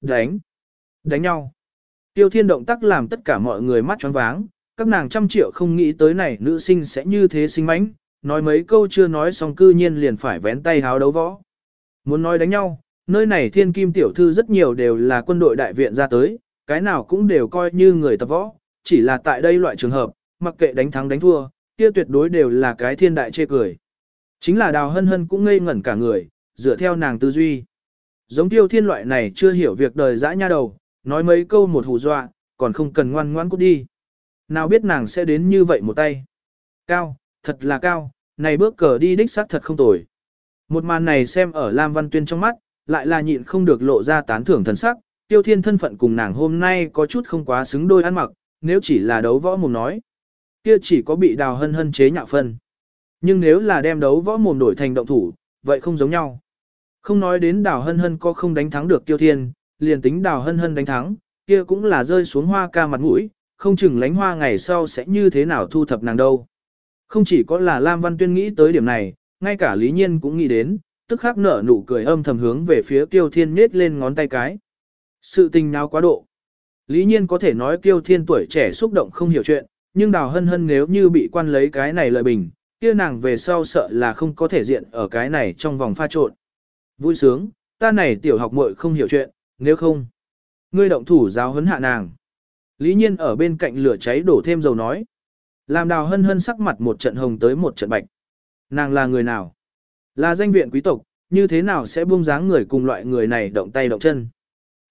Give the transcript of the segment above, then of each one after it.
Đánh. Đánh nhau. Tiêu thiên động tác làm tất cả mọi người mắt choáng váng, các nàng trăm triệu không nghĩ tới này nữ sinh sẽ như thế sinh mánh, nói mấy câu chưa nói xong cư nhiên liền phải vén tay háo đấu võ. Muốn nói đánh nhau, nơi này thiên kim tiểu thư rất nhiều đều là quân đội đại viện ra tới, cái nào cũng đều coi như người tập võ, chỉ là tại đây loại trường hợp, mặc kệ đánh thắng đánh thua, kia tuyệt đối đều là cái thiên đại chê cười. Chính là đào hân hân cũng ngây ngẩn cả người, dựa theo nàng tư duy. Giống tiêu thiên loại này chưa hiểu việc đời dã nha đầu, nói mấy câu một hù dọa, còn không cần ngoan ngoãn cút đi. Nào biết nàng sẽ đến như vậy một tay. Cao, thật là cao, này bước cờ đi đích xác thật không tồi. Một màn này xem ở Lam Văn Tuyên trong mắt, lại là nhịn không được lộ ra tán thưởng thần sắc, tiêu thiên thân phận cùng nàng hôm nay có chút không quá xứng đôi ăn mặc, nếu chỉ là đấu võ mồm nói. Kia chỉ có bị đào hân hân chế nhạo phân. Nhưng nếu là đem đấu võ mồm đổi thành động thủ, vậy không giống nhau. Không nói đến đào hân hân có không đánh thắng được tiêu thiên, liền tính đào hân hân đánh thắng, kia cũng là rơi xuống hoa ca mặt mũi, không chừng lánh hoa ngày sau sẽ như thế nào thu thập nàng đâu. Không chỉ có là Lam Văn Tuyên nghĩ tới điểm này, ngay cả Lý Nhiên cũng nghĩ đến, tức khắc nở nụ cười âm thầm hướng về phía Kiêu Thiên nết lên ngón tay cái. Sự tình nào quá độ. Lý Nhiên có thể nói Kiêu Thiên tuổi trẻ xúc động không hiểu chuyện, nhưng Đào Hân Hân nếu như bị quan lấy cái này lợi bình, kia nàng về sau sợ là không có thể diện ở cái này trong vòng pha trộn. Vui sướng, ta này tiểu học muội không hiểu chuyện, nếu không, ngươi động thủ giáo huấn hạ nàng. Lý Nhiên ở bên cạnh lửa cháy đổ thêm dầu nói. Làm đào hân hân sắc mặt một trận hồng tới một trận bạch. Nàng là người nào? Là danh viện quý tộc, như thế nào sẽ buông dáng người cùng loại người này động tay động chân?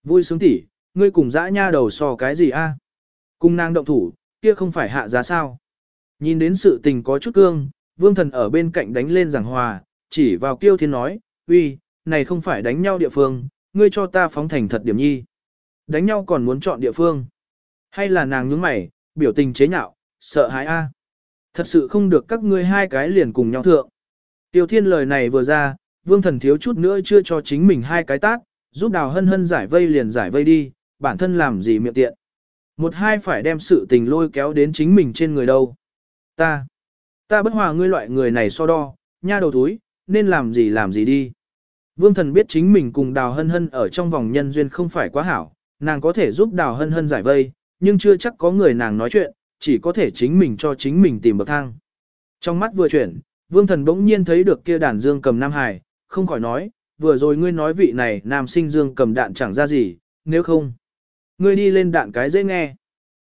Vui sướng tỉ, ngươi cùng dã nha đầu so cái gì a? Cùng nàng động thủ, kia không phải hạ giá sao? Nhìn đến sự tình có chút cương, vương thần ở bên cạnh đánh lên giảng hòa, chỉ vào kiêu thiên nói, uy, này không phải đánh nhau địa phương, ngươi cho ta phóng thành thật điểm nhi. Đánh nhau còn muốn chọn địa phương. Hay là nàng nhướng mày, biểu tình chế nhạo, sợ hãi a. Thật sự không được các ngươi hai cái liền cùng nhau thượng. Tiêu thiên lời này vừa ra, vương thần thiếu chút nữa chưa cho chính mình hai cái tát, giúp đào hân hân giải vây liền giải vây đi, bản thân làm gì miệng tiện. Một hai phải đem sự tình lôi kéo đến chính mình trên người đâu. Ta, ta bất hòa ngươi loại người này so đo, nha đầu túi, nên làm gì làm gì đi. Vương thần biết chính mình cùng đào hân hân ở trong vòng nhân duyên không phải quá hảo, nàng có thể giúp đào hân hân giải vây, nhưng chưa chắc có người nàng nói chuyện, chỉ có thể chính mình cho chính mình tìm bậc thang. Trong mắt vừa chuyển, vương thần bỗng nhiên thấy được kia đàn dương cầm Nam Hải, không khỏi nói, vừa rồi ngươi nói vị này nam sinh dương cầm đạn chẳng ra gì, nếu không, ngươi đi lên đạn cái dễ nghe.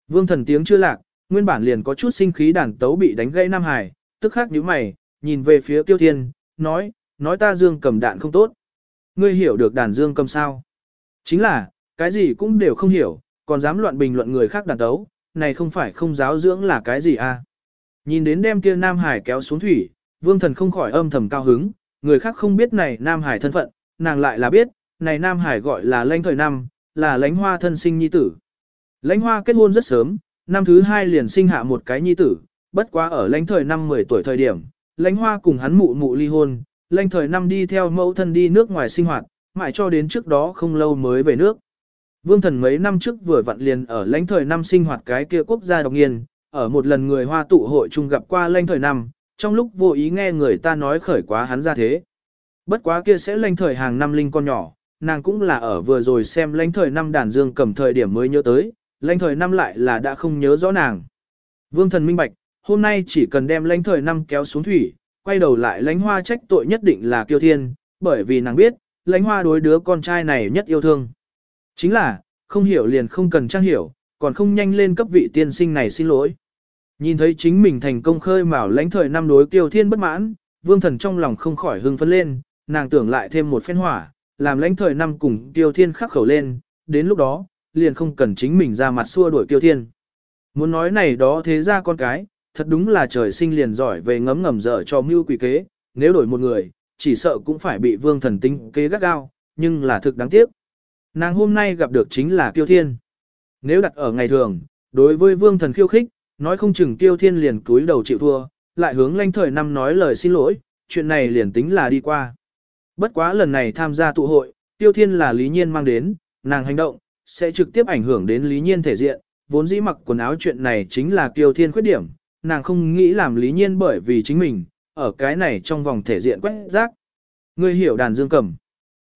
Vương thần tiếng chưa lạc, nguyên bản liền có chút sinh khí đàn tấu bị đánh gãy Nam Hải, tức khắc nhíu mày, nhìn về phía tiêu thiên, nói, nói ta dương cầm đạn không tốt. Ngươi hiểu được đàn dương cầm sao? Chính là, cái gì cũng đều không hiểu, còn dám loạn bình luận người khác đàn tấu, này không phải không giáo dưỡng là cái gì à? Nhìn đến đem kia Nam Hải kéo xuống thủy, vương thần không khỏi âm thầm cao hứng, người khác không biết này Nam Hải thân phận, nàng lại là biết, này Nam Hải gọi là lãnh thời năm, là lãnh hoa thân sinh nhi tử. Lãnh hoa kết hôn rất sớm, năm thứ hai liền sinh hạ một cái nhi tử, bất quá ở lãnh thời năm 10 tuổi thời điểm, lãnh hoa cùng hắn mụ mụ ly hôn, lãnh thời năm đi theo mẫu thân đi nước ngoài sinh hoạt, mãi cho đến trước đó không lâu mới về nước. Vương thần mấy năm trước vừa vặn liền ở lãnh thời năm sinh hoạt cái kia quốc gia độc nghiên, ở một lần người hoa tụ hội chung gặp qua lãnh thời năm, trong lúc vô ý nghe người ta nói khởi quá hắn ra thế. Bất quá kia sẽ lãnh thời hàng năm linh con nhỏ, nàng cũng là ở vừa rồi xem lãnh thời năm đàn dương cầm thời điểm mới nhớ tới, lãnh thời năm lại là đã không nhớ rõ nàng. Vương thần minh bạch, hôm nay chỉ cần đem lãnh thời năm kéo xuống thủy, quay đầu lại lãnh hoa trách tội nhất định là kiêu thiên, bởi vì nàng biết, lãnh hoa đối đứa con trai này nhất yêu thương. Chính là, không hiểu liền không cần trang hiểu, còn không nhanh lên cấp vị tiên sinh này xin lỗi. Nhìn thấy chính mình thành công khơi mào lãnh thời năm đối kiêu thiên bất mãn, vương thần trong lòng không khỏi hưng phấn lên, nàng tưởng lại thêm một phen hỏa, làm lãnh thời năm cùng kiêu thiên khắc khẩu lên, đến lúc đó, liền không cần chính mình ra mặt xua đuổi kiêu thiên. Muốn nói này đó thế ra con cái, thật đúng là trời sinh liền giỏi về ngấm ngầm dở cho mưu quỷ kế, nếu đổi một người, chỉ sợ cũng phải bị vương thần tính kế gắt gao, nhưng là thực đáng tiếc. Nàng hôm nay gặp được chính là Kiêu Thiên. Nếu đặt ở ngày thường, đối với vương thần khiêu khích, nói không chừng Kiêu Thiên liền cúi đầu chịu thua, lại hướng lanh thời năm nói lời xin lỗi, chuyện này liền tính là đi qua. Bất quá lần này tham gia tụ hội, Tiêu Thiên là Lý Nhiên mang đến, nàng hành động, sẽ trực tiếp ảnh hưởng đến Lý Nhiên thể diện, vốn dĩ mặc quần áo chuyện này chính là Tiêu Thiên khuyết điểm, nàng không nghĩ làm Lý Nhiên bởi vì chính mình, ở cái này trong vòng thể diện quét rác. Ngươi hiểu đàn dương cầm.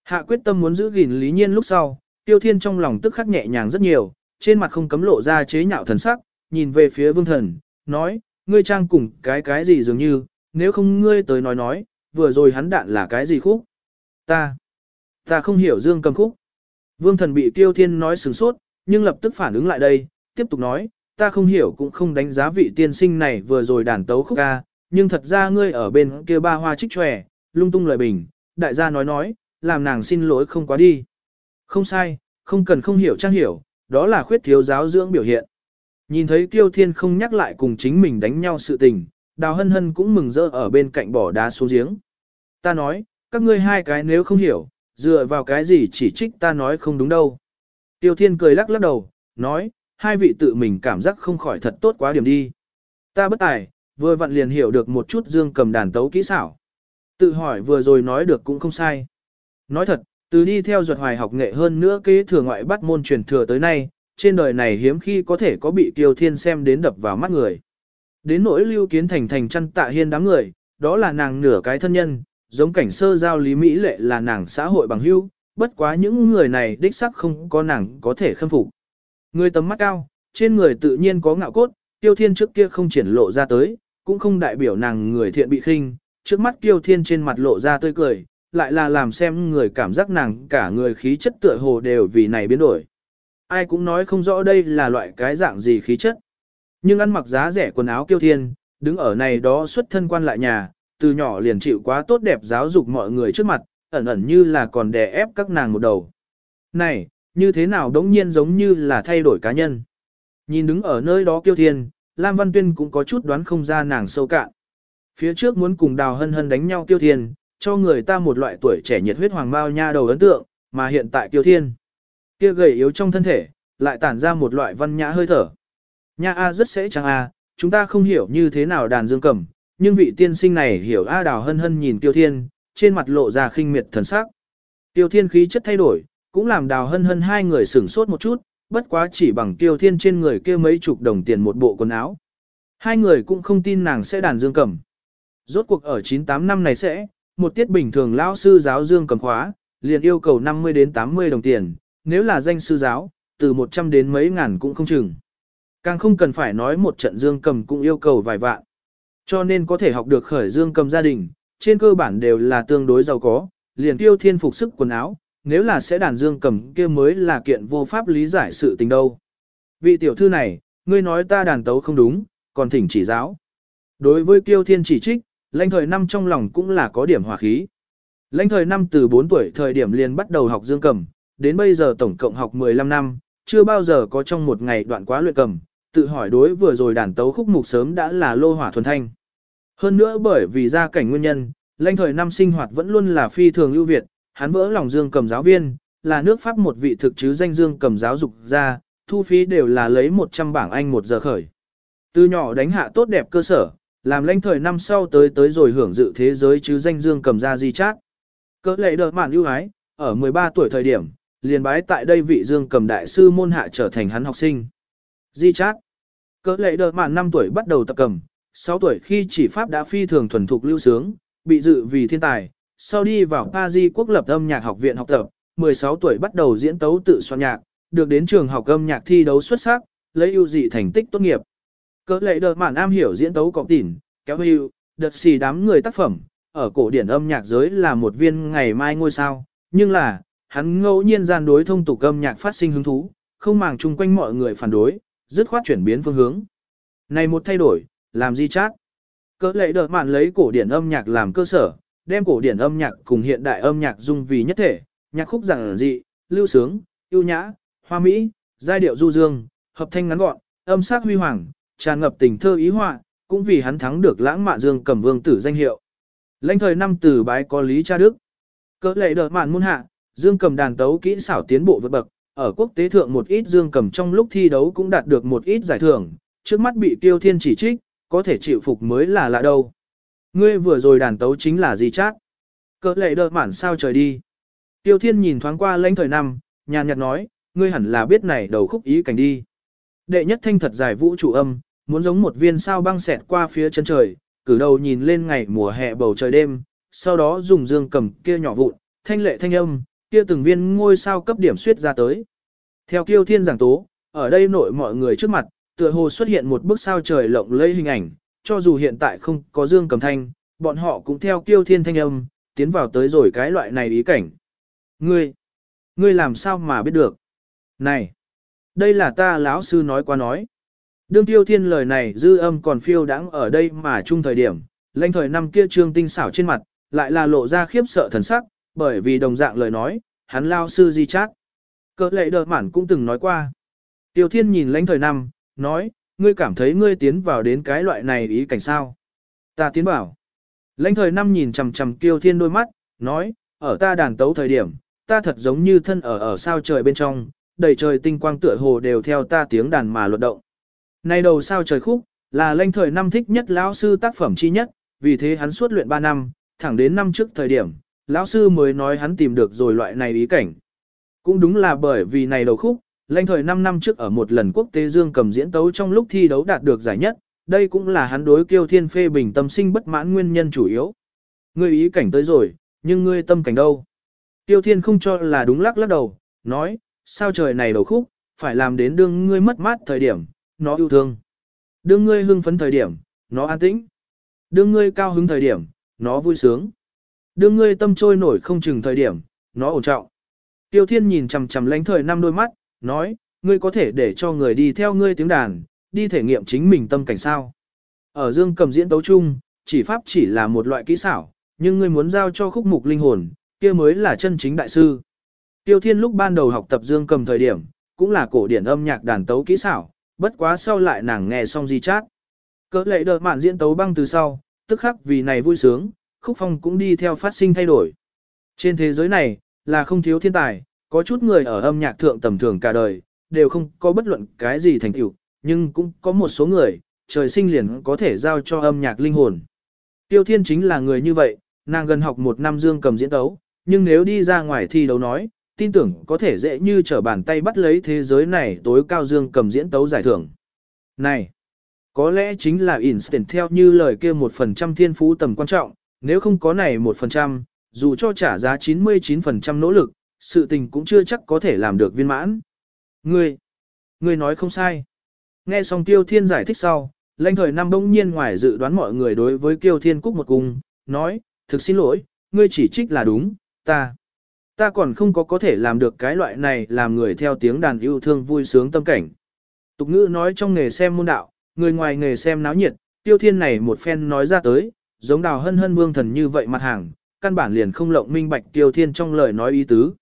Hạ quyết tâm muốn giữ gìn Lý Nhiên lúc sau, Tiêu Thiên trong lòng tức khắc nhẹ nhàng rất nhiều, trên mặt không cấm lộ ra chế nhạo thần sắc, nhìn về phía vương thần, nói, ngươi trang cùng cái cái gì dường như, nếu không ngươi tới nói nói, vừa rồi hắn đạn là cái gì khúc. Ta, ta không hiểu dương cầm khúc. Vương thần bị Tiêu Thiên nói sừng sốt, nhưng lập tức phản ứng lại đây, tiếp tục nói, ta không hiểu cũng không đánh giá vị tiên sinh này vừa rồi đàn tấu khúc ca, nhưng thật ra ngươi ở bên kia ba hoa trích tròe, lung tung lời bình, đại gia nói nói, làm nàng xin lỗi không quá đi. Không sai, không cần không hiểu trang hiểu, đó là khuyết thiếu giáo dưỡng biểu hiện. Nhìn thấy Kiêu Thiên không nhắc lại cùng chính mình đánh nhau sự tình, Đào Hân Hân cũng mừng rỡ ở bên cạnh bỏ đá xuống giếng. Ta nói, các ngươi hai cái nếu không hiểu, dựa vào cái gì chỉ trích ta nói không đúng đâu. Tiêu Thiên cười lắc lắc đầu, nói, hai vị tự mình cảm giác không khỏi thật tốt quá điểm đi. Ta bất tài, vừa vặn liền hiểu được một chút dương cầm đàn tấu kỹ xảo. Tự hỏi vừa rồi nói được cũng không sai. Nói thật, từ đi theo ruột hoài học nghệ hơn nữa kế thừa ngoại bắt môn truyền thừa tới nay, trên đời này hiếm khi có thể có bị Tiêu Thiên xem đến đập vào mắt người. Đến nỗi lưu kiến thành thành chăn tạ hiên đám người, đó là nàng nửa cái thân nhân, giống cảnh sơ giao lý Mỹ lệ là nàng xã hội bằng hữu, bất quá những người này đích sắc không có nàng có thể khâm phục. Người tầm mắt cao, trên người tự nhiên có ngạo cốt, tiêu thiên trước kia không triển lộ ra tới, cũng không đại biểu nàng người thiện bị khinh, trước mắt tiêu thiên trên mặt lộ ra tươi cười, lại là làm xem người cảm giác nàng cả người khí chất tựa hồ đều vì này biến đổi. Ai cũng nói không rõ đây là loại cái dạng gì khí chất. Nhưng ăn mặc giá rẻ quần áo kiêu thiên, đứng ở này đó xuất thân quan lại nhà, từ nhỏ liền chịu quá tốt đẹp giáo dục mọi người trước mặt, ẩn ẩn như là còn đè ép các nàng một đầu. Này, như thế nào đống nhiên giống như là thay đổi cá nhân. Nhìn đứng ở nơi đó kiêu thiên, Lam Văn Tuyên cũng có chút đoán không ra nàng sâu cạn. Phía trước muốn cùng đào hân hân đánh nhau kiêu thiên, cho người ta một loại tuổi trẻ nhiệt huyết hoàng bao nha đầu ấn tượng, mà hiện tại kiêu thiên. Kia gầy yếu trong thân thể, lại tản ra một loại văn nhã hơi thở. Nha A rất sẽ chẳng A, chúng ta không hiểu như thế nào đàn dương cầm, nhưng vị tiên sinh này hiểu A đào hân hân nhìn tiêu thiên, trên mặt lộ ra khinh miệt thần sắc. Tiêu thiên khí chất thay đổi, cũng làm đào hân hân hai người sửng sốt một chút, bất quá chỉ bằng tiêu thiên trên người kia mấy chục đồng tiền một bộ quần áo. Hai người cũng không tin nàng sẽ đàn dương cầm. Rốt cuộc ở 98 năm này sẽ, một tiết bình thường lão sư giáo dương cầm khóa, liền yêu cầu 50 đến 80 đồng tiền, nếu là danh sư giáo, từ 100 đến mấy ngàn cũng không chừng. Càng không cần phải nói một trận dương cầm cũng yêu cầu vài vạn. Cho nên có thể học được khởi dương cầm gia đình, trên cơ bản đều là tương đối giàu có, liền tiêu thiên phục sức quần áo, nếu là sẽ đàn dương cầm kia mới là kiện vô pháp lý giải sự tình đâu. Vị tiểu thư này, ngươi nói ta đàn tấu không đúng, còn thỉnh chỉ giáo. Đối với kiêu thiên chỉ trích, lãnh thời năm trong lòng cũng là có điểm hòa khí. Lãnh thời năm từ 4 tuổi thời điểm liền bắt đầu học dương cầm, đến bây giờ tổng cộng học 15 năm, chưa bao giờ có trong một ngày đoạn quá luyện cầm, tự hỏi đối vừa rồi đàn tấu khúc mục sớm đã là lô hỏa thuần thanh. Hơn nữa bởi vì gia cảnh nguyên nhân, lãnh thời năm sinh hoạt vẫn luôn là phi thường ưu việt, hắn vỡ lòng dương cầm giáo viên, là nước Pháp một vị thực chứ danh dương cầm giáo dục ra, thu phí đều là lấy 100 bảng Anh một giờ khởi. Từ nhỏ đánh hạ tốt đẹp cơ sở, làm lãnh thời năm sau tới tới rồi hưởng dự thế giới chứ danh dương cầm ra di chát. Cỡ lệ đợt mạn ưu ái, ở 13 tuổi thời điểm, liền bái tại đây vị dương cầm đại sư môn hạ trở thành hắn học sinh. Di chát. Cỡ lệ đợt mạn 5 tuổi bắt đầu tập cầm, 6 tuổi khi chỉ pháp đã phi thường thuần thục lưu sướng, bị dự vì thiên tài, sau đi vào Paris quốc lập âm nhạc học viện học tập, 16 tuổi bắt đầu diễn tấu tự soạn nhạc, được đến trường học âm nhạc thi đấu xuất sắc, lấy ưu dị thành tích tốt nghiệp. Cỡ lệ đợt mạn am hiểu diễn tấu cộng tỉn, kéo hưu, đợt xì đám người tác phẩm, ở cổ điển âm nhạc giới là một viên ngày mai ngôi sao, nhưng là, hắn ngẫu nhiên gian đối thông tục âm nhạc phát sinh hứng thú, không màng chung quanh mọi người phản đối, dứt khoát chuyển biến phương hướng. Này một thay đổi, làm gì chát? Cỡ lệ đợt mạn lấy cổ điển âm nhạc làm cơ sở, đem cổ điển âm nhạc cùng hiện đại âm nhạc dung vì nhất thể, nhạc khúc giản dị, lưu sướng, yêu nhã, hoa mỹ, giai điệu du dương, hợp thanh ngắn gọn, âm sắc huy hoàng, tràn ngập tình thơ ý họa, cũng vì hắn thắng được lãng mạn dương cầm vương tử danh hiệu. Lãnh thời năm từ bái có lý cha đức. Cỡ lệ đợt mạn muôn hạ, dương cầm đàn tấu kỹ xảo tiến bộ vượt bậc, ở quốc tế thượng một ít dương cầm trong lúc thi đấu cũng đạt được một ít giải thưởng, trước mắt bị tiêu thiên chỉ trích, có thể chịu phục mới là lạ đâu. Ngươi vừa rồi đàn tấu chính là gì chát? Cỡ lệ đợt mản sao trời đi. Tiêu thiên nhìn thoáng qua lãnh thời năm, nhàn nhạt nói, ngươi hẳn là biết này đầu khúc ý cảnh đi. Đệ nhất thanh thật dài vũ trụ âm, muốn giống một viên sao băng xẹt qua phía chân trời, cử đầu nhìn lên ngày mùa hè bầu trời đêm, sau đó dùng dương cầm kia nhỏ vụn, thanh lệ thanh âm, kia từng viên ngôi sao cấp điểm suyết ra tới. Theo kiêu thiên giảng tố, ở đây nội mọi người trước mặt, tựa hồ xuất hiện một bức sao trời lộng lẫy hình ảnh, cho dù hiện tại không có dương cầm thanh, bọn họ cũng theo kiêu thiên thanh âm, tiến vào tới rồi cái loại này ý cảnh. Ngươi, ngươi làm sao mà biết được? Này, đây là ta lão sư nói qua nói. Đương tiêu thiên lời này dư âm còn phiêu đãng ở đây mà chung thời điểm, lãnh thời năm kia trương tinh xảo trên mặt, lại là lộ ra khiếp sợ thần sắc, bởi vì đồng dạng lời nói, hắn lao sư di chát. Cơ lệ đợt mản cũng từng nói qua. Tiêu thiên nhìn lãnh thời năm, nói, ngươi cảm thấy ngươi tiến vào đến cái loại này ý cảnh sao. Ta tiến bảo. Lãnh thời năm nhìn chằm chằm kiêu thiên đôi mắt, nói, ở ta đàn tấu thời điểm, ta thật giống như thân ở ở sao trời bên trong, đầy trời tinh quang tựa hồ đều theo ta tiếng đàn mà luật động. Này đầu sao trời khúc, là lãnh thời năm thích nhất lão sư tác phẩm chi nhất, vì thế hắn suốt luyện 3 năm, thẳng đến năm trước thời điểm, lão sư mới nói hắn tìm được rồi loại này ý cảnh. Cũng đúng là bởi vì này đầu khúc, lãnh thời 5 năm trước ở một lần quốc tế dương cầm diễn tấu trong lúc thi đấu đạt được giải nhất, đây cũng là hắn đối kiêu thiên phê bình tâm sinh bất mãn nguyên nhân chủ yếu. Ngươi ý cảnh tới rồi, nhưng ngươi tâm cảnh đâu? Tiêu thiên không cho là đúng lắc lắc đầu, nói, sao trời này đầu khúc, phải làm đến đương ngươi mất mát thời điểm, nó yêu thương. Đương ngươi hưng phấn thời điểm, nó an tĩnh. Đương ngươi cao hứng thời điểm, nó vui sướng. Đương ngươi tâm trôi nổi không chừng thời điểm, nó ổn trọng. Tiêu Thiên nhìn chằm chằm lánh thời năm đôi mắt, nói, ngươi có thể để cho người đi theo ngươi tiếng đàn, đi thể nghiệm chính mình tâm cảnh sao. Ở dương cầm diễn tấu chung, chỉ pháp chỉ là một loại kỹ xảo, nhưng ngươi muốn giao cho khúc mục linh hồn, kia mới là chân chính đại sư. Tiêu Thiên lúc ban đầu học tập dương cầm thời điểm, cũng là cổ điển âm nhạc đàn tấu kỹ xảo, bất quá sau lại nàng nghe xong di chát. Cỡ lệ đợt mạn diễn tấu băng từ sau, tức khắc vì này vui sướng, khúc phong cũng đi theo phát sinh thay đổi. Trên thế giới này, là không thiếu thiên tài, có chút người ở âm nhạc thượng tầm thường cả đời, đều không có bất luận cái gì thành tựu, nhưng cũng có một số người, trời sinh liền có thể giao cho âm nhạc linh hồn. Tiêu Thiên chính là người như vậy, nàng gần học một năm dương cầm diễn tấu, nhưng nếu đi ra ngoài thi đấu nói, tin tưởng có thể dễ như trở bàn tay bắt lấy thế giới này tối cao dương cầm diễn tấu giải thưởng. Này, có lẽ chính là Einstein theo như lời kia một phần trăm thiên phú tầm quan trọng, nếu không có này một phần trăm, dù cho trả giá 99% nỗ lực, sự tình cũng chưa chắc có thể làm được viên mãn. Ngươi, ngươi nói không sai. Nghe xong Tiêu Thiên giải thích sau, lãnh thời năm bỗng nhiên ngoài dự đoán mọi người đối với Kiêu Thiên Cúc một cung, nói, thực xin lỗi, ngươi chỉ trích là đúng, ta. Ta còn không có có thể làm được cái loại này làm người theo tiếng đàn yêu thương vui sướng tâm cảnh. Tục ngữ nói trong nghề xem môn đạo, người ngoài nghề xem náo nhiệt, tiêu thiên này một phen nói ra tới, giống đào hân hân vương thần như vậy mặt hàng, căn bản liền không lộng minh bạch tiêu thiên trong lời nói ý tứ.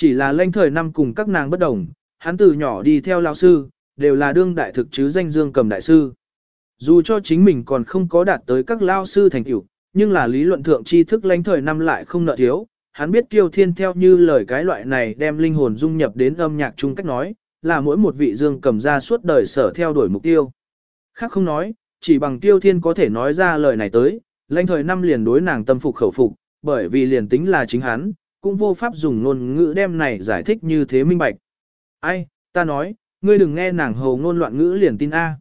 Chỉ là lanh thời năm cùng các nàng bất đồng, hắn từ nhỏ đi theo lão sư, đều là đương đại thực chứ danh dương cầm đại sư. Dù cho chính mình còn không có đạt tới các lao sư thành tựu, nhưng là lý luận thượng tri thức lãnh thời năm lại không nợ thiếu, hắn biết Kiêu Thiên theo như lời cái loại này đem linh hồn dung nhập đến âm nhạc chung cách nói, là mỗi một vị dương cầm ra suốt đời sở theo đuổi mục tiêu. Khác không nói, chỉ bằng Kiêu Thiên có thể nói ra lời này tới, lãnh thời năm liền đối nàng tâm phục khẩu phục, bởi vì liền tính là chính hắn, cũng vô pháp dùng ngôn ngữ đem này giải thích như thế minh bạch. Ai, ta nói, ngươi đừng nghe nàng hầu ngôn loạn ngữ liền tin A.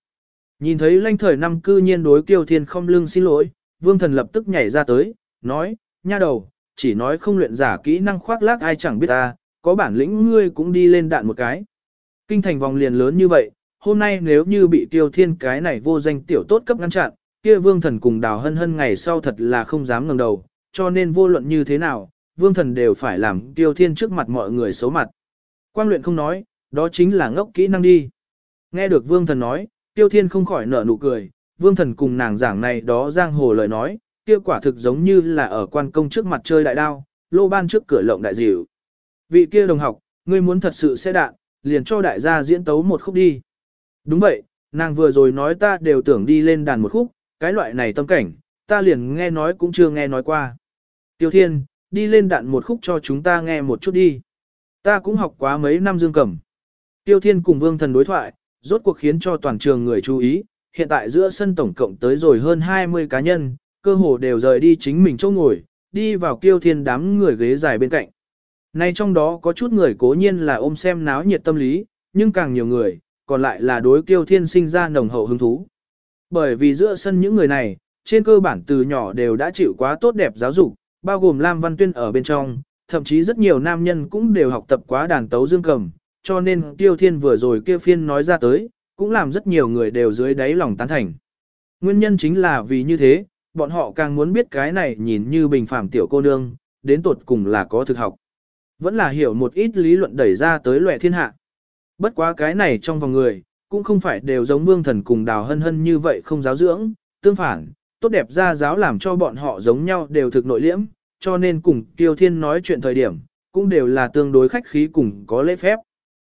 Nhìn thấy lanh thời năm cư nhiên đối Kiêu Thiên không lưng xin lỗi, vương thần lập tức nhảy ra tới, nói, nha đầu, chỉ nói không luyện giả kỹ năng khoác lác ai chẳng biết ta, có bản lĩnh ngươi cũng đi lên đạn một cái. Kinh thành vòng liền lớn như vậy, hôm nay nếu như bị tiêu thiên cái này vô danh tiểu tốt cấp ngăn chặn, kia vương thần cùng đào hân hân ngày sau thật là không dám ngẩng đầu, cho nên vô luận như thế nào, vương thần đều phải làm tiêu thiên trước mặt mọi người xấu mặt. Quang luyện không nói, đó chính là ngốc kỹ năng đi. Nghe được vương thần nói, tiêu thiên không khỏi nở nụ cười, vương thần cùng nàng giảng này đó giang hồ lời nói, kia quả thực giống như là ở quan công trước mặt chơi đại đao, lô ban trước cửa lộng đại dịu. Vị kia đồng học, ngươi muốn thật sự sẽ đạn, liền cho đại gia diễn tấu một khúc đi. Đúng vậy, nàng vừa rồi nói ta đều tưởng đi lên đàn một khúc, cái loại này tâm cảnh, ta liền nghe nói cũng chưa nghe nói qua. Tiêu Thiên, đi lên đạn một khúc cho chúng ta nghe một chút đi. Ta cũng học quá mấy năm dương cầm. Tiêu Thiên cùng Vương Thần đối thoại, rốt cuộc khiến cho toàn trường người chú ý, hiện tại giữa sân tổng cộng tới rồi hơn 20 cá nhân, cơ hồ đều rời đi chính mình chỗ ngồi, đi vào kiêu thiên đám người ghế dài bên cạnh. Nay trong đó có chút người cố nhiên là ôm xem náo nhiệt tâm lý, nhưng càng nhiều người, còn lại là đối kiêu thiên sinh ra nồng hậu hứng thú. Bởi vì giữa sân những người này, trên cơ bản từ nhỏ đều đã chịu quá tốt đẹp giáo dục, bao gồm Lam Văn Tuyên ở bên trong, thậm chí rất nhiều nam nhân cũng đều học tập quá đàn tấu dương cầm, cho nên Tiêu Thiên vừa rồi kia phiên nói ra tới, cũng làm rất nhiều người đều dưới đáy lòng tán thành. Nguyên nhân chính là vì như thế, bọn họ càng muốn biết cái này nhìn như bình phàm tiểu cô nương, đến tột cùng là có thực học. Vẫn là hiểu một ít lý luận đẩy ra tới loẹ thiên hạ. Bất quá cái này trong vòng người, cũng không phải đều giống vương thần cùng đào hân hân như vậy không giáo dưỡng, tương phản, tốt đẹp ra giáo làm cho bọn họ giống nhau đều thực nội liễm, cho nên cùng Tiêu Thiên nói chuyện thời điểm, cũng đều là tương đối khách khí cùng có lễ phép.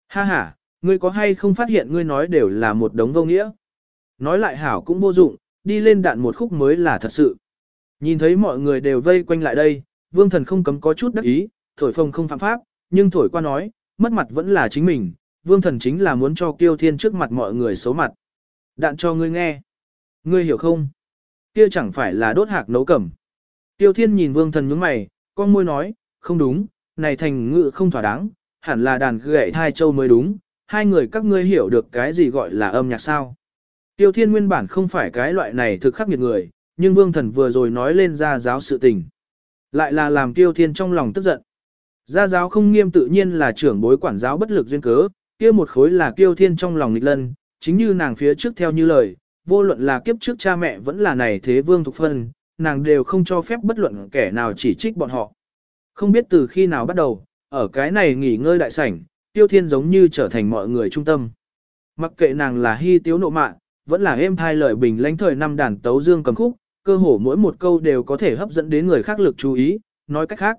Ha ha, ngươi có hay không phát hiện ngươi nói đều là một đống vô nghĩa. Nói lại hảo cũng vô dụng, đi lên đạn một khúc mới là thật sự. Nhìn thấy mọi người đều vây quanh lại đây, vương thần không cấm có chút đắc ý, thổi phồng không phạm pháp, nhưng thổi qua nói, mất mặt vẫn là chính mình, vương thần chính là muốn cho kiêu thiên trước mặt mọi người xấu mặt. Đạn cho ngươi nghe. Ngươi hiểu không? Kia chẳng phải là đốt hạc nấu cẩm. Tiêu thiên nhìn vương thần nhướng mày, con môi nói, không đúng, này thành ngự không thỏa đáng, hẳn là đàn gậy thai châu mới đúng, hai người các ngươi hiểu được cái gì gọi là âm nhạc sao. Tiêu thiên nguyên bản không phải cái loại này thực khắc nghiệt người, nhưng vương thần vừa rồi nói lên ra giáo sự tình. Lại là làm tiêu thiên trong lòng tức giận. Gia giáo không nghiêm tự nhiên là trưởng bối quản giáo bất lực duyên cớ, kia một khối là tiêu thiên trong lòng nghịch lân, chính như nàng phía trước theo như lời, vô luận là kiếp trước cha mẹ vẫn là này thế vương thục phân, nàng đều không cho phép bất luận kẻ nào chỉ trích bọn họ. Không biết từ khi nào bắt đầu, ở cái này nghỉ ngơi đại sảnh, tiêu thiên giống như trở thành mọi người trung tâm. Mặc kệ nàng là hy tiếu nộ mạ, vẫn là êm thai lời bình lãnh thời năm đàn tấu dương cầm khúc, cơ hồ mỗi một câu đều có thể hấp dẫn đến người khác lực chú ý, nói cách khác.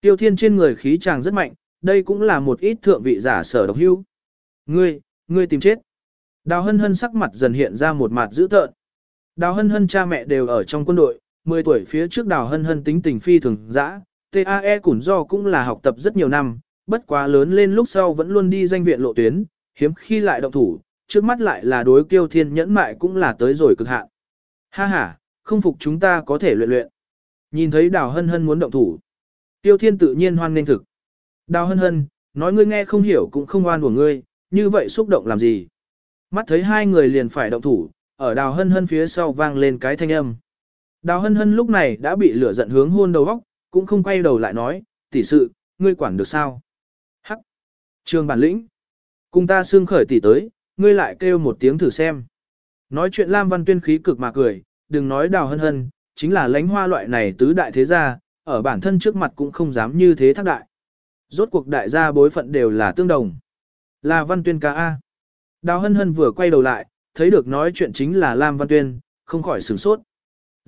Tiêu thiên trên người khí chàng rất mạnh, đây cũng là một ít thượng vị giả sở độc hưu. Ngươi, ngươi tìm chết. Đào hân hân sắc mặt dần hiện ra một mặt dữ tợn. Đào hân hân cha mẹ đều ở trong quân đội, 10 tuổi phía trước đào hân hân tính tình phi thường dã, TAE củn do cũng là học tập rất nhiều năm, bất quá lớn lên lúc sau vẫn luôn đi danh viện lộ tuyến, hiếm khi lại động thủ, trước mắt lại là đối kiêu thiên nhẫn mại cũng là tới rồi cực hạn. Ha ha, không phục chúng ta có thể luyện luyện. Nhìn thấy đào hân hân muốn động thủ. Tiêu thiên tự nhiên hoan nghênh thực. Đào hân hân, nói ngươi nghe không hiểu cũng không oan của ngươi, như vậy xúc động làm gì. Mắt thấy hai người liền phải động thủ, ở đào hân hân phía sau vang lên cái thanh âm. Đào hân hân lúc này đã bị lửa giận hướng hôn đầu góc, cũng không quay đầu lại nói, tỷ sự, ngươi quản được sao? Hắc! Trường bản lĩnh! Cùng ta xương khởi tỷ tới, ngươi lại kêu một tiếng thử xem. Nói chuyện Lam Văn Tuyên khí cực mà cười, đừng nói đào hân hân, chính là lánh hoa loại này tứ đại thế gia, ở bản thân trước mặt cũng không dám như thế thác đại. Rốt cuộc đại gia bối phận đều là tương đồng. Là Văn Tuyên ca A. Đào hân hân vừa quay đầu lại, thấy được nói chuyện chính là Lam Văn Tuyên, không khỏi sửng sốt.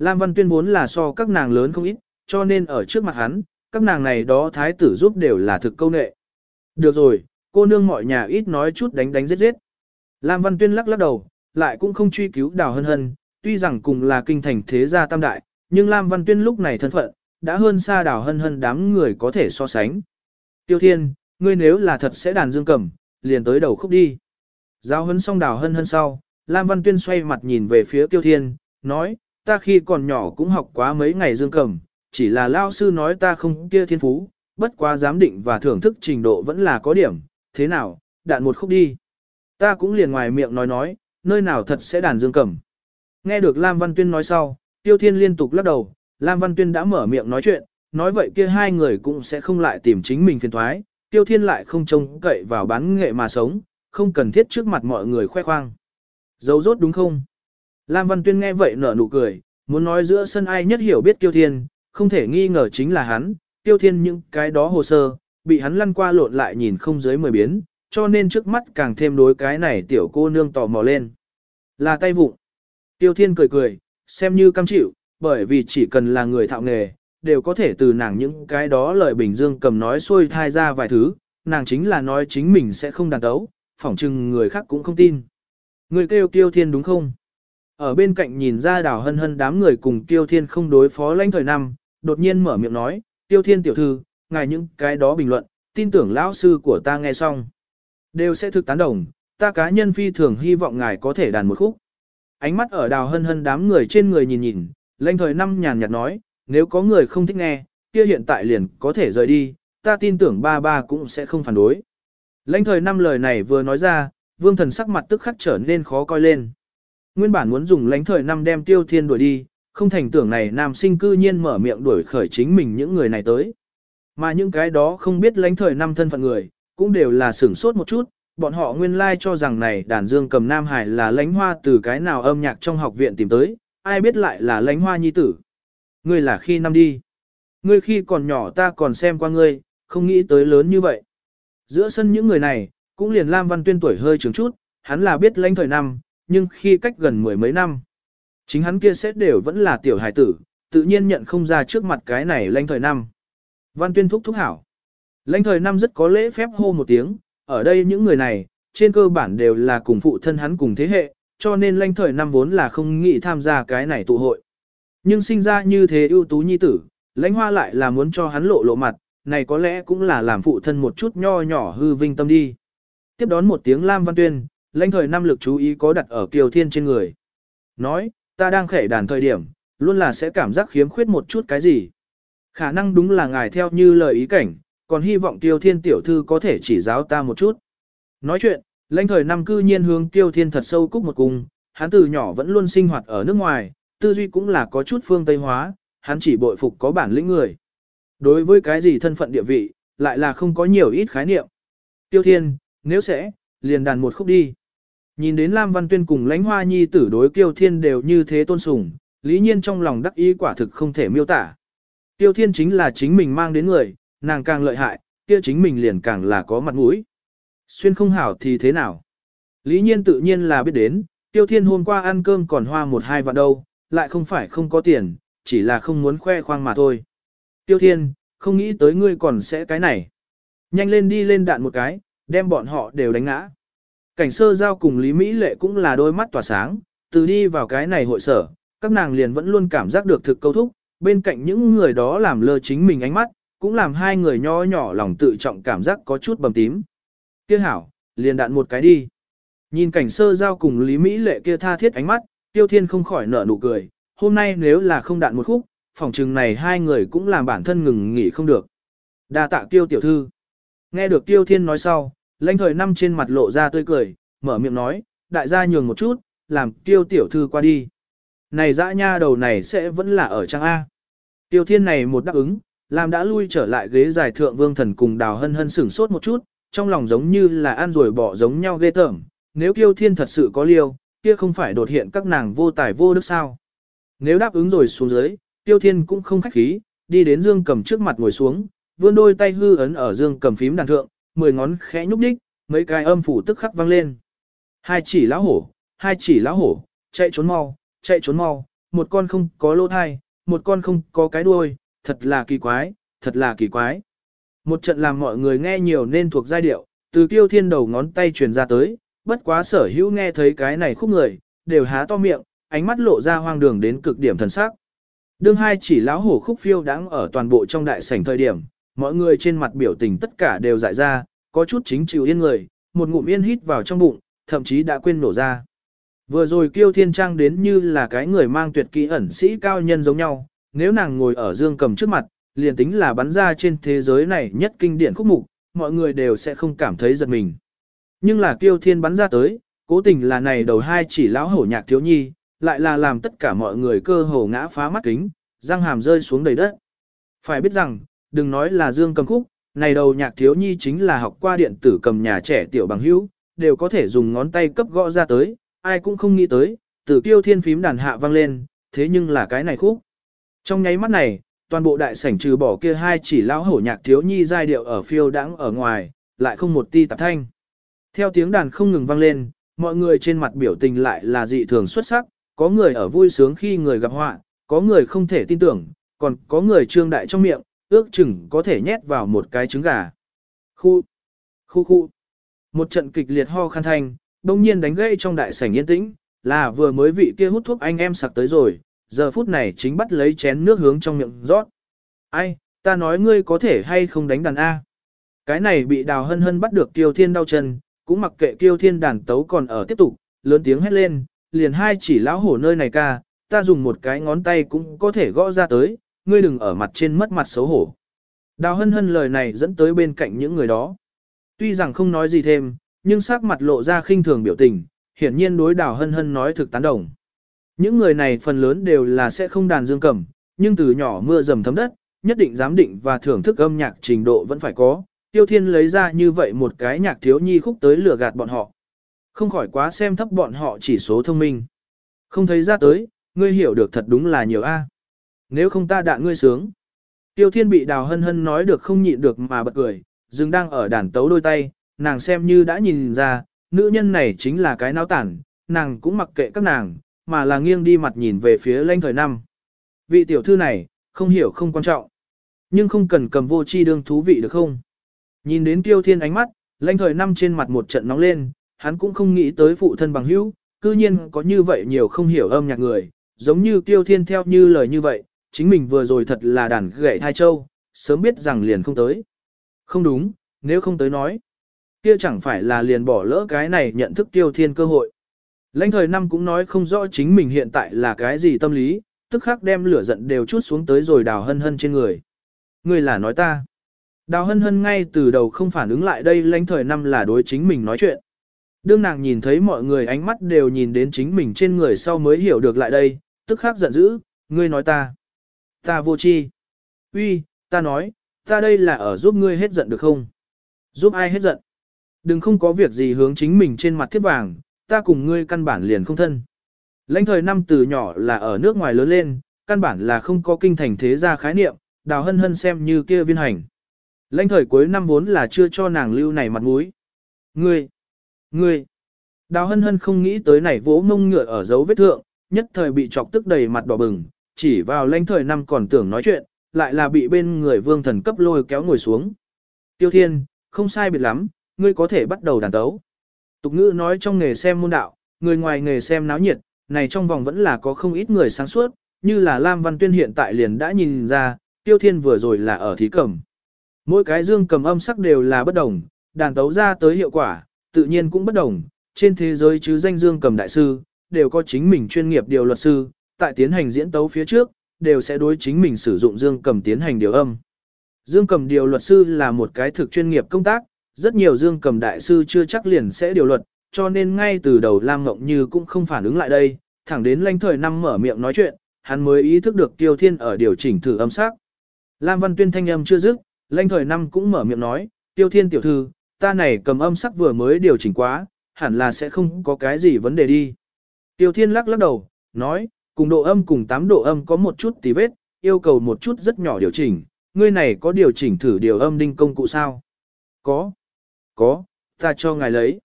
Lam Văn Tuyên vốn là so các nàng lớn không ít, cho nên ở trước mặt hắn, các nàng này đó thái tử giúp đều là thực câu nệ. Được rồi, cô nương mọi nhà ít nói chút đánh đánh giết giết. Lam Văn Tuyên lắc lắc đầu, lại cũng không truy cứu đào hân hân, tuy rằng cùng là kinh thành thế gia tam đại, nhưng Lam Văn Tuyên lúc này thân phận, đã hơn xa đào hân hân đám người có thể so sánh. Tiêu Thiên, ngươi nếu là thật sẽ đàn dương cầm, liền tới đầu khúc đi. Giao hân xong đào hân hân sau, Lam Văn Tuyên xoay mặt nhìn về phía Tiêu Thiên, nói, ta khi còn nhỏ cũng học quá mấy ngày dương cầm, chỉ là lao sư nói ta không kia thiên phú, bất quá giám định và thưởng thức trình độ vẫn là có điểm, thế nào, đạn một khúc đi. Ta cũng liền ngoài miệng nói nói, nơi nào thật sẽ đàn dương cầm. Nghe được Lam Văn Tuyên nói sau, Tiêu Thiên liên tục lắc đầu, Lam Văn Tuyên đã mở miệng nói chuyện, nói vậy kia hai người cũng sẽ không lại tìm chính mình phiền thoái, Tiêu Thiên lại không trông cậy vào bán nghệ mà sống, không cần thiết trước mặt mọi người khoe khoang. Dấu rốt đúng không? Lam Văn Tuyên nghe vậy nở nụ cười, muốn nói giữa sân ai nhất hiểu biết Tiêu Thiên, không thể nghi ngờ chính là hắn, Tiêu Thiên những cái đó hồ sơ, bị hắn lăn qua lộn lại nhìn không dưới mười biến, cho nên trước mắt càng thêm đối cái này tiểu cô nương tò mò lên. Là tay vụng. Tiêu Thiên cười cười, xem như cam chịu, bởi vì chỉ cần là người thạo nghề, đều có thể từ nàng những cái đó lời bình dương cầm nói xuôi thai ra vài thứ, nàng chính là nói chính mình sẽ không đàn đấu, phỏng chừng người khác cũng không tin. Người kêu Tiêu Thiên đúng không? Ở bên cạnh nhìn ra đào hân hân đám người cùng Tiêu Thiên không đối phó lãnh thời năm, đột nhiên mở miệng nói, Tiêu Thiên tiểu thư, ngài những cái đó bình luận, tin tưởng lão sư của ta nghe xong. Đều sẽ thực tán đồng, ta cá nhân phi thường hy vọng ngài có thể đàn một khúc. Ánh mắt ở đào hân hân đám người trên người nhìn nhìn, lãnh thời năm nhàn nhạt nói, nếu có người không thích nghe, kia hiện tại liền có thể rời đi, ta tin tưởng ba ba cũng sẽ không phản đối. Lãnh thời năm lời này vừa nói ra, vương thần sắc mặt tức khắc trở nên khó coi lên. Nguyên bản muốn dùng lãnh thời năm đem tiêu thiên đuổi đi, không thành tưởng này nam sinh cư nhiên mở miệng đuổi khởi chính mình những người này tới. Mà những cái đó không biết lãnh thời năm thân phận người, cũng đều là sửng sốt một chút, bọn họ nguyên lai cho rằng này đàn dương cầm Nam Hải là lãnh hoa từ cái nào âm nhạc trong học viện tìm tới, ai biết lại là lãnh hoa nhi tử. Ngươi là khi năm đi. Ngươi khi còn nhỏ ta còn xem qua ngươi, không nghĩ tới lớn như vậy. Giữa sân những người này, cũng liền Lam Văn Tuyên tuổi hơi trưởng chút, hắn là biết lãnh thời năm, nhưng khi cách gần mười mấy năm, chính hắn kia xét đều vẫn là tiểu hài tử, tự nhiên nhận không ra trước mặt cái này lãnh thời năm. Văn Tuyên thúc thúc hảo. Lãnh thời năm rất có lễ phép hô một tiếng, ở đây những người này, trên cơ bản đều là cùng phụ thân hắn cùng thế hệ, cho nên lãnh thời năm vốn là không nghĩ tham gia cái này tụ hội. Nhưng sinh ra như thế ưu tú nhi tử, lãnh hoa lại là muốn cho hắn lộ lộ mặt, này có lẽ cũng là làm phụ thân một chút nho nhỏ hư vinh tâm đi. Tiếp đón một tiếng Lam Văn Tuyên, lãnh thời năm lực chú ý có đặt ở Kiều Thiên trên người. Nói, ta đang khể đàn thời điểm, luôn là sẽ cảm giác khiếm khuyết một chút cái gì. Khả năng đúng là ngài theo như lời ý cảnh, còn hy vọng Tiêu Thiên tiểu thư có thể chỉ giáo ta một chút. Nói chuyện, lãnh thời năm cư nhiên hướng Tiêu Thiên thật sâu cúc một cung, hắn từ nhỏ vẫn luôn sinh hoạt ở nước ngoài, tư duy cũng là có chút phương Tây hóa, hắn chỉ bội phục có bản lĩnh người. Đối với cái gì thân phận địa vị, lại là không có nhiều ít khái niệm. Tiêu Thiên, nếu sẽ, liền đàn một khúc đi. Nhìn đến Lam Văn Tuyên cùng lãnh hoa nhi tử đối Tiêu Thiên đều như thế tôn sùng, lý nhiên trong lòng đắc ý quả thực không thể miêu tả. Tiêu Thiên chính là chính mình mang đến người, nàng càng lợi hại, kia chính mình liền càng là có mặt mũi. Xuyên không hảo thì thế nào? Lý nhiên tự nhiên là biết đến, Tiêu Thiên hôm qua ăn cơm còn hoa một hai vạn đâu, lại không phải không có tiền, chỉ là không muốn khoe khoang mà thôi. Tiêu Thiên, không nghĩ tới ngươi còn sẽ cái này. Nhanh lên đi lên đạn một cái, đem bọn họ đều đánh ngã. Cảnh sơ giao cùng Lý Mỹ Lệ cũng là đôi mắt tỏa sáng, từ đi vào cái này hội sở, các nàng liền vẫn luôn cảm giác được thực câu thúc, bên cạnh những người đó làm lơ chính mình ánh mắt, cũng làm hai người nho nhỏ lòng tự trọng cảm giác có chút bầm tím. Kia hảo, liền đạn một cái đi. Nhìn cảnh sơ giao cùng Lý Mỹ Lệ kia tha thiết ánh mắt, Tiêu Thiên không khỏi nở nụ cười, hôm nay nếu là không đạn một khúc, phòng trừng này hai người cũng làm bản thân ngừng nghỉ không được. Đa tạ Tiêu tiểu thư. Nghe được Tiêu Thiên nói sau, lãnh thời năm trên mặt lộ ra tươi cười, mở miệng nói, đại gia nhường một chút, làm Tiêu tiểu thư qua đi. Này dã nha đầu này sẽ vẫn là ở trang A. Tiêu Thiên này một đáp ứng, làm đã lui trở lại ghế giải thượng vương thần cùng đào hân hân sửng sốt một chút, trong lòng giống như là ăn rồi bỏ giống nhau ghê tởm. Nếu Tiêu Thiên thật sự có liêu, kia không phải đột hiện các nàng vô tài vô đức sao. Nếu đáp ứng rồi xuống dưới, Tiêu Thiên cũng không khách khí, đi đến Dương Cầm trước mặt ngồi xuống, vươn đôi tay hư ấn ở Dương Cầm phím đàn thượng, mười ngón khẽ nhúc đích, mấy cái âm phủ tức khắc vang lên. Hai chỉ lão hổ, hai chỉ lão hổ, chạy trốn mau, chạy trốn mau, một con không có lỗ thai, một con không có cái đuôi, thật là kỳ quái, thật là kỳ quái. Một trận làm mọi người nghe nhiều nên thuộc giai điệu, từ Tiêu Thiên đầu ngón tay truyền ra tới, bất quá sở hữu nghe thấy cái này khúc người, đều há to miệng, ánh mắt lộ ra hoang đường đến cực điểm thần sắc. Đương hai chỉ lão hổ khúc phiêu đáng ở toàn bộ trong đại sảnh thời điểm, mọi người trên mặt biểu tình tất cả đều dại ra, có chút chính chịu yên người, một ngụm yên hít vào trong bụng, thậm chí đã quên nổ ra. Vừa rồi kiêu thiên trang đến như là cái người mang tuyệt kỹ ẩn sĩ cao nhân giống nhau, nếu nàng ngồi ở dương cầm trước mặt, liền tính là bắn ra trên thế giới này nhất kinh điển khúc mục, mọi người đều sẽ không cảm thấy giật mình. Nhưng là kiêu thiên bắn ra tới, cố tình là này đầu hai chỉ lão hổ nhạc thiếu nhi, lại là làm tất cả mọi người cơ hồ ngã phá mắt kính, răng hàm rơi xuống đầy đất. Phải biết rằng, đừng nói là dương cầm khúc, này đầu nhạc thiếu nhi chính là học qua điện tử cầm nhà trẻ tiểu bằng hữu, đều có thể dùng ngón tay cấp gõ ra tới, ai cũng không nghĩ tới, từ kiêu thiên phím đàn hạ vang lên, thế nhưng là cái này khúc. Trong nháy mắt này, toàn bộ đại sảnh trừ bỏ kia hai chỉ lão hổ nhạc thiếu nhi giai điệu ở phiêu đãng ở ngoài, lại không một ti tạp thanh. Theo tiếng đàn không ngừng vang lên, mọi người trên mặt biểu tình lại là dị thường xuất sắc, có người ở vui sướng khi người gặp họa, có người không thể tin tưởng, còn có người trương đại trong miệng, ước chừng có thể nhét vào một cái trứng gà. Khu, khu khu. Một trận kịch liệt ho khăn thanh, đông nhiên đánh gãy trong đại sảnh yên tĩnh, là vừa mới vị kia hút thuốc anh em sặc tới rồi, giờ phút này chính bắt lấy chén nước hướng trong miệng rót. Ai, ta nói ngươi có thể hay không đánh đàn A. Cái này bị đào hân hân bắt được tiêu thiên đau chân, cũng mặc kệ tiêu thiên đàn tấu còn ở tiếp tục, lớn tiếng hét lên, liền hai chỉ lão hổ nơi này ca, ta dùng một cái ngón tay cũng có thể gõ ra tới, ngươi đừng ở mặt trên mất mặt xấu hổ. Đào hân hân lời này dẫn tới bên cạnh những người đó. Tuy rằng không nói gì thêm, nhưng sắc mặt lộ ra khinh thường biểu tình, hiển nhiên đối đào hân hân nói thực tán đồng. Những người này phần lớn đều là sẽ không đàn dương cầm, nhưng từ nhỏ mưa dầm thấm đất, nhất định giám định và thưởng thức âm nhạc trình độ vẫn phải có, Tiêu Thiên lấy ra như vậy một cái nhạc thiếu nhi khúc tới lừa gạt bọn họ. Không khỏi quá xem thấp bọn họ chỉ số thông minh. Không thấy ra tới, ngươi hiểu được thật đúng là nhiều a. Nếu không ta đạn ngươi sướng. Tiêu Thiên bị Đào Hân Hân nói được không nhịn được mà bật cười, dừng đang ở đàn tấu đôi tay, nàng xem như đã nhìn ra, nữ nhân này chính là cái náo tản, nàng cũng mặc kệ các nàng, mà là nghiêng đi mặt nhìn về phía lanh thời năm. Vị tiểu thư này, không hiểu không quan trọng. Nhưng không cần cầm vô chi đương thú vị được không? Nhìn đến Tiêu Thiên ánh mắt, lanh thời năm trên mặt một trận nóng lên, hắn cũng không nghĩ tới phụ thân bằng hữu, cư nhiên có như vậy nhiều không hiểu âm nhạc người, giống như Tiêu Thiên theo như lời như vậy, chính mình vừa rồi thật là đàn gậy thai châu, sớm biết rằng liền không tới. Không đúng, nếu không tới nói, kia chẳng phải là liền bỏ lỡ cái này nhận thức Tiêu Thiên cơ hội. Lãnh thời năm cũng nói không rõ chính mình hiện tại là cái gì tâm lý, tức khắc đem lửa giận đều chút xuống tới rồi đào hân hân trên người. Người là nói ta. Đào hân hân ngay từ đầu không phản ứng lại đây lãnh thời năm là đối chính mình nói chuyện. Đương nàng nhìn thấy mọi người ánh mắt đều nhìn đến chính mình trên người sau mới hiểu được lại đây, tức khắc giận dữ, ngươi nói ta. Ta vô chi. Uy, ta nói, ta đây là ở giúp ngươi hết giận được không? Giúp ai hết giận? Đừng không có việc gì hướng chính mình trên mặt thiết vàng, ta cùng ngươi căn bản liền không thân. Lãnh thời năm từ nhỏ là ở nước ngoài lớn lên, căn bản là không có kinh thành thế gia khái niệm, đào hân hân xem như kia viên hành. Lãnh thời cuối năm vốn là chưa cho nàng lưu này mặt mũi. Ngươi, ngươi, đào hân hân không nghĩ tới này vỗ mông ngựa ở dấu vết thượng, nhất thời bị chọc tức đầy mặt đỏ bừng, chỉ vào lãnh thời năm còn tưởng nói chuyện, lại là bị bên người vương thần cấp lôi kéo ngồi xuống. Tiêu thiên, không sai biệt lắm, ngươi có thể bắt đầu đàn tấu. Tục ngữ nói trong nghề xem môn đạo, người ngoài nghề xem náo nhiệt, này trong vòng vẫn là có không ít người sáng suốt, như là Lam Văn Tuyên hiện tại liền đã nhìn ra, Tiêu Thiên vừa rồi là ở thí cầm. Mỗi cái dương cầm âm sắc đều là bất đồng, đàn tấu ra tới hiệu quả, tự nhiên cũng bất đồng, trên thế giới chứ danh dương cầm đại sư, đều có chính mình chuyên nghiệp điều luật sư, tại tiến hành diễn tấu phía trước, đều sẽ đối chính mình sử dụng dương cầm tiến hành điều âm. Dương cầm điều luật sư là một cái thực chuyên nghiệp công tác, rất nhiều dương cầm đại sư chưa chắc liền sẽ điều luật, cho nên ngay từ đầu Lam Ngộng Như cũng không phản ứng lại đây, thẳng đến lanh thời năm mở miệng nói chuyện, hắn mới ý thức được Tiêu Thiên ở điều chỉnh thử âm sắc. Lam Văn Tuyên thanh âm chưa dứt, lanh thời năm cũng mở miệng nói, Tiêu Thiên tiểu thư, ta này cầm âm sắc vừa mới điều chỉnh quá, hẳn là sẽ không có cái gì vấn đề đi. Tiêu Thiên lắc lắc đầu, nói, cùng độ âm cùng 8 độ âm có một chút tí vết, yêu cầu một chút rất nhỏ điều chỉnh, ngươi này có điều chỉnh thử điều âm đinh công cụ sao? Có. Có, ta cho ngài lấy.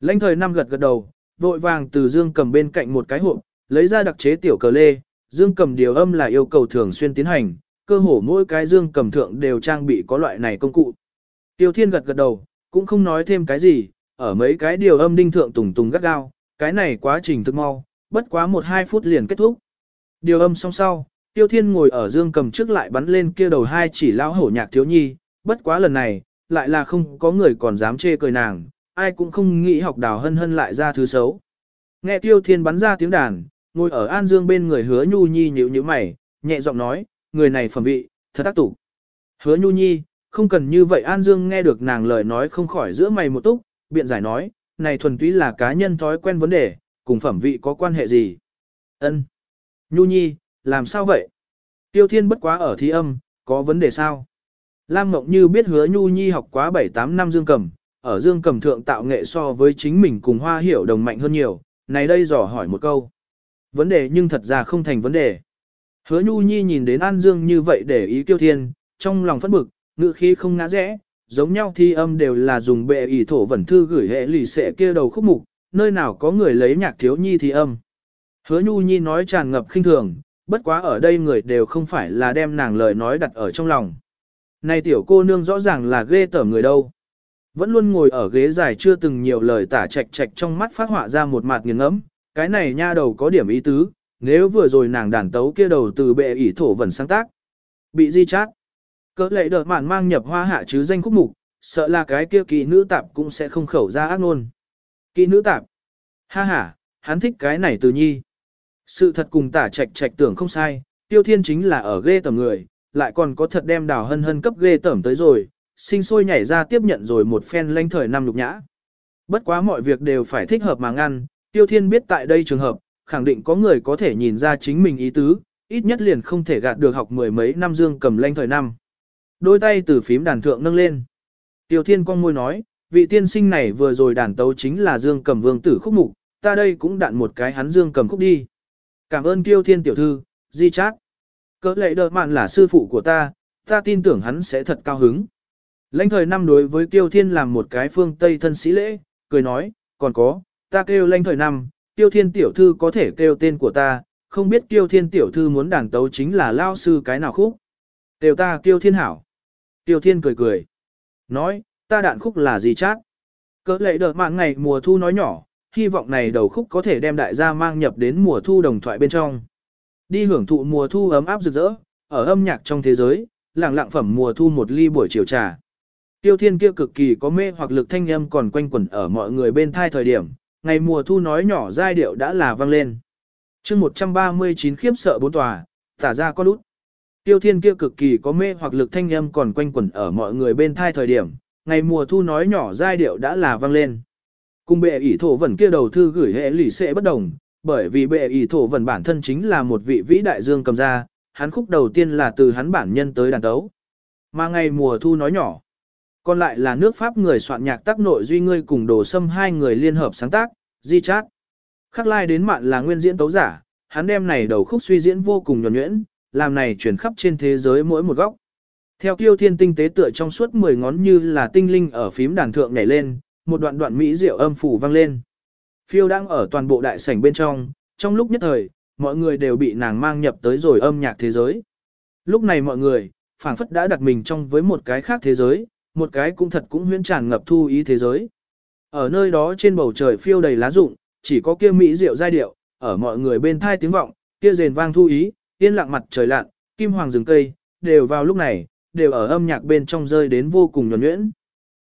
Lãnh thời năm gật gật đầu, vội vàng từ dương cầm bên cạnh một cái hộp, lấy ra đặc chế tiểu cờ lê, dương cầm điều âm là yêu cầu thường xuyên tiến hành, cơ hồ mỗi cái dương cầm thượng đều trang bị có loại này công cụ. Tiêu thiên gật gật đầu, cũng không nói thêm cái gì, ở mấy cái điều âm đinh thượng tùng tùng gắt gao, cái này quá trình thức mau, bất quá 1-2 phút liền kết thúc. Điều âm xong sau, tiêu thiên ngồi ở dương cầm trước lại bắn lên kia đầu hai chỉ lão hổ nhạc thiếu nhi, bất quá lần này, lại là không có người còn dám chê cười nàng, ai cũng không nghĩ học đào hân hân lại ra thứ xấu. Nghe tiêu thiên bắn ra tiếng đàn, ngồi ở An Dương bên người hứa nhu nhi nhíu nhíu mày, nhẹ giọng nói, người này phẩm vị, thật tác tủ. Hứa nhu nhi, không cần như vậy An Dương nghe được nàng lời nói không khỏi giữa mày một túc, biện giải nói, này thuần túy là cá nhân thói quen vấn đề, cùng phẩm vị có quan hệ gì. Ân, Nhu nhi, làm sao vậy? Tiêu thiên bất quá ở thi âm, có vấn đề sao? Lam ngọc Như biết hứa Nhu Nhi học quá 7-8 năm dương cầm, ở dương cầm thượng tạo nghệ so với chính mình cùng hoa hiểu đồng mạnh hơn nhiều, này đây dò hỏi một câu. Vấn đề nhưng thật ra không thành vấn đề. Hứa Nhu Nhi nhìn đến An Dương như vậy để ý tiêu thiên, trong lòng phẫn bực, ngự khí không ngã rẽ, giống nhau thi âm đều là dùng bệ ỷ thổ vẩn thư gửi hệ lì xệ kia đầu khúc mục, nơi nào có người lấy nhạc thiếu nhi thì âm. Hứa Nhu Nhi nói tràn ngập khinh thường, bất quá ở đây người đều không phải là đem nàng lời nói đặt ở trong lòng. Này tiểu cô nương rõ ràng là ghê tởm người đâu. Vẫn luôn ngồi ở ghế dài chưa từng nhiều lời tả trạch trạch trong mắt phát họa ra một mặt nghiêng ngẫm, cái này nha đầu có điểm ý tứ, nếu vừa rồi nàng đàn tấu kia đầu từ bệ ỷ thổ vần sáng tác. Bị di chát. Cỡ lệ đợt mạn mang nhập hoa hạ chứ danh khúc mục, sợ là cái kia kỵ nữ tạp cũng sẽ không khẩu ra ác ngôn kỹ nữ tạp. Ha ha, hắn thích cái này từ nhi. Sự thật cùng tả trạch trạch tưởng không sai, tiêu thiên chính là ở ghê tầm người, lại còn có thật đem đào hân hân cấp ghê tởm tới rồi, sinh sôi nhảy ra tiếp nhận rồi một phen lanh thời năm lục nhã. Bất quá mọi việc đều phải thích hợp mà ngăn, tiêu thiên biết tại đây trường hợp, khẳng định có người có thể nhìn ra chính mình ý tứ, ít nhất liền không thể gạt được học mười mấy năm dương cầm lanh thời năm. Đôi tay từ phím đàn thượng nâng lên. Tiêu thiên con môi nói, vị tiên sinh này vừa rồi đàn tấu chính là dương cầm vương tử khúc mục, ta đây cũng đạn một cái hắn dương cầm khúc đi. Cảm ơn Tiêu Thiên tiểu thư, di chát. Cỡ lệ đợt mạn là sư phụ của ta, ta tin tưởng hắn sẽ thật cao hứng. Lãnh thời năm đối với Tiêu Thiên làm một cái phương Tây thân sĩ lễ, cười nói, còn có, ta kêu lãnh thời năm, Tiêu Thiên tiểu thư có thể kêu tên của ta, không biết Tiêu Thiên tiểu thư muốn đàn tấu chính là lao sư cái nào khúc. Tiêu ta Tiêu Thiên hảo. Tiêu Thiên cười cười. Nói, ta đạn khúc là gì chát. Cỡ lệ đợt mạng ngày mùa thu nói nhỏ, hy vọng này đầu khúc có thể đem đại gia mang nhập đến mùa thu đồng thoại bên trong. Đi hưởng thụ mùa thu ấm áp rực rỡ, ở âm nhạc trong thế giới, lặng lặng phẩm mùa thu một ly buổi chiều trà. Tiêu thiên kia cực kỳ có mê hoặc lực thanh âm còn quanh quẩn ở mọi người bên thai thời điểm, ngày mùa thu nói nhỏ giai điệu đã là vang lên. chương 139 khiếp sợ bốn tòa, tả ra có lút. Tiêu thiên kia cực kỳ có mê hoặc lực thanh âm còn quanh quẩn ở mọi người bên thai thời điểm, ngày mùa thu nói nhỏ giai điệu đã là vang lên. Cùng bệ ỷ thổ vẩn kia đầu thư gửi hệ lì sẽ bất đồng, bởi vì bệ ỷ thổ vẩn bản thân chính là một vị vĩ đại dương cầm gia. hắn khúc đầu tiên là từ hắn bản nhân tới đàn tấu. Mà ngày mùa thu nói nhỏ, còn lại là nước Pháp người soạn nhạc tác nội duy ngươi cùng đồ sâm hai người liên hợp sáng tác, di chát. Khắc lai đến mạn là nguyên diễn tấu giả, hắn đem này đầu khúc suy diễn vô cùng nhuẩn nhuyễn, làm này chuyển khắp trên thế giới mỗi một góc. Theo kiêu thiên tinh tế tựa trong suốt 10 ngón như là tinh linh ở phím đàn thượng nhảy lên, một đoạn đoạn mỹ diệu âm phủ vang lên. Phiêu đang ở toàn bộ đại sảnh bên trong, trong lúc nhất thời, mọi người đều bị nàng mang nhập tới rồi âm nhạc thế giới. Lúc này mọi người, phảng phất đã đặt mình trong với một cái khác thế giới, một cái cũng thật cũng huyễn tràn ngập thu ý thế giới. Ở nơi đó trên bầu trời phiêu đầy lá rụng, chỉ có kia mỹ diệu giai điệu, ở mọi người bên thai tiếng vọng, kia rền vang thu ý, yên lặng mặt trời lặn, kim hoàng rừng cây, đều vào lúc này, đều ở âm nhạc bên trong rơi đến vô cùng nhuẩn nhuyễn.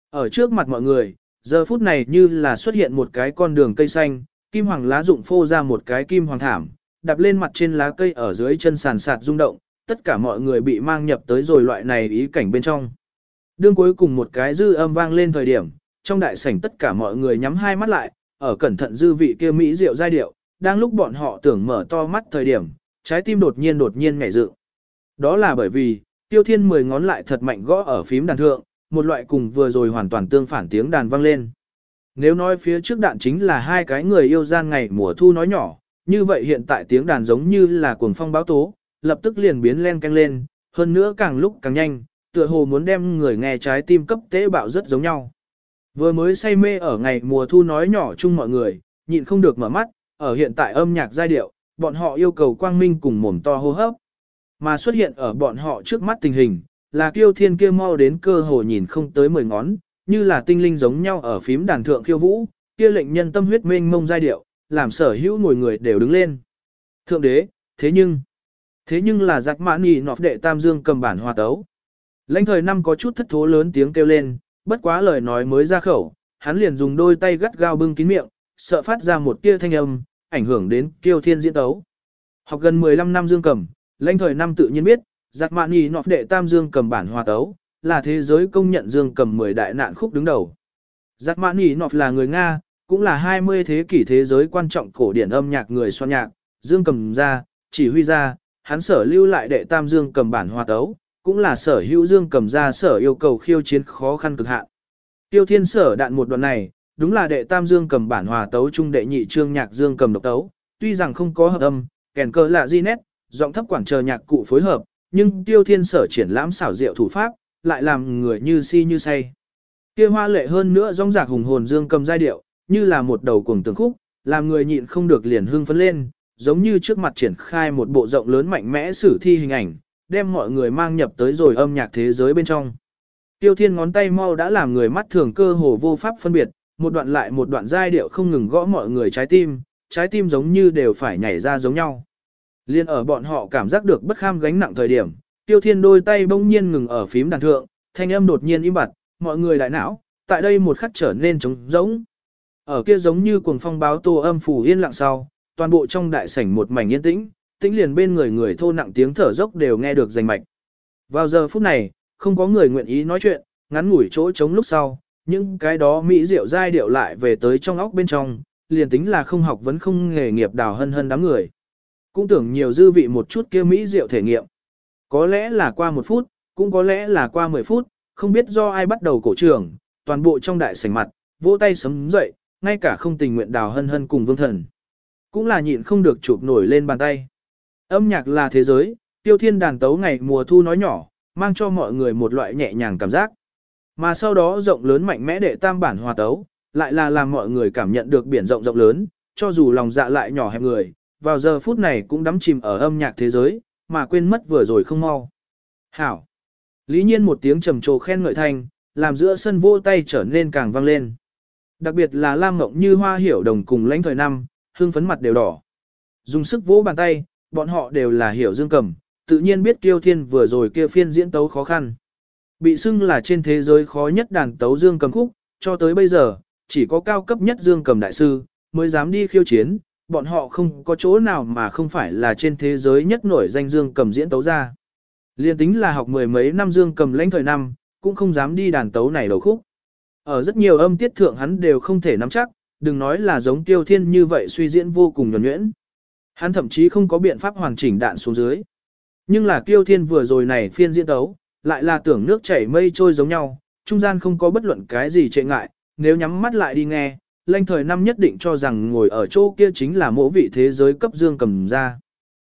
Ở trước mặt mọi người, Giờ phút này như là xuất hiện một cái con đường cây xanh, kim hoàng lá rụng phô ra một cái kim hoàng thảm, đạp lên mặt trên lá cây ở dưới chân sàn sạt rung động, tất cả mọi người bị mang nhập tới rồi loại này ý cảnh bên trong. Đương cuối cùng một cái dư âm vang lên thời điểm, trong đại sảnh tất cả mọi người nhắm hai mắt lại, ở cẩn thận dư vị kia mỹ diệu giai điệu, đang lúc bọn họ tưởng mở to mắt thời điểm, trái tim đột nhiên đột nhiên nhảy dựng. Đó là bởi vì, tiêu thiên mười ngón lại thật mạnh gõ ở phím đàn thượng, một loại cùng vừa rồi hoàn toàn tương phản tiếng đàn vang lên. Nếu nói phía trước đạn chính là hai cái người yêu gian ngày mùa thu nói nhỏ, như vậy hiện tại tiếng đàn giống như là cuồng phong báo tố, lập tức liền biến len canh lên, hơn nữa càng lúc càng nhanh, tựa hồ muốn đem người nghe trái tim cấp tế bạo rất giống nhau. Vừa mới say mê ở ngày mùa thu nói nhỏ chung mọi người, nhịn không được mở mắt, ở hiện tại âm nhạc giai điệu, bọn họ yêu cầu quang minh cùng mồm to hô hấp. Mà xuất hiện ở bọn họ trước mắt tình hình, là kiêu thiên kia mau đến cơ hồ nhìn không tới mười ngón, như là tinh linh giống nhau ở phím đàn thượng khiêu vũ, kia lệnh nhân tâm huyết mênh mông giai điệu, làm sở hữu ngồi người đều đứng lên. Thượng đế, thế nhưng, thế nhưng là giặc mã nì nọp đệ tam dương cầm bản hòa tấu. Lãnh thời năm có chút thất thố lớn tiếng kêu lên, bất quá lời nói mới ra khẩu, hắn liền dùng đôi tay gắt gao bưng kín miệng, sợ phát ra một tia thanh âm, ảnh hưởng đến kiêu thiên diễn tấu. Học gần 15 năm dương cầm, lãnh thời năm tự nhiên biết, Giặc mạn nhì nọt đệ tam dương cầm bản hòa tấu, là thế giới công nhận dương cầm 10 đại nạn khúc đứng đầu. Giặc mạn nhì nọt là người Nga, cũng là 20 thế kỷ thế giới quan trọng cổ điển âm nhạc người soạn nhạc, dương cầm ra, chỉ huy ra, hắn sở lưu lại đệ tam dương cầm bản hòa tấu, cũng là sở hữu dương cầm ra sở yêu cầu khiêu chiến khó khăn cực hạn. Tiêu thiên sở đạn một đoạn này, đúng là đệ tam dương cầm bản hòa tấu trung đệ nhị trương nhạc dương cầm độc tấu, tuy rằng không có hợp âm, kèn cơ là di nét, giọng thấp quảng chờ nhạc cụ phối hợp, nhưng tiêu thiên sở triển lãm xảo diệu thủ pháp, lại làm người như si như say. Kia hoa lệ hơn nữa rong rạc hùng hồn dương cầm giai điệu, như là một đầu cuồng tường khúc, làm người nhịn không được liền hưng phấn lên, giống như trước mặt triển khai một bộ rộng lớn mạnh mẽ sử thi hình ảnh, đem mọi người mang nhập tới rồi âm nhạc thế giới bên trong. Tiêu thiên ngón tay mau đã làm người mắt thường cơ hồ vô pháp phân biệt, một đoạn lại một đoạn giai điệu không ngừng gõ mọi người trái tim, trái tim giống như đều phải nhảy ra giống nhau. Liên ở bọn họ cảm giác được bất kham gánh nặng thời điểm, tiêu thiên đôi tay bỗng nhiên ngừng ở phím đàn thượng, thanh âm đột nhiên im bặt, mọi người đại não, tại đây một khắc trở nên trống rỗng. Ở kia giống như cuồng phong báo tô âm phủ yên lặng sau, toàn bộ trong đại sảnh một mảnh yên tĩnh, tĩnh liền bên người người thô nặng tiếng thở dốc đều nghe được rành mạch. Vào giờ phút này, không có người nguyện ý nói chuyện, ngắn ngủi chỗ trống lúc sau, những cái đó mỹ diệu giai điệu lại về tới trong óc bên trong, liền tính là không học vẫn không nghề nghiệp đào hân hân đám người cũng tưởng nhiều dư vị một chút kia mỹ rượu thể nghiệm. Có lẽ là qua một phút, cũng có lẽ là qua 10 phút, không biết do ai bắt đầu cổ trưởng, toàn bộ trong đại sảnh mặt, vỗ tay sấm dậy, ngay cả không tình nguyện đào hân hân cùng vương thần. Cũng là nhịn không được chụp nổi lên bàn tay. Âm nhạc là thế giới, tiêu thiên đàn tấu ngày mùa thu nói nhỏ, mang cho mọi người một loại nhẹ nhàng cảm giác. Mà sau đó rộng lớn mạnh mẽ để tam bản hòa tấu, lại là làm mọi người cảm nhận được biển rộng rộng lớn, cho dù lòng dạ lại nhỏ hẹp người, vào giờ phút này cũng đắm chìm ở âm nhạc thế giới, mà quên mất vừa rồi không mau. Hảo! Lý nhiên một tiếng trầm trồ khen ngợi thanh, làm giữa sân vô tay trở nên càng vang lên. Đặc biệt là Lam ngọng như hoa hiểu đồng cùng lãnh thời năm, hương phấn mặt đều đỏ. Dùng sức vỗ bàn tay, bọn họ đều là hiểu dương cầm, tự nhiên biết kiêu thiên vừa rồi kia phiên diễn tấu khó khăn. Bị xưng là trên thế giới khó nhất đàn tấu dương cầm khúc, cho tới bây giờ, chỉ có cao cấp nhất dương cầm đại sư, mới dám đi khiêu chiến, bọn họ không có chỗ nào mà không phải là trên thế giới nhất nổi danh dương cầm diễn tấu ra. Liên tính là học mười mấy năm dương cầm lãnh thời năm, cũng không dám đi đàn tấu này đầu khúc. Ở rất nhiều âm tiết thượng hắn đều không thể nắm chắc, đừng nói là giống tiêu thiên như vậy suy diễn vô cùng nhuẩn nhuyễn. Hắn thậm chí không có biện pháp hoàn chỉnh đạn xuống dưới. Nhưng là tiêu thiên vừa rồi này phiên diễn tấu, lại là tưởng nước chảy mây trôi giống nhau, trung gian không có bất luận cái gì trệ ngại, nếu nhắm mắt lại đi nghe, lanh thời năm nhất định cho rằng ngồi ở chỗ kia chính là mỗ vị thế giới cấp dương cầm ra.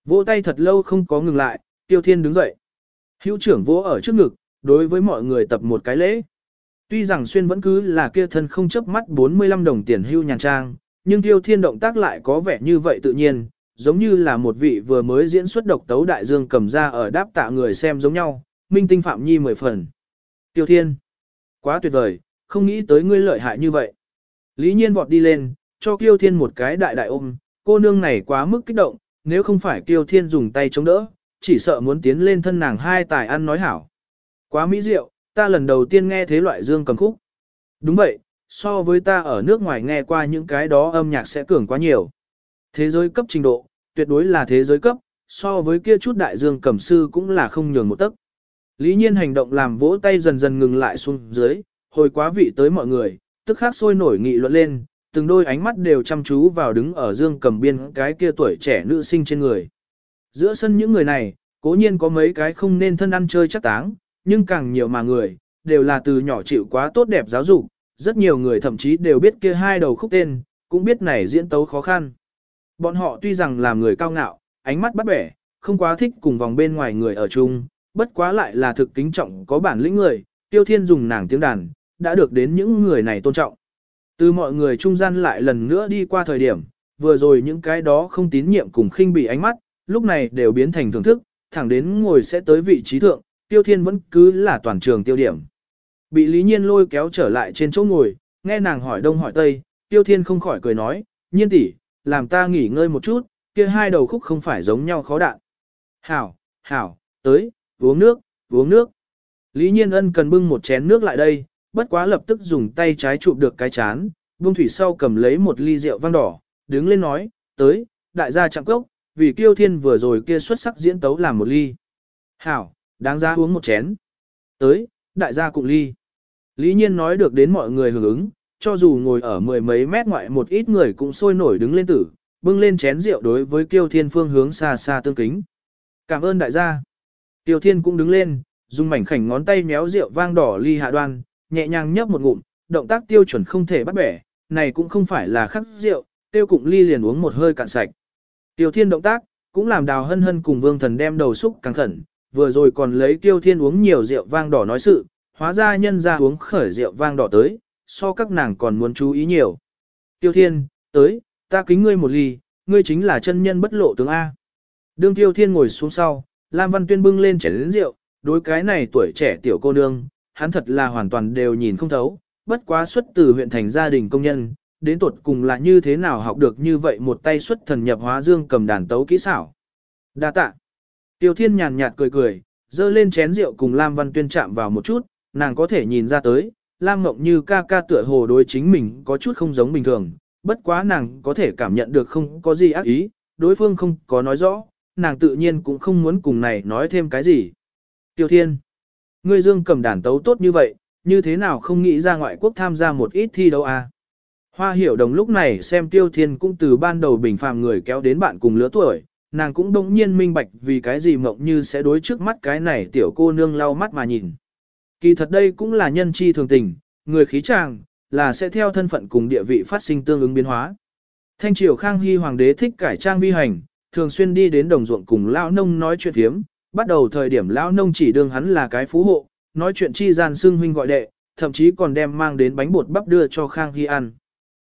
Vỗ tay thật lâu không có ngừng lại, tiêu thiên đứng dậy. Hữu trưởng vỗ ở trước ngực, đối với mọi người tập một cái lễ. Tuy rằng xuyên vẫn cứ là kia thân không chấp mắt 45 đồng tiền hưu nhàn trang, nhưng tiêu thiên động tác lại có vẻ như vậy tự nhiên, giống như là một vị vừa mới diễn xuất độc tấu đại dương cầm ra ở đáp tạ người xem giống nhau, minh tinh phạm nhi mười phần. Tiêu thiên, quá tuyệt vời, không nghĩ tới ngươi lợi hại như vậy. Lý nhiên vọt đi lên, cho Kiêu Thiên một cái đại đại ôm, cô nương này quá mức kích động, nếu không phải Kiêu Thiên dùng tay chống đỡ, chỉ sợ muốn tiến lên thân nàng hai tài ăn nói hảo. Quá mỹ diệu, ta lần đầu tiên nghe thế loại dương cầm khúc. Đúng vậy, so với ta ở nước ngoài nghe qua những cái đó âm nhạc sẽ cường quá nhiều. Thế giới cấp trình độ, tuyệt đối là thế giới cấp, so với kia chút đại dương cầm sư cũng là không nhường một tấc. Lý nhiên hành động làm vỗ tay dần dần ngừng lại xuống dưới, hồi quá vị tới mọi người, tức khắc sôi nổi nghị luận lên, từng đôi ánh mắt đều chăm chú vào đứng ở dương cầm biên cái kia tuổi trẻ nữ sinh trên người. Giữa sân những người này, cố nhiên có mấy cái không nên thân ăn chơi chắc táng, nhưng càng nhiều mà người, đều là từ nhỏ chịu quá tốt đẹp giáo dục, rất nhiều người thậm chí đều biết kia hai đầu khúc tên, cũng biết này diễn tấu khó khăn. Bọn họ tuy rằng là người cao ngạo, ánh mắt bắt bẻ, không quá thích cùng vòng bên ngoài người ở chung, bất quá lại là thực kính trọng có bản lĩnh người, tiêu thiên dùng nàng tiếng đàn, đã được đến những người này tôn trọng. Từ mọi người trung gian lại lần nữa đi qua thời điểm, vừa rồi những cái đó không tín nhiệm cùng khinh bị ánh mắt, lúc này đều biến thành thưởng thức, thẳng đến ngồi sẽ tới vị trí thượng, tiêu thiên vẫn cứ là toàn trường tiêu điểm. Bị Lý Nhiên lôi kéo trở lại trên chỗ ngồi, nghe nàng hỏi đông hỏi tây, tiêu thiên không khỏi cười nói, nhiên tỷ, làm ta nghỉ ngơi một chút, kia hai đầu khúc không phải giống nhau khó đạn. Hảo, hảo, tới, uống nước, uống nước. Lý Nhiên ân cần bưng một chén nước lại đây, bất quá lập tức dùng tay trái chụp được cái chán, buông thủy sau cầm lấy một ly rượu vang đỏ, đứng lên nói, tới, đại gia chạm cốc, vì kiêu thiên vừa rồi kia xuất sắc diễn tấu làm một ly. Hảo, đáng giá uống một chén. Tới, đại gia cùng ly. Lý nhiên nói được đến mọi người hưởng ứng, cho dù ngồi ở mười mấy mét ngoại một ít người cũng sôi nổi đứng lên tử, bưng lên chén rượu đối với kiêu thiên phương hướng xa xa tương kính. Cảm ơn đại gia. Kiêu thiên cũng đứng lên, dùng mảnh khảnh ngón tay méo rượu vang đỏ ly hạ đoan, nhẹ nhàng nhấp một ngụm, động tác tiêu chuẩn không thể bắt bẻ, này cũng không phải là khắc rượu, tiêu cụng ly liền uống một hơi cạn sạch. Tiêu thiên động tác, cũng làm đào hân hân cùng vương thần đem đầu xúc càng khẩn, vừa rồi còn lấy tiêu thiên uống nhiều rượu vang đỏ nói sự, hóa ra nhân ra uống khởi rượu vang đỏ tới, so các nàng còn muốn chú ý nhiều. Tiêu thiên, tới, ta kính ngươi một ly, ngươi chính là chân nhân bất lộ tướng A. Đương tiêu thiên ngồi xuống sau, Lam Văn Tuyên bưng lên chén lớn rượu, đối cái này tuổi trẻ tiểu cô nương, hắn thật là hoàn toàn đều nhìn không thấu, bất quá xuất từ huyện thành gia đình công nhân, đến tuột cùng là như thế nào học được như vậy một tay xuất thần nhập hóa dương cầm đàn tấu kỹ xảo. Đa tạ. Tiêu Thiên nhàn nhạt cười cười, dơ lên chén rượu cùng Lam Văn Tuyên chạm vào một chút, nàng có thể nhìn ra tới, Lam Ngộng như ca ca tựa hồ đối chính mình có chút không giống bình thường, bất quá nàng có thể cảm nhận được không có gì ác ý, đối phương không có nói rõ, nàng tự nhiên cũng không muốn cùng này nói thêm cái gì. Tiêu Thiên Ngươi dương cầm đàn tấu tốt như vậy, như thế nào không nghĩ ra ngoại quốc tham gia một ít thi đấu à? Hoa hiểu đồng lúc này xem tiêu thiên cũng từ ban đầu bình phàm người kéo đến bạn cùng lứa tuổi, nàng cũng đông nhiên minh bạch vì cái gì mộng như sẽ đối trước mắt cái này tiểu cô nương lau mắt mà nhìn. Kỳ thật đây cũng là nhân chi thường tình, người khí tràng, là sẽ theo thân phận cùng địa vị phát sinh tương ứng biến hóa. Thanh triều Khang Hy Hoàng đế thích cải trang vi hành, thường xuyên đi đến đồng ruộng cùng Lão Nông nói chuyện thiếm, bắt đầu thời điểm Lão Nông chỉ đương hắn là cái phú hộ, nói chuyện chi gian xưng huynh gọi đệ, thậm chí còn đem mang đến bánh bột bắp đưa cho Khang Hy ăn.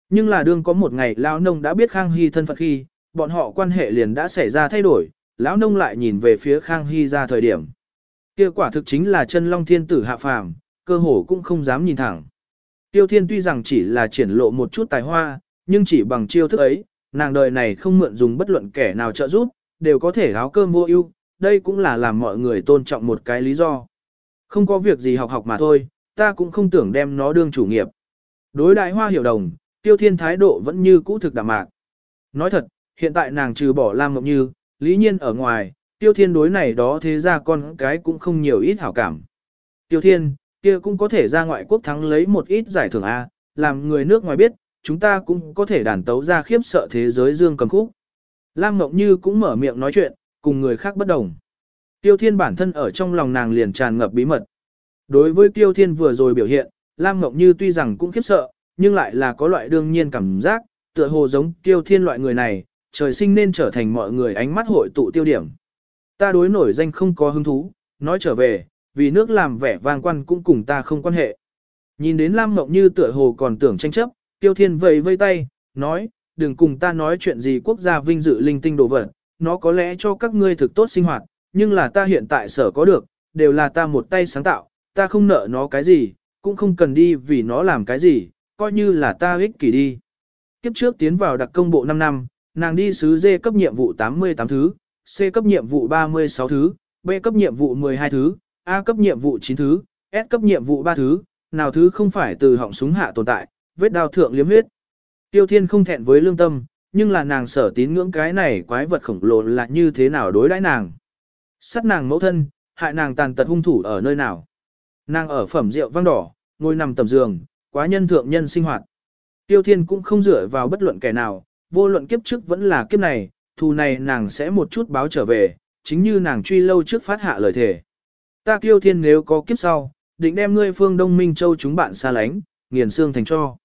Nhưng là đương có một ngày Lão Nông đã biết Khang Hy thân phận khi, bọn họ quan hệ liền đã xảy ra thay đổi, Lão Nông lại nhìn về phía Khang Hy ra thời điểm. Kia quả thực chính là chân long thiên tử hạ phàm, cơ hồ cũng không dám nhìn thẳng. Tiêu Thiên tuy rằng chỉ là triển lộ một chút tài hoa, nhưng chỉ bằng chiêu thức ấy, nàng đời này không mượn dùng bất luận kẻ nào trợ giúp, đều có thể áo cơm vô ưu, đây cũng là làm mọi người tôn trọng một cái lý do. Không có việc gì học học mà thôi, ta cũng không tưởng đem nó đương chủ nghiệp. Đối đại hoa hiểu đồng, tiêu thiên thái độ vẫn như cũ thực đạm mạc. Nói thật, hiện tại nàng trừ bỏ Lam Ngọc Như, lý nhiên ở ngoài, tiêu thiên đối này đó thế ra con cái cũng không nhiều ít hảo cảm. Tiêu thiên, kia cũng có thể ra ngoại quốc thắng lấy một ít giải thưởng A, làm người nước ngoài biết, chúng ta cũng có thể đàn tấu ra khiếp sợ thế giới dương cầm khúc. Lam Ngọc Như cũng mở miệng nói chuyện, cùng người khác bất đồng. Tiêu Thiên bản thân ở trong lòng nàng liền tràn ngập bí mật. Đối với Tiêu Thiên vừa rồi biểu hiện, Lam Ngọc Như tuy rằng cũng khiếp sợ, nhưng lại là có loại đương nhiên cảm giác, tựa hồ giống Tiêu Thiên loại người này, trời sinh nên trở thành mọi người ánh mắt hội tụ tiêu điểm. Ta đối nổi danh không có hứng thú, nói trở về, vì nước làm vẻ vang quan cũng cùng ta không quan hệ. Nhìn đến Lam Ngọc Như tựa hồ còn tưởng tranh chấp, Tiêu Thiên vẫy vây tay, nói, đừng cùng ta nói chuyện gì quốc gia vinh dự linh tinh đồ vật, nó có lẽ cho các ngươi thực tốt sinh hoạt, nhưng là ta hiện tại sở có được, đều là ta một tay sáng tạo, ta không nợ nó cái gì, cũng không cần đi vì nó làm cái gì, coi như là ta ích kỷ đi. Kiếp trước tiến vào đặc công bộ 5 năm, nàng đi sứ D cấp nhiệm vụ 88 thứ, C cấp nhiệm vụ 36 thứ, B cấp nhiệm vụ 12 thứ, A cấp nhiệm vụ 9 thứ, S cấp nhiệm vụ 3 thứ, nào thứ không phải từ họng súng hạ tồn tại, vết đao thượng liếm huyết. Tiêu Thiên không thẹn với lương tâm, nhưng là nàng sở tín ngưỡng cái này quái vật khổng lồ là như thế nào đối đãi nàng. Sát nàng mẫu thân, hại nàng tàn tật hung thủ ở nơi nào. Nàng ở phẩm rượu vang đỏ, ngồi nằm tầm giường, quá nhân thượng nhân sinh hoạt. Tiêu Thiên cũng không dựa vào bất luận kẻ nào, vô luận kiếp trước vẫn là kiếp này, thù này nàng sẽ một chút báo trở về, chính như nàng truy lâu trước phát hạ lời thề. Ta Tiêu Thiên nếu có kiếp sau, định đem ngươi phương Đông Minh Châu chúng bạn xa lánh, nghiền xương thành cho.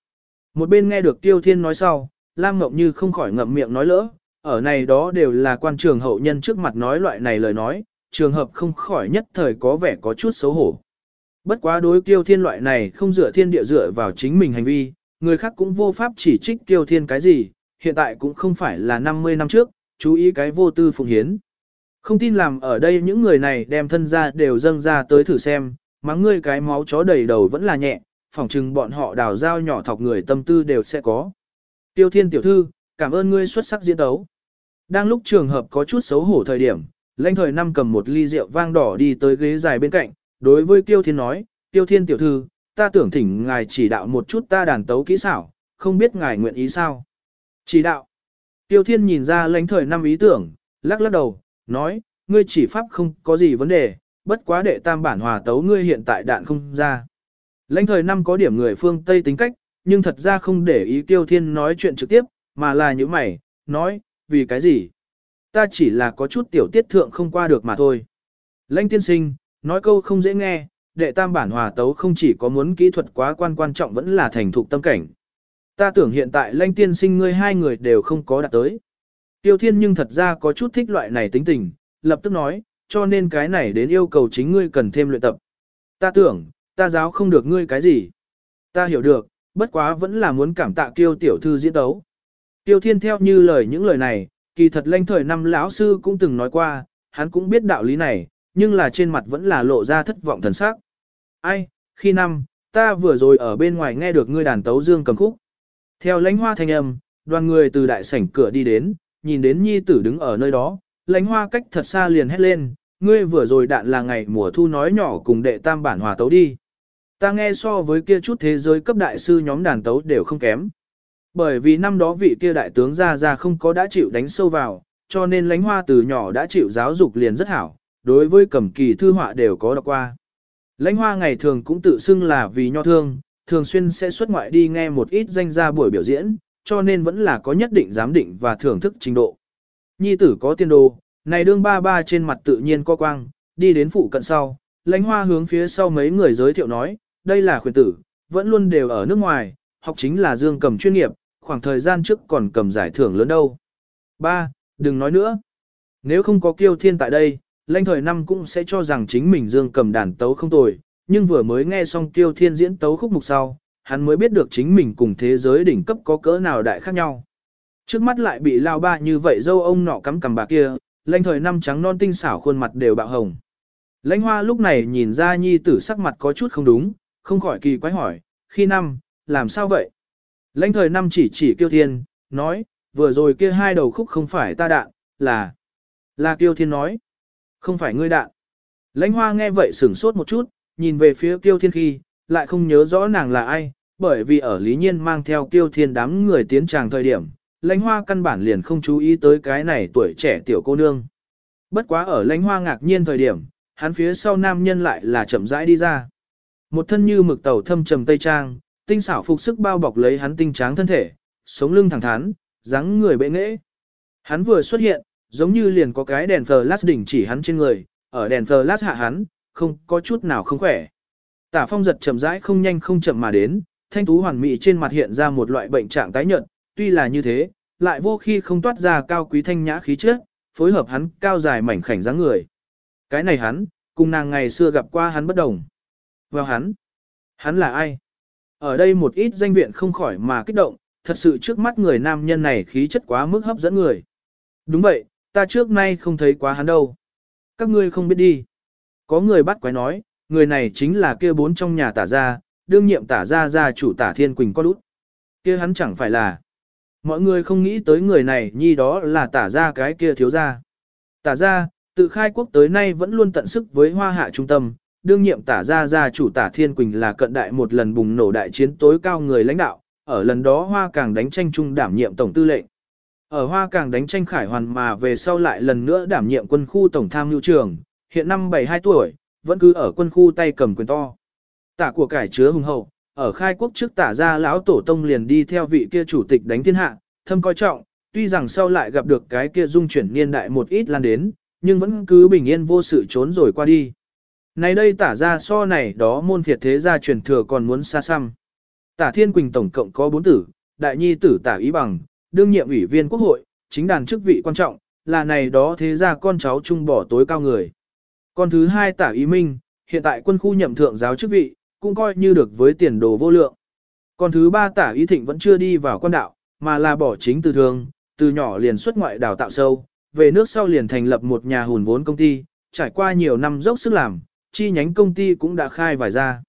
Một bên nghe được Tiêu Thiên nói sau, Lam Ngọc Như không khỏi ngậm miệng nói lỡ, ở này đó đều là quan trường hậu nhân trước mặt nói loại này lời nói, trường hợp không khỏi nhất thời có vẻ có chút xấu hổ. Bất quá đối Tiêu Thiên loại này không dựa thiên địa dựa vào chính mình hành vi, người khác cũng vô pháp chỉ trích Tiêu Thiên cái gì, hiện tại cũng không phải là 50 năm trước, chú ý cái vô tư phụng hiến. Không tin làm ở đây những người này đem thân ra đều dâng ra tới thử xem, mắng ngươi cái máu chó đầy đầu vẫn là nhẹ, phỏng chừng bọn họ đào dao nhỏ thọc người tâm tư đều sẽ có. Tiêu thiên tiểu thư, cảm ơn ngươi xuất sắc diễn tấu. Đang lúc trường hợp có chút xấu hổ thời điểm, lãnh thời năm cầm một ly rượu vang đỏ đi tới ghế dài bên cạnh, đối với Tiêu Thiên nói, Tiêu Thiên tiểu thư, ta tưởng thỉnh ngài chỉ đạo một chút ta đàn tấu kỹ xảo, không biết ngài nguyện ý sao. Chỉ đạo. Tiêu Thiên nhìn ra lãnh thời năm ý tưởng, lắc lắc đầu, nói, ngươi chỉ pháp không có gì vấn đề, bất quá đệ tam bản hòa tấu ngươi hiện tại đạn không ra. Lãnh thời năm có điểm người phương Tây tính cách, nhưng thật ra không để ý Tiêu Thiên nói chuyện trực tiếp, mà là như mày, nói, vì cái gì? Ta chỉ là có chút tiểu tiết thượng không qua được mà thôi. Lãnh tiên sinh, nói câu không dễ nghe, đệ tam bản hòa tấu không chỉ có muốn kỹ thuật quá quan quan trọng vẫn là thành thục tâm cảnh. Ta tưởng hiện tại lãnh tiên sinh ngươi hai người đều không có đạt tới. Tiêu Thiên nhưng thật ra có chút thích loại này tính tình, lập tức nói, cho nên cái này đến yêu cầu chính ngươi cần thêm luyện tập. Ta tưởng, ta giáo không được ngươi cái gì. Ta hiểu được, bất quá vẫn là muốn cảm tạ kiêu tiểu thư diễn tấu. Tiêu thiên theo như lời những lời này, kỳ thật lanh thời năm lão sư cũng từng nói qua, hắn cũng biết đạo lý này, nhưng là trên mặt vẫn là lộ ra thất vọng thần sắc. Ai, khi năm, ta vừa rồi ở bên ngoài nghe được ngươi đàn tấu dương cầm khúc. Theo lãnh hoa thanh âm, đoàn người từ đại sảnh cửa đi đến, nhìn đến nhi tử đứng ở nơi đó, lãnh hoa cách thật xa liền hét lên, ngươi vừa rồi đạn là ngày mùa thu nói nhỏ cùng đệ tam bản hòa tấu đi. Ta nghe so với kia chút thế giới cấp đại sư nhóm đàn tấu đều không kém. Bởi vì năm đó vị kia đại tướng ra ra không có đã chịu đánh sâu vào, cho nên lánh hoa từ nhỏ đã chịu giáo dục liền rất hảo, đối với cầm kỳ thư họa đều có đọc qua. Lãnh hoa ngày thường cũng tự xưng là vì nho thương, thường xuyên sẽ xuất ngoại đi nghe một ít danh gia buổi biểu diễn, cho nên vẫn là có nhất định giám định và thưởng thức trình độ. nhi tử có tiên đồ, này đương ba ba trên mặt tự nhiên co quang, đi đến phụ cận sau, lãnh hoa hướng phía sau mấy người giới thiệu nói, đây là khuyến tử, vẫn luôn đều ở nước ngoài, học chính là dương cầm chuyên nghiệp, khoảng thời gian trước còn cầm giải thưởng lớn đâu. Ba, đừng nói nữa. Nếu không có kiêu thiên tại đây, lãnh thời năm cũng sẽ cho rằng chính mình dương cầm đàn tấu không tồi, nhưng vừa mới nghe xong kiêu thiên diễn tấu khúc mục sau, hắn mới biết được chính mình cùng thế giới đỉnh cấp có cỡ nào đại khác nhau. Trước mắt lại bị lao ba như vậy dâu ông nọ cắm cầm bà kia, lãnh thời năm trắng non tinh xảo khuôn mặt đều bạo hồng. Lãnh hoa lúc này nhìn ra nhi tử sắc mặt có chút không đúng, không khỏi kỳ quái hỏi, khi năm, làm sao vậy? Lãnh thời năm chỉ chỉ kiêu thiên, nói, vừa rồi kia hai đầu khúc không phải ta đạn, là, là kiêu thiên nói, không phải ngươi đạn. Lãnh hoa nghe vậy sửng sốt một chút, nhìn về phía kiêu thiên khi, lại không nhớ rõ nàng là ai, bởi vì ở lý nhiên mang theo kiêu thiên đám người tiến tràng thời điểm, lãnh hoa căn bản liền không chú ý tới cái này tuổi trẻ tiểu cô nương. Bất quá ở lãnh hoa ngạc nhiên thời điểm, hắn phía sau nam nhân lại là chậm rãi đi ra. Một thân như mực tàu thâm trầm tây trang, tinh xảo phục sức bao bọc lấy hắn tinh tráng thân thể, sống lưng thẳng thắn, dáng người bệ nghệ. Hắn vừa xuất hiện, giống như liền có cái đèn flash đỉnh chỉ hắn trên người, ở đèn flash hạ hắn, không có chút nào không khỏe. Tả phong giật chậm rãi không nhanh không chậm mà đến, thanh tú hoàn mỹ trên mặt hiện ra một loại bệnh trạng tái nhợt, tuy là như thế, lại vô khi không toát ra cao quý thanh nhã khí chất, phối hợp hắn cao dài mảnh khảnh dáng người. Cái này hắn, cùng nàng ngày xưa gặp qua hắn bất đồng. Vào hắn, hắn là ai? Ở đây một ít danh viện không khỏi mà kích động, thật sự trước mắt người nam nhân này khí chất quá mức hấp dẫn người. Đúng vậy, ta trước nay không thấy quá hắn đâu. Các ngươi không biết đi. Có người bắt quái nói, người này chính là kia bốn trong nhà tả gia, đương nhiệm tả gia gia chủ tả thiên quỳnh có lút. Kia hắn chẳng phải là. Mọi người không nghĩ tới người này nhi đó là tả gia cái kia thiếu gia. Tả gia, tự khai quốc tới nay vẫn luôn tận sức với hoa hạ trung tâm, đương nhiệm tả gia gia chủ tả thiên quỳnh là cận đại một lần bùng nổ đại chiến tối cao người lãnh đạo, ở lần đó hoa càng đánh tranh chung đảm nhiệm tổng tư lệnh. Ở hoa càng đánh tranh khải hoàn mà về sau lại lần nữa đảm nhiệm quân khu tổng tham mưu trưởng, hiện năm 72 tuổi, vẫn cứ ở quân khu tay cầm quyền to. Tả của cải chứa hùng hậu, ở khai quốc trước tả ra lão tổ tông liền đi theo vị kia chủ tịch đánh thiên hạ, thâm coi trọng, tuy rằng sau lại gặp được cái kia dung chuyển niên đại một ít lan đến, nhưng vẫn cứ bình yên vô sự trốn rồi qua đi. Này đây tả ra so này đó môn phiệt thế gia truyền thừa còn muốn xa xăm. Tả Thiên Quỳnh tổng cộng có bốn tử, đại nhi tử tả ý bằng, đương nhiệm ủy viên quốc hội, chính đàn chức vị quan trọng, là này đó thế gia con cháu trung bỏ tối cao người. Con thứ hai tả ý minh, hiện tại quân khu nhậm thượng giáo chức vị, cũng coi như được với tiền đồ vô lượng. Con thứ ba tả ý thịnh vẫn chưa đi vào quan đạo, mà là bỏ chính từ thường, từ nhỏ liền xuất ngoại đào tạo sâu, về nước sau liền thành lập một nhà hùn vốn công ty, trải qua nhiều năm dốc sức làm, chi nhánh công ty cũng đã khai vài ra.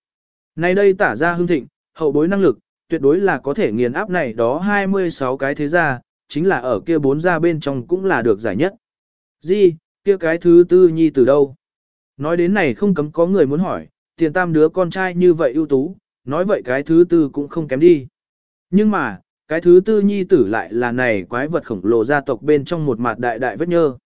Nay đây tả ra hưng thịnh, hậu bối năng lực, tuyệt đối là có thể nghiền áp này đó 26 cái thế gia, chính là ở kia bốn gia bên trong cũng là được giải nhất. Di, kia cái thứ tư nhi từ đâu? Nói đến này không cấm có người muốn hỏi, tiền tam đứa con trai như vậy ưu tú, nói vậy cái thứ tư cũng không kém đi. Nhưng mà, cái thứ tư nhi tử lại là này quái vật khổng lồ gia tộc bên trong một mặt đại đại vết nhơ.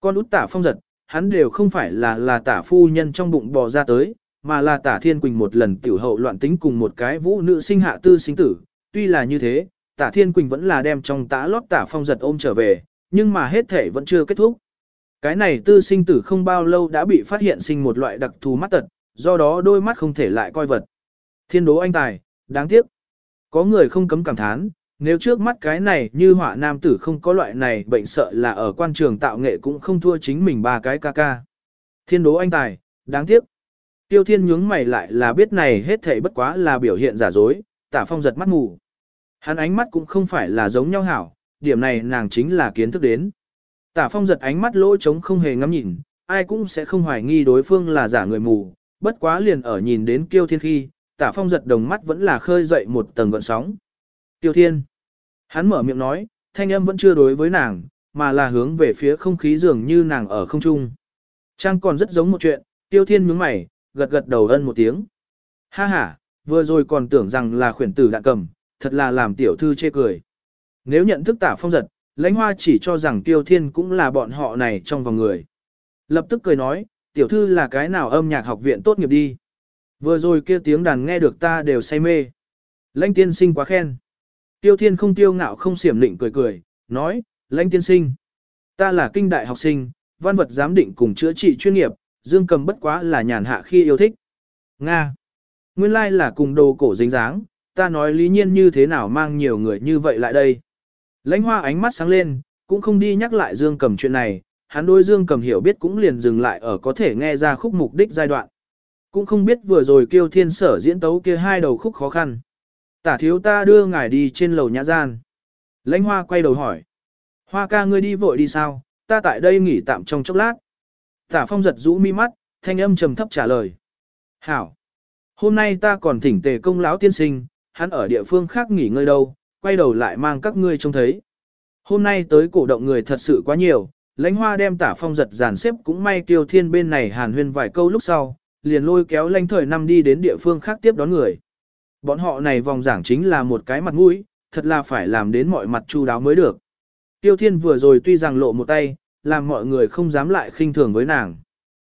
Con út tả phong giật, hắn đều không phải là là tả phu nhân trong bụng bò ra tới, mà là tả thiên quỳnh một lần tiểu hậu loạn tính cùng một cái vũ nữ sinh hạ tư sinh tử. Tuy là như thế, tả thiên quỳnh vẫn là đem trong tã lót tả phong giật ôm trở về, nhưng mà hết thể vẫn chưa kết thúc. Cái này tư sinh tử không bao lâu đã bị phát hiện sinh một loại đặc thù mắt tật, do đó đôi mắt không thể lại coi vật. Thiên đố anh tài, đáng tiếc. Có người không cấm cảm thán, nếu trước mắt cái này như họa nam tử không có loại này bệnh sợ là ở quan trường tạo nghệ cũng không thua chính mình ba cái ca ca. Thiên đố anh tài, đáng tiếc. Tiêu thiên nhướng mày lại là biết này hết thảy bất quá là biểu hiện giả dối, tả phong giật mắt mù. Hắn ánh mắt cũng không phải là giống nhau hảo, điểm này nàng chính là kiến thức đến. Tả phong giật ánh mắt lỗ trống không hề ngắm nhìn, ai cũng sẽ không hoài nghi đối phương là giả người mù, bất quá liền ở nhìn đến kiêu thiên khi, tả phong giật đồng mắt vẫn là khơi dậy một tầng gợn sóng. Tiêu thiên. Hắn mở miệng nói, thanh âm vẫn chưa đối với nàng, mà là hướng về phía không khí dường như nàng ở không trung. Trang còn rất giống một chuyện, tiêu thiên nhướng mày, gật gật đầu ân một tiếng. Ha ha, vừa rồi còn tưởng rằng là khuyển tử đạn cầm, thật là làm tiểu thư chê cười. Nếu nhận thức tả phong giật, lãnh hoa chỉ cho rằng tiêu thiên cũng là bọn họ này trong vòng người. Lập tức cười nói, tiểu thư là cái nào âm nhạc học viện tốt nghiệp đi. Vừa rồi kia tiếng đàn nghe được ta đều say mê. Lãnh tiên sinh quá khen. Tiêu thiên không tiêu ngạo không xiểm lịnh cười cười, nói, lãnh tiên sinh. Ta là kinh đại học sinh, văn vật giám định cùng chữa trị chuyên nghiệp, dương cầm bất quá là nhàn hạ khi yêu thích. Nga. Nguyên lai like là cùng đồ cổ dính dáng, ta nói lý nhiên như thế nào mang nhiều người như vậy lại đây. Lãnh hoa ánh mắt sáng lên, cũng không đi nhắc lại dương cầm chuyện này, hắn đôi dương cầm hiểu biết cũng liền dừng lại ở có thể nghe ra khúc mục đích giai đoạn. Cũng không biết vừa rồi kêu thiên sở diễn tấu kia hai đầu khúc khó khăn. Tả thiếu ta đưa ngài đi trên lầu nhã gian. Lãnh hoa quay đầu hỏi. Hoa ca ngươi đi vội đi sao, ta tại đây nghỉ tạm trong chốc lát. Tả phong giật rũ mi mắt, thanh âm trầm thấp trả lời. Hảo. Hôm nay ta còn thỉnh tề công lão tiên sinh, hắn ở địa phương khác nghỉ ngơi đâu, quay đầu lại mang các ngươi trông thấy. Hôm nay tới cổ động người thật sự quá nhiều, lãnh hoa đem tả phong giật dàn xếp cũng may kiều thiên bên này hàn huyên vài câu lúc sau, liền lôi kéo lãnh thời năm đi đến địa phương khác tiếp đón người. Bọn họ này vòng giảng chính là một cái mặt mũi, thật là phải làm đến mọi mặt chu đáo mới được. Tiêu thiên vừa rồi tuy rằng lộ một tay, làm mọi người không dám lại khinh thường với nàng.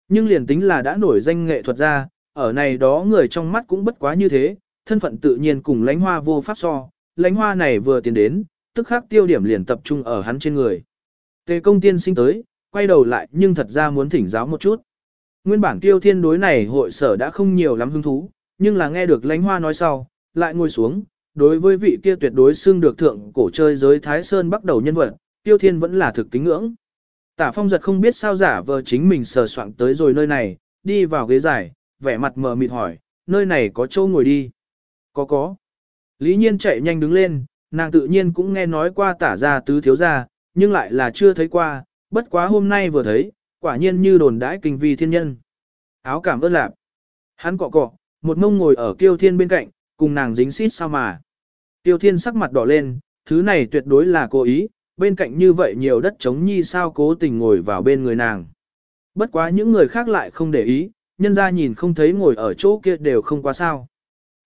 Nhưng liền tính là đã nổi danh nghệ thuật ra, ở này đó người trong mắt cũng bất quá như thế, thân phận tự nhiên cùng lãnh hoa vô pháp so, lãnh hoa này vừa tiến đến, tức khắc tiêu điểm liền tập trung ở hắn trên người. Tề công tiên sinh tới, quay đầu lại nhưng thật ra muốn thỉnh giáo một chút. Nguyên bản tiêu thiên đối này hội sở đã không nhiều lắm hứng thú, nhưng là nghe được lánh hoa nói sau, lại ngồi xuống, đối với vị kia tuyệt đối xưng được thượng cổ chơi giới Thái Sơn bắt đầu nhân vật, tiêu thiên vẫn là thực kính ngưỡng. Tả phong giật không biết sao giả vờ chính mình sờ soạn tới rồi nơi này, đi vào ghế dài, vẻ mặt mờ mịt hỏi, nơi này có chỗ ngồi đi. Có có. Lý nhiên chạy nhanh đứng lên, nàng tự nhiên cũng nghe nói qua tả ra tứ thiếu gia, nhưng lại là chưa thấy qua, bất quá hôm nay vừa thấy, quả nhiên như đồn đãi kinh vi thiên nhân. Áo cảm ơn lạc. Hắn cọ cọ, một mông ngồi ở kiêu thiên bên cạnh, cùng nàng dính xít sao mà. Tiêu thiên sắc mặt đỏ lên, thứ này tuyệt đối là cố ý, bên cạnh như vậy nhiều đất trống nhi sao cố tình ngồi vào bên người nàng. Bất quá những người khác lại không để ý, nhân ra nhìn không thấy ngồi ở chỗ kia đều không quá sao.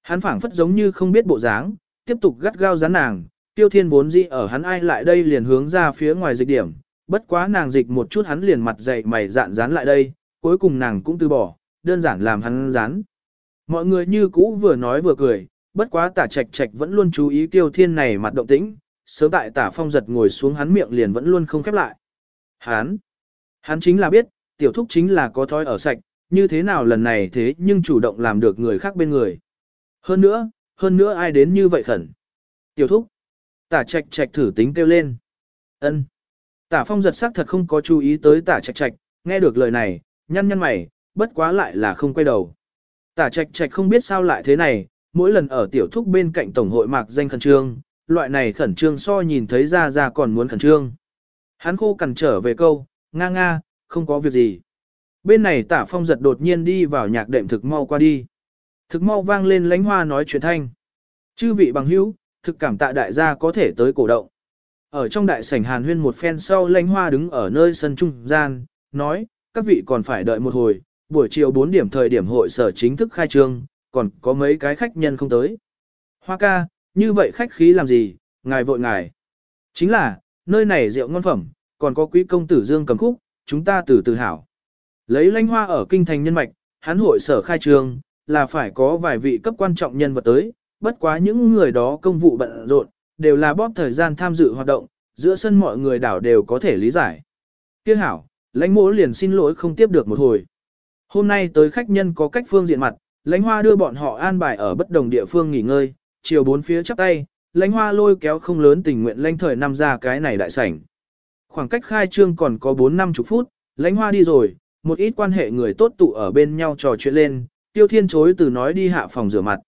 Hắn phảng phất giống như không biết bộ dáng, tiếp tục gắt gao rắn nàng, tiêu thiên vốn dĩ ở hắn ai lại đây liền hướng ra phía ngoài dịch điểm, bất quá nàng dịch một chút hắn liền mặt dậy mày dạn dán lại đây, cuối cùng nàng cũng từ bỏ, đơn giản làm hắn dán. Mọi người như cũ vừa nói vừa cười, bất quá tả trạch trạch vẫn luôn chú ý tiêu thiên này mặt động tĩnh, sớm tại tả phong giật ngồi xuống hắn miệng liền vẫn luôn không khép lại. Hắn, hắn chính là biết, tiểu thúc chính là có thói ở sạch, như thế nào lần này thế nhưng chủ động làm được người khác bên người. Hơn nữa, hơn nữa ai đến như vậy khẩn. Tiểu thúc, tả trạch trạch thử tính kêu lên. ân Tả phong giật sắc thật không có chú ý tới tả trạch trạch, nghe được lời này, nhăn nhăn mày, bất quá lại là không quay đầu. Tả trạch trạch không biết sao lại thế này, mỗi lần ở tiểu thúc bên cạnh tổng hội mạc danh khẩn trương, loại này khẩn trương so nhìn thấy ra ra còn muốn khẩn trương. Hắn khô cằn trở về câu, nga nga, không có việc gì. Bên này tả phong giật đột nhiên đi vào nhạc đệm thực mau qua đi. Thực mau vang lên lánh hoa nói chuyện thanh. Chư vị bằng hữu, thực cảm tạ đại gia có thể tới cổ động. Ở trong đại sảnh hàn huyên một phen sau lánh hoa đứng ở nơi sân trung gian, nói, các vị còn phải đợi một hồi, buổi chiều 4 điểm thời điểm hội sở chính thức khai trương, còn có mấy cái khách nhân không tới. Hoa ca, như vậy khách khí làm gì, ngài vội ngài. Chính là, nơi này rượu ngon phẩm, còn có quý công tử Dương cầm khúc, chúng ta từ từ hảo. Lấy lãnh hoa ở kinh thành nhân mạch, hắn hội sở khai trương, là phải có vài vị cấp quan trọng nhân vật tới, bất quá những người đó công vụ bận rộn, đều là bóp thời gian tham dự hoạt động, giữa sân mọi người đảo đều có thể lý giải. Tiếc hảo, lãnh mỗ liền xin lỗi không tiếp được một hồi. Hôm nay tới khách nhân có cách phương diện mặt, lãnh hoa đưa bọn họ an bài ở bất đồng địa phương nghỉ ngơi, chiều bốn phía chắp tay, lãnh hoa lôi kéo không lớn tình nguyện lãnh thời năm ra cái này đại sảnh. Khoảng cách khai trương còn có 4 năm chục phút, lãnh hoa đi rồi, một ít quan hệ người tốt tụ ở bên nhau trò chuyện lên, tiêu thiên chối từ nói đi hạ phòng rửa mặt.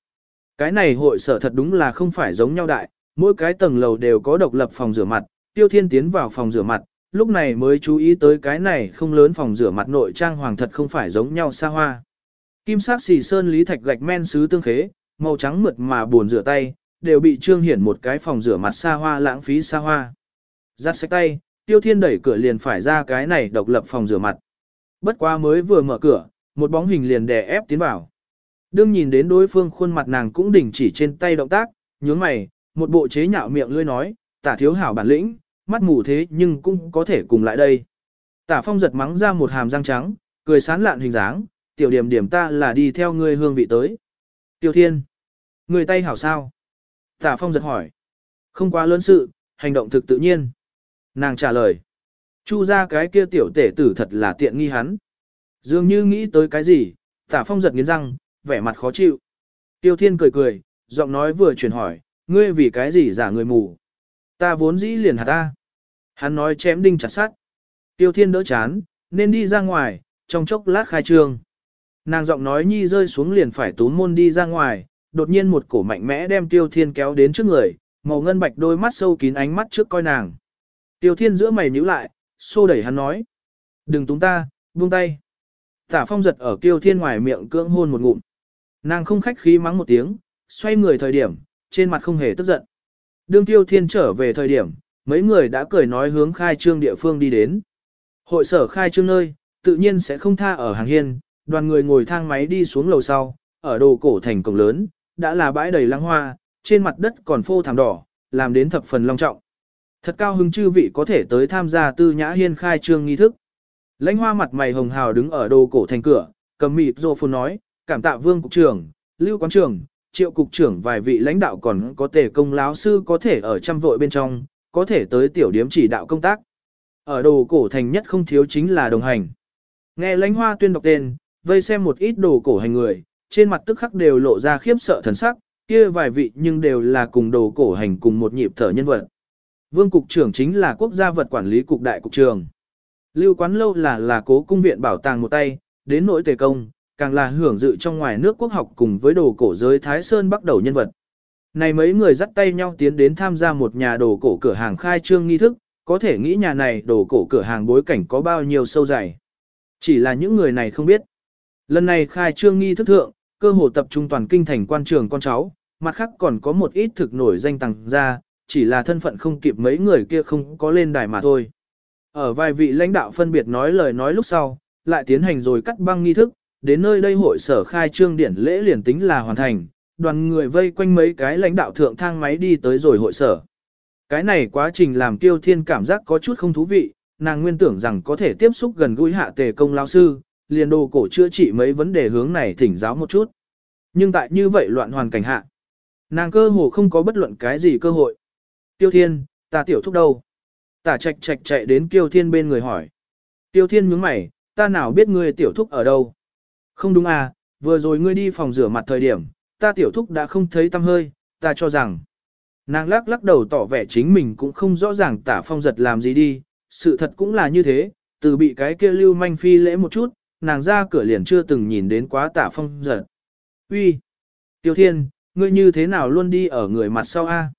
Cái này hội sở thật đúng là không phải giống nhau đại, mỗi cái tầng lầu đều có độc lập phòng rửa mặt, tiêu thiên tiến vào phòng rửa mặt, lúc này mới chú ý tới cái này không lớn phòng rửa mặt nội trang hoàng thật không phải giống nhau xa hoa. Kim sắc xì sơn lý thạch gạch men sứ tương khế, màu trắng mượt mà buồn rửa tay, đều bị trương hiển một cái phòng rửa mặt xa hoa lãng phí xa hoa. Giặt sạch tay, tiêu thiên đẩy cửa liền phải ra cái này độc lập phòng rửa mặt. Bất quá mới vừa mở cửa, một bóng hình liền đè ép tiến vào. Đương nhìn đến đối phương khuôn mặt nàng cũng đình chỉ trên tay động tác, nhướng mày, một bộ chế nhạo miệng lươi nói, tả thiếu hảo bản lĩnh, mắt mù thế nhưng cũng có thể cùng lại đây. Tả phong giật mắng ra một hàm răng trắng, cười sán lạn hình dáng, tiểu điểm điểm ta là đi theo ngươi hương vị tới. Tiêu thiên, người tay hảo sao? Tả phong giật hỏi. Không quá lớn sự, hành động thực tự nhiên. Nàng trả lời. Chu ra cái kia tiểu tể tử thật là tiện nghi hắn. Dường như nghĩ tới cái gì, tả phong giật nghiến răng, vẻ mặt khó chịu. Tiêu thiên cười cười, giọng nói vừa chuyển hỏi, ngươi vì cái gì giả người mù. Ta vốn dĩ liền hạt ta. Hắn nói chém đinh chặt sắt. Tiêu thiên đỡ chán, nên đi ra ngoài, trong chốc lát khai trương. Nàng giọng nói nhi rơi xuống liền phải tún môn đi ra ngoài, đột nhiên một cổ mạnh mẽ đem tiêu thiên kéo đến trước người, màu ngân bạch đôi mắt sâu kín ánh mắt trước coi nàng. Tiêu thiên giữa mày nhíu lại, xô đẩy hắn nói. Đừng túng ta, buông tay. Tả phong giật ở tiêu thiên ngoài miệng cưỡng hôn một ngụm. Nàng không khách khí mắng một tiếng, xoay người thời điểm, trên mặt không hề tức giận. Đương tiêu thiên trở về thời điểm, mấy người đã cười nói hướng khai trương địa phương đi đến. Hội sở khai trương nơi, tự nhiên sẽ không tha ở hàng hiên, đoàn người ngồi thang máy đi xuống lầu sau, ở đồ cổ thành cổng lớn, đã là bãi đầy lăng hoa, trên mặt đất còn phô thảm đỏ, làm đến thập phần long trọng. Thật cao hứng chư vị có thể tới tham gia tư nhã hiên khai trương nghi thức. Lãnh hoa mặt mày hồng hào đứng ở đồ cổ thành cửa, cầm mịt rô phun nói, cảm tạ vương cục trưởng, lưu quán trưởng, triệu cục trưởng vài vị lãnh đạo còn có thể công láo sư có thể ở trăm vội bên trong, có thể tới tiểu điếm chỉ đạo công tác. Ở đồ cổ thành nhất không thiếu chính là đồng hành. Nghe lãnh hoa tuyên đọc tên, vây xem một ít đồ cổ hành người, trên mặt tức khắc đều lộ ra khiếp sợ thần sắc, kia vài vị nhưng đều là cùng đồ cổ hành cùng một nhịp thở nhân vật. Vương cục trưởng chính là quốc gia vật quản lý cục đại cục trường. Lưu quán lâu là là cố cung viện bảo tàng một tay, đến nỗi tề công, càng là hưởng dự trong ngoài nước quốc học cùng với đồ cổ giới Thái Sơn bắt đầu nhân vật. Này mấy người dắt tay nhau tiến đến tham gia một nhà đồ cổ cửa hàng khai trương nghi thức, có thể nghĩ nhà này đồ cổ cửa hàng bối cảnh có bao nhiêu sâu dày. Chỉ là những người này không biết. Lần này khai trương nghi thức thượng, cơ hồ tập trung toàn kinh thành quan trường con cháu, mặt khác còn có một ít thực nổi danh tăng ra, chỉ là thân phận không kịp mấy người kia không có lên đài mà thôi. Ở vài vị lãnh đạo phân biệt nói lời nói lúc sau, lại tiến hành rồi cắt băng nghi thức, đến nơi đây hội sở khai trương điển lễ liền tính là hoàn thành, đoàn người vây quanh mấy cái lãnh đạo thượng thang máy đi tới rồi hội sở. Cái này quá trình làm Tiêu Thiên cảm giác có chút không thú vị, nàng nguyên tưởng rằng có thể tiếp xúc gần gũi hạ tề công lao sư, liền đồ cổ chữa trị mấy vấn đề hướng này thỉnh giáo một chút. Nhưng tại như vậy loạn hoàn cảnh hạ, nàng cơ hồ không có bất luận cái gì cơ hội. Tiêu Thiên, ta tiểu thúc đâu? Tả trạch trạch chạy đến Tiêu Thiên bên người hỏi. Tiêu Thiên nhướng mày, ta nào biết ngươi tiểu thúc ở đâu? Không đúng à, vừa rồi ngươi đi phòng rửa mặt thời điểm, ta tiểu thúc đã không thấy tâm hơi, ta cho rằng. Nàng lắc lắc đầu tỏ vẻ chính mình cũng không rõ ràng tả phong giật làm gì đi, sự thật cũng là như thế, từ bị cái kia lưu manh phi lễ một chút, nàng ra cửa liền chưa từng nhìn đến quá tả phong giật. Uy, Tiêu Thiên, ngươi như thế nào luôn đi ở người mặt sau a?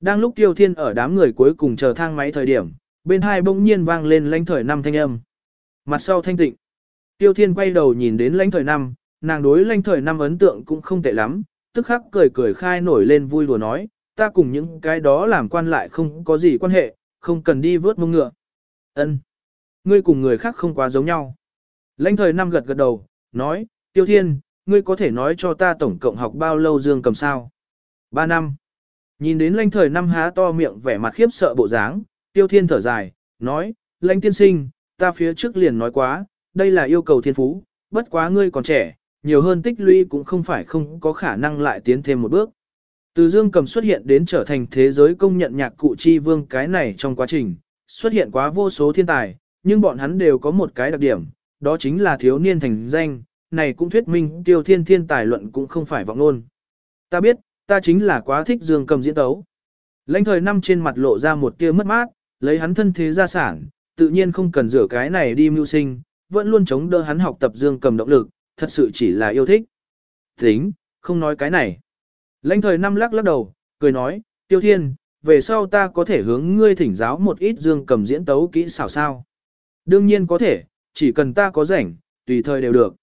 Đang lúc Tiêu Thiên ở đám người cuối cùng chờ thang máy thời điểm, bên hai bỗng nhiên vang lên lãnh thời năm thanh âm. Mặt sau thanh tịnh. Tiêu Thiên quay đầu nhìn đến lãnh thời năm, nàng đối lãnh thời năm ấn tượng cũng không tệ lắm, tức khắc cười cười khai nổi lên vui đùa nói, ta cùng những cái đó làm quan lại không có gì quan hệ, không cần đi vớt mông ngựa. Ân, Ngươi cùng người khác không quá giống nhau. Lãnh thời năm gật gật đầu, nói, Tiêu Thiên, ngươi có thể nói cho ta tổng cộng học bao lâu dương cầm sao? Ba năm. Nhìn đến lãnh thời năm há to miệng vẻ mặt khiếp sợ bộ dáng, Tiêu Thiên thở dài, nói, lãnh tiên sinh, ta phía trước liền nói quá, đây là yêu cầu thiên phú, bất quá ngươi còn trẻ, nhiều hơn tích lũy cũng không phải không có khả năng lại tiến thêm một bước. Từ dương cầm xuất hiện đến trở thành thế giới công nhận nhạc cụ chi vương cái này trong quá trình, xuất hiện quá vô số thiên tài, nhưng bọn hắn đều có một cái đặc điểm, đó chính là thiếu niên thành danh, này cũng thuyết minh tiêu thiên thiên tài luận cũng không phải vọng luôn. Ta biết, ta chính là quá thích dương cầm diễn tấu. Lãnh thời năm trên mặt lộ ra một tia mất mát, lấy hắn thân thế gia sản, tự nhiên không cần rửa cái này đi mưu sinh, vẫn luôn chống đỡ hắn học tập dương cầm động lực, thật sự chỉ là yêu thích. Tính, không nói cái này. Lãnh thời năm lắc lắc đầu, cười nói, tiêu thiên, về sau ta có thể hướng ngươi thỉnh giáo một ít dương cầm diễn tấu kỹ xảo sao. Đương nhiên có thể, chỉ cần ta có rảnh, tùy thời đều được.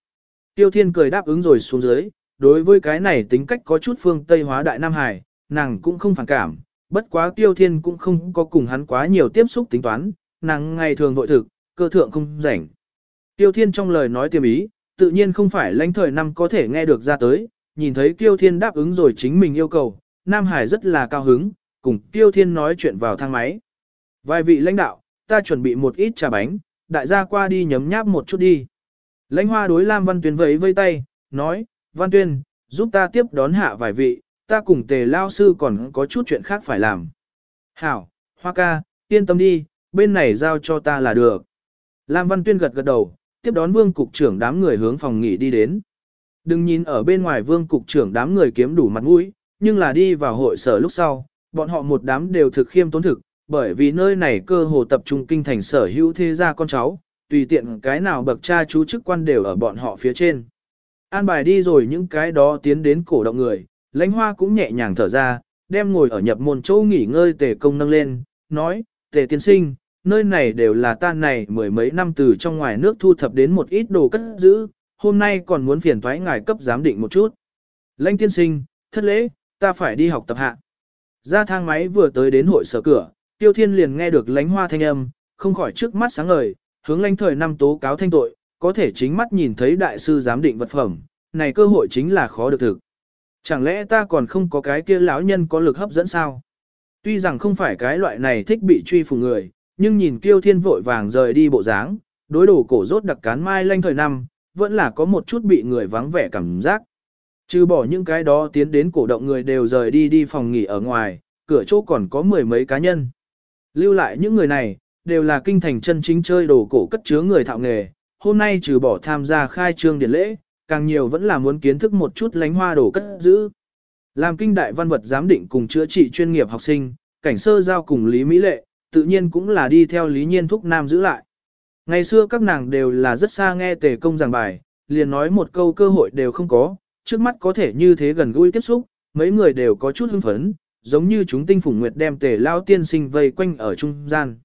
Tiêu thiên cười đáp ứng rồi xuống dưới, đối với cái này tính cách có chút phương Tây hóa đại Nam Hải, nàng cũng không phản cảm, bất quá tiêu thiên cũng không có cùng hắn quá nhiều tiếp xúc tính toán, nàng ngày thường vội thực, cơ thượng không rảnh. Tiêu thiên trong lời nói tiềm ý, tự nhiên không phải lãnh thời năm có thể nghe được ra tới, nhìn thấy Tiêu Thiên đáp ứng rồi chính mình yêu cầu, Nam Hải rất là cao hứng, cùng Tiêu Thiên nói chuyện vào thang máy. Vài vị lãnh đạo, ta chuẩn bị một ít trà bánh, đại gia qua đi nhấm nháp một chút đi. Lãnh hoa đối Lam Văn Tuyên vẫy vây tay, nói, Văn Tuyên, giúp ta tiếp đón hạ vài vị, ta cùng tề lao sư còn có chút chuyện khác phải làm. Hảo, hoa ca, yên tâm đi, bên này giao cho ta là được. Lam Văn Tuyên gật gật đầu, tiếp đón vương cục trưởng đám người hướng phòng nghỉ đi đến. Đừng nhìn ở bên ngoài vương cục trưởng đám người kiếm đủ mặt mũi, nhưng là đi vào hội sở lúc sau, bọn họ một đám đều thực khiêm tốn thực, bởi vì nơi này cơ hồ tập trung kinh thành sở hữu thế gia con cháu, tùy tiện cái nào bậc cha chú chức quan đều ở bọn họ phía trên. An bài đi rồi những cái đó tiến đến cổ động người, lãnh hoa cũng nhẹ nhàng thở ra, đem ngồi ở nhập môn chỗ nghỉ ngơi tề công nâng lên, nói, tề tiên sinh, nơi này đều là ta này mười mấy năm từ trong ngoài nước thu thập đến một ít đồ cất giữ, hôm nay còn muốn phiền thoái ngài cấp giám định một chút. Lãnh tiên sinh, thất lễ, ta phải đi học tập hạ. Ra thang máy vừa tới đến hội sở cửa, tiêu thiên liền nghe được lánh hoa thanh âm, không khỏi trước mắt sáng ngời, hướng lãnh thời năm tố cáo thanh tội, có thể chính mắt nhìn thấy đại sư giám định vật phẩm, này cơ hội chính là khó được thực. Chẳng lẽ ta còn không có cái kia lão nhân có lực hấp dẫn sao? Tuy rằng không phải cái loại này thích bị truy phù người, nhưng nhìn kiêu thiên vội vàng rời đi bộ dáng, đối đồ cổ rốt đặc cán mai lanh thời năm, vẫn là có một chút bị người vắng vẻ cảm giác. Trừ bỏ những cái đó tiến đến cổ động người đều rời đi đi phòng nghỉ ở ngoài, cửa chỗ còn có mười mấy cá nhân. Lưu lại những người này, đều là kinh thành chân chính chơi đồ cổ cất chứa người thạo nghề, hôm nay trừ bỏ tham gia khai trương điển lễ, càng nhiều vẫn là muốn kiến thức một chút lánh hoa đồ cất giữ. Làm kinh đại văn vật giám định cùng chữa trị chuyên nghiệp học sinh, cảnh sơ giao cùng Lý Mỹ Lệ, tự nhiên cũng là đi theo Lý Nhiên Thúc Nam giữ lại. Ngày xưa các nàng đều là rất xa nghe tề công giảng bài, liền nói một câu cơ hội đều không có, trước mắt có thể như thế gần gũi tiếp xúc, mấy người đều có chút hưng phấn, giống như chúng tinh phủng nguyệt đem tề lao tiên sinh vây quanh ở trung gian.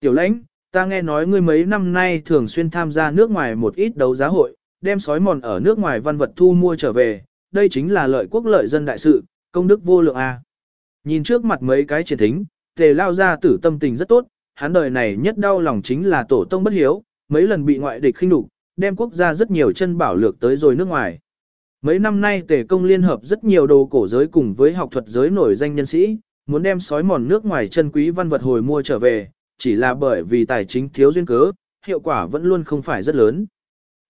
Tiểu lãnh, ta nghe nói ngươi mấy năm nay thường xuyên tham gia nước ngoài một ít đấu giá hội, đem sói mòn ở nước ngoài văn vật thu mua trở về, đây chính là lợi quốc lợi dân đại sự, công đức vô lượng a. Nhìn trước mặt mấy cái triển thính, tề lao ra tử tâm tình rất tốt, hắn đời này nhất đau lòng chính là tổ tông bất hiếu, mấy lần bị ngoại địch khinh đục, đem quốc gia rất nhiều chân bảo lược tới rồi nước ngoài. Mấy năm nay tề công liên hợp rất nhiều đồ cổ giới cùng với học thuật giới nổi danh nhân sĩ, muốn đem sói mòn nước ngoài chân quý văn vật hồi mua trở về, chỉ là bởi vì tài chính thiếu duyên cớ, hiệu quả vẫn luôn không phải rất lớn.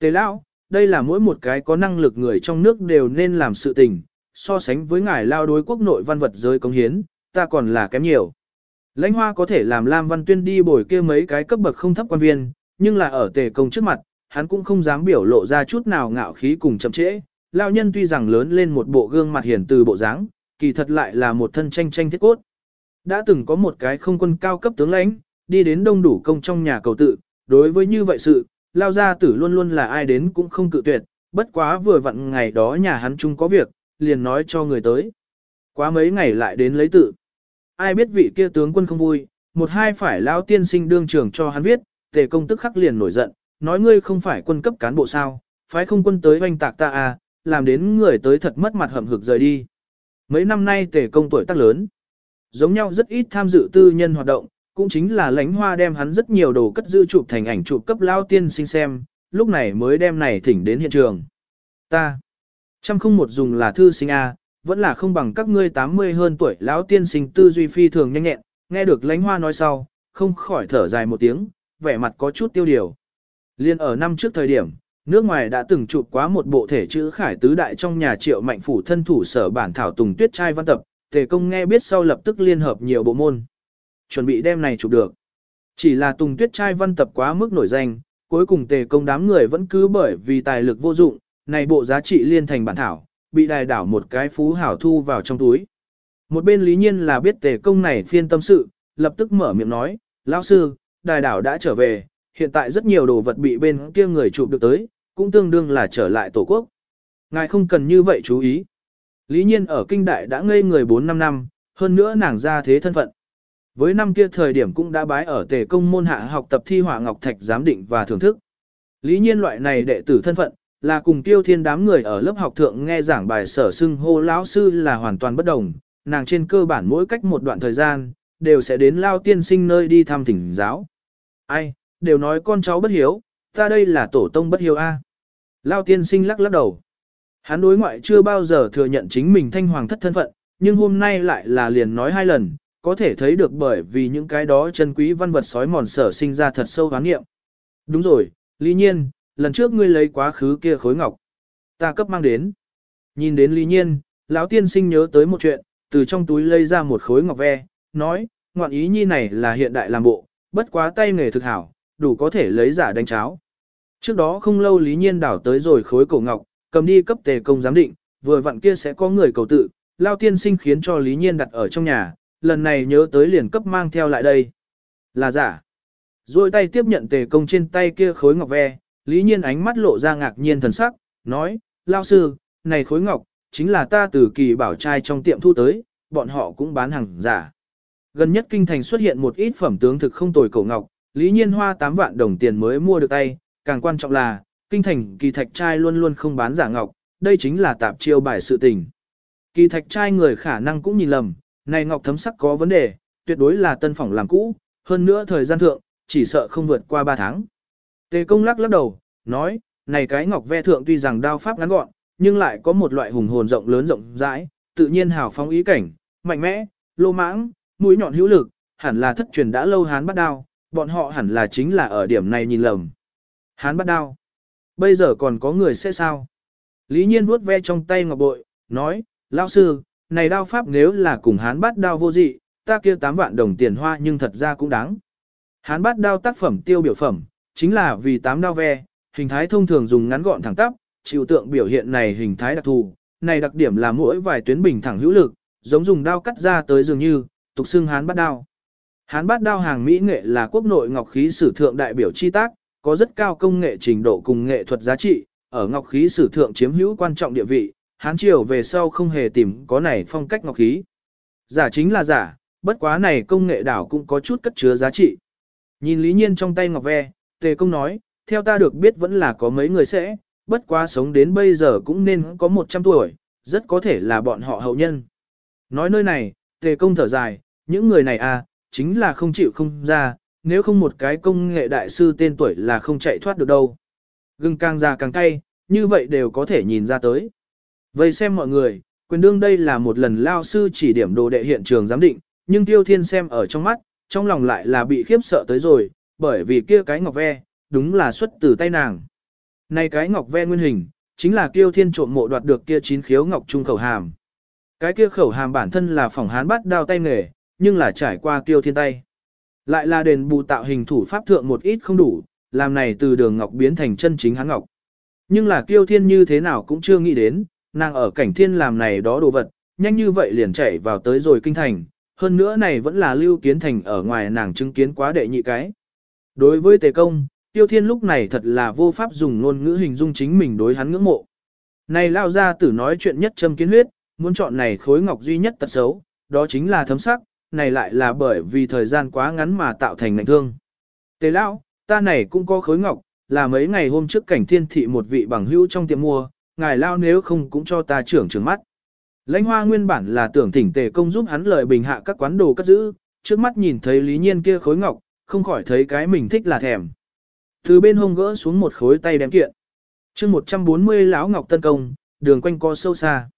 Tề lão, đây là mỗi một cái có năng lực người trong nước đều nên làm sự tình, so sánh với ngài lao đối quốc nội văn vật giới công hiến, ta còn là kém nhiều. Lãnh hoa có thể làm Lam Văn Tuyên đi bồi kia mấy cái cấp bậc không thấp quan viên, nhưng là ở tề công trước mặt, hắn cũng không dám biểu lộ ra chút nào ngạo khí cùng chậm trễ. Lão nhân tuy rằng lớn lên một bộ gương mặt hiền từ bộ dáng, kỳ thật lại là một thân tranh tranh thiết cốt. Đã từng có một cái không quân cao cấp tướng lãnh, đi đến đông đủ công trong nhà cầu tự, đối với như vậy sự, lao gia tử luôn luôn là ai đến cũng không cự tuyệt, bất quá vừa vặn ngày đó nhà hắn chung có việc, liền nói cho người tới. Quá mấy ngày lại đến lấy tự. Ai biết vị kia tướng quân không vui, một hai phải lão tiên sinh đương trưởng cho hắn viết, tề công tức khắc liền nổi giận, nói ngươi không phải quân cấp cán bộ sao, phái không quân tới oanh tạc ta à, làm đến người tới thật mất mặt hậm hực rời đi. Mấy năm nay tề công tuổi tác lớn, giống nhau rất ít tham dự tư nhân hoạt động, cũng chính là lãnh hoa đem hắn rất nhiều đồ cất giữ chụp thành ảnh chụp cấp lao tiên sinh xem, lúc này mới đem này thỉnh đến hiện trường. Ta, trăm không một dùng là thư sinh A, vẫn là không bằng các ngươi 80 hơn tuổi lão tiên sinh tư duy phi thường nhanh nhẹn, nghe được lãnh hoa nói sau, không khỏi thở dài một tiếng, vẻ mặt có chút tiêu điều. Liên ở năm trước thời điểm, nước ngoài đã từng chụp quá một bộ thể chữ khải tứ đại trong nhà triệu mạnh phủ thân thủ sở bản thảo tùng tuyết trai văn tập, tề công nghe biết sau lập tức liên hợp nhiều bộ môn chuẩn bị đem này chụp được. Chỉ là Tùng Tuyết trai văn tập quá mức nổi danh, cuối cùng tề công đám người vẫn cứ bởi vì tài lực vô dụng, này bộ giá trị liên thành bản thảo, bị đài đảo một cái phú hảo thu vào trong túi. Một bên lý nhiên là biết tề công này phiên tâm sự, lập tức mở miệng nói, lão sư, đài đảo đã trở về, hiện tại rất nhiều đồ vật bị bên kia người chụp được tới, cũng tương đương là trở lại tổ quốc. Ngài không cần như vậy chú ý. Lý nhiên ở kinh đại đã ngây người 4-5 năm, hơn nữa nàng ra thế thân phận. Với năm kia thời điểm cũng đã bái ở tề công môn hạ học tập thi hỏa ngọc thạch giám định và thưởng thức. Lý nhiên loại này đệ tử thân phận, là cùng tiêu thiên đám người ở lớp học thượng nghe giảng bài sở xưng hô lão sư là hoàn toàn bất đồng, nàng trên cơ bản mỗi cách một đoạn thời gian, đều sẽ đến lao tiên sinh nơi đi thăm thỉnh giáo. Ai, đều nói con cháu bất hiếu, ta đây là tổ tông bất hiếu a. Lao tiên sinh lắc lắc đầu. Hắn đối ngoại chưa bao giờ thừa nhận chính mình thanh hoàng thất thân phận, nhưng hôm nay lại là liền nói hai lần, có thể thấy được bởi vì những cái đó chân quý văn vật sói mòn sở sinh ra thật sâu hoán nghiệm. Đúng rồi, Lý Nhiên, lần trước ngươi lấy quá khứ kia khối ngọc. Ta cấp mang đến. Nhìn đến Lý Nhiên, lão tiên sinh nhớ tới một chuyện, từ trong túi lấy ra một khối ngọc ve, nói, ngoạn ý nhi này là hiện đại làm bộ, bất quá tay nghề thực hảo, đủ có thể lấy giả đánh cháo. Trước đó không lâu Lý Nhiên đảo tới rồi khối cổ ngọc, cầm đi cấp tề công giám định, vừa vặn kia sẽ có người cầu tự, Lao tiên sinh khiến cho Lý Nhiên đặt ở trong nhà, lần này nhớ tới liền cấp mang theo lại đây. Là giả. Rồi tay tiếp nhận tề công trên tay kia khối ngọc ve, Lý Nhiên ánh mắt lộ ra ngạc nhiên thần sắc, nói, Lao sư, này khối ngọc, chính là ta từ kỳ bảo trai trong tiệm thu tới, bọn họ cũng bán hàng giả. Gần nhất kinh thành xuất hiện một ít phẩm tướng thực không tồi cổ ngọc, Lý Nhiên hoa 8 vạn đồng tiền mới mua được tay, càng quan trọng là, kinh thành kỳ thạch trai luôn luôn không bán giả ngọc, đây chính là tạp chiêu bài sự tình. Kỳ thạch trai người khả năng cũng nhìn lầm, này ngọc thấm sắc có vấn đề, tuyệt đối là tân phỏng làm cũ, hơn nữa thời gian thượng, chỉ sợ không vượt qua 3 tháng. Tề công lắc lắc đầu, nói, này cái ngọc ve thượng tuy rằng đao pháp ngắn gọn, nhưng lại có một loại hùng hồn rộng lớn rộng rãi, tự nhiên hào phóng ý cảnh, mạnh mẽ, lô mãng, mũi nhọn hữu lực, hẳn là thất truyền đã lâu hán bắt đao, bọn họ hẳn là chính là ở điểm này nhìn lầm. Hán bắt đao. Bây giờ còn có người sẽ sao? Lý nhiên vuốt ve trong tay ngọc bội, nói, lão sư, này đao pháp nếu là cùng hán bắt đao vô dị, ta kia 8 vạn đồng tiền hoa nhưng thật ra cũng đáng. Hán bắt đao tác phẩm tiêu biểu phẩm, chính là vì tám đao ve, hình thái thông thường dùng ngắn gọn thẳng tắp, chịu tượng biểu hiện này hình thái đặc thù, này đặc điểm là mỗi vài tuyến bình thẳng hữu lực, giống dùng đao cắt ra tới dường như, tục xưng hán bát đao. Hán bát đao hàng Mỹ nghệ là quốc nội ngọc khí sử thượng đại biểu chi tác, có rất cao công nghệ trình độ cùng nghệ thuật giá trị, ở ngọc khí sử thượng chiếm hữu quan trọng địa vị, hán triều về sau không hề tìm có này phong cách ngọc khí. Giả chính là giả, bất quá này công nghệ đảo cũng có chút cất chứa giá trị. Nhìn lý nhiên trong tay ngọc ve, tề công nói, theo ta được biết vẫn là có mấy người sẽ, bất quá sống đến bây giờ cũng nên có 100 tuổi, rất có thể là bọn họ hậu nhân. Nói nơi này, tề công thở dài, những người này à, chính là không chịu không ra, nếu không một cái công nghệ đại sư tên tuổi là không chạy thoát được đâu. Gừng càng già càng cay, như vậy đều có thể nhìn ra tới. Vậy xem mọi người, quyền đương đây là một lần lao sư chỉ điểm đồ đệ hiện trường giám định, nhưng tiêu thiên xem ở trong mắt, trong lòng lại là bị khiếp sợ tới rồi, bởi vì kia cái ngọc ve, đúng là xuất từ tay nàng. Này cái ngọc ve nguyên hình, chính là kiêu thiên trộm mộ đoạt được kia chín khiếu ngọc trung khẩu hàm. Cái kia khẩu hàm bản thân là phỏng hán bắt đao tay nghề, nhưng là trải qua kiêu thiên tay. Lại là đền bù tạo hình thủ pháp thượng một ít không đủ, làm này từ đường ngọc biến thành chân chính hán ngọc. Nhưng là kiêu thiên như thế nào cũng chưa nghĩ đến, nàng ở cảnh thiên làm này đó đồ vật, nhanh như vậy liền chạy vào tới rồi kinh thành, hơn nữa này vẫn là lưu kiến thành ở ngoài nàng chứng kiến quá đệ nhị cái. Đối với tề công, tiêu thiên lúc này thật là vô pháp dùng ngôn ngữ hình dung chính mình đối hắn ngưỡng mộ. Này lao ra tử nói chuyện nhất châm kiến huyết, muốn chọn này khối ngọc duy nhất tật xấu, đó chính là thấm sắc, này lại là bởi vì thời gian quá ngắn mà tạo thành ngạnh thương. Tề lão, ta này cũng có khối ngọc, là mấy ngày hôm trước cảnh thiên thị một vị bằng hữu trong tiệm mua, ngài lao nếu không cũng cho ta trưởng trưởng mắt. Lãnh hoa nguyên bản là tưởng thỉnh tề công giúp hắn lợi bình hạ các quán đồ cất giữ, trước mắt nhìn thấy lý nhiên kia khối ngọc, không khỏi thấy cái mình thích là thèm. Từ bên hông gỡ xuống một khối tay đem kiện. chương 140 lão ngọc tân công, đường quanh co sâu xa.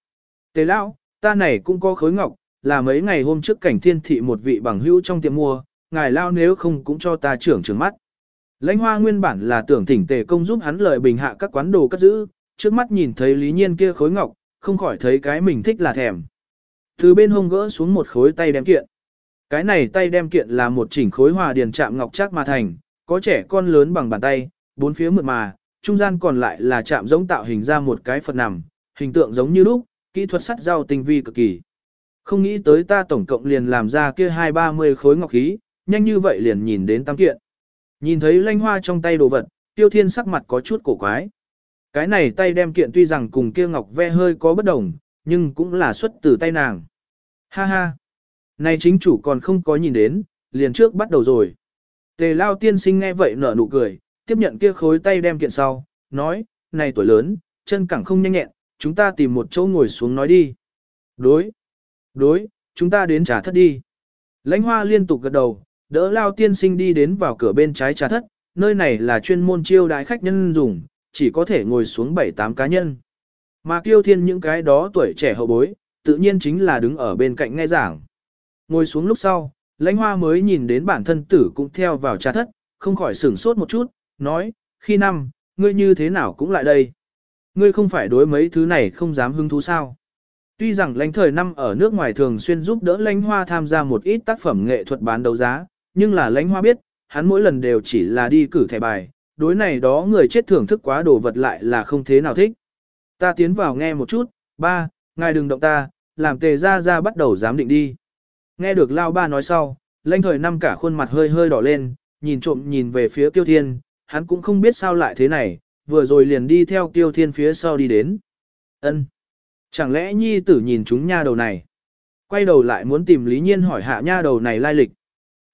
Tề lão, ta này cũng có khối ngọc, là mấy ngày hôm trước cảnh thiên thị một vị bằng hữu trong tiệm mua, ngài lao nếu không cũng cho ta trưởng trưởng mắt. Lãnh hoa nguyên bản là tưởng thỉnh tề công giúp hắn lợi bình hạ các quán đồ cất giữ, trước mắt nhìn thấy lý nhiên kia khối ngọc, không khỏi thấy cái mình thích là thèm. Từ bên hông gỡ xuống một khối tay đem kiện. Cái này tay đem kiện là một chỉnh khối hòa điền chạm ngọc chắc mà thành, có trẻ con lớn bằng bàn tay, bốn phía mượt mà, trung gian còn lại là chạm giống tạo hình ra một cái Phật nằm, hình tượng giống như lúc, kỹ thuật sắt dao tinh vi cực kỳ. Không nghĩ tới ta tổng cộng liền làm ra kia hai ba mươi khối ngọc khí, nhanh như vậy liền nhìn đến tam kiện. Nhìn thấy lanh hoa trong tay đồ vật, tiêu thiên sắc mặt có chút cổ quái. Cái này tay đem kiện tuy rằng cùng kia ngọc ve hơi có bất đồng, nhưng cũng là xuất từ tay nàng. Ha ha! Này chính chủ còn không có nhìn đến, liền trước bắt đầu rồi. Tề lao tiên sinh nghe vậy nở nụ cười, tiếp nhận kia khối tay đem kiện sau, nói, này tuổi lớn, chân cẳng không nhanh nhẹn, chúng ta tìm một chỗ ngồi xuống nói đi. Đối, đối, chúng ta đến trà thất đi. Lãnh hoa liên tục gật đầu, đỡ lao tiên sinh đi đến vào cửa bên trái trà thất, nơi này là chuyên môn chiêu đái khách nhân dùng, chỉ có thể ngồi xuống 7-8 cá nhân. Mà kiêu thiên những cái đó tuổi trẻ hậu bối, tự nhiên chính là đứng ở bên cạnh nghe giảng. Ngồi xuống lúc sau, lãnh hoa mới nhìn đến bản thân tử cũng theo vào trà thất, không khỏi sửng sốt một chút, nói, khi năm, ngươi như thế nào cũng lại đây. Ngươi không phải đối mấy thứ này không dám hứng thú sao. Tuy rằng lãnh thời năm ở nước ngoài thường xuyên giúp đỡ lãnh hoa tham gia một ít tác phẩm nghệ thuật bán đấu giá, nhưng là lãnh hoa biết, hắn mỗi lần đều chỉ là đi cử thẻ bài, đối này đó người chết thưởng thức quá đồ vật lại là không thế nào thích. Ta tiến vào nghe một chút, ba, ngài đừng động ta, làm tề ra ra bắt đầu dám định đi. Nghe được lao ba nói sau, lãnh thời năm cả khuôn mặt hơi hơi đỏ lên, nhìn trộm nhìn về phía Tiêu Thiên, hắn cũng không biết sao lại thế này, vừa rồi liền đi theo Tiêu Thiên phía sau đi đến. Ân, Chẳng lẽ nhi tử nhìn chúng nha đầu này? Quay đầu lại muốn tìm Lý Nhiên hỏi hạ nha đầu này lai lịch.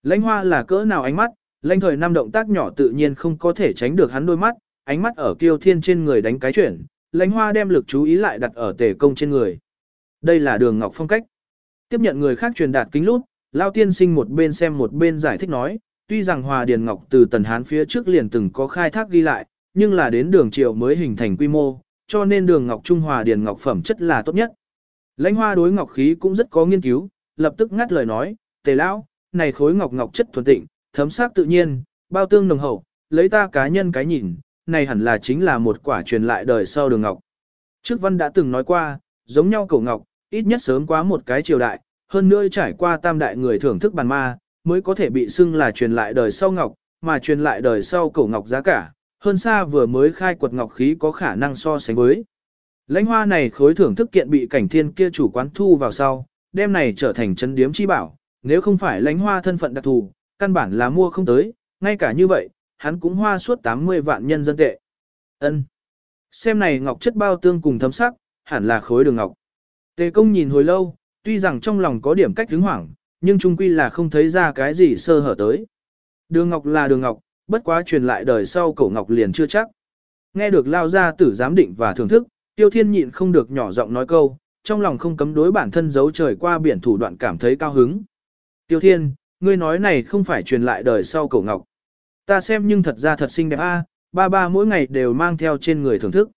Lãnh hoa là cỡ nào ánh mắt, lãnh thời năm động tác nhỏ tự nhiên không có thể tránh được hắn đôi mắt, ánh mắt ở Tiêu Thiên trên người đánh cái chuyển, lãnh hoa đem lực chú ý lại đặt ở tề công trên người. Đây là đường ngọc phong cách. Tiếp nhận người khác truyền đạt kính lút, Lao tiên sinh một bên xem một bên giải thích nói, tuy rằng Hòa Điền Ngọc từ Tần Hán phía trước liền từng có khai thác ghi lại, nhưng là đến đường triều mới hình thành quy mô, cho nên đường Ngọc Trung Hòa Điền Ngọc phẩm chất là tốt nhất. Lãnh hoa đối ngọc khí cũng rất có nghiên cứu, lập tức ngắt lời nói, tề lão, này khối ngọc ngọc chất thuần tịnh, thấm sắc tự nhiên, bao tương nồng hậu, lấy ta cá nhân cái nhìn, này hẳn là chính là một quả truyền lại đời sau đường ngọc. Trước văn đã từng nói qua, giống nhau cổ ngọc, ít nhất sớm quá một cái triều đại, hơn nữa trải qua tam đại người thưởng thức bàn ma, mới có thể bị xưng là truyền lại đời sau ngọc, mà truyền lại đời sau cổ ngọc giá cả, hơn xa vừa mới khai quật ngọc khí có khả năng so sánh với. Lãnh hoa này khối thưởng thức kiện bị cảnh thiên kia chủ quán thu vào sau, đem này trở thành chân điếm chi bảo, nếu không phải lãnh hoa thân phận đặc thù, căn bản là mua không tới, ngay cả như vậy, hắn cũng hoa suốt 80 vạn nhân dân tệ. Ân, Xem này ngọc chất bao tương cùng thấm sắc, hẳn là khối đường ngọc. Tề công nhìn hồi lâu, tuy rằng trong lòng có điểm cách hứng hoảng, nhưng trung quy là không thấy ra cái gì sơ hở tới. Đường ngọc là đường ngọc, bất quá truyền lại đời sau cổ ngọc liền chưa chắc. Nghe được lao ra tử giám định và thưởng thức, tiêu thiên nhịn không được nhỏ giọng nói câu, trong lòng không cấm đối bản thân giấu trời qua biển thủ đoạn cảm thấy cao hứng. Tiêu thiên, ngươi nói này không phải truyền lại đời sau cổ ngọc. Ta xem nhưng thật ra thật xinh đẹp a, ba ba mỗi ngày đều mang theo trên người thưởng thức.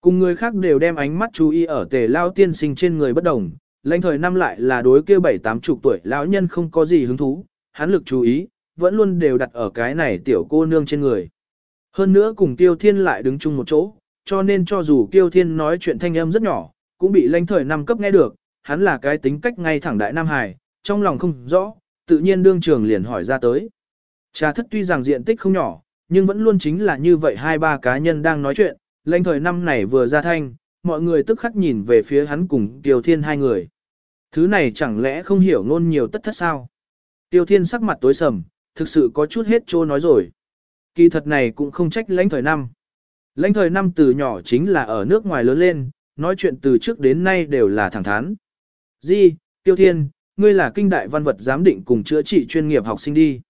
Cùng người khác đều đem ánh mắt chú ý ở tề lao tiên sinh trên người bất đồng, lãnh thời năm lại là đối kia bảy tám chục tuổi lão nhân không có gì hứng thú, hắn lực chú ý, vẫn luôn đều đặt ở cái này tiểu cô nương trên người. Hơn nữa cùng Tiêu Thiên lại đứng chung một chỗ, cho nên cho dù Tiêu Thiên nói chuyện thanh âm rất nhỏ, cũng bị lãnh thời năm cấp nghe được, hắn là cái tính cách ngay thẳng đại Nam Hải, trong lòng không rõ, tự nhiên đương trường liền hỏi ra tới. Trà thất tuy rằng diện tích không nhỏ, nhưng vẫn luôn chính là như vậy hai ba cá nhân đang nói chuyện, lãnh thời năm này vừa ra thanh, mọi người tức khắc nhìn về phía hắn cùng Tiêu Thiên hai người. Thứ này chẳng lẽ không hiểu ngôn nhiều tất thất sao? Tiêu Thiên sắc mặt tối sầm, thực sự có chút hết trô nói rồi. Kỳ thật này cũng không trách lãnh thời năm. Lãnh thời năm từ nhỏ chính là ở nước ngoài lớn lên, nói chuyện từ trước đến nay đều là thẳng thắn. Di, Tiêu Thiên, ngươi là kinh đại văn vật giám định cùng chữa trị chuyên nghiệp học sinh đi.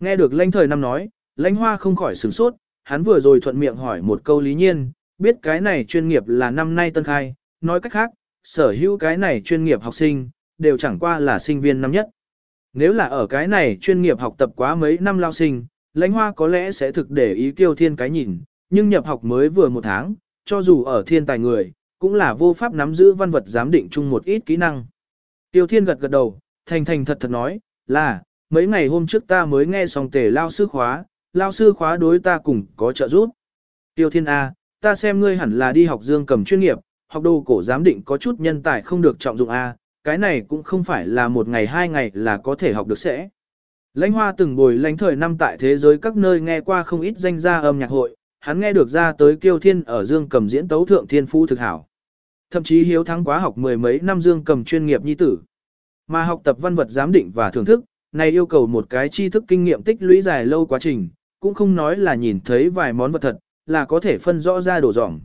Nghe được lãnh thời năm nói, lãnh hoa không khỏi sửng sốt, hắn vừa rồi thuận miệng hỏi một câu lý nhiên, biết cái này chuyên nghiệp là năm nay tân khai, nói cách khác, sở hữu cái này chuyên nghiệp học sinh, đều chẳng qua là sinh viên năm nhất. Nếu là ở cái này chuyên nghiệp học tập quá mấy năm lao sinh, lãnh hoa có lẽ sẽ thực để ý kiêu thiên cái nhìn, nhưng nhập học mới vừa một tháng, cho dù ở thiên tài người, cũng là vô pháp nắm giữ văn vật giám định chung một ít kỹ năng. Tiêu thiên gật gật đầu, thành thành thật thật nói, là, mấy ngày hôm trước ta mới nghe xong tề lao sư khóa, lao sư khóa đối ta cùng có trợ giúp. Tiêu thiên A, ta xem ngươi hẳn là đi học dương cầm chuyên nghiệp, học đồ cổ giám định có chút nhân tài không được trọng dụng A, cái này cũng không phải là một ngày hai ngày là có thể học được sẽ. Lãnh hoa từng bồi lãnh thời năm tại thế giới các nơi nghe qua không ít danh gia âm nhạc hội, hắn nghe được ra tới kiêu thiên ở dương cầm diễn tấu thượng thiên phú thực hảo. Thậm chí hiếu thắng quá học mười mấy năm dương cầm chuyên nghiệp nhi tử. Mà học tập văn vật giám định và thưởng thức, này yêu cầu một cái tri thức kinh nghiệm tích lũy dài lâu quá trình, cũng không nói là nhìn thấy vài món vật thật, là có thể phân rõ ra đồ dỏng.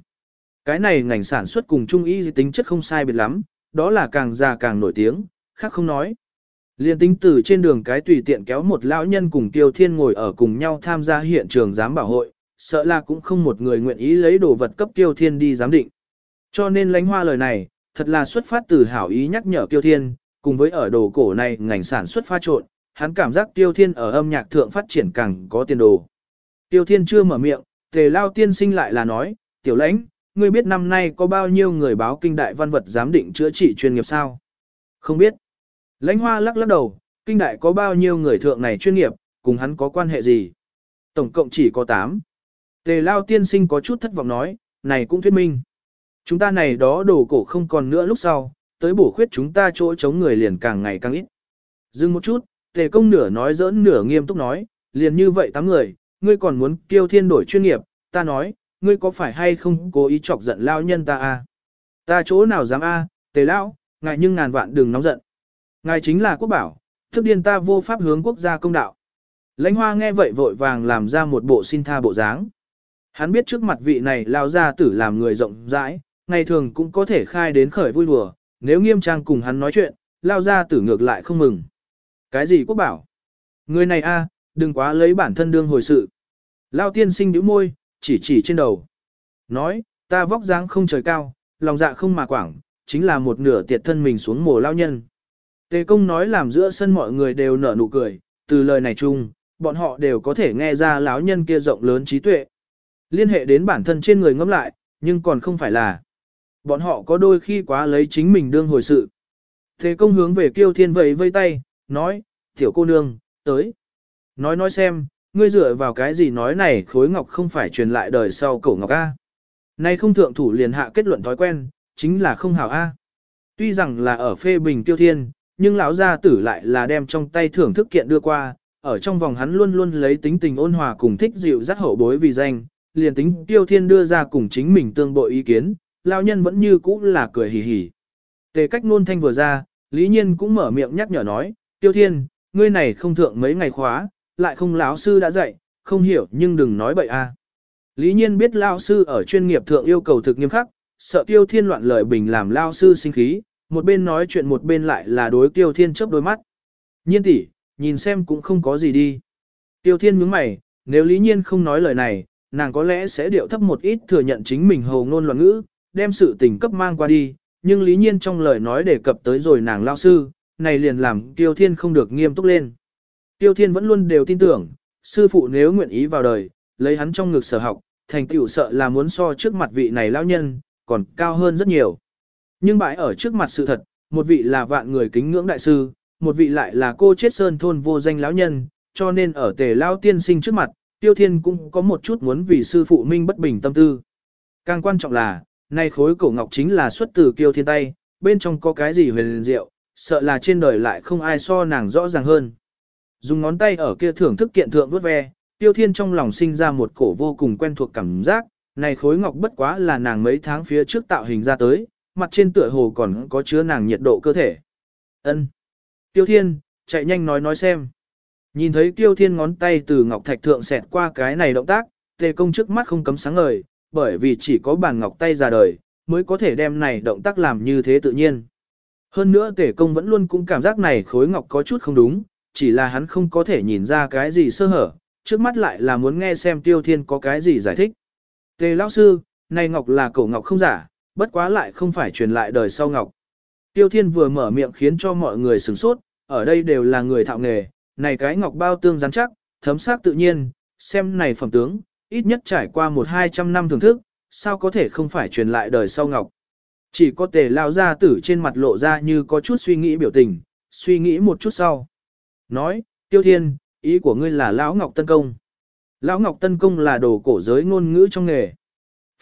Cái này ngành sản xuất cùng trung y tính chất không sai biệt lắm, đó là càng già càng nổi tiếng, khác không nói. Liên tính từ trên đường cái tùy tiện kéo một lão nhân cùng Tiêu Thiên ngồi ở cùng nhau tham gia hiện trường giám bảo hội, sợ là cũng không một người nguyện ý lấy đồ vật cấp Tiêu Thiên đi giám định. Cho nên lánh hoa lời này, thật là xuất phát từ hảo ý nhắc nhở Tiêu Thiên, cùng với ở đồ cổ này ngành sản xuất pha trộn, hắn cảm giác Tiêu Thiên ở âm nhạc thượng phát triển càng có tiền đồ. Tiêu Thiên chưa mở miệng, tề lao tiên sinh lại là nói, tiểu lãnh, ngươi biết năm nay có bao nhiêu người báo kinh đại văn vật giám định chữa trị chuyên nghiệp sao? Không biết. Lãnh hoa lắc lắc đầu, kinh đại có bao nhiêu người thượng này chuyên nghiệp, cùng hắn có quan hệ gì? Tổng cộng chỉ có 8. Tề lao tiên sinh có chút thất vọng nói, này cũng thuyết minh. Chúng ta này đó đồ cổ không còn nữa lúc sau, tới bổ khuyết chúng ta chỗ chống người liền càng ngày càng ít. Dừng một chút, tề công nửa nói giỡn nửa nghiêm túc nói, liền như vậy tám người, ngươi còn muốn kêu thiên đổi chuyên nghiệp, ta nói, ngươi có phải hay không cố ý chọc giận lao nhân ta a? Ta chỗ nào dám a, tề lão, ngài nhưng ngàn vạn đừng nóng giận. Ngài chính là quốc bảo, thức điên ta vô pháp hướng quốc gia công đạo. Lãnh hoa nghe vậy vội vàng làm ra một bộ xin tha bộ dáng. Hắn biết trước mặt vị này lao ra tử làm người rộng rãi, ngày thường cũng có thể khai đến khởi vui đùa, nếu nghiêm trang cùng hắn nói chuyện, lao ra tử ngược lại không mừng. Cái gì quốc bảo? Người này a, đừng quá lấy bản thân đương hồi sự. Lao tiên sinh nhíu môi, chỉ chỉ trên đầu. Nói, ta vóc dáng không trời cao, lòng dạ không mà quảng, chính là một nửa tiệt thân mình xuống mồ lao nhân. Tề công nói làm giữa sân mọi người đều nở nụ cười, từ lời này chung, bọn họ đều có thể nghe ra lão nhân kia rộng lớn trí tuệ. Liên hệ đến bản thân trên người ngẫm lại, nhưng còn không phải là. Bọn họ có đôi khi quá lấy chính mình đương hồi sự. Thế công hướng về kiêu thiên vẫy vây tay, nói, tiểu cô nương, tới. Nói nói xem, ngươi dựa vào cái gì nói này khối ngọc không phải truyền lại đời sau cổ ngọc A. Nay không thượng thủ liền hạ kết luận thói quen, chính là không hảo A. Tuy rằng là ở phê bình tiêu thiên, nhưng lão gia tử lại là đem trong tay thưởng thức kiện đưa qua, ở trong vòng hắn luôn luôn lấy tính tình ôn hòa cùng thích dịu dắt hậu bối vì danh, liền tính tiêu thiên đưa ra cùng chính mình tương bội ý kiến, lão nhân vẫn như cũ là cười hì hì. Tề cách nôn thanh vừa ra, lý nhiên cũng mở miệng nhắc nhở nói, tiêu thiên, ngươi này không thượng mấy ngày khóa, lại không lão sư đã dạy, không hiểu nhưng đừng nói bậy a. À. Lý nhiên biết lão sư ở chuyên nghiệp thượng yêu cầu thực nghiêm khắc, sợ tiêu thiên loạn lời bình làm lão sư sinh khí, một bên nói chuyện một bên lại là đối tiêu thiên chớp đôi mắt. Nhiên tỷ, nhìn xem cũng không có gì đi. Tiêu thiên nhướng mày, nếu lý nhiên không nói lời này, nàng có lẽ sẽ điệu thấp một ít thừa nhận chính mình hầu ngôn loạn ngữ, đem sự tình cấp mang qua đi, nhưng lý nhiên trong lời nói đề cập tới rồi nàng lao sư, này liền làm tiêu thiên không được nghiêm túc lên. Tiêu thiên vẫn luôn đều tin tưởng, sư phụ nếu nguyện ý vào đời, lấy hắn trong ngực sở học, thành tựu sợ là muốn so trước mặt vị này lão nhân, còn cao hơn rất nhiều. Nhưng bãi ở trước mặt sự thật, một vị là vạn người kính ngưỡng đại sư, một vị lại là cô chết sơn thôn vô danh lão nhân, cho nên ở tề lao tiên sinh trước mặt, tiêu thiên cũng có một chút muốn vì sư phụ minh bất bình tâm tư. Càng quan trọng là, nay khối cổ ngọc chính là xuất từ kiêu thiên tay, bên trong có cái gì huyền diệu, sợ là trên đời lại không ai so nàng rõ ràng hơn. Dùng ngón tay ở kia thưởng thức kiện thượng vuốt ve, tiêu thiên trong lòng sinh ra một cổ vô cùng quen thuộc cảm giác, này khối ngọc bất quá là nàng mấy tháng phía trước tạo hình ra tới, mặt trên tựa hồ còn có chứa nàng nhiệt độ cơ thể. Ân. Tiêu Thiên, chạy nhanh nói nói xem. Nhìn thấy Tiêu Thiên ngón tay từ ngọc thạch thượng xẹt qua cái này động tác, tề công trước mắt không cấm sáng ngời, bởi vì chỉ có bàn ngọc tay ra đời, mới có thể đem này động tác làm như thế tự nhiên. Hơn nữa tề công vẫn luôn cũng cảm giác này khối ngọc có chút không đúng, chỉ là hắn không có thể nhìn ra cái gì sơ hở, trước mắt lại là muốn nghe xem Tiêu Thiên có cái gì giải thích. Tề lão sư, này ngọc là cổ ngọc không giả, bất quá lại không phải truyền lại đời sau ngọc. Tiêu Thiên vừa mở miệng khiến cho mọi người sửng sốt, ở đây đều là người thạo nghề, này cái ngọc bao tương rắn chắc, thấm sắc tự nhiên, xem này phẩm tướng, ít nhất trải qua một hai trăm năm thưởng thức, sao có thể không phải truyền lại đời sau ngọc. Chỉ có tề lao ra tử trên mặt lộ ra như có chút suy nghĩ biểu tình, suy nghĩ một chút sau. Nói, Tiêu Thiên, ý của ngươi là Lão Ngọc Tân Công. Lão Ngọc Tân Công là đồ cổ giới ngôn ngữ trong nghề.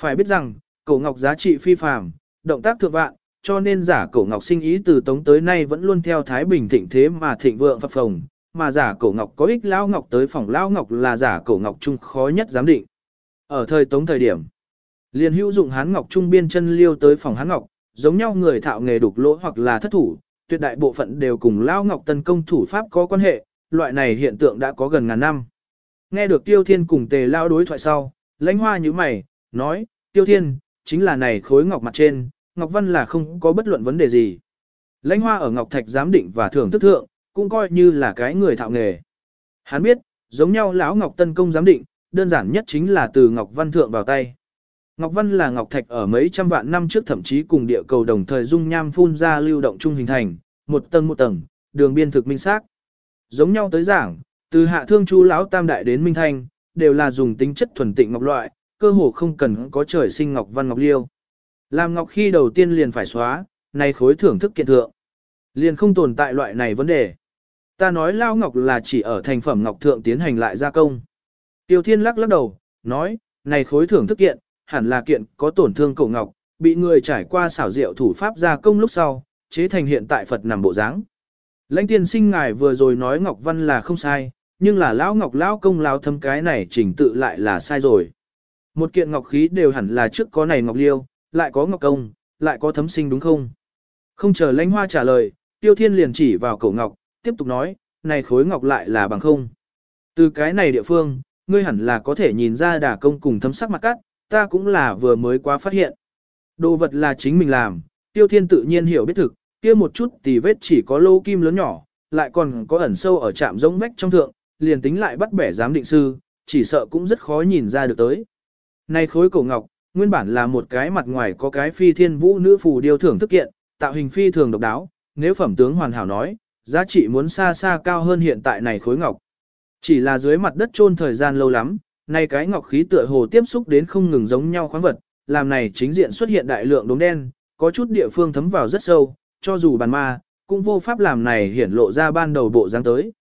Phải biết rằng, cổ ngọc giá trị phi phàm, động tác thượng vạn, cho nên giả cổ ngọc sinh ý từ tống tới nay vẫn luôn theo Thái Bình thịnh thế mà thịnh vượng phập phồng, mà giả cổ ngọc có ích lão ngọc tới phòng lão ngọc là giả cổ ngọc trung khó nhất giám định. Ở thời tống thời điểm, liền hữu dụng hán ngọc trung biên chân liêu tới phòng hán ngọc, giống nhau người thạo nghề đục lỗ hoặc là thất thủ, tuyệt đại bộ phận đều cùng lao ngọc tấn công thủ pháp có quan hệ, loại này hiện tượng đã có gần ngàn năm. Nghe được Tiêu Thiên cùng Tề Lao đối thoại sau, lãnh hoa như mày, nói, Tiêu Thiên, chính là này khối ngọc mặt trên, Ngọc Văn là không có bất luận vấn đề gì. Lãnh hoa ở Ngọc Thạch giám định và thưởng thức thượng, cũng coi như là cái người thạo nghề. Hắn biết, giống nhau lão Ngọc Tân Công giám định, đơn giản nhất chính là từ Ngọc Văn thượng vào tay. Ngọc Văn là Ngọc Thạch ở mấy trăm vạn năm trước thậm chí cùng địa cầu đồng thời dung nham phun ra lưu động trung hình thành, một tầng một tầng, đường biên thực minh xác. Giống nhau tới giảng, từ hạ thương chu lão tam đại đến minh thanh, đều là dùng tính chất thuần tịnh ngọc loại, cơ hồ không cần có trời sinh ngọc văn ngọc liêu. Làm ngọc khi đầu tiên liền phải xóa, này khối thưởng thức kiện thượng. Liền không tồn tại loại này vấn đề. Ta nói lao ngọc là chỉ ở thành phẩm ngọc thượng tiến hành lại gia công. Tiêu Thiên lắc lắc đầu, nói, này khối thưởng thức kiện, hẳn là kiện có tổn thương cổ ngọc, bị người trải qua xảo diệu thủ pháp gia công lúc sau, chế thành hiện tại Phật nằm bộ dáng. Lãnh tiên sinh ngài vừa rồi nói Ngọc Văn là không sai, nhưng là lão ngọc lão công lão thâm cái này chỉnh tự lại là sai rồi. Một kiện ngọc khí đều hẳn là trước có này ngọc liêu, lại có ngọc công, lại có thấm sinh đúng không? Không chờ lãnh hoa trả lời, tiêu thiên liền chỉ vào cổ ngọc, tiếp tục nói, này khối ngọc lại là bằng không. Từ cái này địa phương, ngươi hẳn là có thể nhìn ra đà công cùng thấm sắc mặt cắt, ta cũng là vừa mới quá phát hiện. Đồ vật là chính mình làm, tiêu thiên tự nhiên hiểu biết thực, kia một chút thì vết chỉ có lô kim lớn nhỏ, lại còn có ẩn sâu ở trạm giống vách trong thượng, liền tính lại bắt bẻ giám định sư, chỉ sợ cũng rất khó nhìn ra được tới. Nay khối cổ ngọc, nguyên bản là một cái mặt ngoài có cái phi thiên vũ nữ phù điêu thưởng thức kiện, tạo hình phi thường độc đáo, nếu phẩm tướng hoàn hảo nói, giá trị muốn xa xa cao hơn hiện tại này khối ngọc. Chỉ là dưới mặt đất chôn thời gian lâu lắm, nay cái ngọc khí tựa hồ tiếp xúc đến không ngừng giống nhau khoáng vật, làm này chính diện xuất hiện đại lượng đốm đen, có chút địa phương thấm vào rất sâu, cho dù bàn ma, cũng vô pháp làm này hiển lộ ra ban đầu bộ dáng tới.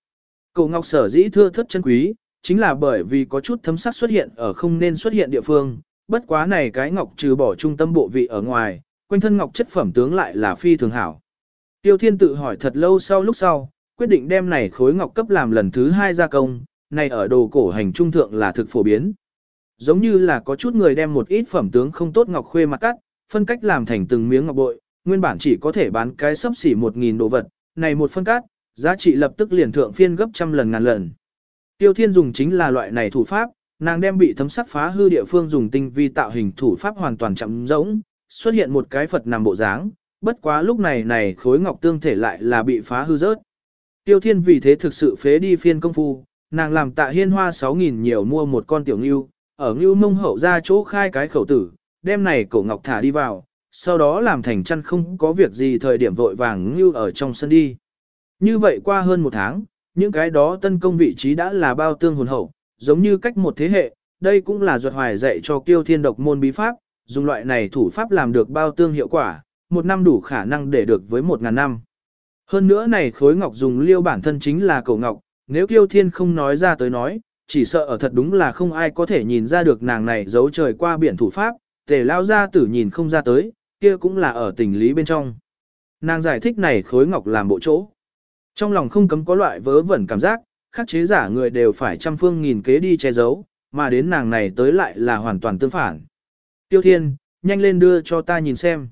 Cổ ngọc sở dĩ thưa thất chân quý, chính là bởi vì có chút thấm sắc xuất hiện ở không nên xuất hiện địa phương, bất quá này cái ngọc trừ bỏ trung tâm bộ vị ở ngoài, quanh thân ngọc chất phẩm tướng lại là phi thường hảo. Tiêu Thiên tự hỏi thật lâu sau lúc sau, quyết định đem này khối ngọc cấp làm lần thứ hai gia công, này ở đồ cổ hành trung thượng là thực phổ biến. Giống như là có chút người đem một ít phẩm tướng không tốt ngọc khuê mặt cắt, phân cách làm thành từng miếng ngọc bội, nguyên bản chỉ có thể bán cái sấp xỉ 1.000 đồ vật, này một phân cắt, giá trị lập tức liền thượng phiên gấp trăm lần ngàn lần. Tiêu Thiên dùng chính là loại này thủ pháp, nàng đem bị thấm sắc phá hư địa phương dùng tinh vi tạo hình thủ pháp hoàn toàn chậm rỗng, xuất hiện một cái Phật nằm bộ dáng, bất quá lúc này này khối ngọc tương thể lại là bị phá hư rớt. Tiêu Thiên vì thế thực sự phế đi phiên công phu, nàng làm tạ hiên hoa 6.000 nhiều mua một con tiểu ngưu, ở ngưu mông hậu ra chỗ khai cái khẩu tử, đem này cổ ngọc thả đi vào, sau đó làm thành chăn không có việc gì thời điểm vội vàng ngưu ở trong sân đi. Như vậy qua hơn một tháng, những cái đó tân công vị trí đã là bao tương hồn hậu, giống như cách một thế hệ, đây cũng là duật hoài dạy cho kiêu thiên độc môn bí pháp, dùng loại này thủ pháp làm được bao tương hiệu quả, một năm đủ khả năng để được với một ngàn năm. Hơn nữa này khối ngọc dùng liêu bản thân chính là cổ ngọc, nếu kiêu thiên không nói ra tới nói, chỉ sợ ở thật đúng là không ai có thể nhìn ra được nàng này giấu trời qua biển thủ pháp, tề lao ra tử nhìn không ra tới, kia cũng là ở tình lý bên trong. Nàng giải thích này khối ngọc làm bộ chỗ. Trong lòng không cấm có loại vớ vẩn cảm giác, khắc chế giả người đều phải trăm phương nghìn kế đi che giấu, mà đến nàng này tới lại là hoàn toàn tương phản. Tiêu Thiên, nhanh lên đưa cho ta nhìn xem.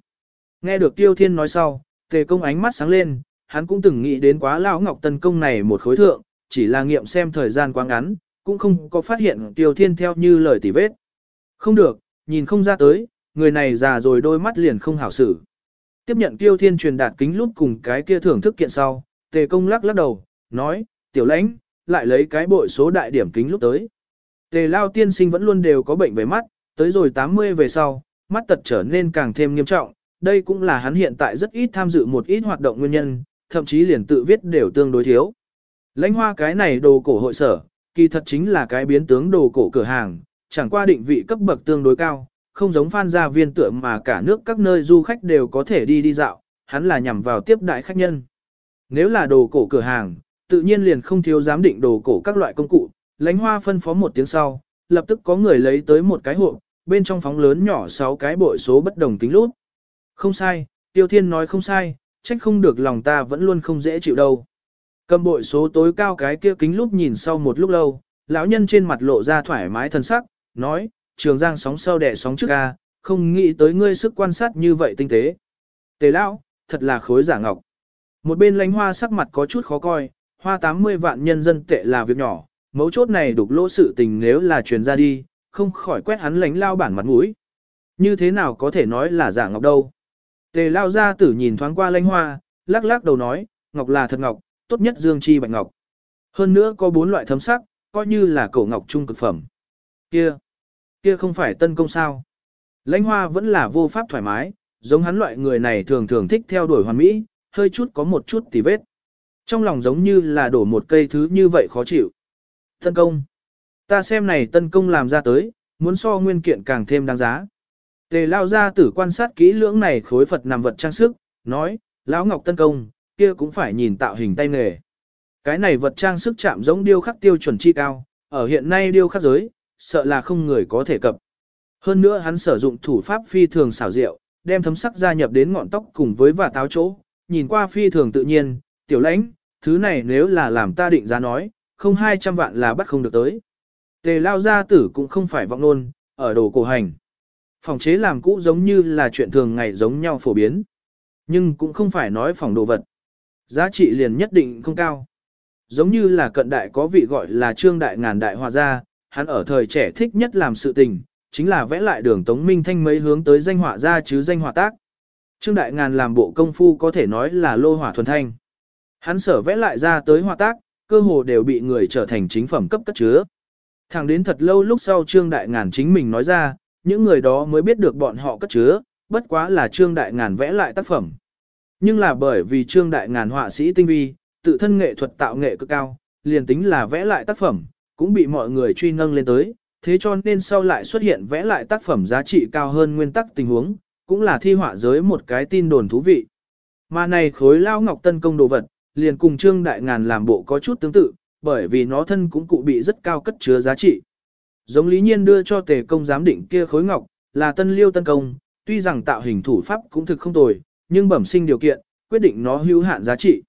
Nghe được Tiêu Thiên nói sau, tề công ánh mắt sáng lên, hắn cũng từng nghĩ đến quá lão ngọc tân công này một khối thượng, chỉ là nghiệm xem thời gian quá ngắn, cũng không có phát hiện Tiêu Thiên theo như lời tỉ vết. Không được, nhìn không ra tới, người này già rồi đôi mắt liền không hảo xử. Tiếp nhận Tiêu Thiên truyền đạt kính lúc cùng cái kia thưởng thức kiện sau, tề công lắc lắc đầu, nói, tiểu lãnh, lại lấy cái bội số đại điểm kính lúc tới. Tề lao tiên sinh vẫn luôn đều có bệnh về mắt, tới rồi 80 về sau, mắt tật trở nên càng thêm nghiêm trọng, đây cũng là hắn hiện tại rất ít tham dự một ít hoạt động nguyên nhân, thậm chí liền tự viết đều tương đối thiếu. Lãnh hoa cái này đồ cổ hội sở, kỳ thật chính là cái biến tướng đồ cổ cửa hàng, chẳng qua định vị cấp bậc tương đối cao, không giống phan gia viên tượng mà cả nước các nơi du khách đều có thể đi đi dạo, hắn là nhằm vào tiếp đại khách nhân. Nếu là đồ cổ cửa hàng, tự nhiên liền không thiếu giám định đồ cổ các loại công cụ, lãnh hoa phân phó một tiếng sau, lập tức có người lấy tới một cái hộp, bên trong phóng lớn nhỏ 6 cái bội số bất đồng tính lút. Không sai, tiêu thiên nói không sai, trách không được lòng ta vẫn luôn không dễ chịu đâu. Cầm bội số tối cao cái kia kính lúp nhìn sau một lúc lâu, lão nhân trên mặt lộ ra thoải mái thân sắc, nói, trường giang sóng sau đẻ sóng trước ca, không nghĩ tới ngươi sức quan sát như vậy tinh tế. Tề lão, thật là khối giả ngọc. Một bên lánh hoa sắc mặt có chút khó coi, hoa 80 vạn nhân dân tệ là việc nhỏ, mấu chốt này đục lỗ sự tình nếu là truyền ra đi, không khỏi quét hắn lánh lao bản mặt mũi. Như thế nào có thể nói là giả ngọc đâu. Tề lao ra tử nhìn thoáng qua lánh hoa, lắc lắc đầu nói, ngọc là thật ngọc, tốt nhất dương chi bạch ngọc. Hơn nữa có bốn loại thấm sắc, coi như là cổ ngọc trung cực phẩm. Kia, kia không phải tân công sao. Lãnh hoa vẫn là vô pháp thoải mái, giống hắn loại người này thường thường thích theo đuổi hoàn mỹ, hơi chút có một chút tì vết. Trong lòng giống như là đổ một cây thứ như vậy khó chịu. Tân công. Ta xem này tân công làm ra tới, muốn so nguyên kiện càng thêm đáng giá. Tề lao ra tử quan sát kỹ lưỡng này khối Phật nằm vật trang sức, nói, lão ngọc tân công, kia cũng phải nhìn tạo hình tay nghề. Cái này vật trang sức chạm giống điêu khắc tiêu chuẩn chi cao, ở hiện nay điêu khắc giới, sợ là không người có thể cập. Hơn nữa hắn sử dụng thủ pháp phi thường xảo diệu, đem thấm sắc gia nhập đến ngọn tóc cùng với và táo chỗ, nhìn qua phi thường tự nhiên, tiểu lãnh, thứ này nếu là làm ta định giá nói, không 200 vạn là bắt không được tới. Tề lao gia tử cũng không phải vọng nôn, ở đồ cổ hành. Phòng chế làm cũ giống như là chuyện thường ngày giống nhau phổ biến. Nhưng cũng không phải nói phòng đồ vật. Giá trị liền nhất định không cao. Giống như là cận đại có vị gọi là trương đại ngàn đại hòa gia, hắn ở thời trẻ thích nhất làm sự tình, chính là vẽ lại đường Tống Minh Thanh mấy hướng tới danh họa gia chứ danh họa tác. Trương đại ngàn làm bộ công phu có thể nói là lô hỏa thuần thanh. Hắn sở vẽ lại ra tới họa tác, cơ hồ đều bị người trở thành chính phẩm cấp cất chứa. Thẳng đến thật lâu lúc sau Trương Đại Ngàn chính mình nói ra, những người đó mới biết được bọn họ cất chứa, bất quá là Trương Đại Ngàn vẽ lại tác phẩm. Nhưng là bởi vì Trương Đại Ngàn họa sĩ tinh vi, tự thân nghệ thuật tạo nghệ cực cao, liền tính là vẽ lại tác phẩm, cũng bị mọi người truy nâng lên tới, thế cho nên sau lại xuất hiện vẽ lại tác phẩm giá trị cao hơn nguyên tắc tình huống, cũng là thi họa giới một cái tin đồn thú vị. Mà này khối lao ngọc tân công đồ vật, liền cùng Trương Đại Ngàn làm bộ có chút tương tự, bởi vì nó thân cũng cụ bị rất cao cất chứa giá trị. Giống Lý Nhiên đưa cho tề công giám định kia khối ngọc, là tân liêu tân công, tuy rằng tạo hình thủ pháp cũng thực không tồi, nhưng bẩm sinh điều kiện, quyết định nó hữu hạn giá trị.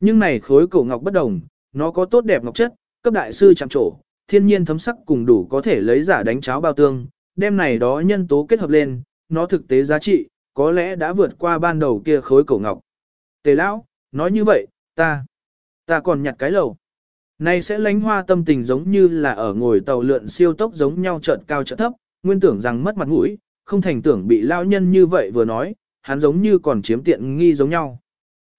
Nhưng này khối cổ ngọc bất đồng, nó có tốt đẹp ngọc chất, cấp đại sư chạm trổ, thiên nhiên thấm sắc cùng đủ có thể lấy giả đánh cháo bao tương, đem này đó nhân tố kết hợp lên, nó thực tế giá trị, có lẽ đã vượt qua ban đầu kia khối cổ ngọc. Tề lão, nói như vậy, ta, ta còn nhặt cái lầu. Này sẽ lánh hoa tâm tình giống như là ở ngồi tàu lượn siêu tốc giống nhau chợt cao chợt thấp, nguyên tưởng rằng mất mặt mũi, không thành tưởng bị lao nhân như vậy vừa nói, hắn giống như còn chiếm tiện nghi giống nhau.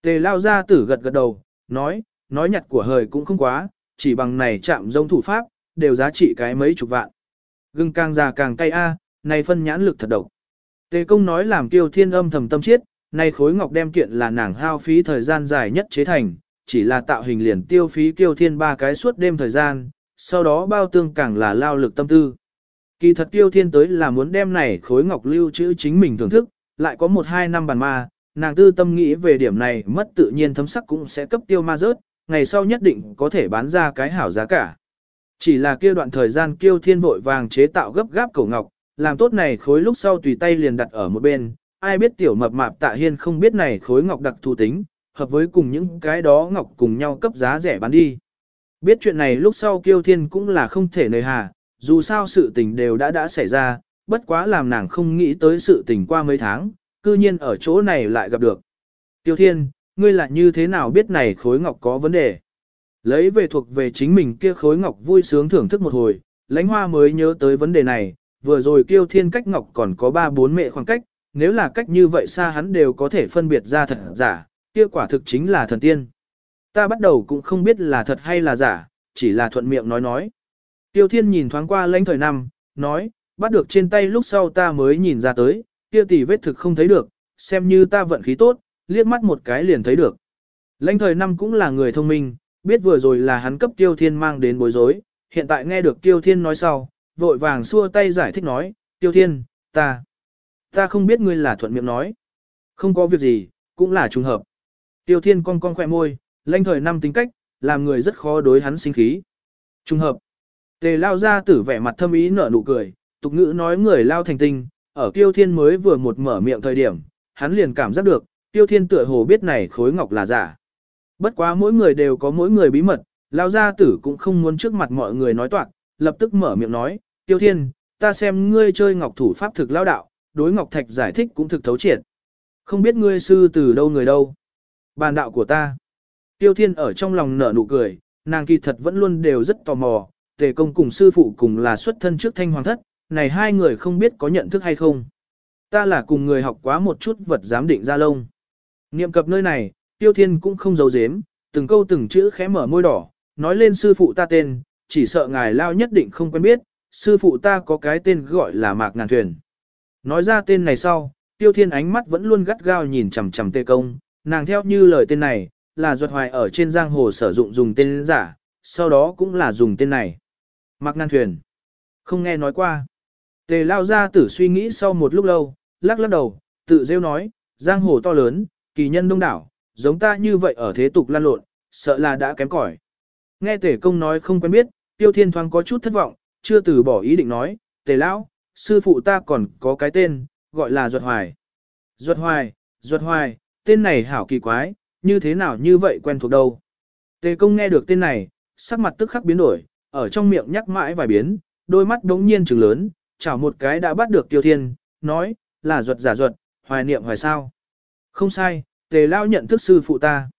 Tề lao ra tử gật gật đầu, nói, nói nhặt của hời cũng không quá, chỉ bằng này chạm giống thủ pháp, đều giá trị cái mấy chục vạn. Gừng càng già càng cay a, này phân nhãn lực thật độc. Tề công nói làm kiêu thiên âm thầm tâm chiết, này khối ngọc đem kiện là nàng hao phí thời gian dài nhất chế thành, chỉ là tạo hình liền tiêu phí kiêu thiên ba cái suốt đêm thời gian, sau đó bao tương càng là lao lực tâm tư. Kỳ thật kiêu thiên tới là muốn đem này khối ngọc lưu trữ chính mình thưởng thức, lại có một hai năm bàn ma, nàng tư tâm nghĩ về điểm này mất tự nhiên thấm sắc cũng sẽ cấp tiêu ma rớt, ngày sau nhất định có thể bán ra cái hảo giá cả. Chỉ là kia đoạn thời gian kiêu thiên vội vàng chế tạo gấp gáp cổ ngọc, làm tốt này khối lúc sau tùy tay liền đặt ở một bên, ai biết tiểu mập mạp tạ hiên không biết này khối ngọc đặc thù tính, hợp với cùng những cái đó ngọc cùng nhau cấp giá rẻ bán đi. Biết chuyện này lúc sau kiêu thiên cũng là không thể nơi hà, dù sao sự tình đều đã đã xảy ra, bất quá làm nàng không nghĩ tới sự tình qua mấy tháng, cư nhiên ở chỗ này lại gặp được. Tiêu thiên, ngươi là như thế nào biết này khối ngọc có vấn đề? Lấy về thuộc về chính mình kia khối ngọc vui sướng thưởng thức một hồi, lãnh hoa mới nhớ tới vấn đề này, vừa rồi Tiêu thiên cách ngọc còn có ba bốn mệ khoảng cách, nếu là cách như vậy xa hắn đều có thể phân biệt ra thật giả, kia quả thực chính là thần tiên. Ta bắt đầu cũng không biết là thật hay là giả, chỉ là thuận miệng nói nói. Tiêu thiên nhìn thoáng qua lãnh thời năm, nói, bắt được trên tay lúc sau ta mới nhìn ra tới, kia tỷ vết thực không thấy được, xem như ta vận khí tốt, liếc mắt một cái liền thấy được. Lãnh thời năm cũng là người thông minh, biết vừa rồi là hắn cấp tiêu thiên mang đến bối rối, hiện tại nghe được tiêu thiên nói sau, vội vàng xua tay giải thích nói, tiêu thiên, ta, ta không biết ngươi là thuận miệng nói. Không có việc gì, cũng là trùng hợp. Tiêu thiên cong cong khỏe môi, lanh thời năm tính cách, làm người rất khó đối hắn sinh khí. Trùng hợp. Tề lao ra tử vẻ mặt thâm ý nở nụ cười, tục ngữ nói người lao thành tinh, ở tiêu thiên mới vừa một mở miệng thời điểm, hắn liền cảm giác được, tiêu thiên tựa hồ biết này khối ngọc là giả. Bất quá mỗi người đều có mỗi người bí mật, lao gia tử cũng không muốn trước mặt mọi người nói toạc, lập tức mở miệng nói, tiêu thiên, ta xem ngươi chơi ngọc thủ pháp thực lao đạo, đối ngọc thạch giải thích cũng thực thấu triệt. Không biết ngươi sư từ đâu người đâu. Bàn đạo của ta. Tiêu Thiên ở trong lòng nở nụ cười, nàng kỳ thật vẫn luôn đều rất tò mò, tề công cùng sư phụ cùng là xuất thân trước thanh hoàng thất, này hai người không biết có nhận thức hay không. Ta là cùng người học quá một chút vật giám định ra lông. Niệm cập nơi này, Tiêu Thiên cũng không giấu giếm, từng câu từng chữ khẽ mở môi đỏ, nói lên sư phụ ta tên, chỉ sợ ngài lao nhất định không quen biết, sư phụ ta có cái tên gọi là Mạc Ngàn Thuyền. Nói ra tên này sau, Tiêu Thiên ánh mắt vẫn luôn gắt gao nhìn chằm chằm tê công, nàng theo như lời tên này, là duật hoài ở trên giang hồ sử dụng dùng tên giả, sau đó cũng là dùng tên này. Mạc Ngàn Thuyền. Không nghe nói qua. Tề lao ra tử suy nghĩ sau một lúc lâu, lắc lắc đầu, tự rêu nói, giang hồ to lớn, kỳ nhân đông đảo, giống ta như vậy ở thế tục lan lộn, sợ là đã kém cỏi. Nghe tề công nói không quen biết, tiêu thiên thoáng có chút thất vọng, chưa từ bỏ ý định nói, tề lão, sư phụ ta còn có cái tên, gọi là Duật Hoài. Duật Hoài, Duật Hoài, tên này hảo kỳ quái, như thế nào như vậy quen thuộc đâu. Tề công nghe được tên này, sắc mặt tức khắc biến đổi, ở trong miệng nhắc mãi vài biến, đôi mắt đống nhiên trừng lớn, chảo một cái đã bắt được tiêu thiên, nói, là ruột giả ruột, hoài niệm hoài sao. Không sai, tề lao nhận thức sư phụ ta.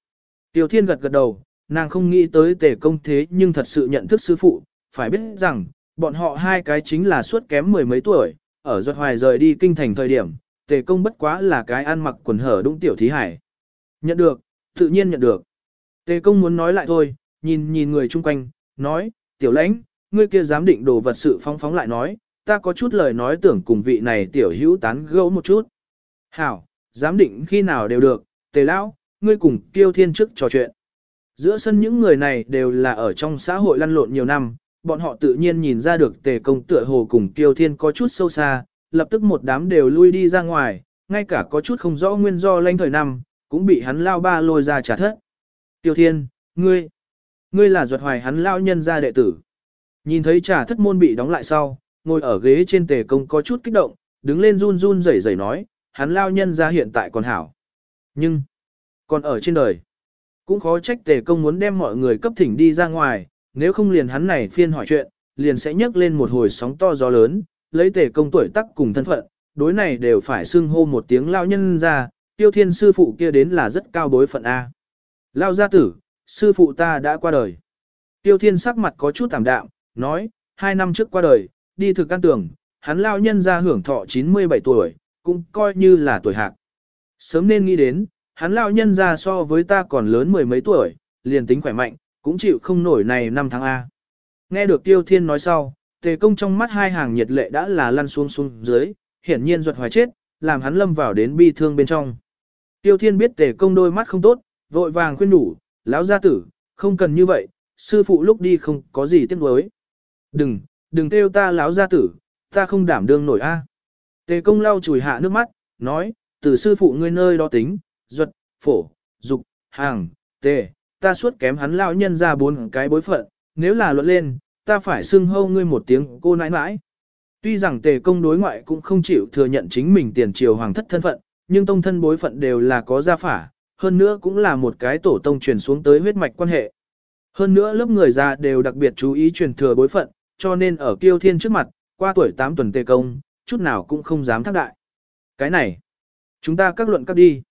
Tiêu thiên gật gật đầu, nàng không nghĩ tới tề công thế nhưng thật sự nhận thức sư phụ, phải biết rằng, bọn họ hai cái chính là suốt kém mười mấy tuổi, ở ruột hoài rời đi kinh thành thời điểm, tề công bất quá là cái ăn mặc quần hở đũng tiểu thí hải. Nhận được, tự nhiên nhận được. Tề công muốn nói lại thôi, nhìn nhìn người chung quanh, nói, tiểu lãnh, ngươi kia dám định đồ vật sự phóng phóng lại nói, ta có chút lời nói tưởng cùng vị này tiểu hữu tán gẫu một chút. Hảo, dám định khi nào đều được, tề lão, ngươi cùng kiêu thiên trước trò chuyện. Giữa sân những người này đều là ở trong xã hội lăn lộn nhiều năm, bọn họ tự nhiên nhìn ra được tề công tựa hồ cùng kiêu thiên có chút sâu xa, lập tức một đám đều lui đi ra ngoài, ngay cả có chút không rõ nguyên do lanh thời năm, cũng bị hắn lao ba lôi ra trả thất. Tiêu thiên, ngươi, ngươi là ruột hoài hắn lao nhân ra đệ tử. Nhìn thấy trả thất môn bị đóng lại sau, ngồi ở ghế trên tề công có chút kích động, đứng lên run run rẩy rẩy nói, hắn lao nhân ra hiện tại còn hảo. Nhưng, còn ở trên đời, cũng khó trách tề công muốn đem mọi người cấp thỉnh đi ra ngoài, nếu không liền hắn này phiên hỏi chuyện, liền sẽ nhấc lên một hồi sóng to gió lớn, lấy tề công tuổi tác cùng thân phận, đối này đều phải xưng hô một tiếng lao nhân ra, tiêu thiên sư phụ kia đến là rất cao bối phận A. Lao gia tử, sư phụ ta đã qua đời. Tiêu thiên sắc mặt có chút tạm đạm, nói, hai năm trước qua đời, đi thực căn tưởng, hắn lao nhân ra hưởng thọ 97 tuổi, cũng coi như là tuổi hạc. Sớm nên nghĩ đến, hắn lao nhân ra so với ta còn lớn mười mấy tuổi, liền tính khỏe mạnh, cũng chịu không nổi này năm tháng A. Nghe được Tiêu Thiên nói sau, tề công trong mắt hai hàng nhiệt lệ đã là lăn xuống xuống dưới, hiển nhiên ruột hoài chết, làm hắn lâm vào đến bi thương bên trong. Tiêu Thiên biết tề công đôi mắt không tốt, vội vàng khuyên đủ, lão gia tử, không cần như vậy, sư phụ lúc đi không có gì tiếc nuối. Đừng, đừng kêu ta lão gia tử, ta không đảm đương nổi a. Tề công lau chùi hạ nước mắt, nói, từ sư phụ ngươi nơi đó tính, duật, phổ, dục, hàng, tề, ta suốt kém hắn lão nhân ra bốn cái bối phận, nếu là luận lên, ta phải xưng hâu ngươi một tiếng cô nãi nãi. Tuy rằng tề công đối ngoại cũng không chịu thừa nhận chính mình tiền triều hoàng thất thân phận, nhưng tông thân bối phận đều là có gia phả, hơn nữa cũng là một cái tổ tông truyền xuống tới huyết mạch quan hệ. Hơn nữa lớp người già đều đặc biệt chú ý truyền thừa bối phận, cho nên ở kiêu thiên trước mặt, qua tuổi 8 tuần tề công, chút nào cũng không dám thác đại. Cái này, chúng ta các luận các đi.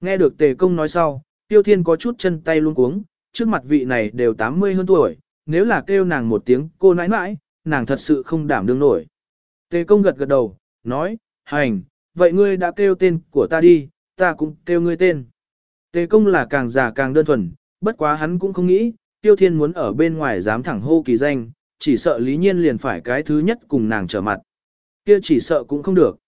Nghe được tề công nói sau, tiêu thiên có chút chân tay luôn cuống, trước mặt vị này đều 80 hơn tuổi, nếu là kêu nàng một tiếng cô nãi nãi, nàng thật sự không đảm đương nổi. Tề công gật gật đầu, nói, hành, vậy ngươi đã kêu tên của ta đi, ta cũng kêu ngươi tên. Tề công là càng già càng đơn thuần, bất quá hắn cũng không nghĩ, tiêu thiên muốn ở bên ngoài dám thẳng hô kỳ danh, chỉ sợ lý nhiên liền phải cái thứ nhất cùng nàng trở mặt. Kia chỉ sợ cũng không được.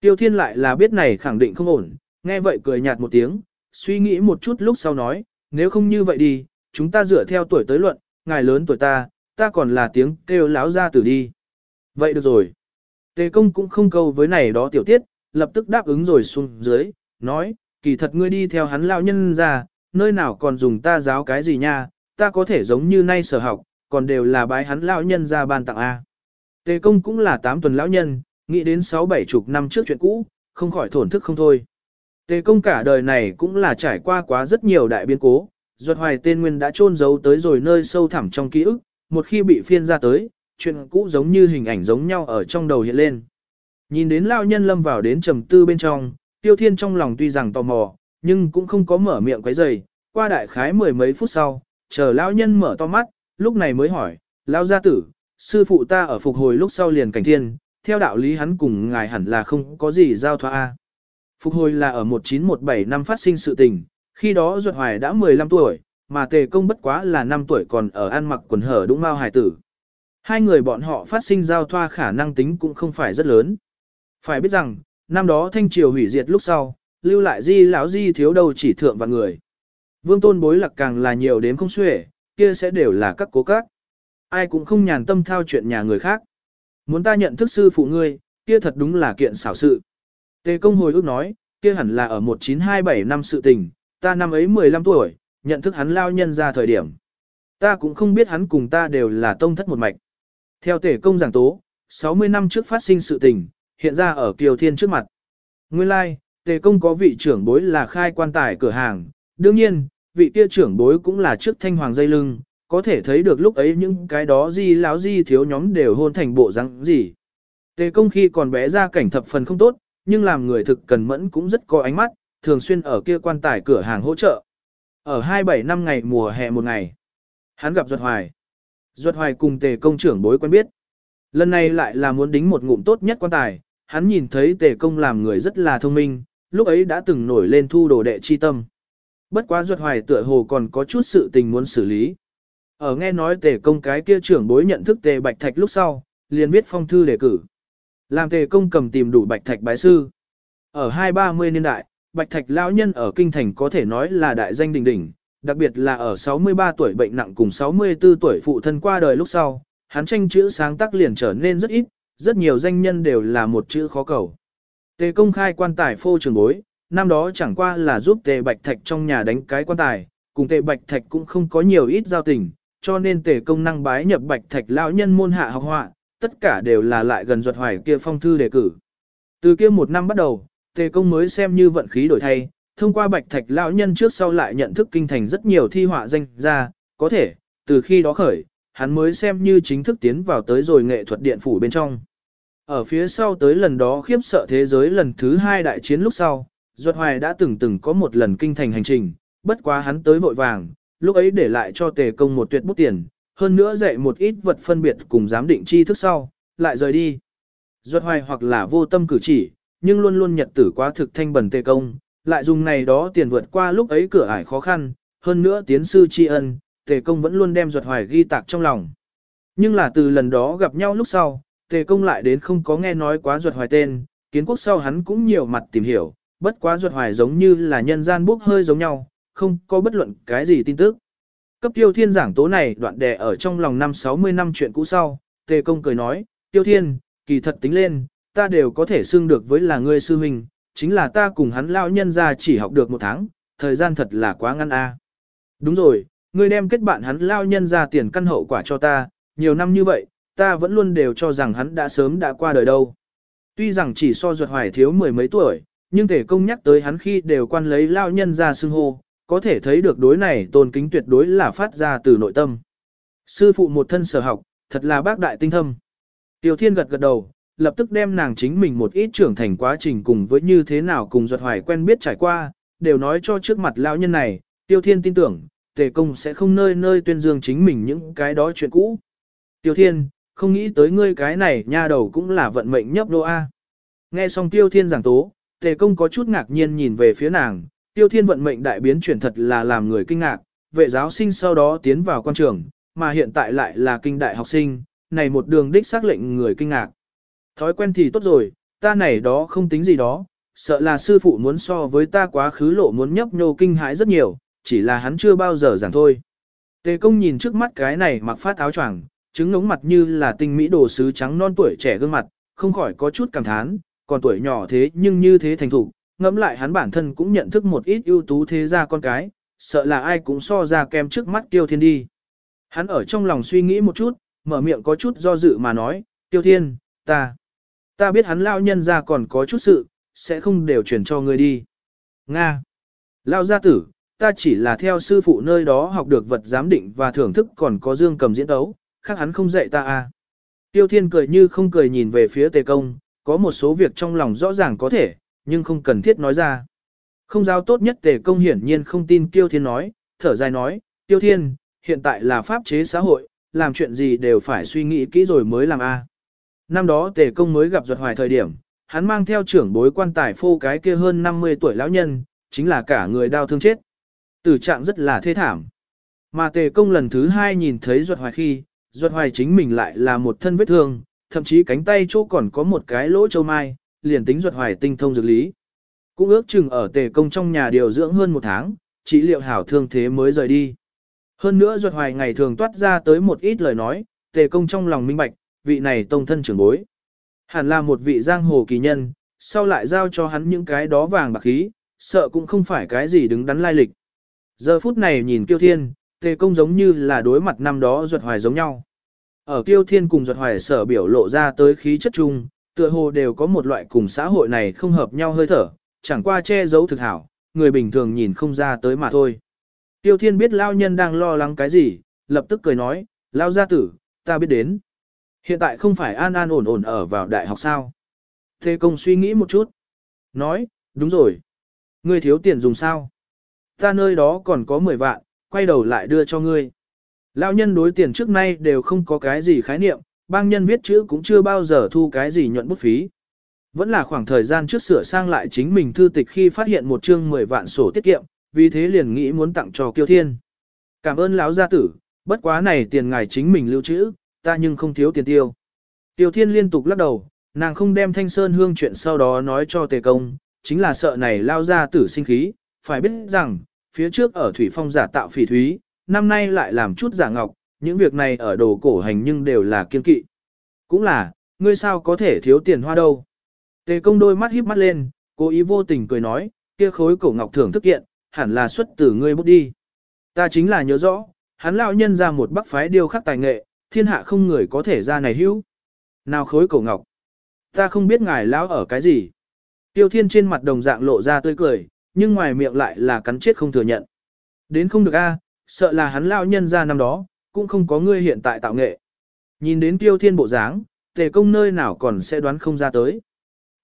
Tiêu thiên lại là biết này khẳng định không ổn, nghe vậy cười nhạt một tiếng, suy nghĩ một chút lúc sau nói, nếu không như vậy đi, chúng ta dựa theo tuổi tới luận, ngài lớn tuổi ta, ta còn là tiếng kêu láo ra tử đi. Vậy được rồi. Tề công cũng không câu với này đó tiểu tiết, lập tức đáp ứng rồi xuống dưới, nói, kỳ thật ngươi đi theo hắn lao nhân ra, nơi nào còn dùng ta giáo cái gì nha, ta có thể giống như nay sở học, còn đều là bái hắn lão nhân ra ban tặng A. Tề công cũng là 8 tuần lão nhân, nghĩ đến 6-7 chục năm trước chuyện cũ, không khỏi thổn thức không thôi. Tề công cả đời này cũng là trải qua quá rất nhiều đại biến cố, ruột hoài tên nguyên đã chôn giấu tới rồi nơi sâu thẳm trong ký ức, một khi bị phiên ra tới, chuyện cũ giống như hình ảnh giống nhau ở trong đầu hiện lên. Nhìn đến lão nhân lâm vào đến trầm tư bên trong, tiêu thiên trong lòng tuy rằng tò mò, nhưng cũng không có mở miệng quấy rầy. qua đại khái mười mấy phút sau, chờ lão nhân mở to mắt, lúc này mới hỏi, lão gia tử, sư phụ ta ở phục hồi lúc sau liền cảnh thiên, theo đạo lý hắn cùng ngài hẳn là không có gì giao thoa a. Phục hồi là ở 1917 năm phát sinh sự tình, khi đó ruột hoài đã 15 tuổi, mà tề công bất quá là 5 tuổi còn ở ăn mặc quần hở đúng mao hài tử. Hai người bọn họ phát sinh giao thoa khả năng tính cũng không phải rất lớn. Phải biết rằng, năm đó thanh triều hủy diệt lúc sau, lưu lại di lão di thiếu đầu chỉ thượng và người. Vương tôn bối lạc càng là nhiều đến không xuể, kia sẽ đều là các cố các. Ai cũng không nhàn tâm thao chuyện nhà người khác. Muốn ta nhận thức sư phụ ngươi, kia thật đúng là kiện xảo sự. Tề công hồi ước nói, kia hẳn là ở 1927 năm sự tình, ta năm ấy 15 tuổi, nhận thức hắn lao nhân ra thời điểm. Ta cũng không biết hắn cùng ta đều là tông thất một mạch. Theo tể công giảng tố, 60 năm trước phát sinh sự tình, hiện ra ở Kiều Thiên trước mặt. Nguyên lai, like, tề công có vị trưởng bối là khai quan tài cửa hàng, đương nhiên, vị kia trưởng bối cũng là trước thanh hoàng dây lưng, có thể thấy được lúc ấy những cái đó di láo di thiếu nhóm đều hôn thành bộ răng gì. Tề công khi còn bé ra cảnh thập phần không tốt, nhưng làm người thực cần mẫn cũng rất có ánh mắt, thường xuyên ở kia quan tài cửa hàng hỗ trợ. Ở 27 năm ngày mùa hè một ngày, hắn gặp Duật Hoài. Duật Hoài cùng tề công trưởng bối quen biết. Lần này lại là muốn đính một ngụm tốt nhất quan tài, hắn nhìn thấy tề công làm người rất là thông minh, lúc ấy đã từng nổi lên thu đồ đệ chi tâm. Bất quá Duật Hoài tựa hồ còn có chút sự tình muốn xử lý. Ở nghe nói tề công cái kia trưởng bối nhận thức tề bạch thạch lúc sau, liền viết phong thư đề cử. Làm tề công cầm tìm đủ bạch thạch bái sư. Ở hai ba mươi niên đại, bạch thạch lão nhân ở kinh thành có thể nói là đại danh đỉnh đỉnh, đặc biệt là ở 63 tuổi bệnh nặng cùng 64 tuổi phụ thân qua đời lúc sau, hắn tranh chữ sáng tác liền trở nên rất ít, rất nhiều danh nhân đều là một chữ khó cầu. Tề công khai quan tài phô trường bối, năm đó chẳng qua là giúp tề bạch thạch trong nhà đánh cái quan tài, cùng tề bạch thạch cũng không có nhiều ít giao tình, cho nên tề công năng bái nhập bạch thạch lão nhân môn hạ học họa, tất cả đều là lại gần ruột hoài kia phong thư đề cử. Từ kia một năm bắt đầu, tề công mới xem như vận khí đổi thay, thông qua bạch thạch lão nhân trước sau lại nhận thức kinh thành rất nhiều thi họa danh ra, có thể, từ khi đó khởi, hắn mới xem như chính thức tiến vào tới rồi nghệ thuật điện phủ bên trong. Ở phía sau tới lần đó khiếp sợ thế giới lần thứ hai đại chiến lúc sau, Duật Hoài đã từng từng có một lần kinh thành hành trình, bất quá hắn tới vội vàng, lúc ấy để lại cho tề công một tuyệt bút tiền, hơn nữa dạy một ít vật phân biệt cùng giám định chi thức sau, lại rời đi. Duật Hoài hoặc là vô tâm cử chỉ, nhưng luôn luôn nhật tử quá thực thanh bẩn tề công, lại dùng này đó tiền vượt qua lúc ấy cửa ải khó khăn, hơn nữa tiến sư tri ân, tề công vẫn luôn đem Duật Hoài ghi tạc trong lòng. Nhưng là từ lần đó gặp nhau lúc sau, tề công lại đến không có nghe nói quá Duật Hoài tên, kiến quốc sau hắn cũng nhiều mặt tìm hiểu, bất quá Duật Hoài giống như là nhân gian bốc hơi giống nhau, không có bất luận cái gì tin tức. Cấp tiêu thiên giảng tố này đoạn đè ở trong lòng năm 60 năm chuyện cũ sau, tề công cười nói, tiêu thiên, kỳ thật tính lên, ta đều có thể xưng được với là ngươi sư huynh, chính là ta cùng hắn lao nhân ra chỉ học được một tháng, thời gian thật là quá ngắn a. Đúng rồi, ngươi đem kết bạn hắn lao nhân ra tiền căn hậu quả cho ta, nhiều năm như vậy, ta vẫn luôn đều cho rằng hắn đã sớm đã qua đời đâu. Tuy rằng chỉ so ruột hoài thiếu mười mấy tuổi, nhưng thể công nhắc tới hắn khi đều quan lấy lao nhân ra xưng hô, có thể thấy được đối này tôn kính tuyệt đối là phát ra từ nội tâm. Sư phụ một thân sở học, thật là bác đại tinh thâm. Tiểu thiên gật gật đầu, lập tức đem nàng chính mình một ít trưởng thành quá trình cùng với như thế nào cùng duật hoài quen biết trải qua, đều nói cho trước mặt lão nhân này, tiêu thiên tin tưởng, tề công sẽ không nơi nơi tuyên dương chính mình những cái đó chuyện cũ. Tiêu thiên, không nghĩ tới ngươi cái này nha đầu cũng là vận mệnh nhấp đô A. Nghe xong tiêu thiên giảng tố, tề công có chút ngạc nhiên nhìn về phía nàng, tiêu thiên vận mệnh đại biến chuyển thật là làm người kinh ngạc, vệ giáo sinh sau đó tiến vào quan trường, mà hiện tại lại là kinh đại học sinh, này một đường đích xác lệnh người kinh ngạc. Thói quen thì tốt rồi, ta này đó không tính gì đó, sợ là sư phụ muốn so với ta quá khứ lộ muốn nhấp nhô kinh hãi rất nhiều, chỉ là hắn chưa bao giờ giảng thôi. Tề công nhìn trước mắt cái này mặc phát áo choàng, trứng ngống mặt như là tinh mỹ đồ sứ trắng non tuổi trẻ gương mặt, không khỏi có chút cảm thán, còn tuổi nhỏ thế nhưng như thế thành thủ, ngẫm lại hắn bản thân cũng nhận thức một ít ưu tú thế gia con cái, sợ là ai cũng so ra kem trước mắt Tiêu Thiên đi. Hắn ở trong lòng suy nghĩ một chút, mở miệng có chút do dự mà nói, Tiêu Thiên, ta. Ta biết hắn lao nhân ra còn có chút sự, sẽ không đều chuyển cho ngươi đi. Nga. Lao gia tử, ta chỉ là theo sư phụ nơi đó học được vật giám định và thưởng thức còn có dương cầm diễn đấu, khác hắn không dạy ta à. Tiêu thiên cười như không cười nhìn về phía tề công, có một số việc trong lòng rõ ràng có thể, nhưng không cần thiết nói ra. Không giao tốt nhất tề công hiển nhiên không tin Tiêu Thiên nói, thở dài nói, Tiêu Thiên, hiện tại là pháp chế xã hội, làm chuyện gì đều phải suy nghĩ kỹ rồi mới làm a. Năm đó tề công mới gặp ruột hoài thời điểm, hắn mang theo trưởng bối quan tài phô cái kia hơn 50 tuổi lão nhân, chính là cả người đau thương chết. Tử trạng rất là thê thảm. Mà tề công lần thứ hai nhìn thấy ruột hoài khi, ruột hoài chính mình lại là một thân vết thương, thậm chí cánh tay chỗ còn có một cái lỗ châu mai, liền tính ruột hoài tinh thông dược lý. Cũng ước chừng ở tề công trong nhà điều dưỡng hơn một tháng, chỉ liệu hảo thương thế mới rời đi. Hơn nữa ruột hoài ngày thường toát ra tới một ít lời nói, tề công trong lòng minh bạch, vị này tông thân trưởng bối. Hẳn là một vị giang hồ kỳ nhân, sau lại giao cho hắn những cái đó vàng bạc khí, sợ cũng không phải cái gì đứng đắn lai lịch. Giờ phút này nhìn Kiêu Thiên, tề công giống như là đối mặt năm đó ruột hoài giống nhau. Ở Kiêu Thiên cùng duật hoài sở biểu lộ ra tới khí chất chung, tựa hồ đều có một loại cùng xã hội này không hợp nhau hơi thở, chẳng qua che giấu thực hảo, người bình thường nhìn không ra tới mà thôi. Tiêu Thiên biết lao nhân đang lo lắng cái gì, lập tức cười nói, lao gia tử, ta biết đến. Hiện tại không phải an an ổn ổn ở vào đại học sao. Thế công suy nghĩ một chút. Nói, đúng rồi. Ngươi thiếu tiền dùng sao? Ta nơi đó còn có 10 vạn, quay đầu lại đưa cho ngươi. Lão nhân đối tiền trước nay đều không có cái gì khái niệm, bang nhân viết chữ cũng chưa bao giờ thu cái gì nhuận bút phí. Vẫn là khoảng thời gian trước sửa sang lại chính mình thư tịch khi phát hiện một chương 10 vạn sổ tiết kiệm, vì thế liền nghĩ muốn tặng cho Kiêu Thiên. Cảm ơn lão gia tử, bất quá này tiền ngài chính mình lưu trữ, ta nhưng không thiếu tiền tiêu. Tiêu Thiên liên tục lắc đầu, nàng không đem thanh sơn hương chuyện sau đó nói cho tề công, chính là sợ này lao ra tử sinh khí, phải biết rằng, phía trước ở thủy phong giả tạo phỉ thúy, năm nay lại làm chút giả ngọc, những việc này ở đồ cổ hành nhưng đều là kiên kỵ. Cũng là, ngươi sao có thể thiếu tiền hoa đâu. Tề công đôi mắt híp mắt lên, cố ý vô tình cười nói, kia khối cổ ngọc thưởng thức kiện, hẳn là xuất từ ngươi bút đi. Ta chính là nhớ rõ, hắn lão nhân ra một bắc phái điêu khắc tài nghệ, thiên hạ không người có thể ra này hữu. Nào khối cổ ngọc. Ta không biết ngài lão ở cái gì. Tiêu thiên trên mặt đồng dạng lộ ra tươi cười, nhưng ngoài miệng lại là cắn chết không thừa nhận. Đến không được a, sợ là hắn lão nhân ra năm đó, cũng không có ngươi hiện tại tạo nghệ. Nhìn đến tiêu thiên bộ dáng, tề công nơi nào còn sẽ đoán không ra tới.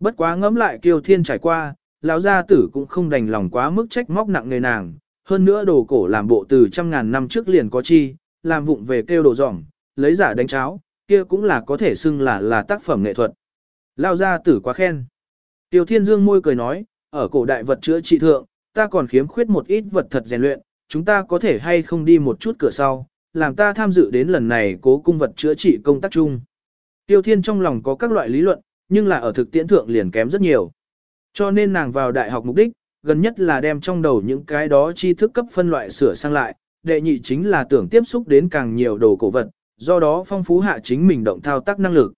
Bất quá ngẫm lại tiêu thiên trải qua, lão gia tử cũng không đành lòng quá mức trách móc nặng nề nàng. Hơn nữa đồ cổ làm bộ từ trăm ngàn năm trước liền có chi, làm vụng về kêu đồ dỏng, lấy giả đánh cháo, kia cũng là có thể xưng là là tác phẩm nghệ thuật. Lão gia tử quá khen. Tiêu Thiên Dương môi cười nói, ở cổ đại vật chữa trị thượng, ta còn khiếm khuyết một ít vật thật rèn luyện, chúng ta có thể hay không đi một chút cửa sau, làm ta tham dự đến lần này cố cung vật chữa trị công tác chung. Tiêu Thiên trong lòng có các loại lý luận, nhưng là ở thực tiễn thượng liền kém rất nhiều. Cho nên nàng vào đại học mục đích, gần nhất là đem trong đầu những cái đó tri thức cấp phân loại sửa sang lại, đệ nhị chính là tưởng tiếp xúc đến càng nhiều đồ cổ vật, do đó phong phú hạ chính mình động thao tác năng lực.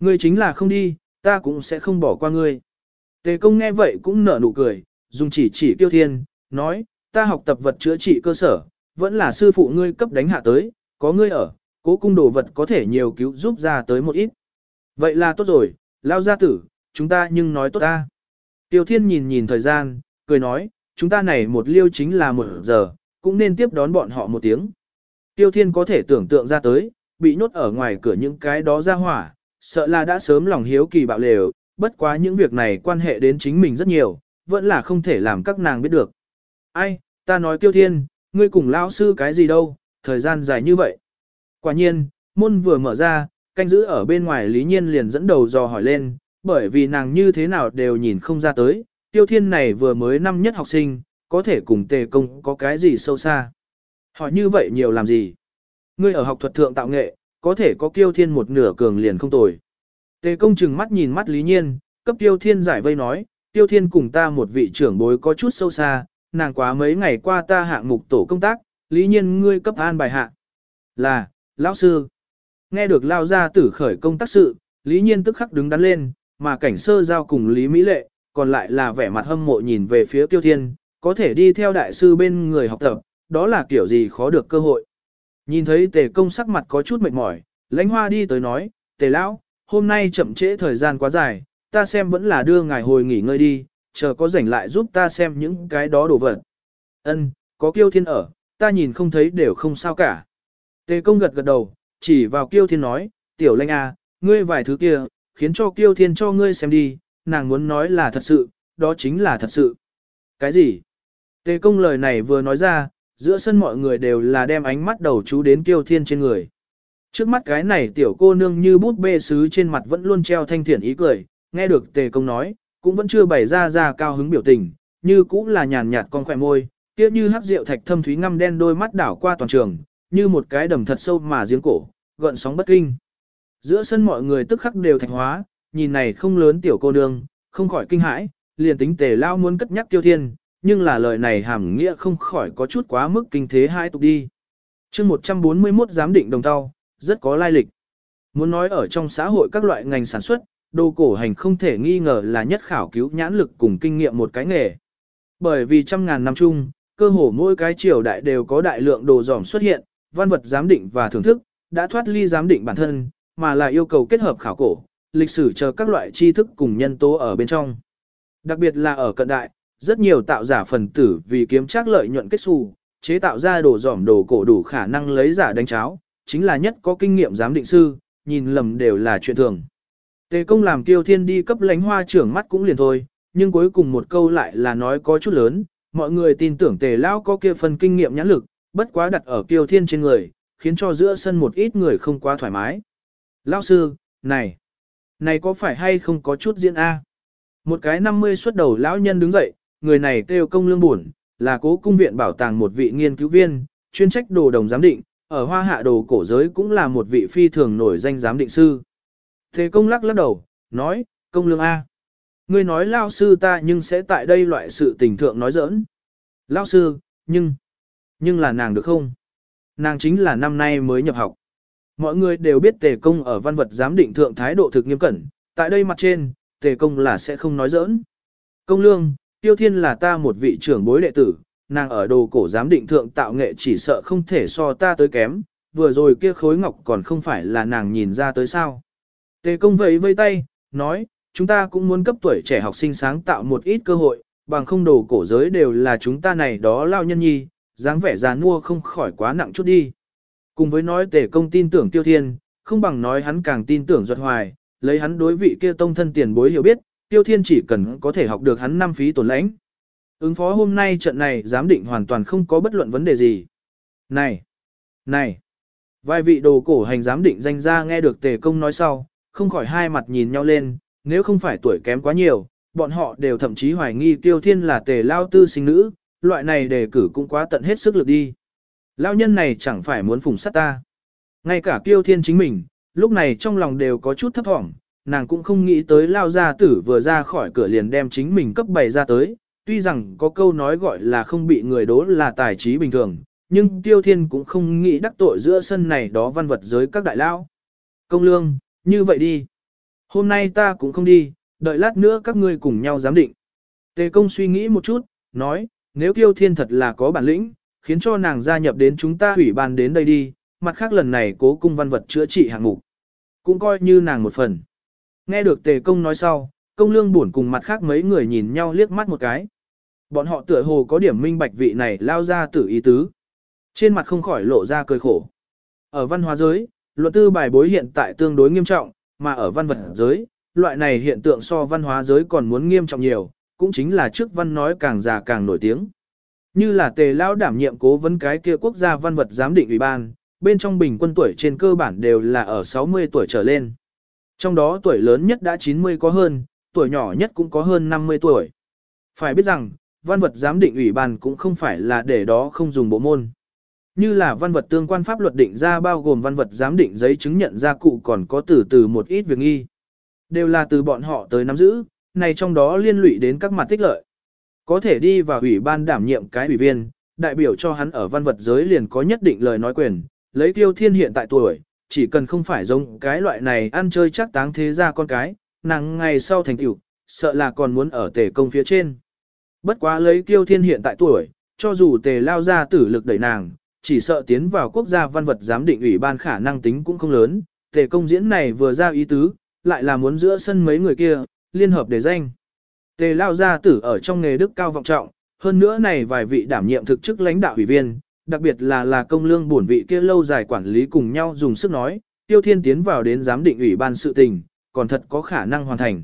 Ngươi chính là không đi, ta cũng sẽ không bỏ qua ngươi. Tề công nghe vậy cũng nở nụ cười, dùng chỉ chỉ tiêu thiên, nói, ta học tập vật chữa trị cơ sở, vẫn là sư phụ ngươi cấp đánh hạ tới, có ngươi ở, cố cung đồ vật có thể nhiều cứu giúp ra tới một ít. Vậy là tốt rồi, lao gia tử, chúng ta nhưng nói tốt ta. Tiêu thiên nhìn nhìn thời gian, cười nói, chúng ta này một liêu chính là một giờ, cũng nên tiếp đón bọn họ một tiếng. Tiêu thiên có thể tưởng tượng ra tới, bị nhốt ở ngoài cửa những cái đó ra hỏa, sợ là đã sớm lòng hiếu kỳ bạo lều, bất quá những việc này quan hệ đến chính mình rất nhiều, vẫn là không thể làm các nàng biết được. Ai, ta nói tiêu thiên, ngươi cùng lão sư cái gì đâu, thời gian dài như vậy. Quả nhiên, môn vừa mở ra, canh giữ ở bên ngoài lý nhiên liền dẫn đầu dò hỏi lên, bởi vì nàng như thế nào đều nhìn không ra tới, tiêu thiên này vừa mới năm nhất học sinh, có thể cùng tề công có cái gì sâu xa. Hỏi như vậy nhiều làm gì? Ngươi ở học thuật thượng tạo nghệ, có thể có kiêu thiên một nửa cường liền không tồi. Tề công chừng mắt nhìn mắt lý nhiên, cấp tiêu thiên giải vây nói, tiêu thiên cùng ta một vị trưởng bối có chút sâu xa, nàng quá mấy ngày qua ta hạng mục tổ công tác, lý nhiên ngươi cấp an bài hạ. Là, lão sư. Nghe được lao ra tử khởi công tác sự, lý nhiên tức khắc đứng đắn lên, mà cảnh sơ giao cùng lý mỹ lệ, còn lại là vẻ mặt hâm mộ nhìn về phía tiêu thiên, có thể đi theo đại sư bên người học tập, đó là kiểu gì khó được cơ hội. Nhìn thấy tề công sắc mặt có chút mệt mỏi, lãnh hoa đi tới nói, tề lão, hôm nay chậm trễ thời gian quá dài, ta xem vẫn là đưa ngài hồi nghỉ ngơi đi, chờ có rảnh lại giúp ta xem những cái đó đồ vật. Ân, có kiêu thiên ở, ta nhìn không thấy đều không sao cả. Tề công gật gật đầu, chỉ vào kiêu thiên nói, tiểu Lanh à, ngươi vài thứ kia, khiến cho kiêu thiên cho ngươi xem đi, nàng muốn nói là thật sự, đó chính là thật sự. Cái gì? Tề công lời này vừa nói ra, giữa sân mọi người đều là đem ánh mắt đầu chú đến kiêu thiên trên người. Trước mắt cái này tiểu cô nương như bút bê sứ trên mặt vẫn luôn treo thanh thiện ý cười, nghe được tề công nói, cũng vẫn chưa bày ra ra cao hứng biểu tình, như cũng là nhàn nhạt con khỏe môi, kia như hắc rượu thạch thâm thúy ngăm đen đôi mắt đảo qua toàn trường, như một cái đầm thật sâu mà giếng cổ, gợn sóng bất kinh. Giữa sân mọi người tức khắc đều thạch hóa, nhìn này không lớn tiểu cô nương, không khỏi kinh hãi, liền tính tề lao muốn cất nhắc tiêu thiên, nhưng là lời này hàm nghĩa không khỏi có chút quá mức kinh thế hai tục đi. chương 141 giám định đồng tao, rất có lai lịch. Muốn nói ở trong xã hội các loại ngành sản xuất, đồ cổ hành không thể nghi ngờ là nhất khảo cứu nhãn lực cùng kinh nghiệm một cái nghề. Bởi vì trăm ngàn năm chung, cơ hồ mỗi cái triều đại đều có đại lượng đồ giỏm xuất hiện, văn vật giám định và thưởng thức, đã thoát ly giám định bản thân, mà là yêu cầu kết hợp khảo cổ, lịch sử chờ các loại tri thức cùng nhân tố ở bên trong. Đặc biệt là ở cận đại, rất nhiều tạo giả phần tử vì kiếm trác lợi nhuận kết xù, chế tạo ra đồ giỏm đồ cổ đủ khả năng lấy giả đánh cháo, chính là nhất có kinh nghiệm giám định sư, nhìn lầm đều là chuyện thường. Tề công làm tiêu thiên đi cấp lánh hoa trưởng mắt cũng liền thôi, nhưng cuối cùng một câu lại là nói có chút lớn, mọi người tin tưởng tề lao có kia phần kinh nghiệm nhãn lực, bất quá đặt ở Tiêu thiên trên người, khiến cho giữa sân một ít người không quá thoải mái. Lao sư, này, này có phải hay không có chút diễn A? Một cái 50 xuất đầu lão nhân đứng dậy, người này kêu công lương buồn, là cố cung viện bảo tàng một vị nghiên cứu viên, chuyên trách đồ đồng giám định, ở hoa hạ đồ cổ giới cũng là một vị phi thường nổi danh giám định sư. Thế công lắc lắc đầu, nói, công lương A. Ngươi nói lao sư ta nhưng sẽ tại đây loại sự tình thượng nói giỡn. Lao sư, nhưng, nhưng là nàng được không? Nàng chính là năm nay mới nhập học. Mọi người đều biết tề công ở văn vật giám định thượng thái độ thực nghiêm cẩn, tại đây mặt trên, tề công là sẽ không nói giỡn. Công lương, tiêu thiên là ta một vị trưởng bối đệ tử, nàng ở đồ cổ giám định thượng tạo nghệ chỉ sợ không thể so ta tới kém, vừa rồi kia khối ngọc còn không phải là nàng nhìn ra tới sao. Tề công vẫy vây tay, nói, chúng ta cũng muốn cấp tuổi trẻ học sinh sáng tạo một ít cơ hội, bằng không đồ cổ giới đều là chúng ta này đó lao nhân nhi, dáng vẻ già nua không khỏi quá nặng chút đi. Cùng với nói tề công tin tưởng tiêu thiên, không bằng nói hắn càng tin tưởng duật hoài, lấy hắn đối vị kia tông thân tiền bối hiểu biết, tiêu thiên chỉ cần có thể học được hắn năm phí tổn lãnh. Ứng phó hôm nay trận này giám định hoàn toàn không có bất luận vấn đề gì. Này! Này! Vài vị đồ cổ hành giám định danh ra nghe được tề công nói sau, không khỏi hai mặt nhìn nhau lên, nếu không phải tuổi kém quá nhiều, bọn họ đều thậm chí hoài nghi tiêu thiên là tề lao tư sinh nữ, loại này đề cử cũng quá tận hết sức lực đi. Lao nhân này chẳng phải muốn phùng sát ta. Ngay cả tiêu thiên chính mình, lúc này trong lòng đều có chút thấp thỏm, nàng cũng không nghĩ tới lao gia tử vừa ra khỏi cửa liền đem chính mình cấp bày ra tới, tuy rằng có câu nói gọi là không bị người đố là tài trí bình thường, nhưng tiêu thiên cũng không nghĩ đắc tội giữa sân này đó văn vật giới các đại lao. Công lương, như vậy đi. Hôm nay ta cũng không đi, đợi lát nữa các ngươi cùng nhau giám định. Tề công suy nghĩ một chút, nói, nếu tiêu thiên thật là có bản lĩnh, khiến cho nàng gia nhập đến chúng ta hủy ban đến đây đi, mặt khác lần này cố cung văn vật chữa trị hạng mục. Cũng coi như nàng một phần. Nghe được tề công nói sau, công lương buồn cùng mặt khác mấy người nhìn nhau liếc mắt một cái. Bọn họ tựa hồ có điểm minh bạch vị này lao ra tử ý tứ. Trên mặt không khỏi lộ ra cười khổ. Ở văn hóa giới, luật tư bài bối hiện tại tương đối nghiêm trọng, mà ở văn vật giới, loại này hiện tượng so văn hóa giới còn muốn nghiêm trọng nhiều, cũng chính là trước văn nói càng già càng nổi tiếng. Như là tề lao đảm nhiệm cố vấn cái kia quốc gia văn vật giám định ủy ban, bên trong bình quân tuổi trên cơ bản đều là ở 60 tuổi trở lên. Trong đó tuổi lớn nhất đã 90 có hơn, tuổi nhỏ nhất cũng có hơn 50 tuổi. Phải biết rằng, văn vật giám định ủy ban cũng không phải là để đó không dùng bộ môn. Như là văn vật tương quan pháp luật định ra bao gồm văn vật giám định giấy chứng nhận gia cụ còn có từ từ một ít việc nghi. Đều là từ bọn họ tới nắm giữ, này trong đó liên lụy đến các mặt tích lợi. Có thể đi vào ủy ban đảm nhiệm cái ủy viên, đại biểu cho hắn ở văn vật giới liền có nhất định lời nói quyền, lấy tiêu thiên hiện tại tuổi, chỉ cần không phải giống cái loại này ăn chơi chắc táng thế ra con cái, nàng ngày sau thành tiểu, sợ là còn muốn ở tề công phía trên. Bất quá lấy tiêu thiên hiện tại tuổi, cho dù tề lao ra tử lực đẩy nàng, chỉ sợ tiến vào quốc gia văn vật giám định ủy ban khả năng tính cũng không lớn, tề công diễn này vừa ra ý tứ, lại là muốn giữa sân mấy người kia, liên hợp để danh. Tề lao gia tử ở trong nghề đức cao vọng trọng, hơn nữa này vài vị đảm nhiệm thực chức lãnh đạo ủy viên, đặc biệt là là công lương bổn vị kia lâu dài quản lý cùng nhau dùng sức nói, tiêu thiên tiến vào đến giám định ủy ban sự tình, còn thật có khả năng hoàn thành.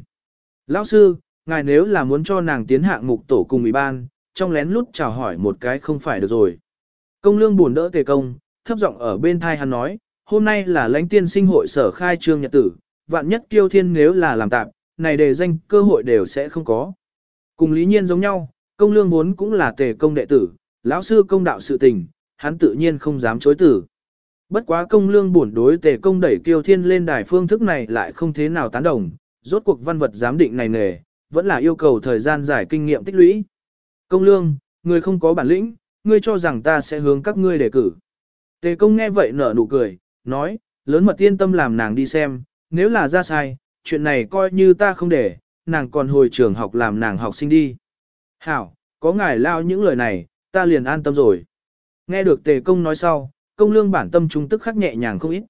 Lão sư, ngài nếu là muốn cho nàng tiến hạng mục tổ cùng ủy ban, trong lén lút chào hỏi một cái không phải được rồi. Công lương buồn đỡ tề công, thấp giọng ở bên thai hắn nói, hôm nay là lãnh tiên sinh hội sở khai trương nhật tử, vạn nhất kiêu thiên nếu là làm tạm, này đề danh cơ hội đều sẽ không có. Cùng lý nhiên giống nhau, công lương vốn cũng là tề công đệ tử, lão sư công đạo sự tình, hắn tự nhiên không dám chối tử. Bất quá công lương buồn đối tề công đẩy kiêu thiên lên đài phương thức này lại không thế nào tán đồng, rốt cuộc văn vật giám định này nghề, vẫn là yêu cầu thời gian giải kinh nghiệm tích lũy. Công lương, người không có bản lĩnh, ngươi cho rằng ta sẽ hướng các ngươi đề cử. Tề công nghe vậy nở nụ cười, nói, lớn mật yên tâm làm nàng đi xem, nếu là ra sai, chuyện này coi như ta không để, nàng còn hồi trường học làm nàng học sinh đi. Hảo, có ngài lao những lời này, ta liền an tâm rồi. Nghe được tề công nói sau, công lương bản tâm trung tức khắc nhẹ nhàng không ít.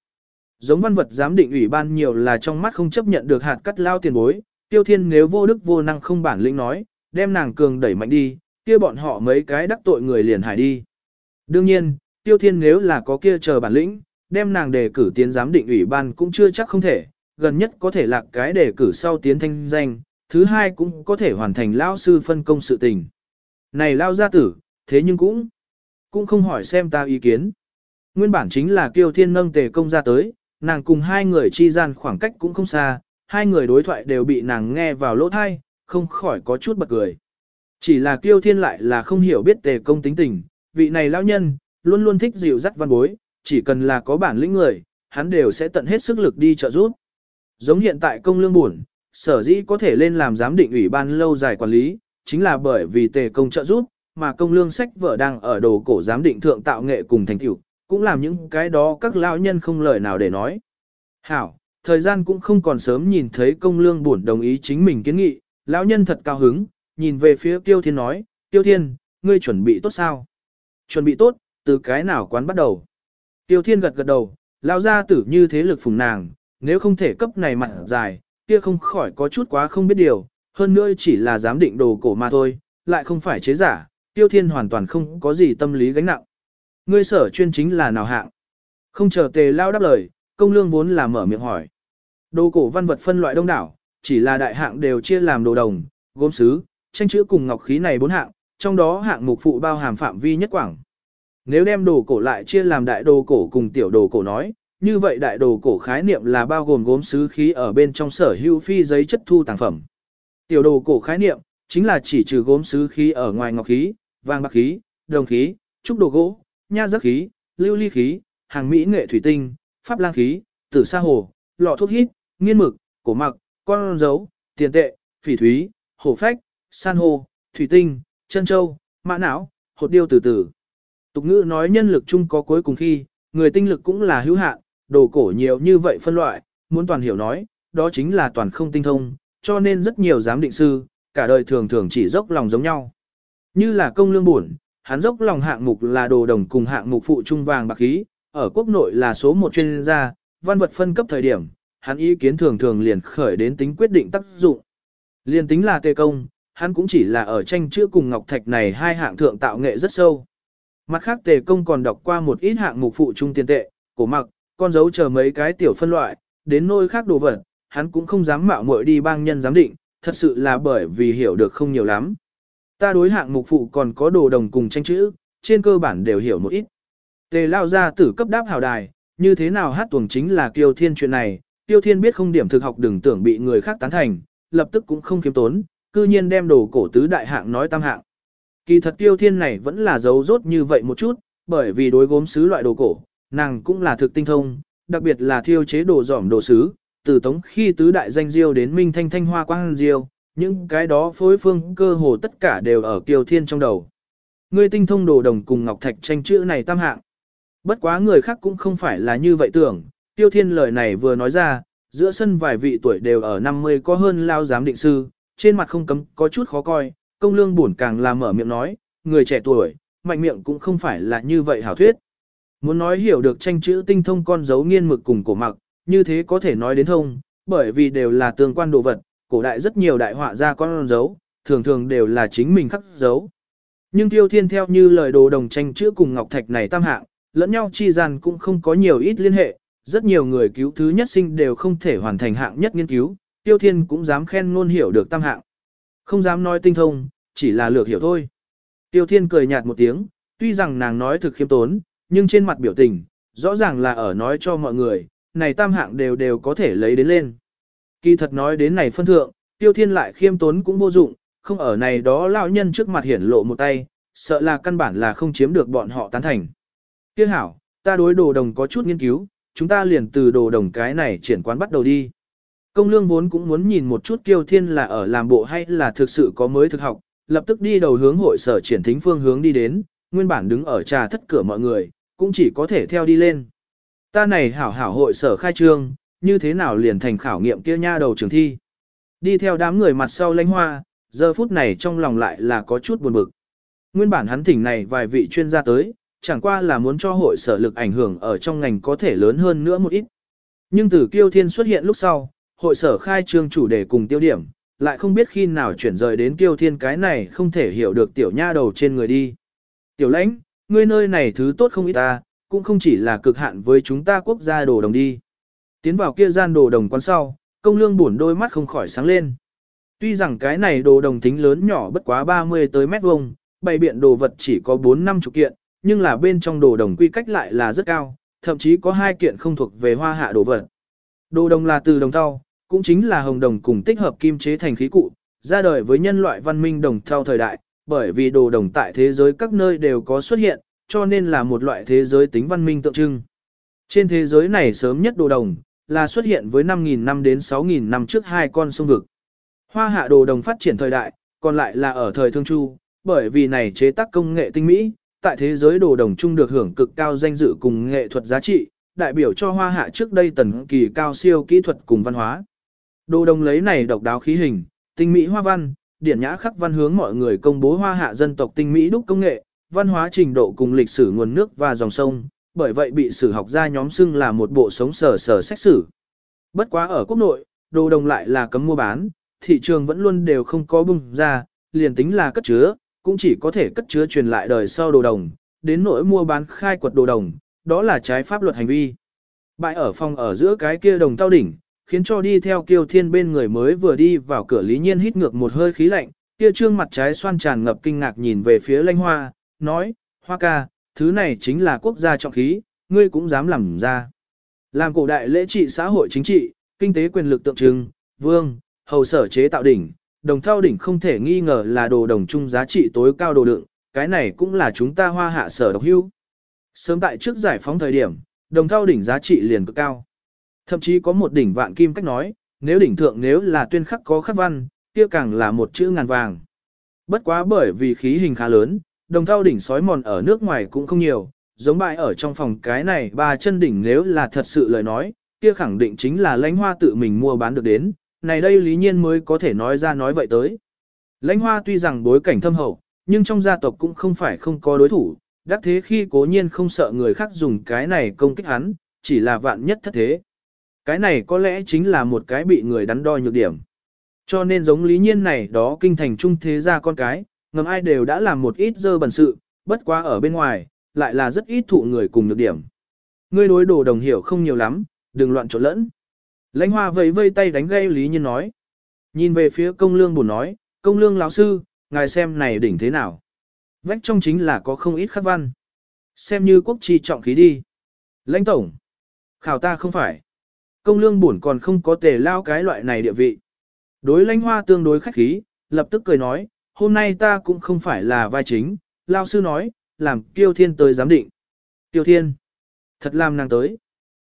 Giống văn vật giám định ủy ban nhiều là trong mắt không chấp nhận được hạt cắt lao tiền bối, tiêu thiên nếu vô đức vô năng không bản lĩnh nói, đem nàng cường đẩy mạnh đi, kia bọn họ mấy cái đắc tội người liền hải đi. Đương nhiên, tiêu thiên nếu là có kia chờ bản lĩnh, đem nàng đề cử tiến giám định ủy ban cũng chưa chắc không thể, gần nhất có thể lạc cái đề cử sau tiến thanh danh, thứ hai cũng có thể hoàn thành lao sư phân công sự tình. Này lao gia tử, thế nhưng cũng, cũng không hỏi xem ta ý kiến. Nguyên bản chính là kiêu thiên nâng tề công ra tới, nàng cùng hai người chi gian khoảng cách cũng không xa, hai người đối thoại đều bị nàng nghe vào lỗ thai, không khỏi có chút bật cười. Chỉ là kiêu thiên lại là không hiểu biết tề công tính tình, vị này lão nhân, luôn luôn thích dịu dắt văn bối, chỉ cần là có bản lĩnh người, hắn đều sẽ tận hết sức lực đi trợ giúp. Giống hiện tại công lương buồn, sở dĩ có thể lên làm giám định ủy ban lâu dài quản lý, chính là bởi vì tề công trợ giúp, mà công lương sách vợ đang ở đồ cổ giám định thượng tạo nghệ cùng thành tựu, cũng làm những cái đó các lão nhân không lời nào để nói. Hảo, thời gian cũng không còn sớm nhìn thấy công lương buồn đồng ý chính mình kiến nghị, lão nhân thật cao hứng, nhìn về phía Tiêu Thiên nói, Tiêu Thiên, ngươi chuẩn bị tốt sao? Chuẩn bị tốt, từ cái nào quán bắt đầu? Tiêu Thiên gật gật đầu, lao ra tử như thế lực phùng nàng, nếu không thể cấp này mặt dài, kia không khỏi có chút quá không biết điều, hơn nữa chỉ là giám định đồ cổ mà thôi, lại không phải chế giả, Tiêu Thiên hoàn toàn không có gì tâm lý gánh nặng. Ngươi sở chuyên chính là nào hạng? Không chờ tề lao đáp lời, công lương vốn là mở miệng hỏi. Đồ cổ văn vật phân loại đông đảo, chỉ là đại hạng đều chia làm đồ đồng, gốm sứ, tranh chữ cùng ngọc khí này bốn hạng, trong đó hạng mục phụ bao hàm phạm vi nhất quảng. Nếu đem đồ cổ lại chia làm đại đồ cổ cùng tiểu đồ cổ nói, như vậy đại đồ cổ khái niệm là bao gồm gốm sứ khí ở bên trong sở hữu phi giấy chất thu tàng phẩm. Tiểu đồ cổ khái niệm, chính là chỉ trừ gốm sứ khí ở ngoài ngọc khí, vàng bạc khí, đồng khí, trúc đồ gỗ, nha giác khí, lưu ly khí, hàng mỹ nghệ thủy tinh, pháp lang khí, tử sa hồ, lọ thuốc hít, nghiên mực, cổ mặc, con dấu, tiền tệ, phỉ thúy, hổ phách, san hô, thủy tinh, chân châu, mã não, hột điêu từ từ. Tục ngữ nói nhân lực chung có cuối cùng khi, người tinh lực cũng là hữu hạn, đồ cổ nhiều như vậy phân loại, muốn toàn hiểu nói, đó chính là toàn không tinh thông, cho nên rất nhiều giám định sư, cả đời thường thường chỉ dốc lòng giống nhau. Như là công lương buồn, hắn dốc lòng hạng mục là đồ đồng cùng hạng mục phụ trung vàng bạc khí, ở quốc nội là số một chuyên gia, văn vật phân cấp thời điểm, hắn ý kiến thường thường liền khởi đến tính quyết định tác dụng. Liên tính là tê công, hắn cũng chỉ là ở tranh chữ cùng ngọc thạch này hai hạng thượng tạo nghệ rất sâu. Mặt khác tề công còn đọc qua một ít hạng mục phụ trung tiền tệ, cổ mặc, con dấu chờ mấy cái tiểu phân loại, đến nôi khác đồ vật, hắn cũng không dám mạo muội đi bang nhân giám định, thật sự là bởi vì hiểu được không nhiều lắm. Ta đối hạng mục phụ còn có đồ đồng cùng tranh chữ, trên cơ bản đều hiểu một ít. Tề lao ra tử cấp đáp hào đài, như thế nào hát tuồng chính là kiêu thiên chuyện này, kiêu thiên biết không điểm thực học đừng tưởng bị người khác tán thành, lập tức cũng không kiếm tốn, cư nhiên đem đồ cổ tứ đại hạng nói tam hạng. Kỳ thật tiêu thiên này vẫn là dấu rốt như vậy một chút, bởi vì đối gốm sứ loại đồ cổ, nàng cũng là thực tinh thông, đặc biệt là thiêu chế đồ giỏm đồ sứ, từ tống khi tứ đại danh diêu đến minh thanh thanh hoa quang diêu, những cái đó phối phương cơ hồ tất cả đều ở kiều thiên trong đầu. Ngươi tinh thông đồ đồng cùng ngọc thạch tranh chữ này tam hạng. Bất quá người khác cũng không phải là như vậy tưởng, tiêu thiên lời này vừa nói ra, giữa sân vài vị tuổi đều ở 50 có hơn lao giám định sư, trên mặt không cấm có chút khó coi, công lương buồn càng là mở miệng nói, người trẻ tuổi, mạnh miệng cũng không phải là như vậy hảo thuyết. Muốn nói hiểu được tranh chữ tinh thông con dấu nghiên mực cùng cổ mặc, như thế có thể nói đến thông, bởi vì đều là tương quan đồ vật, cổ đại rất nhiều đại họa ra con dấu, thường thường đều là chính mình khắc dấu. Nhưng tiêu thiên theo như lời đồ đồng tranh chữ cùng ngọc thạch này tam hạng, lẫn nhau chi gian cũng không có nhiều ít liên hệ, rất nhiều người cứu thứ nhất sinh đều không thể hoàn thành hạng nhất nghiên cứu, tiêu thiên cũng dám khen ngôn hiểu được tam hạng. Không dám nói tinh thông, chỉ là lược hiểu thôi. Tiêu thiên cười nhạt một tiếng, tuy rằng nàng nói thực khiêm tốn, nhưng trên mặt biểu tình, rõ ràng là ở nói cho mọi người, này tam hạng đều đều có thể lấy đến lên. Kỳ thật nói đến này phân thượng, tiêu thiên lại khiêm tốn cũng vô dụng, không ở này đó lão nhân trước mặt hiển lộ một tay, sợ là căn bản là không chiếm được bọn họ tán thành. Tiêu hảo, ta đối đồ đồng có chút nghiên cứu, chúng ta liền từ đồ đồng cái này triển quán bắt đầu đi. Công lương vốn cũng muốn nhìn một chút kiêu thiên là ở làm bộ hay là thực sự có mới thực học, lập tức đi đầu hướng hội sở triển thính phương hướng đi đến, nguyên bản đứng ở trà thất cửa mọi người, cũng chỉ có thể theo đi lên. Ta này hảo hảo hội sở khai trương, như thế nào liền thành khảo nghiệm kia nha đầu trường thi. Đi theo đám người mặt sau lánh hoa, giờ phút này trong lòng lại là có chút buồn bực. Nguyên bản hắn thỉnh này vài vị chuyên gia tới, chẳng qua là muốn cho hội sở lực ảnh hưởng ở trong ngành có thể lớn hơn nữa một ít. Nhưng từ kiêu thiên xuất hiện lúc sau, hội sở khai trương chủ đề cùng tiêu điểm, lại không biết khi nào chuyển rời đến kiêu thiên cái này không thể hiểu được tiểu nha đầu trên người đi. Tiểu lãnh, ngươi nơi này thứ tốt không ít ta, cũng không chỉ là cực hạn với chúng ta quốc gia đồ đồng đi. Tiến vào kia gian đồ đồng quán sau, công lương buồn đôi mắt không khỏi sáng lên. Tuy rằng cái này đồ đồng tính lớn nhỏ bất quá 30 tới mét vuông, bày biện đồ vật chỉ có 4 năm chục kiện, nhưng là bên trong đồ đồng quy cách lại là rất cao, thậm chí có hai kiện không thuộc về hoa hạ đồ vật. Đồ đồng là từ đồng thau, cũng chính là hồng đồng cùng tích hợp kim chế thành khí cụ, ra đời với nhân loại văn minh đồng theo thời đại, bởi vì đồ đồng tại thế giới các nơi đều có xuất hiện, cho nên là một loại thế giới tính văn minh tượng trưng. Trên thế giới này sớm nhất đồ đồng, là xuất hiện với 5.000 năm đến 6.000 năm trước hai con sông vực. Hoa hạ đồ đồng phát triển thời đại, còn lại là ở thời Thương Chu, bởi vì này chế tác công nghệ tinh mỹ, tại thế giới đồ đồng chung được hưởng cực cao danh dự cùng nghệ thuật giá trị, đại biểu cho hoa hạ trước đây tần kỳ cao siêu kỹ thuật cùng văn hóa. Đồ đồng lấy này độc đáo khí hình, tinh mỹ hoa văn, điển nhã khắc văn hướng mọi người công bố hoa hạ dân tộc tinh mỹ đúc công nghệ, văn hóa trình độ cùng lịch sử nguồn nước và dòng sông, bởi vậy bị sử học gia nhóm xưng là một bộ sống sở sở sách sử. Bất quá ở quốc nội, đồ đồng lại là cấm mua bán, thị trường vẫn luôn đều không có bùng ra, liền tính là cất chứa, cũng chỉ có thể cất chứa truyền lại đời sau đồ đồng, đến nỗi mua bán khai quật đồ đồng, đó là trái pháp luật hành vi. Bại ở phòng ở giữa cái kia đồng tao đỉnh, khiến cho đi theo kiêu thiên bên người mới vừa đi vào cửa lý nhiên hít ngược một hơi khí lạnh, kia trương mặt trái xoan tràn ngập kinh ngạc nhìn về phía lanh hoa, nói, hoa ca, thứ này chính là quốc gia trọng khí, ngươi cũng dám làm ra. Làm cổ đại lễ trị xã hội chính trị, kinh tế quyền lực tượng trưng, vương, hầu sở chế tạo đỉnh, đồng thao đỉnh không thể nghi ngờ là đồ đồng chung giá trị tối cao đồ đựng, cái này cũng là chúng ta hoa hạ sở độc hưu. Sớm tại trước giải phóng thời điểm, đồng thao đỉnh giá trị liền cực cao. Thậm chí có một đỉnh vạn kim cách nói, nếu đỉnh thượng nếu là tuyên khắc có khắc văn, kia càng là một chữ ngàn vàng. Bất quá bởi vì khí hình khá lớn, đồng thau đỉnh sói mòn ở nước ngoài cũng không nhiều, giống bại ở trong phòng cái này ba chân đỉnh nếu là thật sự lời nói, kia khẳng định chính là lãnh hoa tự mình mua bán được đến, này đây lý nhiên mới có thể nói ra nói vậy tới. Lãnh hoa tuy rằng bối cảnh thâm hậu, nhưng trong gia tộc cũng không phải không có đối thủ, đắc thế khi cố nhiên không sợ người khác dùng cái này công kích hắn, chỉ là vạn nhất thất thế. Cái này có lẽ chính là một cái bị người đắn đo nhược điểm. Cho nên giống lý nhiên này đó kinh thành trung thế gia con cái, ngầm ai đều đã làm một ít dơ bẩn sự, bất quá ở bên ngoài, lại là rất ít thụ người cùng nhược điểm. Ngươi đối đồ đồng hiểu không nhiều lắm, đừng loạn trộn lẫn. Lãnh hoa vẫy vây tay đánh gây lý nhiên nói. Nhìn về phía công lương buồn nói, công lương lão sư, ngài xem này đỉnh thế nào. Vách trong chính là có không ít khắc văn. Xem như quốc trì trọng khí đi. Lãnh tổng. Khảo ta không phải. Công lương bổn còn không có tề lao cái loại này địa vị. Đối lãnh hoa tương đối khách khí, lập tức cười nói, hôm nay ta cũng không phải là vai chính, lao sư nói, làm Tiêu thiên tới giám định. Tiêu thiên. Thật làm nàng tới.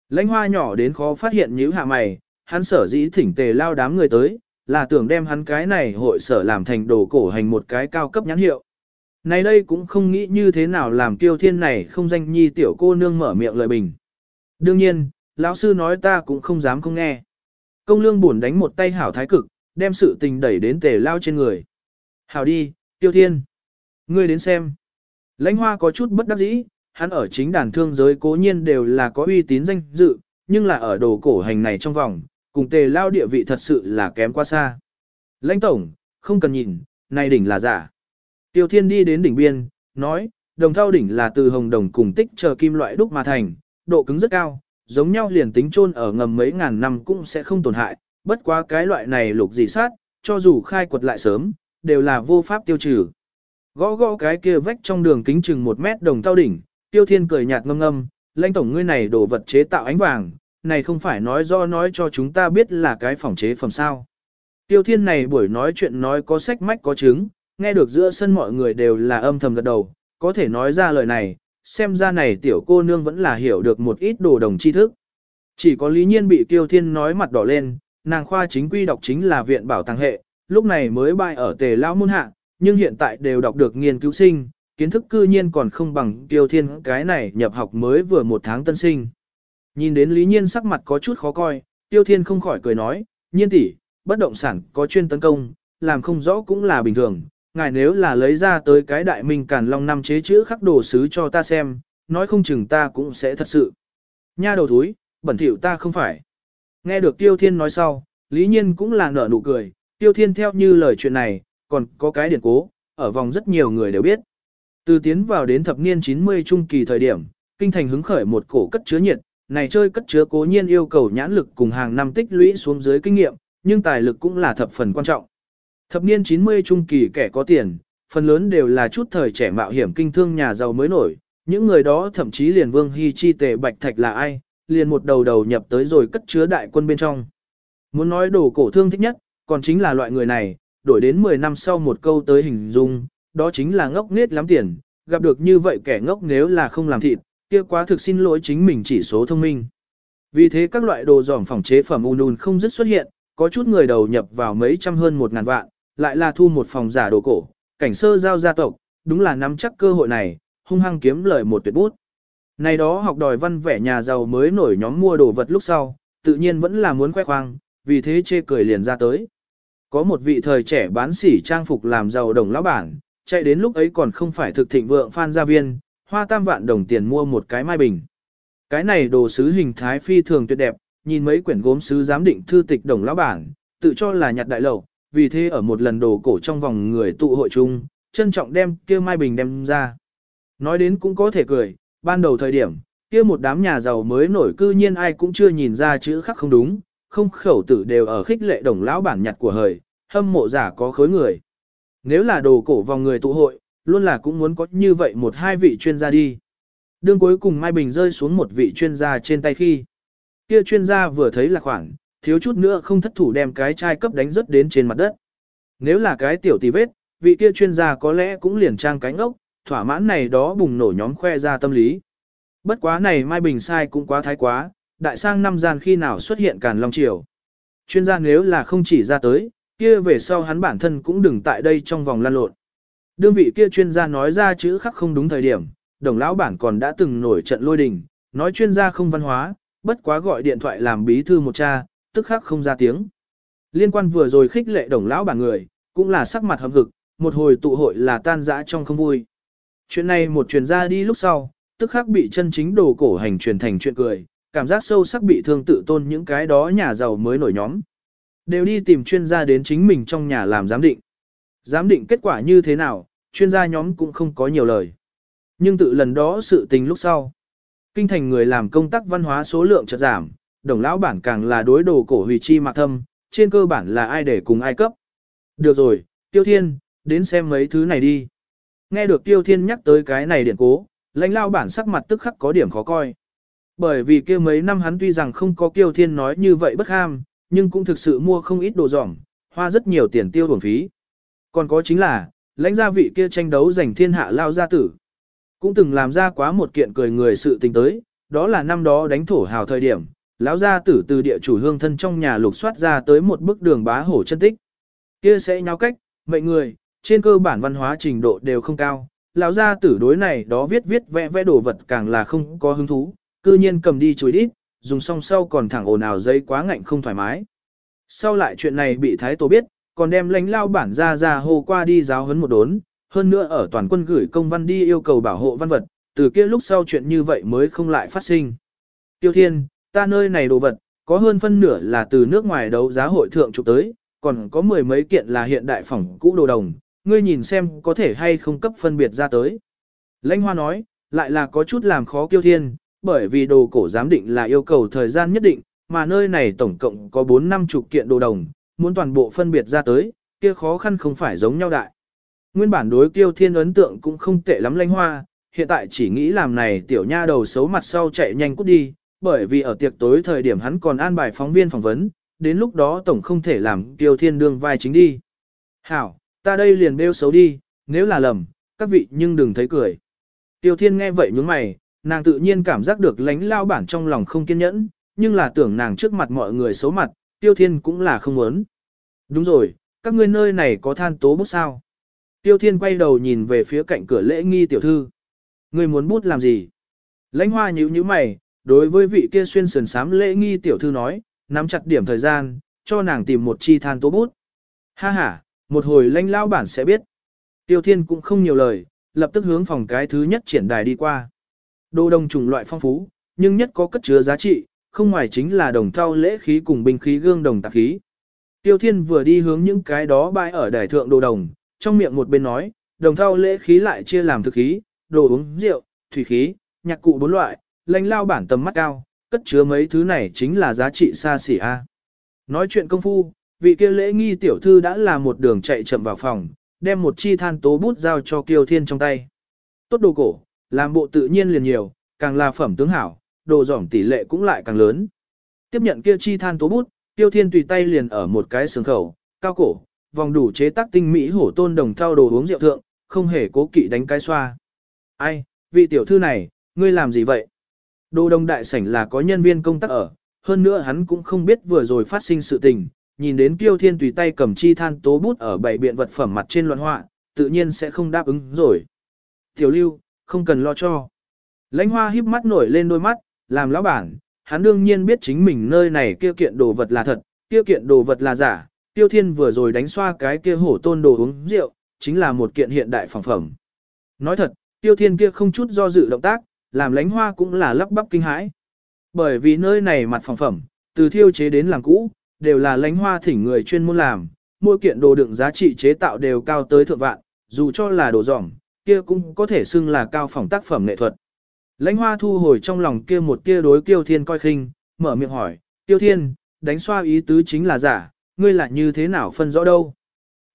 Lãnh hoa nhỏ đến khó phát hiện nhíu hạ mày, hắn sở dĩ thỉnh tề lao đám người tới, là tưởng đem hắn cái này hội sở làm thành đồ cổ hành một cái cao cấp nhãn hiệu. Này đây cũng không nghĩ như thế nào làm Tiêu thiên này không danh nhi tiểu cô nương mở miệng lời bình. Đương nhiên, lão sư nói ta cũng không dám không nghe. Công lương buồn đánh một tay hảo thái cực, đem sự tình đẩy đến tề lao trên người. Hảo đi, tiêu thiên. Ngươi đến xem. Lãnh hoa có chút bất đắc dĩ, hắn ở chính đàn thương giới cố nhiên đều là có uy tín danh dự, nhưng là ở đồ cổ hành này trong vòng, cùng tề lao địa vị thật sự là kém quá xa. Lãnh tổng, không cần nhìn, này đỉnh là giả. Tiêu thiên đi đến đỉnh biên, nói, đồng thau đỉnh là từ hồng đồng cùng tích chờ kim loại đúc mà thành, độ cứng rất cao, giống nhau liền tính chôn ở ngầm mấy ngàn năm cũng sẽ không tổn hại, bất quá cái loại này lục dị sát, cho dù khai quật lại sớm, đều là vô pháp tiêu trừ. Gõ gõ cái kia vách trong đường kính chừng một mét đồng thau đỉnh, tiêu thiên cười nhạt ngâm ngâm, lãnh tổng ngươi này đồ vật chế tạo ánh vàng, này không phải nói do nói cho chúng ta biết là cái phòng chế phẩm sao. Tiêu thiên này buổi nói chuyện nói có sách mách có chứng, nghe được giữa sân mọi người đều là âm thầm gật đầu, có thể nói ra lời này, xem ra này tiểu cô nương vẫn là hiểu được một ít đồ đồng tri thức. Chỉ có lý nhiên bị tiêu thiên nói mặt đỏ lên, nàng khoa chính quy đọc chính là viện bảo tàng hệ, lúc này mới bại ở tề lao môn hạ, nhưng hiện tại đều đọc được nghiên cứu sinh, kiến thức cư nhiên còn không bằng tiêu thiên cái này nhập học mới vừa một tháng tân sinh. Nhìn đến lý nhiên sắc mặt có chút khó coi, tiêu thiên không khỏi cười nói, nhiên tỷ, bất động sản có chuyên tấn công, làm không rõ cũng là bình thường, ngài nếu là lấy ra tới cái đại minh càn long năm chế chữ khắc đồ sứ cho ta xem, nói không chừng ta cũng sẽ thật sự. Nha đầu thúi, bẩn thỉu ta không phải. Nghe được tiêu thiên nói sau, lý nhiên cũng là nở nụ cười, tiêu thiên theo như lời chuyện này, còn có cái điển cố, ở vòng rất nhiều người đều biết. Từ tiến vào đến thập niên 90 trung kỳ thời điểm, kinh thành hứng khởi một cổ cất chứa nhiệt, này chơi cất chứa cố nhiên yêu cầu nhãn lực cùng hàng năm tích lũy xuống dưới kinh nghiệm, nhưng tài lực cũng là thập phần quan trọng. Thập niên 90 trung kỳ kẻ có tiền, phần lớn đều là chút thời trẻ mạo hiểm kinh thương nhà giàu mới nổi, những người đó thậm chí liền Vương Hy Chi tề bạch thạch là ai, liền một đầu đầu nhập tới rồi cất chứa đại quân bên trong. Muốn nói đồ cổ thương thích nhất, còn chính là loại người này, đổi đến 10 năm sau một câu tới hình dung, đó chính là ngốc nết lắm tiền, gặp được như vậy kẻ ngốc nếu là không làm thịt, kia quá thực xin lỗi chính mình chỉ số thông minh. Vì thế các loại đồ giỏng phòng chế phẩm unun không dứt xuất hiện, có chút người đầu nhập vào mấy trăm hơn một ngàn vạn, lại là thu một phòng giả đồ cổ, cảnh sơ giao gia tộc, đúng là nắm chắc cơ hội này, hung hăng kiếm lời một tuyệt bút. Này đó học đòi văn vẻ nhà giàu mới nổi nhóm mua đồ vật lúc sau, tự nhiên vẫn là muốn khoe khoang, vì thế chê cười liền ra tới. Có một vị thời trẻ bán sỉ trang phục làm giàu đồng lão bản, chạy đến lúc ấy còn không phải thực thịnh vượng phan gia viên, hoa tam vạn đồng tiền mua một cái mai bình. Cái này đồ sứ hình thái phi thường tuyệt đẹp, nhìn mấy quyển gốm sứ giám định thư tịch đồng lão bản, tự cho là nhặt đại lầu, vì thế ở một lần đồ cổ trong vòng người tụ hội chung, trân trọng đem kia mai bình đem ra. Nói đến cũng có thể cười, ban đầu thời điểm, kia một đám nhà giàu mới nổi cư nhiên ai cũng chưa nhìn ra chữ khắc không đúng, không khẩu tử đều ở khích lệ đồng lão bản nhặt của hời, hâm mộ giả có khối người. Nếu là đồ cổ vòng người tụ hội, luôn là cũng muốn có như vậy một hai vị chuyên gia đi. Đương cuối cùng Mai Bình rơi xuống một vị chuyên gia trên tay khi. Kia chuyên gia vừa thấy là khoảng, thiếu chút nữa không thất thủ đem cái chai cấp đánh rớt đến trên mặt đất. Nếu là cái tiểu tì vết, vị kia chuyên gia có lẽ cũng liền trang cánh ốc, thỏa mãn này đó bùng nổ nhóm khoe ra tâm lý. Bất quá này Mai Bình sai cũng quá thái quá, đại sang năm gian khi nào xuất hiện càn long triều. Chuyên gia nếu là không chỉ ra tới, kia về sau hắn bản thân cũng đừng tại đây trong vòng lan lộn. Đương vị kia chuyên gia nói ra chữ khắc không đúng thời điểm, đồng lão bản còn đã từng nổi trận lôi đình, nói chuyên gia không văn hóa, bất quá gọi điện thoại làm bí thư một cha, tức khắc không ra tiếng. Liên quan vừa rồi khích lệ đồng lão bản người, cũng là sắc mặt hầm hực, một hồi tụ hội là tan rã trong không vui. Chuyện này một truyền ra đi lúc sau, tức khắc bị chân chính đồ cổ hành truyền thành chuyện cười, cảm giác sâu sắc bị thương tự tôn những cái đó nhà giàu mới nổi nhóm. Đều đi tìm chuyên gia đến chính mình trong nhà làm giám định. Giám định kết quả như thế nào, chuyên gia nhóm cũng không có nhiều lời. Nhưng tự lần đó sự tình lúc sau. Kinh thành người làm công tác văn hóa số lượng chợt giảm, đồng lão bản càng là đối đồ cổ hủy chi mạc thâm, trên cơ bản là ai để cùng ai cấp. Được rồi, Tiêu Thiên, đến xem mấy thứ này đi. Nghe được Tiêu Thiên nhắc tới cái này điện cố, lãnh lao bản sắc mặt tức khắc có điểm khó coi. Bởi vì kia mấy năm hắn tuy rằng không có Tiêu Thiên nói như vậy bất ham, nhưng cũng thực sự mua không ít đồ giỏng, hoa rất nhiều tiền tiêu bổng phí. Còn có chính là, lãnh gia vị kia tranh đấu giành thiên hạ lao gia tử. Cũng từng làm ra quá một kiện cười người sự tình tới, đó là năm đó đánh thổ hào thời điểm, lão gia tử từ địa chủ hương thân trong nhà lục soát ra tới một bức đường bá hổ chân tích. Kia sẽ nháo cách, mệnh người, trên cơ bản văn hóa trình độ đều không cao. Lão gia tử đối này đó viết viết vẽ vẽ đồ vật càng là không có hứng thú, cư nhiên cầm đi chối đít, dùng xong sau còn thẳng ồn ào dây quá ngạnh không thoải mái. Sau lại chuyện này bị Thái Tổ biết, còn đem lãnh lao bản ra ra hô qua đi giáo huấn một đốn, hơn nữa ở toàn quân gửi công văn đi yêu cầu bảo hộ văn vật, từ kia lúc sau chuyện như vậy mới không lại phát sinh. Tiêu Thiên, ta nơi này đồ vật, có hơn phân nửa là từ nước ngoài đấu giá hội thượng chụp tới, còn có mười mấy kiện là hiện đại phỏng cũ đồ đồng, ngươi nhìn xem có thể hay không cấp phân biệt ra tới. Lãnh Hoa nói, lại là có chút làm khó Kiêu Thiên, bởi vì đồ cổ giám định là yêu cầu thời gian nhất định, mà nơi này tổng cộng có 4 năm chục kiện đồ đồng, muốn toàn bộ phân biệt ra tới, kia khó khăn không phải giống nhau đại. Nguyên bản đối kiêu thiên ấn tượng cũng không tệ lắm Lãnh hoa, hiện tại chỉ nghĩ làm này tiểu nha đầu xấu mặt sau chạy nhanh cút đi, bởi vì ở tiệc tối thời điểm hắn còn an bài phóng viên phỏng vấn, đến lúc đó tổng không thể làm Tiêu thiên đương vai chính đi. Hảo, ta đây liền bêu xấu đi, nếu là lầm, các vị nhưng đừng thấy cười. Tiêu thiên nghe vậy nhướng mày, nàng tự nhiên cảm giác được lánh lao bản trong lòng không kiên nhẫn, nhưng là tưởng nàng trước mặt mọi người xấu mặt, tiêu thiên cũng là không muốn. Đúng rồi, các ngươi nơi này có than tố bút sao? Tiêu thiên quay đầu nhìn về phía cạnh cửa lễ nghi tiểu thư. Ngươi muốn bút làm gì? Lãnh hoa nhíu nhíu mày, đối với vị kia xuyên sườn sám lễ nghi tiểu thư nói, nắm chặt điểm thời gian, cho nàng tìm một chi than tố bút. Ha ha, một hồi lanh lao bản sẽ biết. Tiêu thiên cũng không nhiều lời, lập tức hướng phòng cái thứ nhất triển đài đi qua. Đồ đồng chủng loại phong phú, nhưng nhất có cất chứa giá trị, không ngoài chính là đồng thau lễ khí cùng binh khí gương đồng tạp khí. Tiêu Thiên vừa đi hướng những cái đó bãi ở đài thượng đồ đồng, trong miệng một bên nói, đồng thau lễ khí lại chia làm thực khí, đồ uống rượu, thủy khí, nhạc cụ bốn loại, lãnh lao bản tầm mắt cao, cất chứa mấy thứ này chính là giá trị xa xỉ a. Nói chuyện công phu, vị kia lễ nghi tiểu thư đã là một đường chạy chậm vào phòng, đem một chi than tố bút giao cho Kiều Thiên trong tay. Tốt đồ cổ, làm bộ tự nhiên liền nhiều, càng là phẩm tướng hảo, đồ giỏng tỷ lệ cũng lại càng lớn. Tiếp nhận kia chi than tố bút, Tiêu Thiên tùy tay liền ở một cái sướng khẩu, cao cổ, vòng đủ chế tác tinh mỹ hổ tôn đồng thao đồ uống rượu thượng, không hề cố kỵ đánh cái xoa. Ai, vị tiểu thư này, ngươi làm gì vậy? Đô Đông đại sảnh là có nhân viên công tác ở, hơn nữa hắn cũng không biết vừa rồi phát sinh sự tình, nhìn đến Kiêu Thiên tùy tay cầm chi than tố bút ở bảy biện vật phẩm mặt trên loạn họa, tự nhiên sẽ không đáp ứng rồi. Tiểu lưu, không cần lo cho. Lãnh hoa híp mắt nổi lên đôi mắt, làm lão bản, hắn đương nhiên biết chính mình nơi này kia kiện đồ vật là thật, kia kiện đồ vật là giả. Tiêu Thiên vừa rồi đánh xoa cái kia hổ tôn đồ uống rượu, chính là một kiện hiện đại phẳng phẩm. Nói thật, Tiêu Thiên kia không chút do dự động tác, làm lánh hoa cũng là lắp bắp kinh hãi. Bởi vì nơi này mặt phẳng phẩm, từ thiêu chế đến làm cũ, đều là lánh hoa thỉnh người chuyên môn làm, mỗi kiện đồ đựng giá trị chế tạo đều cao tới thượng vạn, dù cho là đồ giỏng, kia cũng có thể xưng là cao phẩm tác phẩm nghệ thuật. Lãnh hoa thu hồi trong lòng kia một kia đối kiêu thiên coi khinh, mở miệng hỏi, tiêu thiên, đánh xoa ý tứ chính là giả, ngươi lại như thế nào phân rõ đâu.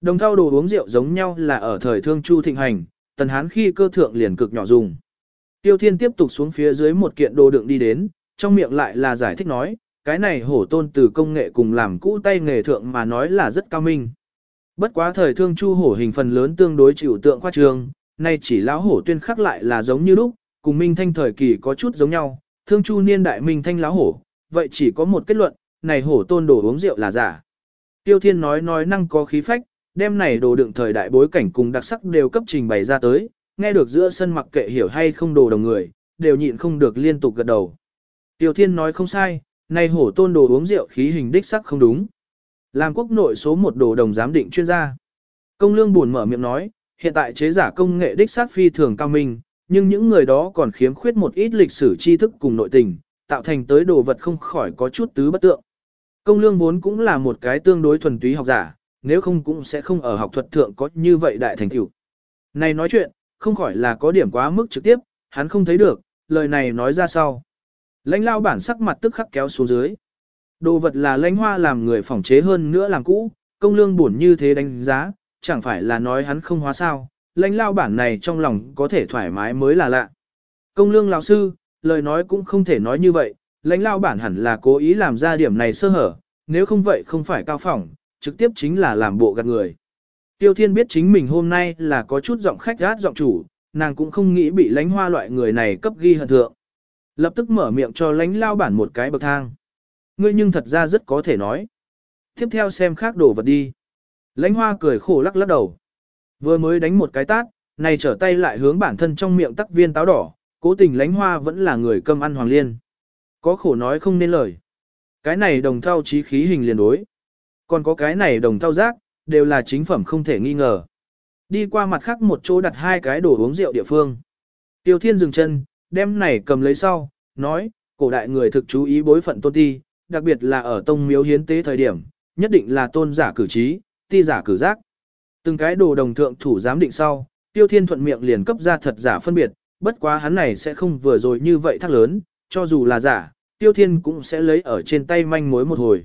Đồng thao đồ uống rượu giống nhau là ở thời thương chu thịnh hành, tần hán khi cơ thượng liền cực nhỏ dùng. Tiêu thiên tiếp tục xuống phía dưới một kiện đồ đựng đi đến, trong miệng lại là giải thích nói, cái này hổ tôn từ công nghệ cùng làm cũ tay nghề thượng mà nói là rất cao minh. Bất quá thời thương chu hổ hình phần lớn tương đối chịu tượng khoa trường, nay chỉ lão hổ tuyên khắc lại là giống như lúc, cùng minh thanh thời kỳ có chút giống nhau, thương chu niên đại minh thanh lão hổ, vậy chỉ có một kết luận, này hổ tôn đồ uống rượu là giả. Tiêu thiên nói nói năng có khí phách, đem này đồ đựng thời đại bối cảnh cùng đặc sắc đều cấp trình bày ra tới, nghe được giữa sân mặc kệ hiểu hay không đồ đồng người, đều nhịn không được liên tục gật đầu. Tiêu thiên nói không sai, nay hổ tôn đồ uống rượu khí hình đích sắc không đúng. Làm quốc nội số một đồ đồng giám định chuyên gia. Công lương buồn mở miệng nói, hiện tại chế giả công nghệ đích xác phi thường cao minh, nhưng những người đó còn khiếm khuyết một ít lịch sử tri thức cùng nội tình, tạo thành tới đồ vật không khỏi có chút tứ bất tượng. Công lương vốn cũng là một cái tương đối thuần túy học giả, nếu không cũng sẽ không ở học thuật thượng có như vậy đại thành tựu. Này nói chuyện, không khỏi là có điểm quá mức trực tiếp, hắn không thấy được, lời này nói ra sau. Lãnh lao bản sắc mặt tức khắc kéo xuống dưới. Đồ vật là lãnh hoa làm người phỏng chế hơn nữa làm cũ, công lương buồn như thế đánh giá, chẳng phải là nói hắn không hóa sao, lãnh lao bản này trong lòng có thể thoải mái mới là lạ. Công lương lão sư, lời nói cũng không thể nói như vậy, lãnh lao bản hẳn là cố ý làm ra điểm này sơ hở, nếu không vậy không phải cao phỏng, trực tiếp chính là làm bộ gạt người. Tiêu Thiên biết chính mình hôm nay là có chút giọng khách gát giọng chủ, nàng cũng không nghĩ bị lãnh hoa loại người này cấp ghi hận thượng. Lập tức mở miệng cho lãnh lao bản một cái bậc thang. Ngươi nhưng thật ra rất có thể nói. Tiếp theo xem khác đồ vật đi. Lãnh hoa cười khổ lắc lắc đầu. Vừa mới đánh một cái tát, này trở tay lại hướng bản thân trong miệng tắc viên táo đỏ, cố tình lãnh hoa vẫn là người cơm ăn hoàng liên. Có khổ nói không nên lời. Cái này đồng thau trí khí hình liền đối. Còn có cái này đồng thau giác, đều là chính phẩm không thể nghi ngờ. Đi qua mặt khác một chỗ đặt hai cái đồ uống rượu địa phương. Tiêu Thiên dừng chân, đem này cầm lấy sau, nói, cổ đại người thực chú ý bối phận tôn ti, đặc biệt là ở tông miếu hiến tế thời điểm, nhất định là tôn giả cử trí, ti giả cử giác. Từng cái đồ đồng thượng thủ giám định sau, tiêu thiên thuận miệng liền cấp ra thật giả phân biệt, bất quá hắn này sẽ không vừa rồi như vậy thắc lớn, cho dù là giả, tiêu thiên cũng sẽ lấy ở trên tay manh mối một hồi.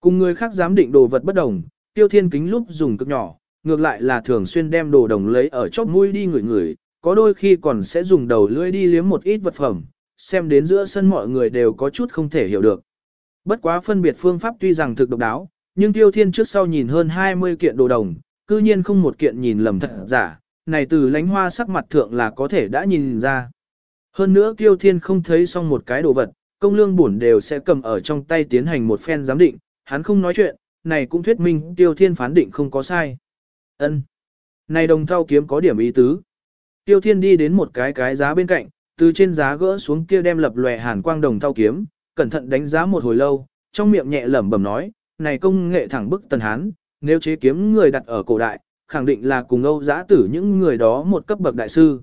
Cùng người khác giám định đồ vật bất đồng, tiêu thiên kính lúc dùng cực nhỏ, ngược lại là thường xuyên đem đồ đồng lấy ở chóp mũi đi ngửi ngửi, có đôi khi còn sẽ dùng đầu lưỡi đi liếm một ít vật phẩm, xem đến giữa sân mọi người đều có chút không thể hiểu được. Bất quá phân biệt phương pháp tuy rằng thực độc đáo, nhưng tiêu thiên trước sau nhìn hơn 20 kiện đồ đồng, cư nhiên không một kiện nhìn lầm thật giả, này từ lánh hoa sắc mặt thượng là có thể đã nhìn ra. Hơn nữa tiêu thiên không thấy xong một cái đồ vật, công lương bổn đều sẽ cầm ở trong tay tiến hành một phen giám định, hắn không nói chuyện, này cũng thuyết minh tiêu thiên phán định không có sai. ân Này đồng thau kiếm có điểm ý tứ. Tiêu thiên đi đến một cái cái giá bên cạnh, từ trên giá gỡ xuống kia đem lập lòe hàn quang đồng thau kiếm, cẩn thận đánh giá một hồi lâu, trong miệng nhẹ lẩm bẩm nói, này công nghệ thẳng bức tần hán, nếu chế kiếm người đặt ở cổ đại, khẳng định là cùng Âu giã tử những người đó một cấp bậc đại sư.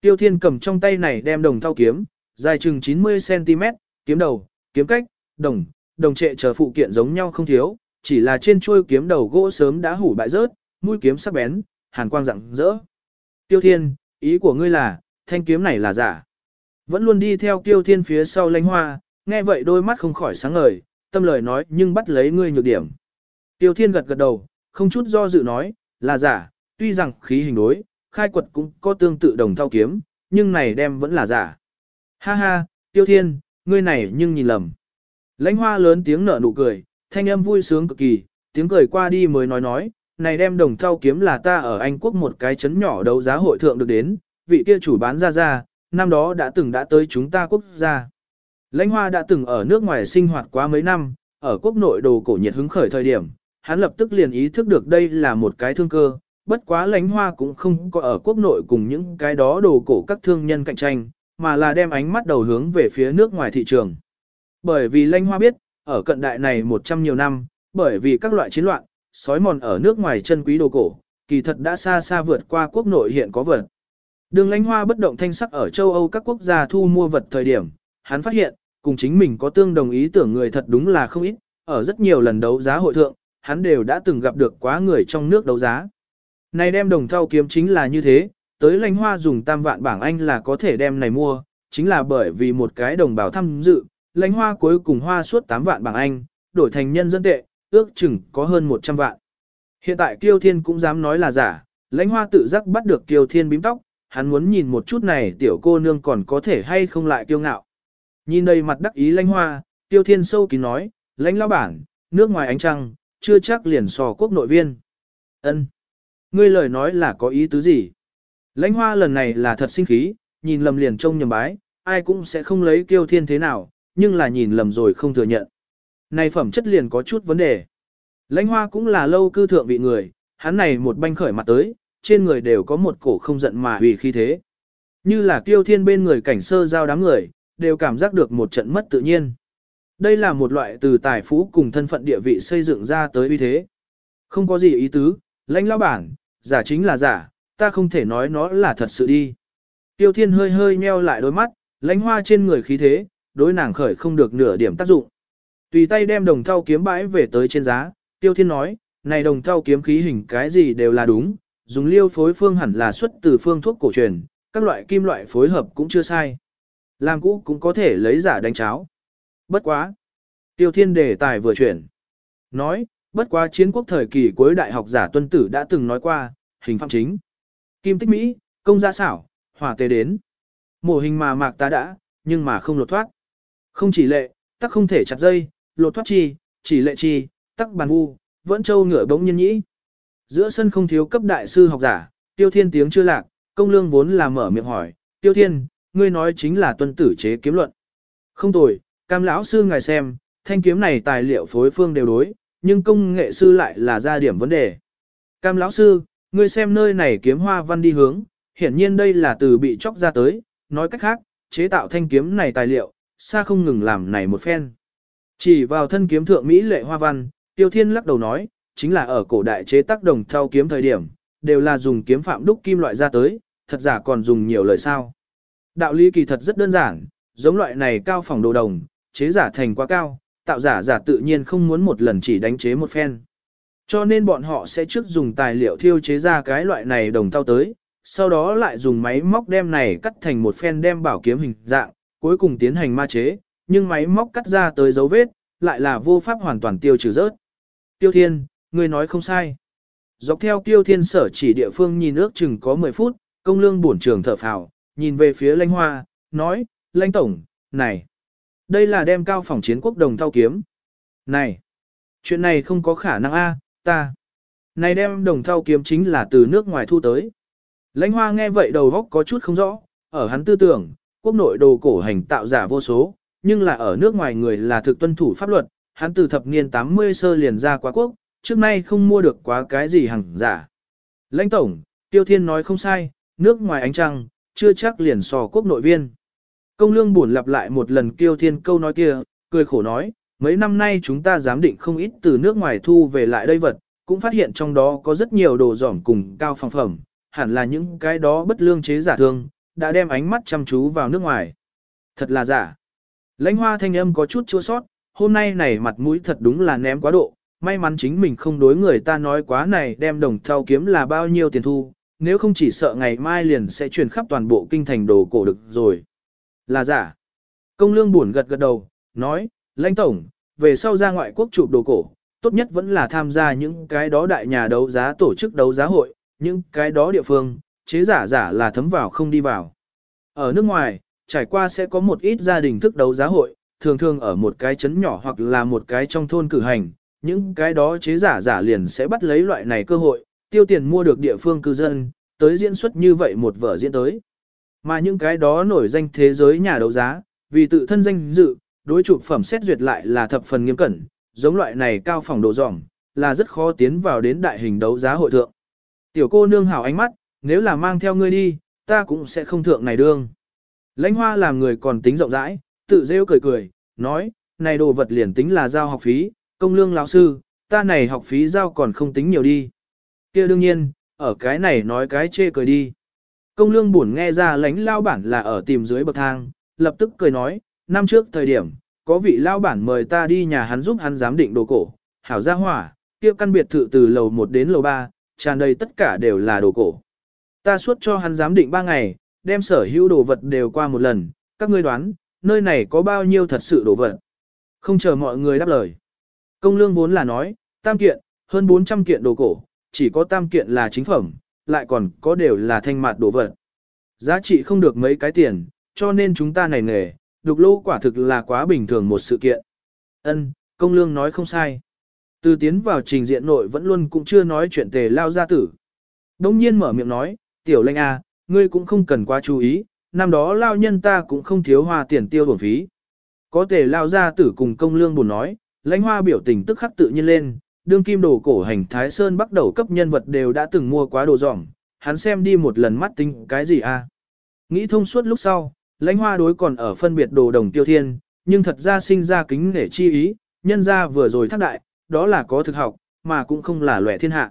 Tiêu Thiên cầm trong tay này đem đồng thau kiếm, dài chừng 90cm, kiếm đầu, kiếm cách, đồng, đồng trệ chờ phụ kiện giống nhau không thiếu, chỉ là trên chuôi kiếm đầu gỗ sớm đã hủ bại rớt, mũi kiếm sắc bén, hàn quang rạng rỡ. Tiêu Thiên, ý của ngươi là, thanh kiếm này là giả. Vẫn luôn đi theo Tiêu Thiên phía sau lãnh hoa, nghe vậy đôi mắt không khỏi sáng ngời, tâm lời nói nhưng bắt lấy ngươi nhược điểm. Tiêu Thiên gật gật đầu, không chút do dự nói, là giả, tuy rằng khí hình đối, khai quật cũng có tương tự đồng thao kiếm, nhưng này đem vẫn là giả. Ha ha, Tiêu Thiên, ngươi này nhưng nhìn lầm. Lãnh hoa lớn tiếng nở nụ cười, thanh âm vui sướng cực kỳ, tiếng cười qua đi mới nói nói, này đem đồng thau kiếm là ta ở Anh quốc một cái chấn nhỏ đấu giá hội thượng được đến, vị kia chủ bán ra ra, năm đó đã từng đã tới chúng ta quốc gia. Lãnh hoa đã từng ở nước ngoài sinh hoạt quá mấy năm, ở quốc nội đồ cổ nhiệt hứng khởi thời điểm, hắn lập tức liền ý thức được đây là một cái thương cơ, bất quá lãnh hoa cũng không có ở quốc nội cùng những cái đó đồ cổ các thương nhân cạnh tranh, mà là đem ánh mắt đầu hướng về phía nước ngoài thị trường. Bởi vì lãnh hoa biết, ở cận đại này 100 nhiều năm, bởi vì các loại chiến loạn, sói mòn ở nước ngoài chân quý đồ cổ, kỳ thật đã xa xa vượt qua quốc nội hiện có vật. Đường lãnh hoa bất động thanh sắc ở châu Âu các quốc gia thu mua vật thời điểm, hắn phát hiện, cùng chính mình có tương đồng ý tưởng người thật đúng là không ít, ở rất nhiều lần đấu giá hội thượng, hắn đều đã từng gặp được quá người trong nước đấu giá. Này đem đồng thau kiếm chính là như thế, tới lãnh hoa dùng tam vạn bảng Anh là có thể đem này mua, chính là bởi vì một cái đồng bào tham dự, lãnh hoa cuối cùng hoa suốt 8 vạn bảng Anh, đổi thành nhân dân tệ, ước chừng có hơn 100 vạn. Hiện tại Kiêu Thiên cũng dám nói là giả, lãnh hoa tự giác bắt được Kiêu Thiên bím tóc, hắn muốn nhìn một chút này tiểu cô nương còn có thể hay không lại kiêu ngạo. Nhìn đầy mặt đắc ý lãnh hoa, Kiêu Thiên sâu kín nói, lãnh lão bản, nước ngoài ánh trăng, chưa chắc liền sò quốc nội viên. ân Ngươi lời nói là có ý tứ gì? Lãnh hoa lần này là thật sinh khí, nhìn lầm liền trông nhầm bái, ai cũng sẽ không lấy Kiêu Thiên thế nào, nhưng là nhìn lầm rồi không thừa nhận. Này phẩm chất liền có chút vấn đề. Lãnh hoa cũng là lâu cư thượng vị người, hắn này một banh khởi mặt tới, trên người đều có một cổ không giận mà hủy khí thế. Như là kiêu thiên bên người cảnh sơ giao đám người, đều cảm giác được một trận mất tự nhiên. Đây là một loại từ tài phú cùng thân phận địa vị xây dựng ra tới uy thế. Không có gì ý tứ, lãnh lao bản, giả chính là giả, ta không thể nói nó là thật sự đi. Tiêu thiên hơi hơi nheo lại đôi mắt, lãnh hoa trên người khí thế, đối nàng khởi không được nửa điểm tác dụng. Tùy tay đem đồng thau kiếm bãi về tới trên giá, tiêu thiên nói, này đồng thau kiếm khí hình cái gì đều là đúng, dùng liêu phối phương hẳn là xuất từ phương thuốc cổ truyền, các loại kim loại phối hợp cũng chưa sai. Làm cũ cũng có thể lấy giả đánh cháo. Bất quá. Tiêu thiên đề tài vừa chuyển. Nói, bất quá chiến quốc thời kỳ cuối đại học giả tuân tử đã từng nói qua, hình phạm chính. Kim tích Mỹ, công gia xảo, hỏa tế đến. Mổ hình mà mạc ta đã, nhưng mà không lột thoát. Không chỉ lệ, tắc không thể chặt dây, lột thoát chi, chỉ lệ chi, tắc bàn vu, vẫn châu ngựa bỗng nhiên nhĩ. Giữa sân không thiếu cấp đại sư học giả, tiêu thiên tiếng chưa lạc, công lương vốn là mở miệng hỏi, tiêu thiên, ngươi nói chính là tuân tử chế kiếm luận. Không tồi, cam lão sư ngài xem, thanh kiếm này tài liệu phối phương đều đối, nhưng công nghệ sư lại là ra điểm vấn đề. Cam lão sư, ngươi xem nơi này kiếm hoa văn đi hướng, hiển nhiên đây là từ bị chóc ra tới, nói cách khác, chế tạo thanh kiếm này tài liệu, xa không ngừng làm này một phen. Chỉ vào thân kiếm thượng Mỹ lệ hoa văn, Tiêu Thiên lắc đầu nói, chính là ở cổ đại chế tác đồng thau kiếm thời điểm, đều là dùng kiếm phạm đúc kim loại ra tới, thật giả còn dùng nhiều lời sao. Đạo lý kỳ thật rất đơn giản, giống loại này cao phòng đồ đồng, chế giả thành quá cao, tạo giả giả tự nhiên không muốn một lần chỉ đánh chế một phen. Cho nên bọn họ sẽ trước dùng tài liệu thiêu chế ra cái loại này đồng thau tới, sau đó lại dùng máy móc đem này cắt thành một phen đem bảo kiếm hình dạng, cuối cùng tiến hành ma chế, nhưng máy móc cắt ra tới dấu vết, lại là vô pháp hoàn toàn tiêu trừ rớt. Tiêu Thiên, người nói không sai. Dọc theo Tiêu Thiên sở chỉ địa phương nhìn ước chừng có 10 phút, công lương bổn trường thở phào, nhìn về phía lãnh hoa, nói, lãnh tổng, này, đây là đem cao phòng chiến quốc đồng thao kiếm. Này, chuyện này không có khả năng a, ta. Này đem đồng thao kiếm chính là từ nước ngoài thu tới. Lãnh hoa nghe vậy đầu góc có chút không rõ, ở hắn tư tưởng, quốc nội đồ cổ hành tạo giả vô số, nhưng là ở nước ngoài người là thực tuân thủ pháp luật, hắn từ thập niên 80 sơ liền ra quá quốc, trước nay không mua được quá cái gì hàng giả. Lãnh tổng, Tiêu Thiên nói không sai, nước ngoài ánh trăng, chưa chắc liền sò quốc nội viên. Công lương buồn lặp lại một lần Tiêu Thiên câu nói kia, cười khổ nói, mấy năm nay chúng ta giám định không ít từ nước ngoài thu về lại đây vật, cũng phát hiện trong đó có rất nhiều đồ giỏm cùng cao phòng phẩm, hẳn là những cái đó bất lương chế giả thương, đã đem ánh mắt chăm chú vào nước ngoài. Thật là giả. Lãnh hoa thanh âm có chút chua sót, hôm nay này mặt mũi thật đúng là ném quá độ, may mắn chính mình không đối người ta nói quá này đem đồng thau kiếm là bao nhiêu tiền thu, nếu không chỉ sợ ngày mai liền sẽ truyền khắp toàn bộ kinh thành đồ cổ được rồi. Là giả. Công lương buồn gật gật đầu, nói, lãnh tổng, về sau ra ngoại quốc chụp đồ cổ, tốt nhất vẫn là tham gia những cái đó đại nhà đấu giá tổ chức đấu giá hội, những cái đó địa phương, chế giả giả là thấm vào không đi vào. Ở nước ngoài, trải qua sẽ có một ít gia đình thức đấu giá hội, thường thường ở một cái chấn nhỏ hoặc là một cái trong thôn cử hành, những cái đó chế giả giả liền sẽ bắt lấy loại này cơ hội, tiêu tiền mua được địa phương cư dân, tới diễn xuất như vậy một vở diễn tới. Mà những cái đó nổi danh thế giới nhà đấu giá, vì tự thân danh dự, đối chụp phẩm xét duyệt lại là thập phần nghiêm cẩn, giống loại này cao phòng độ dòng, là rất khó tiến vào đến đại hình đấu giá hội thượng. Tiểu cô nương hào ánh mắt, nếu là mang theo ngươi đi, ta cũng sẽ không thượng này đương. Lãnh hoa làm người còn tính rộng rãi, tự rêu cười cười, nói, này đồ vật liền tính là giao học phí, công lương lão sư, ta này học phí giao còn không tính nhiều đi. kia đương nhiên, ở cái này nói cái chê cười đi. Công lương buồn nghe ra lãnh lao bản là ở tìm dưới bậc thang, lập tức cười nói, năm trước thời điểm, có vị lao bản mời ta đi nhà hắn giúp hắn giám định đồ cổ, hảo gia hỏa, kia căn biệt thự từ lầu 1 đến lầu 3, tràn đầy tất cả đều là đồ cổ. Ta suốt cho hắn giám định 3 ngày, đem sở hữu đồ vật đều qua một lần, các ngươi đoán, nơi này có bao nhiêu thật sự đồ vật. Không chờ mọi người đáp lời. Công lương vốn là nói, tam kiện, hơn 400 kiện đồ cổ, chỉ có tam kiện là chính phẩm, lại còn có đều là thanh mạt đồ vật. Giá trị không được mấy cái tiền, cho nên chúng ta này nghề, đục lô quả thực là quá bình thường một sự kiện. Ân, công lương nói không sai. Từ tiến vào trình diện nội vẫn luôn cũng chưa nói chuyện tề lao gia tử. Đông nhiên mở miệng nói, tiểu lệnh a, à, ngươi cũng không cần quá chú ý, năm đó lao nhân ta cũng không thiếu hoa tiền tiêu bổn phí. Có thể lao gia tử cùng công lương buồn nói, lãnh hoa biểu tình tức khắc tự nhiên lên, đương kim đồ cổ hành Thái Sơn bắt đầu cấp nhân vật đều đã từng mua quá đồ dỏng, hắn xem đi một lần mắt tính cái gì a? Nghĩ thông suốt lúc sau, lãnh hoa đối còn ở phân biệt đồ đồng tiêu thiên, nhưng thật ra sinh ra kính nể chi ý, nhân ra vừa rồi thác đại, đó là có thực học, mà cũng không là lòe thiên hạ.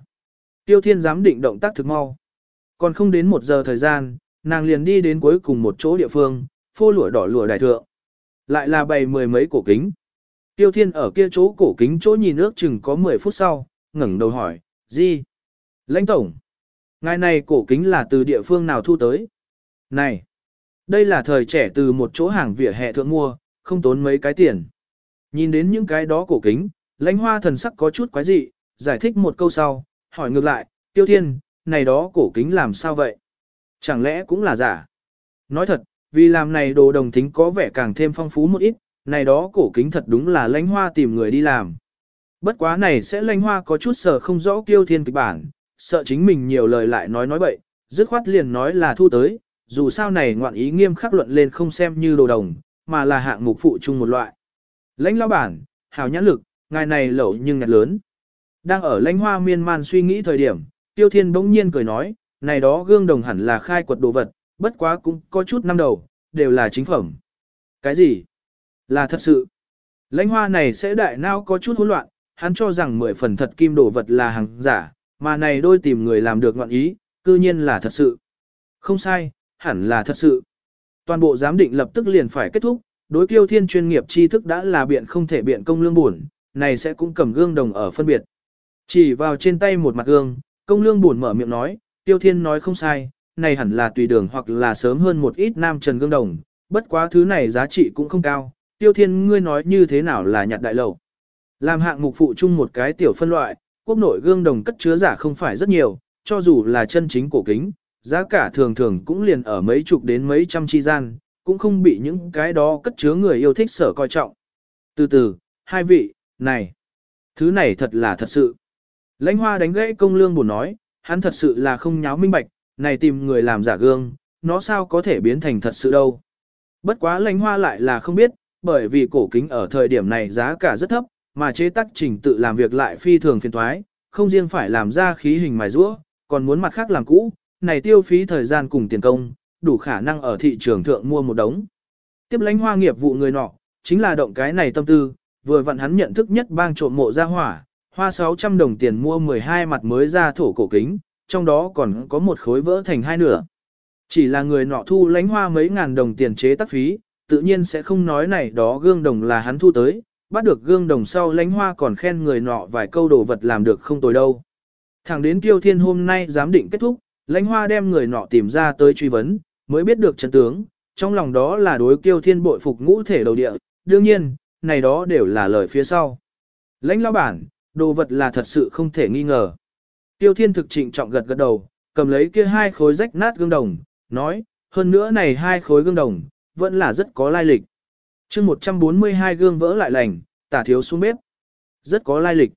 Tiêu thiên dám định động tác thực mau. Còn không đến một giờ thời gian, nàng liền đi đến cuối cùng một chỗ địa phương, phô lụa đỏ lụa đại thượng. Lại là bày mười mấy cổ kính. Tiêu thiên ở kia chỗ cổ kính chỗ nhìn ước chừng có 10 phút sau, ngẩng đầu hỏi, gì? Lãnh tổng, ngài này cổ kính là từ địa phương nào thu tới? Này, đây là thời trẻ từ một chỗ hàng vỉa hè thượng mua, không tốn mấy cái tiền. Nhìn đến những cái đó cổ kính, lãnh hoa thần sắc có chút quái dị, giải thích một câu sau, hỏi ngược lại, tiêu thiên, này đó cổ kính làm sao vậy? Chẳng lẽ cũng là giả? Nói thật, vì làm này đồ đồng tính có vẻ càng thêm phong phú một ít, này đó cổ kính thật đúng là lãnh hoa tìm người đi làm. Bất quá này sẽ lãnh hoa có chút sợ không rõ kiêu thiên kịch bản, sợ chính mình nhiều lời lại nói nói bậy, dứt khoát liền nói là thu tới, dù sao này ngoạn ý nghiêm khắc luận lên không xem như đồ đồng, mà là hạng mục phụ chung một loại. Lãnh lao bản, hào nhãn lực, ngài này lẩu nhưng ngặt lớn. Đang ở lãnh hoa miên man suy nghĩ thời điểm, tiêu thiên bỗng nhiên cười nói, này đó gương đồng hẳn là khai quật đồ vật, bất quá cũng có chút năm đầu, đều là chính phẩm. Cái gì? Là thật sự. Lãnh hoa này sẽ đại nao có chút hỗn loạn, hắn cho rằng mười phần thật kim đồ vật là hàng giả, mà này đôi tìm người làm được ngoạn ý, cư nhiên là thật sự. Không sai, hẳn là thật sự. Toàn bộ giám định lập tức liền phải kết thúc, đối kiêu thiên chuyên nghiệp tri thức đã là biện không thể biện công lương buồn, này sẽ cũng cầm gương đồng ở phân biệt. Chỉ vào trên tay một mặt gương, công lương buồn mở miệng nói, tiêu thiên nói không sai, này hẳn là tùy đường hoặc là sớm hơn một ít nam trần gương đồng, bất quá thứ này giá trị cũng không cao, tiêu thiên ngươi nói như thế nào là nhặt đại lầu. Làm hạng mục phụ chung một cái tiểu phân loại, quốc nội gương đồng cất chứa giả không phải rất nhiều, cho dù là chân chính cổ kính, giá cả thường thường cũng liền ở mấy chục đến mấy trăm chi gian, cũng không bị những cái đó cất chứa người yêu thích sở coi trọng. Từ từ, hai vị, này, thứ này thật là thật sự. Lãnh hoa đánh gãy công lương buồn nói, hắn thật sự là không nháo minh bạch, này tìm người làm giả gương, nó sao có thể biến thành thật sự đâu. Bất quá lãnh hoa lại là không biết, bởi vì cổ kính ở thời điểm này giá cả rất thấp, mà chế tác trình tự làm việc lại phi thường phiền thoái, không riêng phải làm ra khí hình mài rũa, còn muốn mặt khác làm cũ, này tiêu phí thời gian cùng tiền công, đủ khả năng ở thị trường thượng mua một đống. Tiếp lãnh hoa nghiệp vụ người nọ, chính là động cái này tâm tư, vừa vặn hắn nhận thức nhất bang trộm mộ ra hỏa, hoa 600 đồng tiền mua 12 mặt mới ra thổ cổ kính, trong đó còn có một khối vỡ thành hai nửa. Chỉ là người nọ thu lãnh hoa mấy ngàn đồng tiền chế tác phí, tự nhiên sẽ không nói này đó gương đồng là hắn thu tới, bắt được gương đồng sau lãnh hoa còn khen người nọ vài câu đồ vật làm được không tồi đâu. Thẳng đến Tiêu Thiên hôm nay giám định kết thúc, lãnh hoa đem người nọ tìm ra tới truy vấn, mới biết được chân tướng, trong lòng đó là đối kiêu thiên bội phục ngũ thể đầu địa, đương nhiên, này đó đều là lời phía sau. Lãnh lao bản, đồ vật là thật sự không thể nghi ngờ. Tiêu thiên thực trịnh trọng gật gật đầu, cầm lấy kia hai khối rách nát gương đồng, nói, hơn nữa này hai khối gương đồng, vẫn là rất có lai lịch. chương 142 gương vỡ lại lành, tả thiếu xuống bếp. Rất có lai lịch.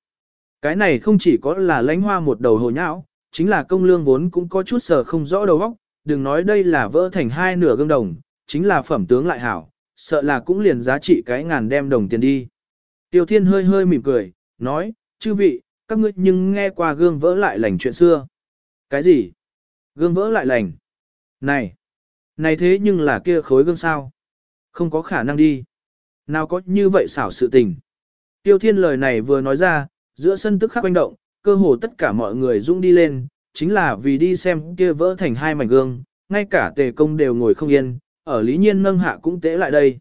Cái này không chỉ có là lánh hoa một đầu hồ nhão, chính là công lương vốn cũng có chút sở không rõ đầu óc, đừng nói đây là vỡ thành hai nửa gương đồng, chính là phẩm tướng lại hảo, sợ là cũng liền giá trị cái ngàn đem đồng tiền đi. Tiêu Thiên hơi hơi mỉm cười, nói, chư vị, các ngươi nhưng nghe qua gương vỡ lại lành chuyện xưa. Cái gì? Gương vỡ lại lành? Này! Này thế nhưng là kia khối gương sao? Không có khả năng đi. Nào có như vậy xảo sự tình. Tiêu Thiên lời này vừa nói ra, giữa sân tức khắc quanh động, cơ hồ tất cả mọi người dũng đi lên, chính là vì đi xem kia vỡ thành hai mảnh gương, ngay cả tề công đều ngồi không yên, ở lý nhiên nâng hạ cũng tế lại đây.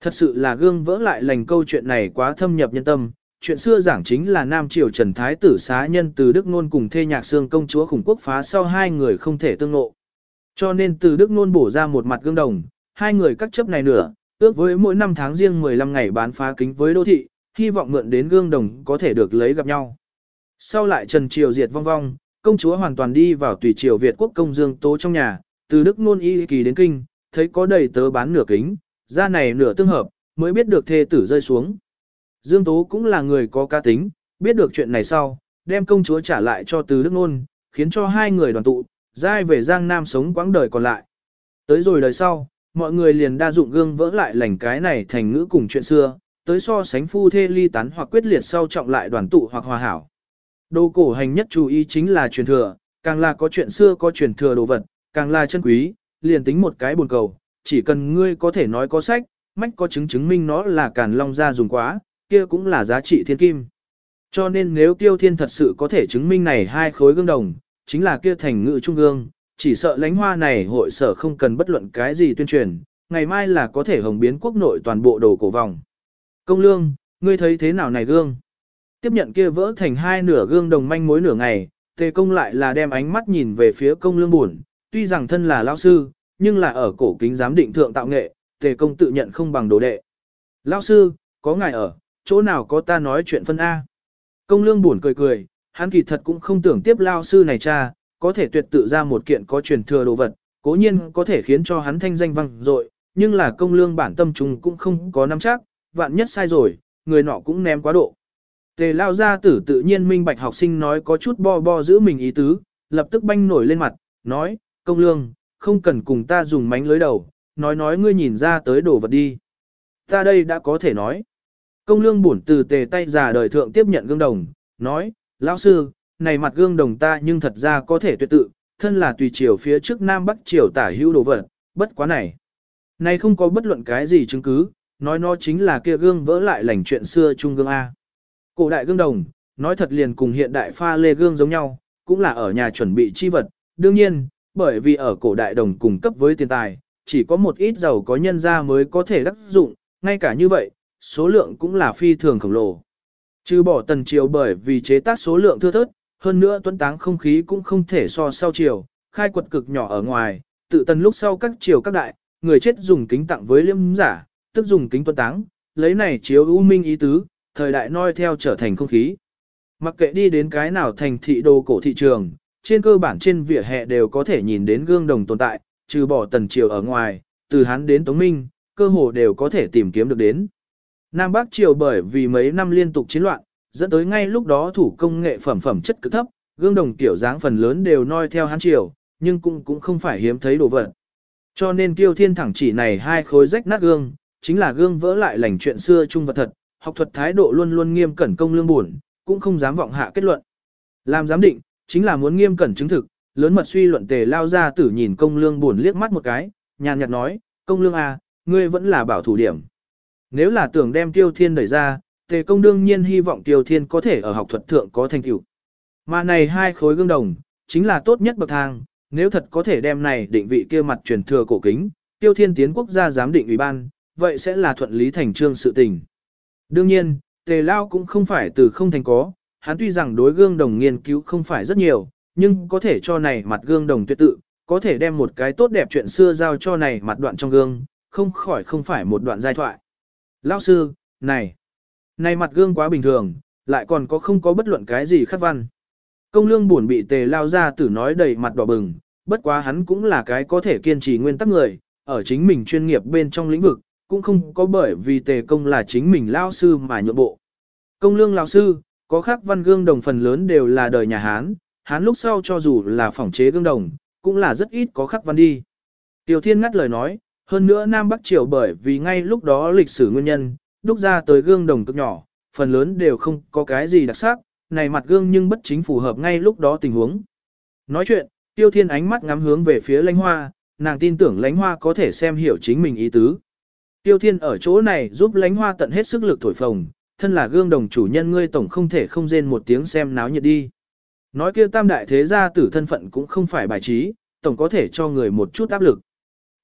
Thật sự là gương vỡ lại lành câu chuyện này quá thâm nhập nhân tâm, chuyện xưa giảng chính là Nam Triều Trần Thái tử xá nhân từ Đức Nôn cùng thê nhạc xương công chúa khủng quốc phá sau hai người không thể tương ngộ. Cho nên từ Đức Nôn bổ ra một mặt gương đồng, hai người cắt chấp này nửa, ước với mỗi năm tháng riêng 15 ngày bán phá kính với đô thị, hy vọng mượn đến gương đồng có thể được lấy gặp nhau. Sau lại Trần Triều diệt vong vong, công chúa hoàn toàn đi vào tùy triều Việt quốc công dương tố trong nhà, từ Đức Nôn y kỳ đến kinh, thấy có đầy tớ bán nửa kính, ra này nửa tương hợp, mới biết được thê tử rơi xuống. Dương Tố cũng là người có cá tính, biết được chuyện này sau, đem công chúa trả lại cho từ Đức Nôn, khiến cho hai người đoàn tụ, giai về Giang Nam sống quãng đời còn lại. Tới rồi đời sau, mọi người liền đa dụng gương vỡ lại lành cái này thành ngữ cùng chuyện xưa, tới so sánh phu thê ly tán hoặc quyết liệt sau trọng lại đoàn tụ hoặc hòa hảo. Đồ cổ hành nhất chú ý chính là truyền thừa, càng là có chuyện xưa có truyền thừa đồ vật, càng là chân quý, liền tính một cái buồn cầu, chỉ cần ngươi có thể nói có sách, mách có chứng chứng minh nó là càn long ra dùng quá, kia cũng là giá trị thiên kim. Cho nên nếu tiêu thiên thật sự có thể chứng minh này hai khối gương đồng, chính là kia thành ngự trung ương, chỉ sợ lánh hoa này hội sở không cần bất luận cái gì tuyên truyền, ngày mai là có thể hồng biến quốc nội toàn bộ đồ cổ vòng. Công lương, ngươi thấy thế nào này gương? Tiếp nhận kia vỡ thành hai nửa gương đồng manh mối nửa ngày, tề công lại là đem ánh mắt nhìn về phía công lương buồn, tuy rằng thân là lao sư, nhưng là ở cổ kính giám định thượng tạo nghệ, tề công tự nhận không bằng đồ đệ. Lao sư, có ngài ở, chỗ nào có ta nói chuyện phân A. Công lương buồn cười cười, hắn kỳ thật cũng không tưởng tiếp lao sư này cha, có thể tuyệt tự ra một kiện có truyền thừa đồ vật, cố nhiên có thể khiến cho hắn thanh danh vang dội, nhưng là công lương bản tâm trùng cũng không có nắm chắc, vạn nhất sai rồi, người nọ cũng ném quá độ. Tề lao gia tử tự nhiên minh bạch học sinh nói có chút bo bo giữ mình ý tứ, lập tức banh nổi lên mặt, nói, công lương, không cần cùng ta dùng mánh lưới đầu, nói nói ngươi nhìn ra tới đồ vật đi. Ta đây đã có thể nói. Công lương bổn từ tề tay già đời thượng tiếp nhận gương đồng, nói, lão sư, này mặt gương đồng ta nhưng thật ra có thể tuyệt tự, thân là tùy chiều phía trước Nam Bắc chiều tả hữu đồ vật, bất quá này. Này không có bất luận cái gì chứng cứ, nói nó chính là kia gương vỡ lại lành chuyện xưa trung gương A. Cổ đại gương đồng, nói thật liền cùng hiện đại pha lê gương giống nhau, cũng là ở nhà chuẩn bị chi vật. Đương nhiên, bởi vì ở cổ đại đồng cùng cấp với tiền tài, chỉ có một ít giàu có nhân ra mới có thể đắc dụng, ngay cả như vậy, số lượng cũng là phi thường khổng lồ. Trừ bỏ tần triều bởi vì chế tác số lượng thưa thớt, hơn nữa tuấn táng không khí cũng không thể so sau triều, khai quật cực nhỏ ở ngoài, tự tần lúc sau các triều các đại, người chết dùng kính tặng với liêm giả, tức dùng kính tuấn táng, lấy này chiếu ưu minh ý tứ, thời đại noi theo trở thành không khí. Mặc kệ đi đến cái nào thành thị đồ cổ thị trường, trên cơ bản trên vỉa hè đều có thể nhìn đến gương đồng tồn tại, trừ bỏ tần triều ở ngoài, từ Hán đến Tống Minh, cơ hồ đều có thể tìm kiếm được đến. Nam Bắc triều bởi vì mấy năm liên tục chiến loạn, dẫn tới ngay lúc đó thủ công nghệ phẩm phẩm chất cực thấp, gương đồng tiểu dáng phần lớn đều noi theo Hán triều, nhưng cũng cũng không phải hiếm thấy đồ vật. Cho nên kiêu thiên thẳng chỉ này hai khối rách nát gương, chính là gương vỡ lại lành chuyện xưa chung vật thật, học thuật thái độ luôn luôn nghiêm cẩn công lương buồn, cũng không dám vọng hạ kết luận. Làm giám định, chính là muốn nghiêm cẩn chứng thực, lớn mật suy luận tề lao ra tử nhìn công lương buồn liếc mắt một cái, nhàn nhạt nói, công lương A, ngươi vẫn là bảo thủ điểm. Nếu là tưởng đem tiêu thiên đẩy ra, tề công đương nhiên hy vọng tiêu thiên có thể ở học thuật thượng có thành tựu. Mà này hai khối gương đồng, chính là tốt nhất bậc thang, nếu thật có thể đem này định vị kia mặt truyền thừa cổ kính, tiêu thiên tiến quốc gia giám định ủy ban, vậy sẽ là thuận lý thành trương sự tình. Đương nhiên, tề lao cũng không phải từ không thành có, hắn tuy rằng đối gương đồng nghiên cứu không phải rất nhiều, nhưng có thể cho này mặt gương đồng tuyệt tự, có thể đem một cái tốt đẹp chuyện xưa giao cho này mặt đoạn trong gương, không khỏi không phải một đoạn giai thoại. Lão sư, này, này mặt gương quá bình thường, lại còn có không có bất luận cái gì khắc văn. Công lương buồn bị tề lao ra tử nói đầy mặt đỏ bừng, bất quá hắn cũng là cái có thể kiên trì nguyên tắc người, ở chính mình chuyên nghiệp bên trong lĩnh vực, cũng không có bởi vì tề công là chính mình lao sư mà nhượng bộ. Công lương lao sư, có khắc văn gương đồng phần lớn đều là đời nhà Hán, Hán lúc sau cho dù là phỏng chế gương đồng, cũng là rất ít có khắc văn đi. Tiểu Thiên ngắt lời nói, hơn nữa Nam Bắc Triều bởi vì ngay lúc đó lịch sử nguyên nhân, đúc ra tới gương đồng cực nhỏ, phần lớn đều không có cái gì đặc sắc, này mặt gương nhưng bất chính phù hợp ngay lúc đó tình huống. Nói chuyện, Tiêu Thiên ánh mắt ngắm hướng về phía lãnh hoa, nàng tin tưởng lãnh hoa có thể xem hiểu chính mình ý tứ. Tiêu Thiên ở chỗ này giúp lãnh hoa tận hết sức lực thổi phồng, thân là gương đồng chủ nhân ngươi tổng không thể không rên một tiếng xem náo nhiệt đi. Nói kia tam đại thế gia tử thân phận cũng không phải bài trí, tổng có thể cho người một chút áp lực.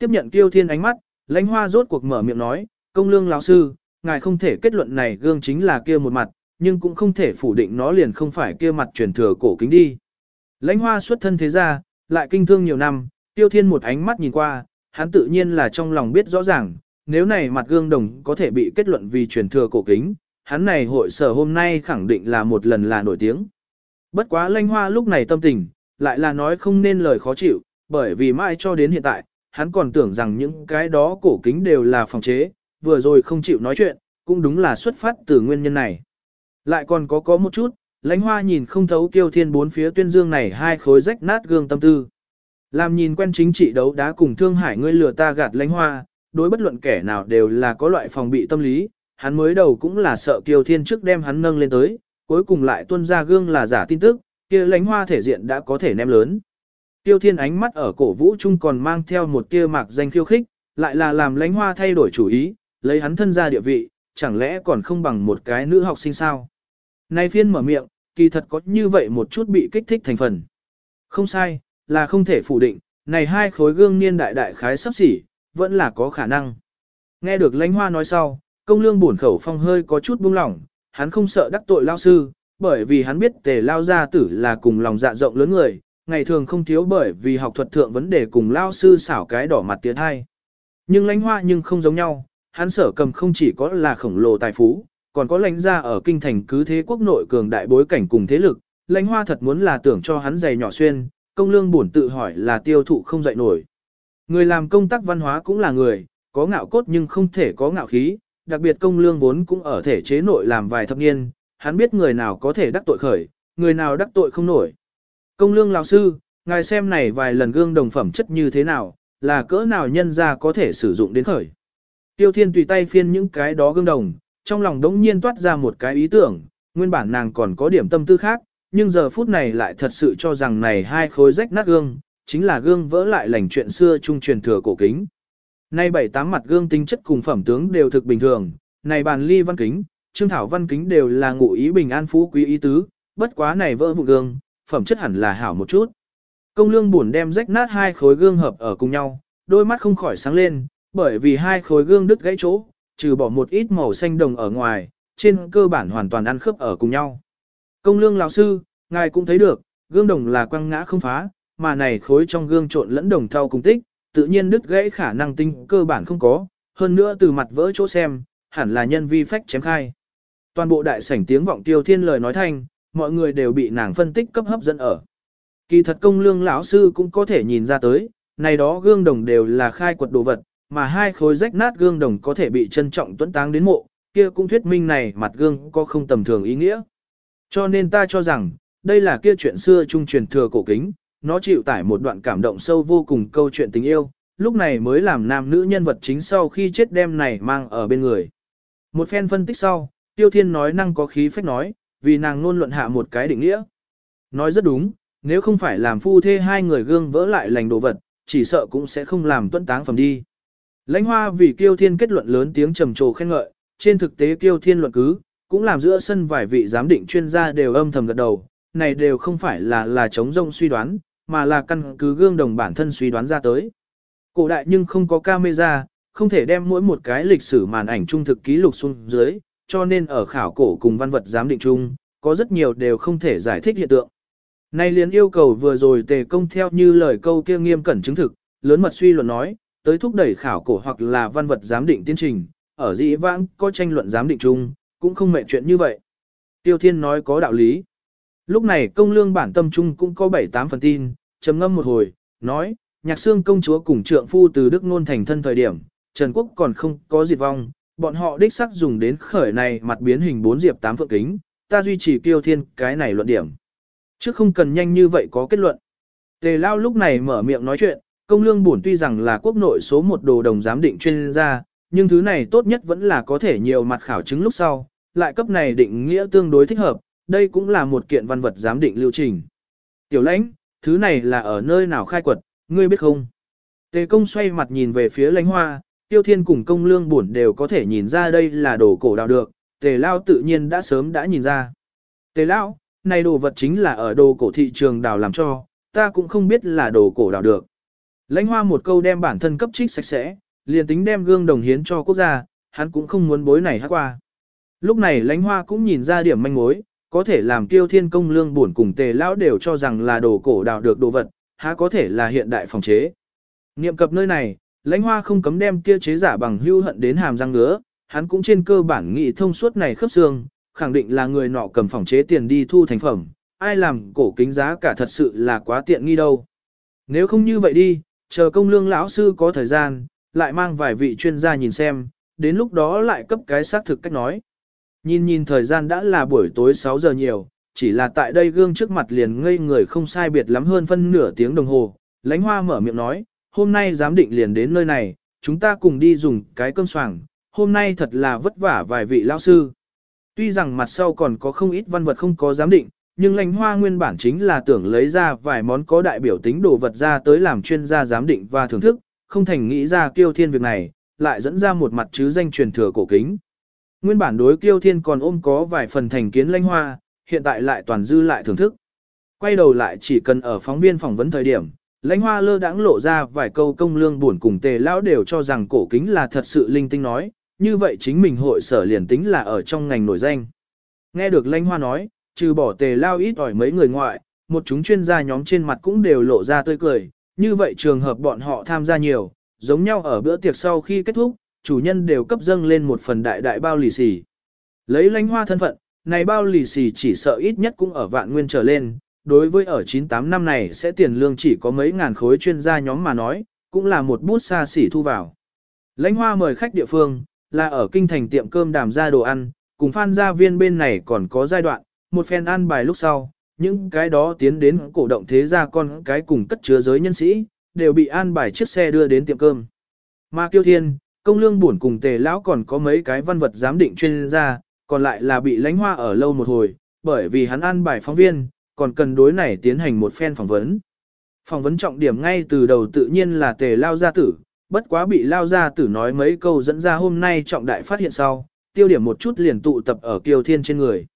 Tiếp nhận Tiêu Thiên ánh mắt, lãnh hoa rốt cuộc mở miệng nói, công lương lão sư, ngài không thể kết luận này gương chính là kia một mặt, nhưng cũng không thể phủ định nó liền không phải kia mặt truyền thừa cổ kính đi. Lãnh hoa xuất thân thế gia, lại kinh thương nhiều năm, Tiêu Thiên một ánh mắt nhìn qua, hắn tự nhiên là trong lòng biết rõ ràng, nếu này mặt gương đồng có thể bị kết luận vì truyền thừa cổ kính, hắn này hội sở hôm nay khẳng định là một lần là nổi tiếng. Bất quá lãnh hoa lúc này tâm tình, lại là nói không nên lời khó chịu, bởi vì mãi cho đến hiện tại, hắn còn tưởng rằng những cái đó cổ kính đều là phòng chế, vừa rồi không chịu nói chuyện, cũng đúng là xuất phát từ nguyên nhân này. Lại còn có có một chút, lãnh hoa nhìn không thấu kiêu thiên bốn phía tuyên dương này hai khối rách nát gương tâm tư. Làm nhìn quen chính trị đấu đá cùng thương hải ngươi lừa ta gạt lãnh hoa, đối bất luận kẻ nào đều là có loại phòng bị tâm lý, hắn mới đầu cũng là sợ kiêu thiên trước đem hắn nâng lên tới, cuối cùng lại tuân ra gương là giả tin tức, kia lãnh hoa thể diện đã có thể ném lớn. Tiêu thiên ánh mắt ở cổ vũ trung còn mang theo một tia mạc danh khiêu khích, lại là làm lãnh hoa thay đổi chủ ý, lấy hắn thân ra địa vị, chẳng lẽ còn không bằng một cái nữ học sinh sao. Nay phiên mở miệng, kỳ thật có như vậy một chút bị kích thích thành phần. Không sai, là không thể phủ định, này hai khối gương niên đại đại khái sắp xỉ, vẫn là có khả năng. Nghe được lãnh hoa nói sau, công lương buồn khẩu phong hơi có chút buông lỏng, hắn không sợ đắc tội lao sư, bởi vì hắn biết tề lao gia tử là cùng lòng dạ rộng lớn người, ngày thường không thiếu bởi vì học thuật thượng vấn đề cùng lao sư xảo cái đỏ mặt tiến hai. Nhưng lãnh hoa nhưng không giống nhau, hắn sở cầm không chỉ có là khổng lồ tài phú, còn có lãnh gia ở kinh thành cứ thế quốc nội cường đại bối cảnh cùng thế lực, lãnh hoa thật muốn là tưởng cho hắn giày nhỏ xuyên, công lương buồn tự hỏi là tiêu thụ không dậy nổi. Người làm công tác văn hóa cũng là người, có ngạo cốt nhưng không thể có ngạo khí, đặc biệt công lương vốn cũng ở thể chế nội làm vài thập niên, hắn biết người nào có thể đắc tội khởi, người nào đắc tội không nổi. Công lương lão sư, ngài xem này vài lần gương đồng phẩm chất như thế nào, là cỡ nào nhân ra có thể sử dụng đến khởi. Tiêu thiên tùy tay phiên những cái đó gương đồng, trong lòng đống nhiên toát ra một cái ý tưởng, nguyên bản nàng còn có điểm tâm tư khác, nhưng giờ phút này lại thật sự cho rằng này hai khối rách nát gương, chính là gương vỡ lại lành chuyện xưa trung truyền thừa cổ kính. Nay bảy tám mặt gương tính chất cùng phẩm tướng đều thực bình thường, này bàn ly văn kính, trương thảo văn kính đều là ngụ ý bình an phú quý ý tứ, bất quá này vỡ vụ gương, phẩm chất hẳn là hảo một chút. Công lương buồn đem rách nát hai khối gương hợp ở cùng nhau, đôi mắt không khỏi sáng lên, bởi vì hai khối gương đứt gãy chỗ, trừ bỏ một ít màu xanh đồng ở ngoài, trên cơ bản hoàn toàn ăn khớp ở cùng nhau. Công lương lão sư, ngài cũng thấy được, gương đồng là quăng ngã không phá, mà này khối trong gương trộn lẫn đồng thau cùng tích, tự nhiên đứt gãy khả năng tinh cơ bản không có, hơn nữa từ mặt vỡ chỗ xem, hẳn là nhân vi phách chém khai. Toàn bộ đại sảnh tiếng vọng tiêu thiên lời nói thanh, mọi người đều bị nàng phân tích cấp hấp dẫn ở. Kỳ thật công lương lão sư cũng có thể nhìn ra tới, này đó gương đồng đều là khai quật đồ vật, mà hai khối rách nát gương đồng có thể bị trân trọng tuấn táng đến mộ, kia cũng thuyết minh này mặt gương có không tầm thường ý nghĩa. Cho nên ta cho rằng, đây là kia chuyện xưa trung truyền thừa cổ kính, nó chịu tải một đoạn cảm động sâu vô cùng câu chuyện tình yêu, lúc này mới làm nam nữ nhân vật chính sau khi chết đem này mang ở bên người. Một phen phân tích sau, Tiêu Thiên nói năng có khí phách nói, vì nàng luôn luận hạ một cái định nghĩa. Nói rất đúng, nếu không phải làm phu thê hai người gương vỡ lại lành đồ vật, chỉ sợ cũng sẽ không làm tuân táng phẩm đi. Lãnh hoa vì Kiêu Thiên kết luận lớn tiếng trầm trồ khen ngợi, trên thực tế Kiêu Thiên luận cứ, cũng làm giữa sân vài vị giám định chuyên gia đều âm thầm gật đầu, này đều không phải là là chống rông suy đoán, mà là căn cứ gương đồng bản thân suy đoán ra tới. Cổ đại nhưng không có camera, không thể đem mỗi một cái lịch sử màn ảnh trung thực ký lục xuống dưới, cho nên ở khảo cổ cùng văn vật giám định chung, có rất nhiều đều không thể giải thích hiện tượng. Nay liền yêu cầu vừa rồi tề công theo như lời câu kia nghiêm cẩn chứng thực, lớn mật suy luận nói, tới thúc đẩy khảo cổ hoặc là văn vật giám định tiến trình, ở dĩ vãng có tranh luận giám định chung, cũng không mệ chuyện như vậy. Tiêu Thiên nói có đạo lý. Lúc này công lương bản tâm trung cũng có 7-8 phần tin, trầm ngâm một hồi, nói, nhạc xương công chúa cùng trượng phu từ Đức Nôn thành thân thời điểm, Trần Quốc còn không có diệt vong, bọn họ đích sắc dùng đến khởi này mặt biến hình 4 diệp 8 phượng kính, ta duy trì kiêu thiên cái này luận điểm. Chứ không cần nhanh như vậy có kết luận. Tề Lao lúc này mở miệng nói chuyện, công lương bổn tuy rằng là quốc nội số một đồ đồng giám định chuyên gia, nhưng thứ này tốt nhất vẫn là có thể nhiều mặt khảo chứng lúc sau, lại cấp này định nghĩa tương đối thích hợp, đây cũng là một kiện văn vật giám định lưu trình. Tiểu lãnh, thứ này là ở nơi nào khai quật, ngươi biết không? Tề công xoay mặt nhìn về phía lãnh hoa, tiêu thiên cùng công lương bổn đều có thể nhìn ra đây là đồ cổ đào được, tề lao tự nhiên đã sớm đã nhìn ra. Tề lao, này đồ vật chính là ở đồ cổ thị trường đào làm cho, ta cũng không biết là đồ cổ đào được. Lãnh hoa một câu đem bản thân cấp trích sạch sẽ, liền tính đem gương đồng hiến cho quốc gia, hắn cũng không muốn bối này hát qua. Lúc này lãnh hoa cũng nhìn ra điểm manh mối, có thể làm tiêu thiên công lương buồn cùng tề lão đều cho rằng là đồ cổ đào được đồ vật, há có thể là hiện đại phòng chế. Niệm cập nơi này, lãnh hoa không cấm đem kia chế giả bằng hưu hận đến hàm răng ngứa, hắn cũng trên cơ bản nghị thông suốt này khớp xương, khẳng định là người nọ cầm phòng chế tiền đi thu thành phẩm, ai làm cổ kính giá cả thật sự là quá tiện nghi đâu. Nếu không như vậy đi, chờ công lương lão sư có thời gian, lại mang vài vị chuyên gia nhìn xem, đến lúc đó lại cấp cái xác thực cách nói. Nhìn nhìn thời gian đã là buổi tối 6 giờ nhiều, chỉ là tại đây gương trước mặt liền ngây người không sai biệt lắm hơn phân nửa tiếng đồng hồ. Lánh hoa mở miệng nói, hôm nay giám định liền đến nơi này, chúng ta cùng đi dùng cái cơm soảng, hôm nay thật là vất vả vài vị lao sư. Tuy rằng mặt sau còn có không ít văn vật không có giám định, nhưng lãnh hoa nguyên bản chính là tưởng lấy ra vài món có đại biểu tính đồ vật ra tới làm chuyên gia giám định và thưởng thức, không thành nghĩ ra kiêu thiên việc này, lại dẫn ra một mặt chứ danh truyền thừa cổ kính. Nguyên bản đối kiêu thiên còn ôm có vài phần thành kiến lãnh hoa, hiện tại lại toàn dư lại thưởng thức. Quay đầu lại chỉ cần ở phóng viên phỏng vấn thời điểm, lãnh hoa lơ đãng lộ ra vài câu công lương buồn cùng tề lão đều cho rằng cổ kính là thật sự linh tinh nói, như vậy chính mình hội sở liền tính là ở trong ngành nổi danh. Nghe được lãnh hoa nói, trừ bỏ tề lao ít ỏi mấy người ngoại, một chúng chuyên gia nhóm trên mặt cũng đều lộ ra tươi cười, như vậy trường hợp bọn họ tham gia nhiều, giống nhau ở bữa tiệc sau khi kết thúc, chủ nhân đều cấp dâng lên một phần đại đại bao lì xì. Lấy lãnh hoa thân phận, này bao lì xì chỉ sợ ít nhất cũng ở vạn nguyên trở lên, đối với ở 98 năm này sẽ tiền lương chỉ có mấy ngàn khối chuyên gia nhóm mà nói, cũng là một bút xa xỉ thu vào. Lãnh hoa mời khách địa phương, là ở kinh thành tiệm cơm đàm ra đồ ăn, cùng phan gia viên bên này còn có giai đoạn, một phen ăn bài lúc sau, những cái đó tiến đến cổ động thế gia con cái cùng cất chứa giới nhân sĩ, đều bị an bài chiếc xe đưa đến tiệm cơm. Mà Kiêu Thiên, công lương buồn cùng tề lão còn có mấy cái văn vật giám định chuyên gia, còn lại là bị lánh hoa ở lâu một hồi, bởi vì hắn an bài phóng viên, còn cần đối này tiến hành một phen phỏng vấn. Phỏng vấn trọng điểm ngay từ đầu tự nhiên là tề lao gia tử, bất quá bị lao gia tử nói mấy câu dẫn ra hôm nay trọng đại phát hiện sau, tiêu điểm một chút liền tụ tập ở kiều thiên trên người.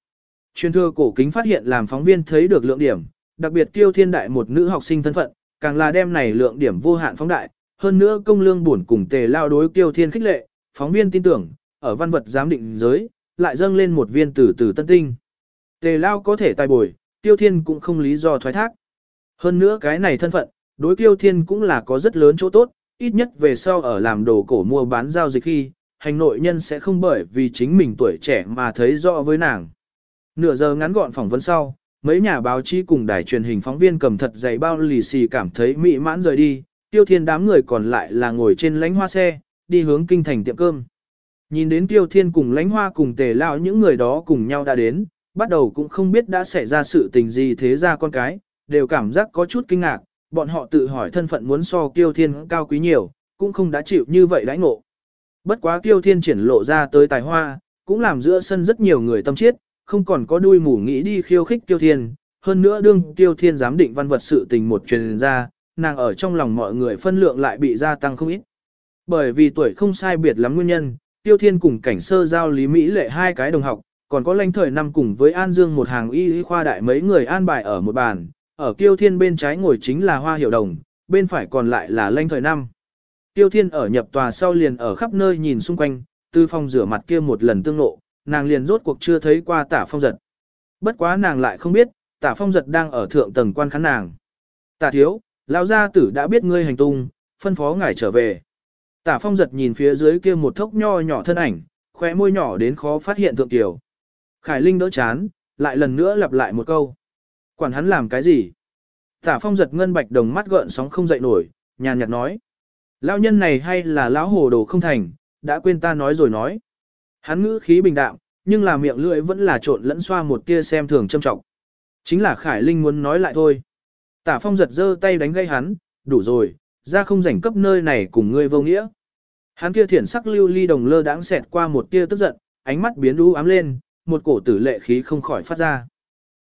Chuyên thưa cổ kính phát hiện làm phóng viên thấy được lượng điểm, đặc biệt kiêu thiên đại một nữ học sinh thân phận, càng là đem này lượng điểm vô hạn phóng đại, hơn nữa công lương buồn cùng tề lao đối kiêu thiên khích lệ, phóng viên tin tưởng, ở văn vật giám định giới, lại dâng lên một viên tử tử tân tinh. Tề lao có thể tài bồi, tiêu thiên cũng không lý do thoái thác. Hơn nữa cái này thân phận, đối tiêu thiên cũng là có rất lớn chỗ tốt, ít nhất về sau ở làm đồ cổ mua bán giao dịch khi, hành nội nhân sẽ không bởi vì chính mình tuổi trẻ mà thấy rõ với nàng. Nửa giờ ngắn gọn phỏng vấn sau, mấy nhà báo chí cùng đài truyền hình phóng viên cầm thật dày bao lì xì cảm thấy mỹ mãn rời đi, tiêu thiên đám người còn lại là ngồi trên lánh hoa xe, đi hướng kinh thành tiệm cơm. Nhìn đến tiêu thiên cùng lánh hoa cùng tề lao những người đó cùng nhau đã đến, bắt đầu cũng không biết đã xảy ra sự tình gì thế ra con cái, đều cảm giác có chút kinh ngạc, bọn họ tự hỏi thân phận muốn so tiêu thiên cao quý nhiều, cũng không đã chịu như vậy đãi ngộ. Bất quá tiêu thiên triển lộ ra tới tài hoa, cũng làm giữa sân rất nhiều người tâm chiết, không còn có đuôi mù nghĩ đi khiêu khích tiêu thiên, hơn nữa đương tiêu thiên giám định văn vật sự tình một truyền ra, nàng ở trong lòng mọi người phân lượng lại bị gia tăng không ít. Bởi vì tuổi không sai biệt lắm nguyên nhân, Tiêu Thiên cùng cảnh sơ giao Lý Mỹ lệ hai cái đồng học, còn có lãnh thời năm cùng với An Dương một hàng y y khoa đại mấy người an bài ở một bàn, ở Tiêu Thiên bên trái ngồi chính là Hoa Hiểu Đồng, bên phải còn lại là lãnh thời năm. Tiêu Thiên ở nhập tòa sau liền ở khắp nơi nhìn xung quanh, từ phòng rửa mặt kia một lần tương lộ, nàng liền rốt cuộc chưa thấy qua tả phong giật. Bất quá nàng lại không biết, tả phong giật đang ở thượng tầng quan khán nàng. Tả thiếu, lão gia tử đã biết ngươi hành tung, phân phó ngài trở về. Tả phong giật nhìn phía dưới kia một thốc nho nhỏ thân ảnh, khóe môi nhỏ đến khó phát hiện thượng tiểu. Khải Linh đỡ chán, lại lần nữa lặp lại một câu. Quản hắn làm cái gì? Tả phong giật ngân bạch đồng mắt gợn sóng không dậy nổi, nhàn nhạt nói. Lão nhân này hay là lão hồ đồ không thành, đã quên ta nói rồi nói. Hắn ngữ khí bình đạm, nhưng là miệng lưỡi vẫn là trộn lẫn xoa một tia xem thường châm trọng. Chính là Khải Linh muốn nói lại thôi. Tả phong giật giơ tay đánh gây hắn, đủ rồi, ra không rảnh cấp nơi này cùng ngươi vô nghĩa. Hắn kia thiển sắc lưu ly đồng lơ đãng xẹt qua một tia tức giận, ánh mắt biến u ám lên, một cổ tử lệ khí không khỏi phát ra.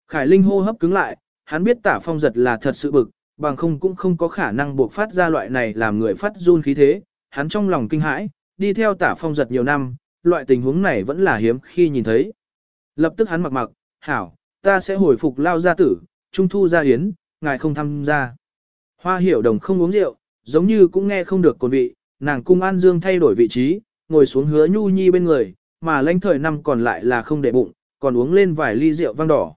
Khải Linh hô hấp cứng lại, hắn biết tả phong giật là thật sự bực, bằng không cũng không có khả năng buộc phát ra loại này làm người phát run khí thế, hắn trong lòng kinh hãi, đi theo tả phong giật nhiều năm, loại tình huống này vẫn là hiếm khi nhìn thấy. Lập tức hắn mặc mặc, hảo, ta sẽ hồi phục lao gia tử, trung thu gia hiến, ngài không tham gia. Hoa hiểu đồng không uống rượu, giống như cũng nghe không được cồn vị, nàng cung An Dương thay đổi vị trí, ngồi xuống hứa nhu nhi bên người, mà lãnh thời năm còn lại là không để bụng, còn uống lên vài ly rượu vang đỏ.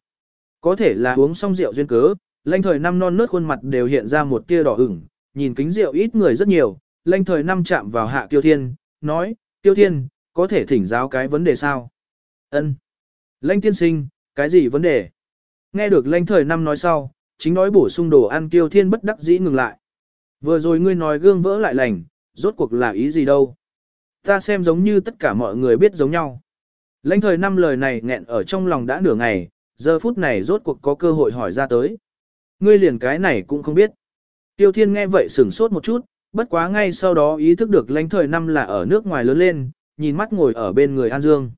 Có thể là uống xong rượu duyên cớ, lãnh thời năm non nớt khuôn mặt đều hiện ra một tia đỏ ửng, nhìn kính rượu ít người rất nhiều, lãnh thời năm chạm vào hạ tiêu thiên, nói, tiêu thiên, có thể thỉnh giáo cái vấn đề sao? ân Lãnh tiên sinh, cái gì vấn đề? Nghe được lãnh thời năm nói sau, chính nói bổ sung đồ ăn tiêu thiên bất đắc dĩ ngừng lại. Vừa rồi ngươi nói gương vỡ lại lành, rốt cuộc là ý gì đâu? Ta xem giống như tất cả mọi người biết giống nhau. Lãnh thời năm lời này nghẹn ở trong lòng đã nửa ngày, giờ phút này rốt cuộc có cơ hội hỏi ra tới. Ngươi liền cái này cũng không biết. Tiêu Thiên nghe vậy sửng sốt một chút, bất quá ngay sau đó ý thức được lãnh thời năm là ở nước ngoài lớn lên, nhìn mắt ngồi ở bên người An Dương.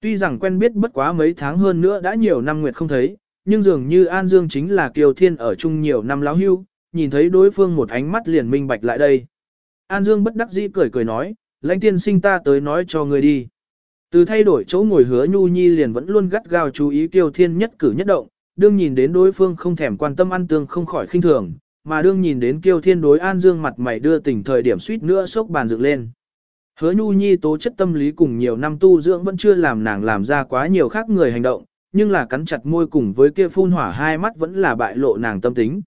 Tuy rằng quen biết bất quá mấy tháng hơn nữa đã nhiều năm nguyệt không thấy, nhưng dường như An Dương chính là Kiều Thiên ở chung nhiều năm láo hưu, nhìn thấy đối phương một ánh mắt liền minh bạch lại đây. An Dương bất đắc dĩ cười cười nói, lãnh tiên sinh ta tới nói cho người đi. Từ thay đổi chỗ ngồi hứa nhu nhi liền vẫn luôn gắt gao chú ý Kiều Thiên nhất cử nhất động, đương nhìn đến đối phương không thèm quan tâm ăn tương không khỏi khinh thường, mà đương nhìn đến Kiều Thiên đối An Dương mặt mày đưa tỉnh thời điểm suýt nữa sốc bàn dựng lên. Hứa Nhu Nhi tố chất tâm lý cùng nhiều năm tu dưỡng vẫn chưa làm nàng làm ra quá nhiều khác người hành động, nhưng là cắn chặt môi cùng với kia phun hỏa hai mắt vẫn là bại lộ nàng tâm tính.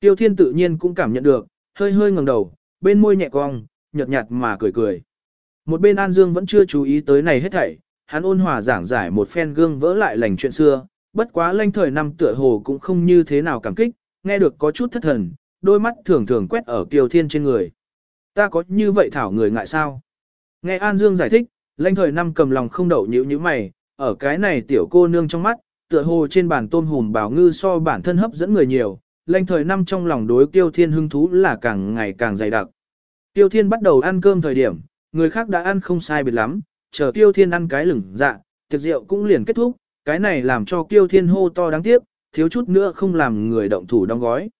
Tiêu Thiên tự nhiên cũng cảm nhận được, hơi hơi ngẩng đầu, bên môi nhẹ cong, nhợt nhạt mà cười cười. Một bên An Dương vẫn chưa chú ý tới này hết thảy, hắn ôn hòa giảng giải một phen gương vỡ lại lành chuyện xưa, bất quá lanh thời năm tựa hồ cũng không như thế nào cảm kích, nghe được có chút thất thần, đôi mắt thường thường quét ở Kiều Thiên trên người. Ta có như vậy thảo người ngại sao? Nghe An Dương giải thích, Lanh thời năm cầm lòng không đậu nhíu như mày, ở cái này tiểu cô nương trong mắt, tựa hồ trên bàn tôm hùm bảo ngư so bản thân hấp dẫn người nhiều, Lanh thời năm trong lòng đối Kiều Thiên hứng thú là càng ngày càng dày đặc. Tiêu Thiên bắt đầu ăn cơm thời điểm, người khác đã ăn không sai biệt lắm, chờ Tiêu Thiên ăn cái lửng dạ, tiệc rượu cũng liền kết thúc, cái này làm cho Tiêu Thiên hô to đáng tiếc, thiếu chút nữa không làm người động thủ đóng gói.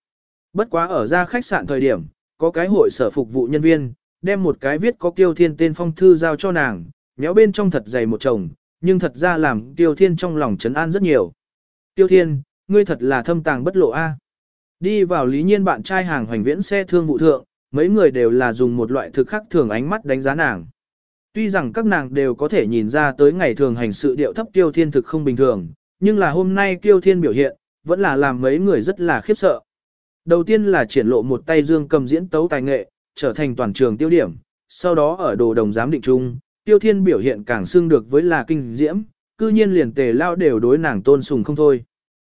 Bất quá ở ra khách sạn thời điểm, có cái hội sở phục vụ nhân viên, đem một cái viết có Tiêu Thiên tên phong thư giao cho nàng, méo bên trong thật dày một chồng, nhưng thật ra làm Tiêu Thiên trong lòng trấn an rất nhiều. Tiêu Thiên, ngươi thật là thâm tàng bất lộ a. Đi vào lý nhiên bạn trai hàng hoành viễn xe thương vụ thượng, mấy người đều là dùng một loại thực khắc thường ánh mắt đánh giá nàng. Tuy rằng các nàng đều có thể nhìn ra tới ngày thường hành sự điệu thấp Tiêu Thiên thực không bình thường, nhưng là hôm nay Tiêu Thiên biểu hiện, vẫn là làm mấy người rất là khiếp sợ. Đầu tiên là triển lộ một tay dương cầm diễn tấu tài nghệ, trở thành toàn trường tiêu điểm, sau đó ở đồ đồng giám định chung, tiêu thiên biểu hiện càng xưng được với là kinh diễm, cư nhiên liền tề lao đều đối nàng tôn sùng không thôi.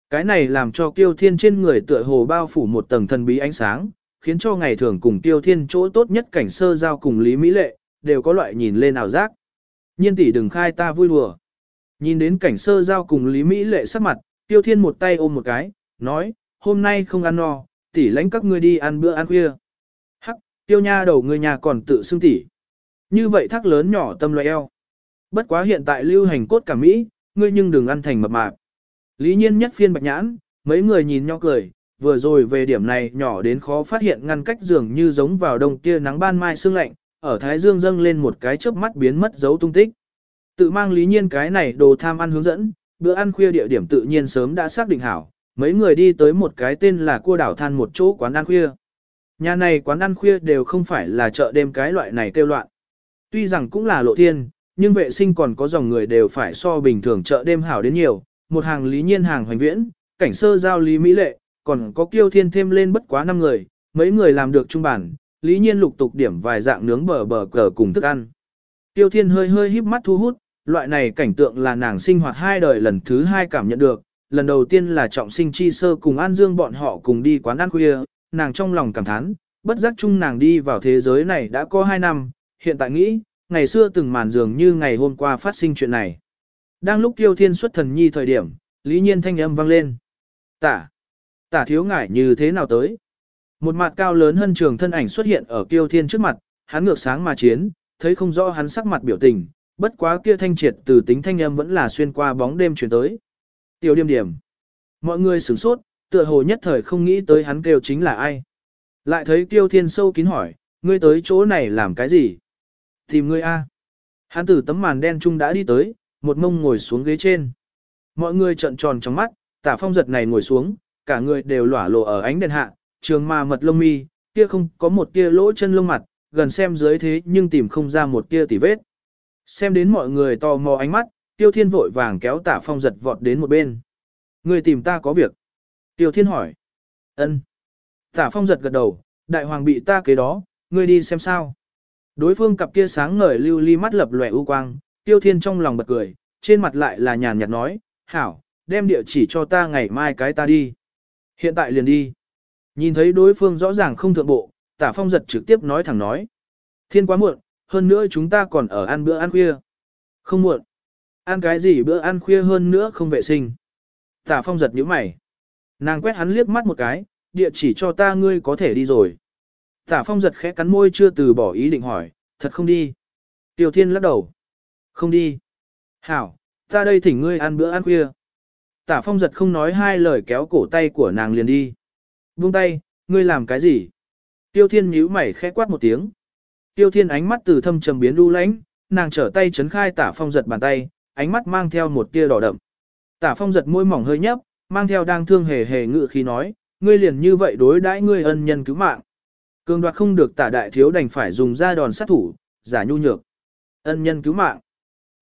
Cái này làm cho tiêu thiên trên người tựa hồ bao phủ một tầng thần bí ánh sáng, khiến cho ngày thường cùng tiêu thiên chỗ tốt nhất cảnh sơ giao cùng Lý Mỹ Lệ, đều có loại nhìn lên ảo giác. Nhiên tỷ đừng khai ta vui đùa. Nhìn đến cảnh sơ giao cùng Lý Mỹ Lệ sắc mặt, tiêu thiên một tay ôm một cái, nói, hôm nay không ăn no, tỷ lãnh các ngươi đi ăn bữa ăn khuya tiêu nha đầu người nhà còn tự xưng tỷ, Như vậy thác lớn nhỏ tâm loại eo. Bất quá hiện tại lưu hành cốt cả Mỹ, ngươi nhưng đừng ăn thành mập mạp. Lý nhiên nhất phiên bạch nhãn, mấy người nhìn nhau cười, vừa rồi về điểm này nhỏ đến khó phát hiện ngăn cách dường như giống vào đông tia nắng ban mai sương lạnh, ở Thái Dương dâng lên một cái chớp mắt biến mất dấu tung tích. Tự mang lý nhiên cái này đồ tham ăn hướng dẫn, bữa ăn khuya địa điểm tự nhiên sớm đã xác định hảo, mấy người đi tới một cái tên là cua đảo than một chỗ quán ăn khuya. Nhà này quán ăn khuya đều không phải là chợ đêm cái loại này kêu loạn. Tuy rằng cũng là lộ thiên, nhưng vệ sinh còn có dòng người đều phải so bình thường chợ đêm hảo đến nhiều, một hàng lý nhiên hàng hoành viễn, cảnh sơ giao lý mỹ lệ, còn có kiêu thiên thêm lên bất quá 5 người, mấy người làm được trung bản, lý nhiên lục tục điểm vài dạng nướng bờ bờ cờ cùng thức ăn. Tiêu thiên hơi hơi híp mắt thu hút, loại này cảnh tượng là nàng sinh hoạt hai đời lần thứ hai cảm nhận được, lần đầu tiên là trọng sinh chi sơ cùng An Dương bọn họ cùng đi quán ăn khuya, nàng trong lòng cảm thán, bất giác chung nàng đi vào thế giới này đã có 2 năm, hiện tại nghĩ, ngày xưa từng màn dường như ngày hôm qua phát sinh chuyện này. Đang lúc Tiêu Thiên xuất thần nhi thời điểm, Lý Nhiên thanh âm vang lên. Tả, tả thiếu ngải như thế nào tới? Một mặt cao lớn hơn trường thân ảnh xuất hiện ở Tiêu Thiên trước mặt, hắn ngược sáng mà chiến, thấy không rõ hắn sắc mặt biểu tình, bất quá kia thanh triệt từ tính thanh âm vẫn là xuyên qua bóng đêm chuyển tới. Tiêu điểm điểm. Mọi người sửng sốt, tựa hồ nhất thời không nghĩ tới hắn kêu chính là ai. Lại thấy Tiêu Thiên sâu kín hỏi, ngươi tới chỗ này làm cái gì? Tìm ngươi a. Hắn từ tấm màn đen trung đã đi tới, một mông ngồi xuống ghế trên. Mọi người trợn tròn trong mắt, tả phong giật này ngồi xuống, cả người đều lỏa lộ ở ánh đèn hạ, trường mà mật lông mi, kia không có một tia lỗ chân lông mặt, gần xem dưới thế nhưng tìm không ra một tia tỉ vết. Xem đến mọi người tò mò ánh mắt, tiêu thiên vội vàng kéo tả phong giật vọt đến một bên. Người tìm ta có việc. Tiêu thiên hỏi. ân. Tả phong giật gật đầu, đại hoàng bị ta kế đó, ngươi đi xem sao. Đối phương cặp kia sáng ngời lưu ly mắt lập lòe u quang, tiêu thiên trong lòng bật cười, trên mặt lại là nhàn nhạt nói, hảo, đem địa chỉ cho ta ngày mai cái ta đi. Hiện tại liền đi. Nhìn thấy đối phương rõ ràng không thượng bộ, tả phong giật trực tiếp nói thẳng nói. Thiên quá muộn, hơn nữa chúng ta còn ở ăn bữa ăn khuya. Không muộn. Ăn cái gì bữa ăn khuya hơn nữa không vệ sinh. Tả phong giật nhíu mày. Nàng quét hắn liếc mắt một cái, địa chỉ cho ta ngươi có thể đi rồi. Tả phong giật khẽ cắn môi chưa từ bỏ ý định hỏi, thật không đi. Tiêu thiên lắc đầu. Không đi. Hảo, ta đây thỉnh ngươi ăn bữa ăn khuya. Tả phong giật không nói hai lời kéo cổ tay của nàng liền đi. Buông tay, ngươi làm cái gì? Tiêu thiên nhíu mày khẽ quát một tiếng. Tiêu thiên ánh mắt từ thâm trầm biến đu lãnh, nàng trở tay chấn khai tả phong giật bàn tay, ánh mắt mang theo một tia đỏ đậm. Tả phong giật môi mỏng hơi nhấp, mang theo đang thương hề hề ngự khí nói, ngươi liền như vậy đối đãi ngươi ân nhân cứu mạng. Cường đoạt không được tả đại thiếu đành phải dùng ra đòn sát thủ, giả nhu nhược. Ân nhân cứu mạng.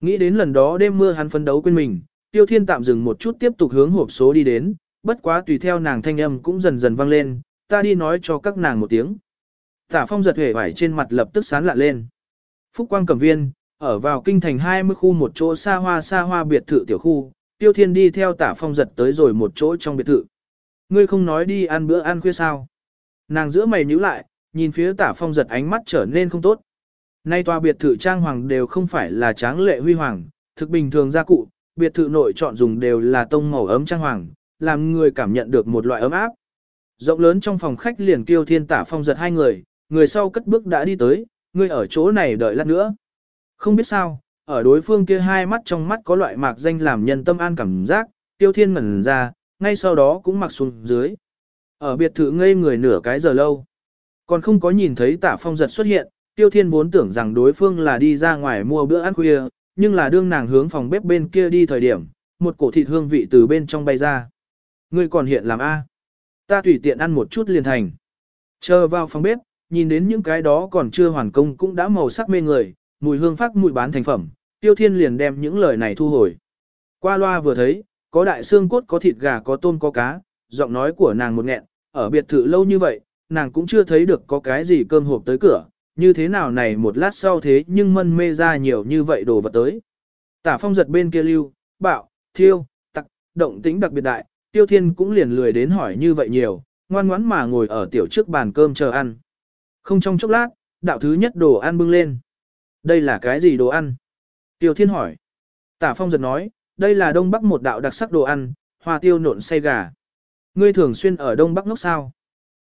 Nghĩ đến lần đó đêm mưa hắn phấn đấu quên mình, tiêu thiên tạm dừng một chút tiếp tục hướng hộp số đi đến, bất quá tùy theo nàng thanh âm cũng dần dần vang lên, ta đi nói cho các nàng một tiếng. Tả phong giật hề vải trên mặt lập tức sán lạ lên. Phúc quang cẩm viên, ở vào kinh thành 20 khu một chỗ xa hoa xa hoa biệt thự tiểu khu, tiêu thiên đi theo tả phong giật tới rồi một chỗ trong biệt thự. Ngươi không nói đi ăn bữa ăn khuya sao. Nàng giữa mày nhíu lại, nhìn phía tả phong giật ánh mắt trở nên không tốt. Nay tòa biệt thự trang hoàng đều không phải là tráng lệ huy hoàng, thực bình thường gia cụ, biệt thự nội chọn dùng đều là tông màu ấm trang hoàng, làm người cảm nhận được một loại ấm áp. Rộng lớn trong phòng khách liền kêu thiên tả phong giật hai người, người sau cất bước đã đi tới, người ở chỗ này đợi lát nữa. Không biết sao, ở đối phương kia hai mắt trong mắt có loại mạc danh làm nhân tâm an cảm giác, tiêu thiên ngẩn ra, ngay sau đó cũng mặc xuống dưới. Ở biệt thự ngây người nửa cái giờ lâu. Còn không có nhìn thấy tả phong giật xuất hiện, tiêu thiên vốn tưởng rằng đối phương là đi ra ngoài mua bữa ăn khuya, nhưng là đương nàng hướng phòng bếp bên kia đi thời điểm, một cổ thịt hương vị từ bên trong bay ra. Ngươi còn hiện làm A. Ta tùy tiện ăn một chút liền thành. Chờ vào phòng bếp, nhìn đến những cái đó còn chưa hoàn công cũng đã màu sắc mê người, mùi hương phát mùi bán thành phẩm, tiêu thiên liền đem những lời này thu hồi. Qua loa vừa thấy, có đại xương cốt có thịt gà có tôm có cá, giọng nói của nàng một nghẹn, ở biệt thự lâu như vậy, nàng cũng chưa thấy được có cái gì cơm hộp tới cửa, như thế nào này một lát sau thế nhưng mân mê ra nhiều như vậy đồ vật tới. Tả phong giật bên kia lưu, bạo, thiêu, tặc, động tính đặc biệt đại, tiêu thiên cũng liền lười đến hỏi như vậy nhiều, ngoan ngoãn mà ngồi ở tiểu trước bàn cơm chờ ăn. Không trong chốc lát, đạo thứ nhất đồ ăn bưng lên. Đây là cái gì đồ ăn? Tiêu thiên hỏi. Tả phong giật nói, đây là Đông Bắc một đạo đặc sắc đồ ăn, hoa tiêu nộn say gà. Ngươi thường xuyên ở Đông Bắc ngốc sao?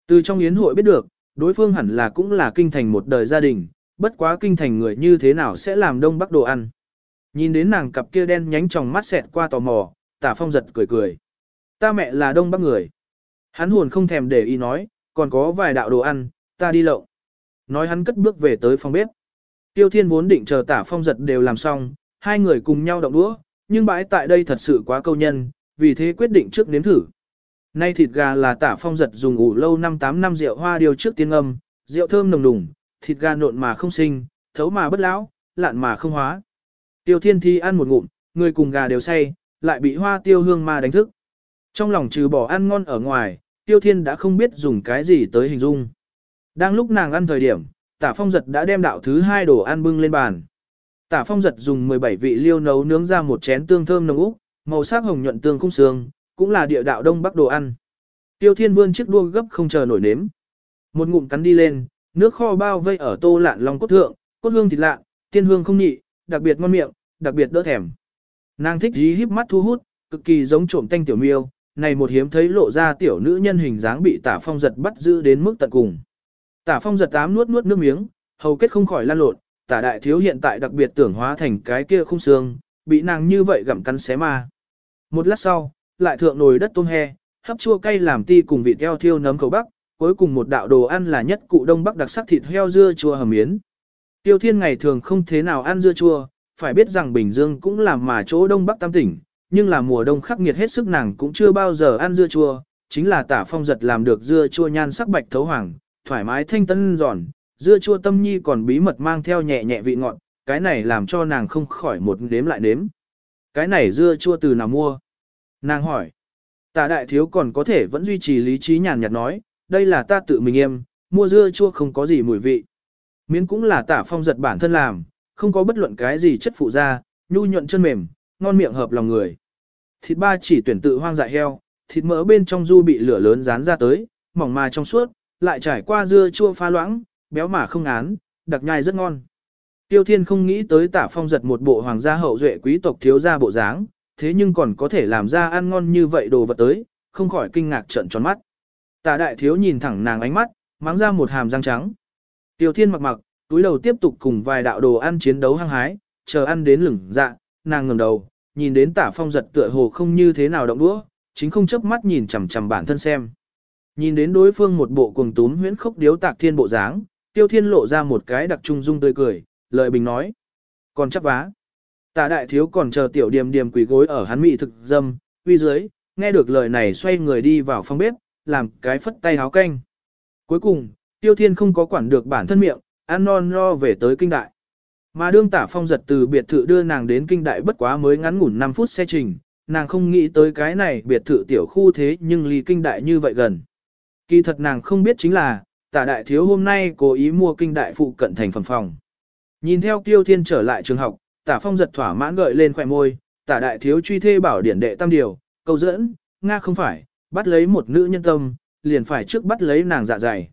Từ trong yến hội biết được, đối phương hẳn là cũng là kinh thành một đời gia đình, bất quá kinh thành người như thế nào sẽ làm Đông Bắc đồ ăn. Nhìn đến nàng cặp kia đen nhánh trong mắt xẹt qua tò mò, tả phong giật cười cười. Ta mẹ là Đông Bắc người. Hắn hồn không thèm để ý nói, còn có vài đạo đồ ăn, ta đi lậu. Nói hắn cất bước về tới phòng bếp. Tiêu thiên vốn định chờ tả phong giật đều làm xong, hai người cùng nhau động đũa, nhưng bãi tại đây thật sự quá câu nhân, vì thế quyết định trước nếm thử. Nay thịt gà là tả phong giật dùng ủ lâu 5-8 năm rượu hoa điều trước tiên âm, rượu thơm nồng nùng, thịt gà nộn mà không sinh, thấu mà bất lão, lạn mà không hóa. Tiêu thiên thi ăn một ngụm, người cùng gà đều say, lại bị hoa tiêu hương ma đánh thức. Trong lòng trừ bỏ ăn ngon ở ngoài, Tiêu Thiên đã không biết dùng cái gì tới hình dung. Đang lúc nàng ăn thời điểm, Tả Phong Giật đã đem đạo thứ hai đồ ăn bưng lên bàn. Tả Phong Giật dùng 17 vị liêu nấu nướng ra một chén tương thơm nồng úc, màu sắc hồng nhuận tương khung xương, cũng là địa đạo đông bắc đồ ăn. Tiêu Thiên vươn chiếc đua gấp không chờ nổi nếm. Một ngụm cắn đi lên, nước kho bao vây ở tô lạn long cốt thượng, cốt hương thịt lạ, tiên hương không nhị, đặc biệt ngon miệng, đặc biệt đỡ thèm. Nàng thích dí híp mắt thu hút, cực kỳ giống trộm tanh tiểu miêu, này một hiếm thấy lộ ra tiểu nữ nhân hình dáng bị tả phong giật bắt giữ đến mức tận cùng. Tả phong giật tám nuốt nuốt nước miếng, hầu kết không khỏi lan lộn, tả đại thiếu hiện tại đặc biệt tưởng hóa thành cái kia không xương, bị nàng như vậy gặm cắn xé ma. Một lát sau, lại thượng nồi đất tôm he, hấp chua cay làm ti cùng vịt heo thiêu nấm cầu bắc, cuối cùng một đạo đồ ăn là nhất cụ đông bắc đặc sắc thịt heo dưa chua hầm miến. Tiêu Thiên ngày thường không thế nào ăn dưa chua, phải biết rằng Bình Dương cũng là mà chỗ đông bắc tam tỉnh, nhưng là mùa đông khắc nghiệt hết sức nàng cũng chưa bao giờ ăn dưa chua, chính là tả phong giật làm được dưa chua nhan sắc bạch thấu hoàng, thoải mái thanh tân giòn, dưa chua tâm nhi còn bí mật mang theo nhẹ nhẹ vị ngọt, cái này làm cho nàng không khỏi một đếm lại đếm. Cái này dưa chua từ nào mua? Nàng hỏi. Tả đại thiếu còn có thể vẫn duy trì lý trí nhàn nhạt nói, đây là ta tự mình em, mua dưa chua không có gì mùi vị. Miến cũng là tả phong giật bản thân làm, không có bất luận cái gì chất phụ ra, nhu nhuận chân mềm, ngon miệng hợp lòng người. Thịt ba chỉ tuyển tự hoang dại heo, thịt mỡ bên trong du bị lửa lớn rán ra tới, mỏng mà trong suốt, lại trải qua dưa chua pha loãng, béo mà không án, đặc nhai rất ngon. Tiêu Thiên không nghĩ tới tả phong giật một bộ hoàng gia hậu duệ quý tộc thiếu gia bộ dáng, thế nhưng còn có thể làm ra ăn ngon như vậy đồ vật tới, không khỏi kinh ngạc trợn tròn mắt. Tả đại thiếu nhìn thẳng nàng ánh mắt, mắng ra một hàm răng trắng. Tiêu Thiên mặc mặc, túi đầu tiếp tục cùng vài đạo đồ ăn chiến đấu hăng hái, chờ ăn đến lửng dạ, nàng ngẩng đầu, nhìn đến tả phong giật tựa hồ không như thế nào động đũa, chính không chớp mắt nhìn chằm chằm bản thân xem. Nhìn đến đối phương một bộ cuồng túm huyễn khốc điếu tạc thiên bộ dáng, tiêu thiên lộ ra một cái đặc trung dung tươi cười, lời bình nói. Còn chấp vá. Tả đại thiếu còn chờ tiểu điềm điềm quỳ gối ở hắn mị thực dâm, uy dưới, nghe được lời này xoay người đi vào phòng bếp, làm cái phất tay háo canh. Cuối cùng, tiêu thiên không có quản được bản thân miệng, ăn non lo về tới kinh đại. Mà đương tả phong giật từ biệt thự đưa nàng đến kinh đại bất quá mới ngắn ngủn 5 phút xe trình, nàng không nghĩ tới cái này biệt thự tiểu khu thế nhưng ly kinh đại như vậy gần. Kỳ thật nàng không biết chính là, tả đại thiếu hôm nay cố ý mua kinh đại phụ cận thành phẩm phòng. Nhìn theo Tiêu thiên trở lại trường học, tả phong giật thỏa mãn gợi lên khỏe môi, tả đại thiếu truy thê bảo điển đệ tam điều, câu dẫn, Nga không phải, bắt lấy một nữ nhân tâm, liền phải trước bắt lấy nàng dạ dày.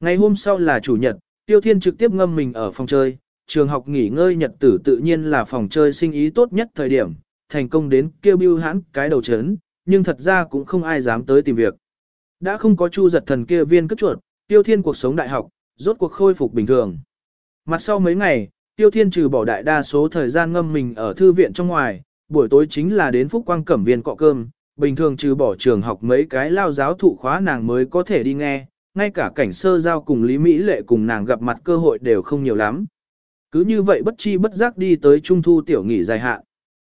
Ngày hôm sau là chủ nhật, tiêu thiên trực tiếp ngâm mình ở phòng chơi, trường học nghỉ ngơi nhật tử tự nhiên là phòng chơi sinh ý tốt nhất thời điểm, thành công đến kêu bưu hãn cái đầu chấn, nhưng thật ra cũng không ai dám tới tìm việc. Đã không có chu giật thần kia viên cất chuột, tiêu thiên cuộc sống đại học, rốt cuộc khôi phục bình thường. Mặt sau mấy ngày, tiêu thiên trừ bỏ đại đa số thời gian ngâm mình ở thư viện trong ngoài, buổi tối chính là đến phúc quang cẩm viên cọ cơm, bình thường trừ bỏ trường học mấy cái lao giáo thụ khóa nàng mới có thể đi nghe, ngay cả cảnh sơ giao cùng Lý Mỹ lệ cùng nàng gặp mặt cơ hội đều không nhiều lắm. Cứ như vậy bất chi bất giác đi tới trung thu tiểu nghỉ dài hạn.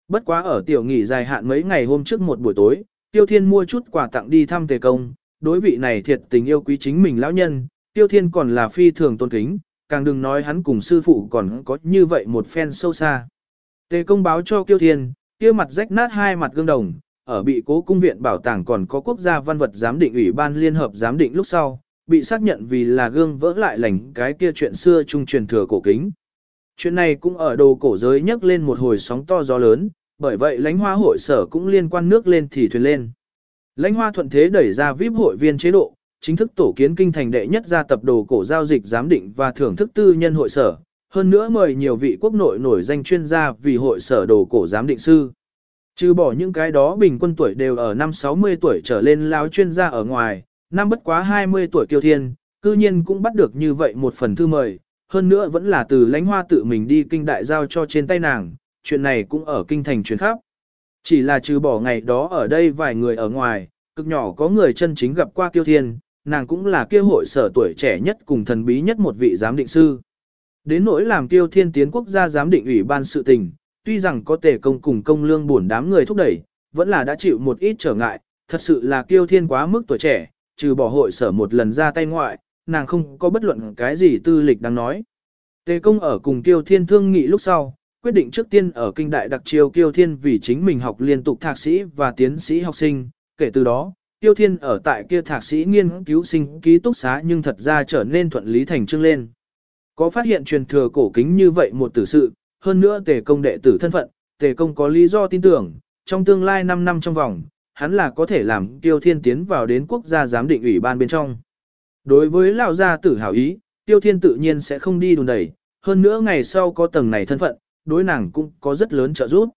Bất quá ở tiểu nghỉ dài hạn mấy ngày hôm trước một buổi tối, Tiêu Thiên mua chút quà tặng đi thăm Tề Công, đối vị này thiệt tình yêu quý chính mình lão nhân, Tiêu Thiên còn là phi thường tôn kính, càng đừng nói hắn cùng sư phụ còn có như vậy một phen sâu xa. Tề Công báo cho Kiêu Thiên, kia mặt rách nát hai mặt gương đồng, ở bị cố cung viện bảo tàng còn có quốc gia văn vật giám định ủy ban liên hợp giám định lúc sau, bị xác nhận vì là gương vỡ lại lành cái kia chuyện xưa trung truyền thừa cổ kính. Chuyện này cũng ở đồ cổ giới nhấc lên một hồi sóng to gió lớn, bởi vậy lãnh hoa hội sở cũng liên quan nước lên thì thuyền lên. Lãnh hoa thuận thế đẩy ra VIP hội viên chế độ, chính thức tổ kiến kinh thành đệ nhất gia tập đồ cổ giao dịch giám định và thưởng thức tư nhân hội sở, hơn nữa mời nhiều vị quốc nội nổi danh chuyên gia vì hội sở đồ cổ giám định sư. Trừ bỏ những cái đó bình quân tuổi đều ở năm 60 tuổi trở lên lao chuyên gia ở ngoài, năm bất quá 20 tuổi kiêu thiên, cư nhiên cũng bắt được như vậy một phần thư mời, hơn nữa vẫn là từ lãnh hoa tự mình đi kinh đại giao cho trên tay nàng, chuyện này cũng ở kinh thành chuyến khắp. Chỉ là trừ bỏ ngày đó ở đây vài người ở ngoài, cực nhỏ có người chân chính gặp qua kiêu thiên, nàng cũng là kia hội sở tuổi trẻ nhất cùng thần bí nhất một vị giám định sư. Đến nỗi làm kiêu thiên tiến quốc gia giám định ủy ban sự tình, tuy rằng có tề công cùng công lương buồn đám người thúc đẩy, vẫn là đã chịu một ít trở ngại, thật sự là kiêu thiên quá mức tuổi trẻ, trừ bỏ hội sở một lần ra tay ngoại, nàng không có bất luận cái gì tư lịch đang nói. Tề công ở cùng Kiêu Thiên thương nghị lúc sau, quyết định trước tiên ở kinh đại đặc chiêu Kiêu Thiên vì chính mình học liên tục thạc sĩ và tiến sĩ học sinh, kể từ đó, Tiêu Thiên ở tại kia thạc sĩ nghiên cứu sinh ký túc xá nhưng thật ra trở nên thuận lý thành trương lên. Có phát hiện truyền thừa cổ kính như vậy một tử sự, hơn nữa tề công đệ tử thân phận, tề công có lý do tin tưởng, trong tương lai 5 năm trong vòng, hắn là có thể làm Tiêu Thiên tiến vào đến quốc gia giám định ủy ban bên trong. Đối với lão gia tử hảo ý, Tiêu Thiên tự nhiên sẽ không đi đùn đẩy, hơn nữa ngày sau có tầng này thân phận, đối nàng cũng có rất lớn trợ giúp.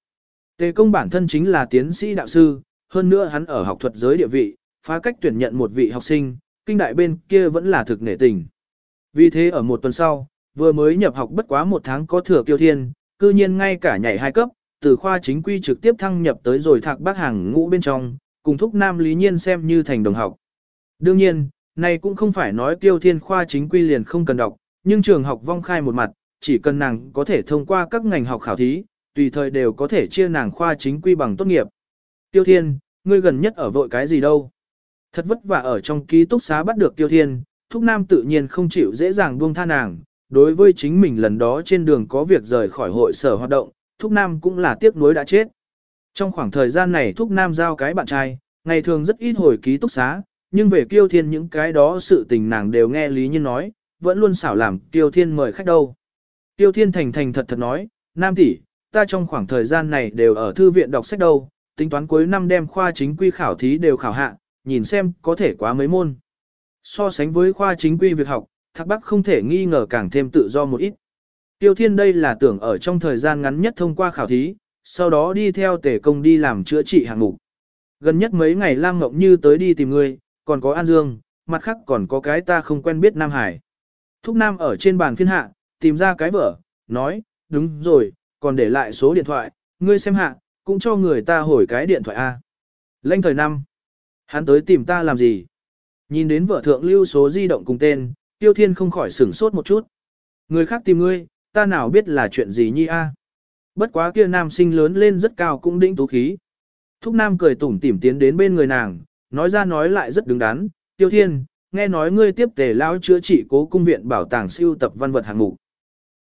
Tề công bản thân chính là tiến sĩ đạo sư, hơn nữa hắn ở học thuật giới địa vị, phá cách tuyển nhận một vị học sinh, kinh đại bên kia vẫn là thực nể tình. Vì thế ở một tuần sau, vừa mới nhập học bất quá một tháng có thừa kiêu thiên, cư nhiên ngay cả nhảy hai cấp, từ khoa chính quy trực tiếp thăng nhập tới rồi thạc bác hàng ngũ bên trong, cùng thúc nam lý nhiên xem như thành đồng học. Đương nhiên, này cũng không phải nói kiêu thiên khoa chính quy liền không cần đọc, nhưng trường học vong khai một mặt, chỉ cần nàng có thể thông qua các ngành học khảo thí, tùy thời đều có thể chia nàng khoa chính quy bằng tốt nghiệp. Tiêu Thiên, ngươi gần nhất ở vội cái gì đâu? Thật vất vả ở trong ký túc xá bắt được Tiêu Thiên, Thúc Nam tự nhiên không chịu dễ dàng buông tha nàng, đối với chính mình lần đó trên đường có việc rời khỏi hội sở hoạt động, Thúc Nam cũng là tiếc nuối đã chết. Trong khoảng thời gian này Thúc Nam giao cái bạn trai, ngày thường rất ít hồi ký túc xá, nhưng về Kiêu Thiên những cái đó sự tình nàng đều nghe Lý Nhân nói, vẫn luôn xảo làm Kiêu Thiên mời khách đâu. Tiêu Thiên thành thành thật thật nói, Nam tỷ, ta trong khoảng thời gian này đều ở thư viện đọc sách đâu, tính toán cuối năm đem khoa chính quy khảo thí đều khảo hạ, nhìn xem có thể quá mấy môn. So sánh với khoa chính quy việc học, Thạc Bắc không thể nghi ngờ càng thêm tự do một ít. Tiêu Thiên đây là tưởng ở trong thời gian ngắn nhất thông qua khảo thí, sau đó đi theo tể công đi làm chữa trị hàng mục. Gần nhất mấy ngày Lam Ngọc Như tới đi tìm người, còn có An Dương, mặt khác còn có cái ta không quen biết Nam Hải. Thúc Nam ở trên bàn phiên hạ, tìm ra cái vở, nói, đúng rồi, còn để lại số điện thoại, ngươi xem hạ, cũng cho người ta hồi cái điện thoại A. Lênh thời năm, hắn tới tìm ta làm gì? Nhìn đến vợ thượng lưu số di động cùng tên, tiêu thiên không khỏi sửng sốt một chút. Người khác tìm ngươi, ta nào biết là chuyện gì nhi A. Bất quá kia nam sinh lớn lên rất cao cũng đĩnh tú khí. Thúc nam cười tủm tỉm tiến đến bên người nàng, nói ra nói lại rất đứng đắn, tiêu thiên, nghe nói ngươi tiếp tề lao chữa trị cố cung viện bảo tàng siêu tập văn vật hạng ngũ.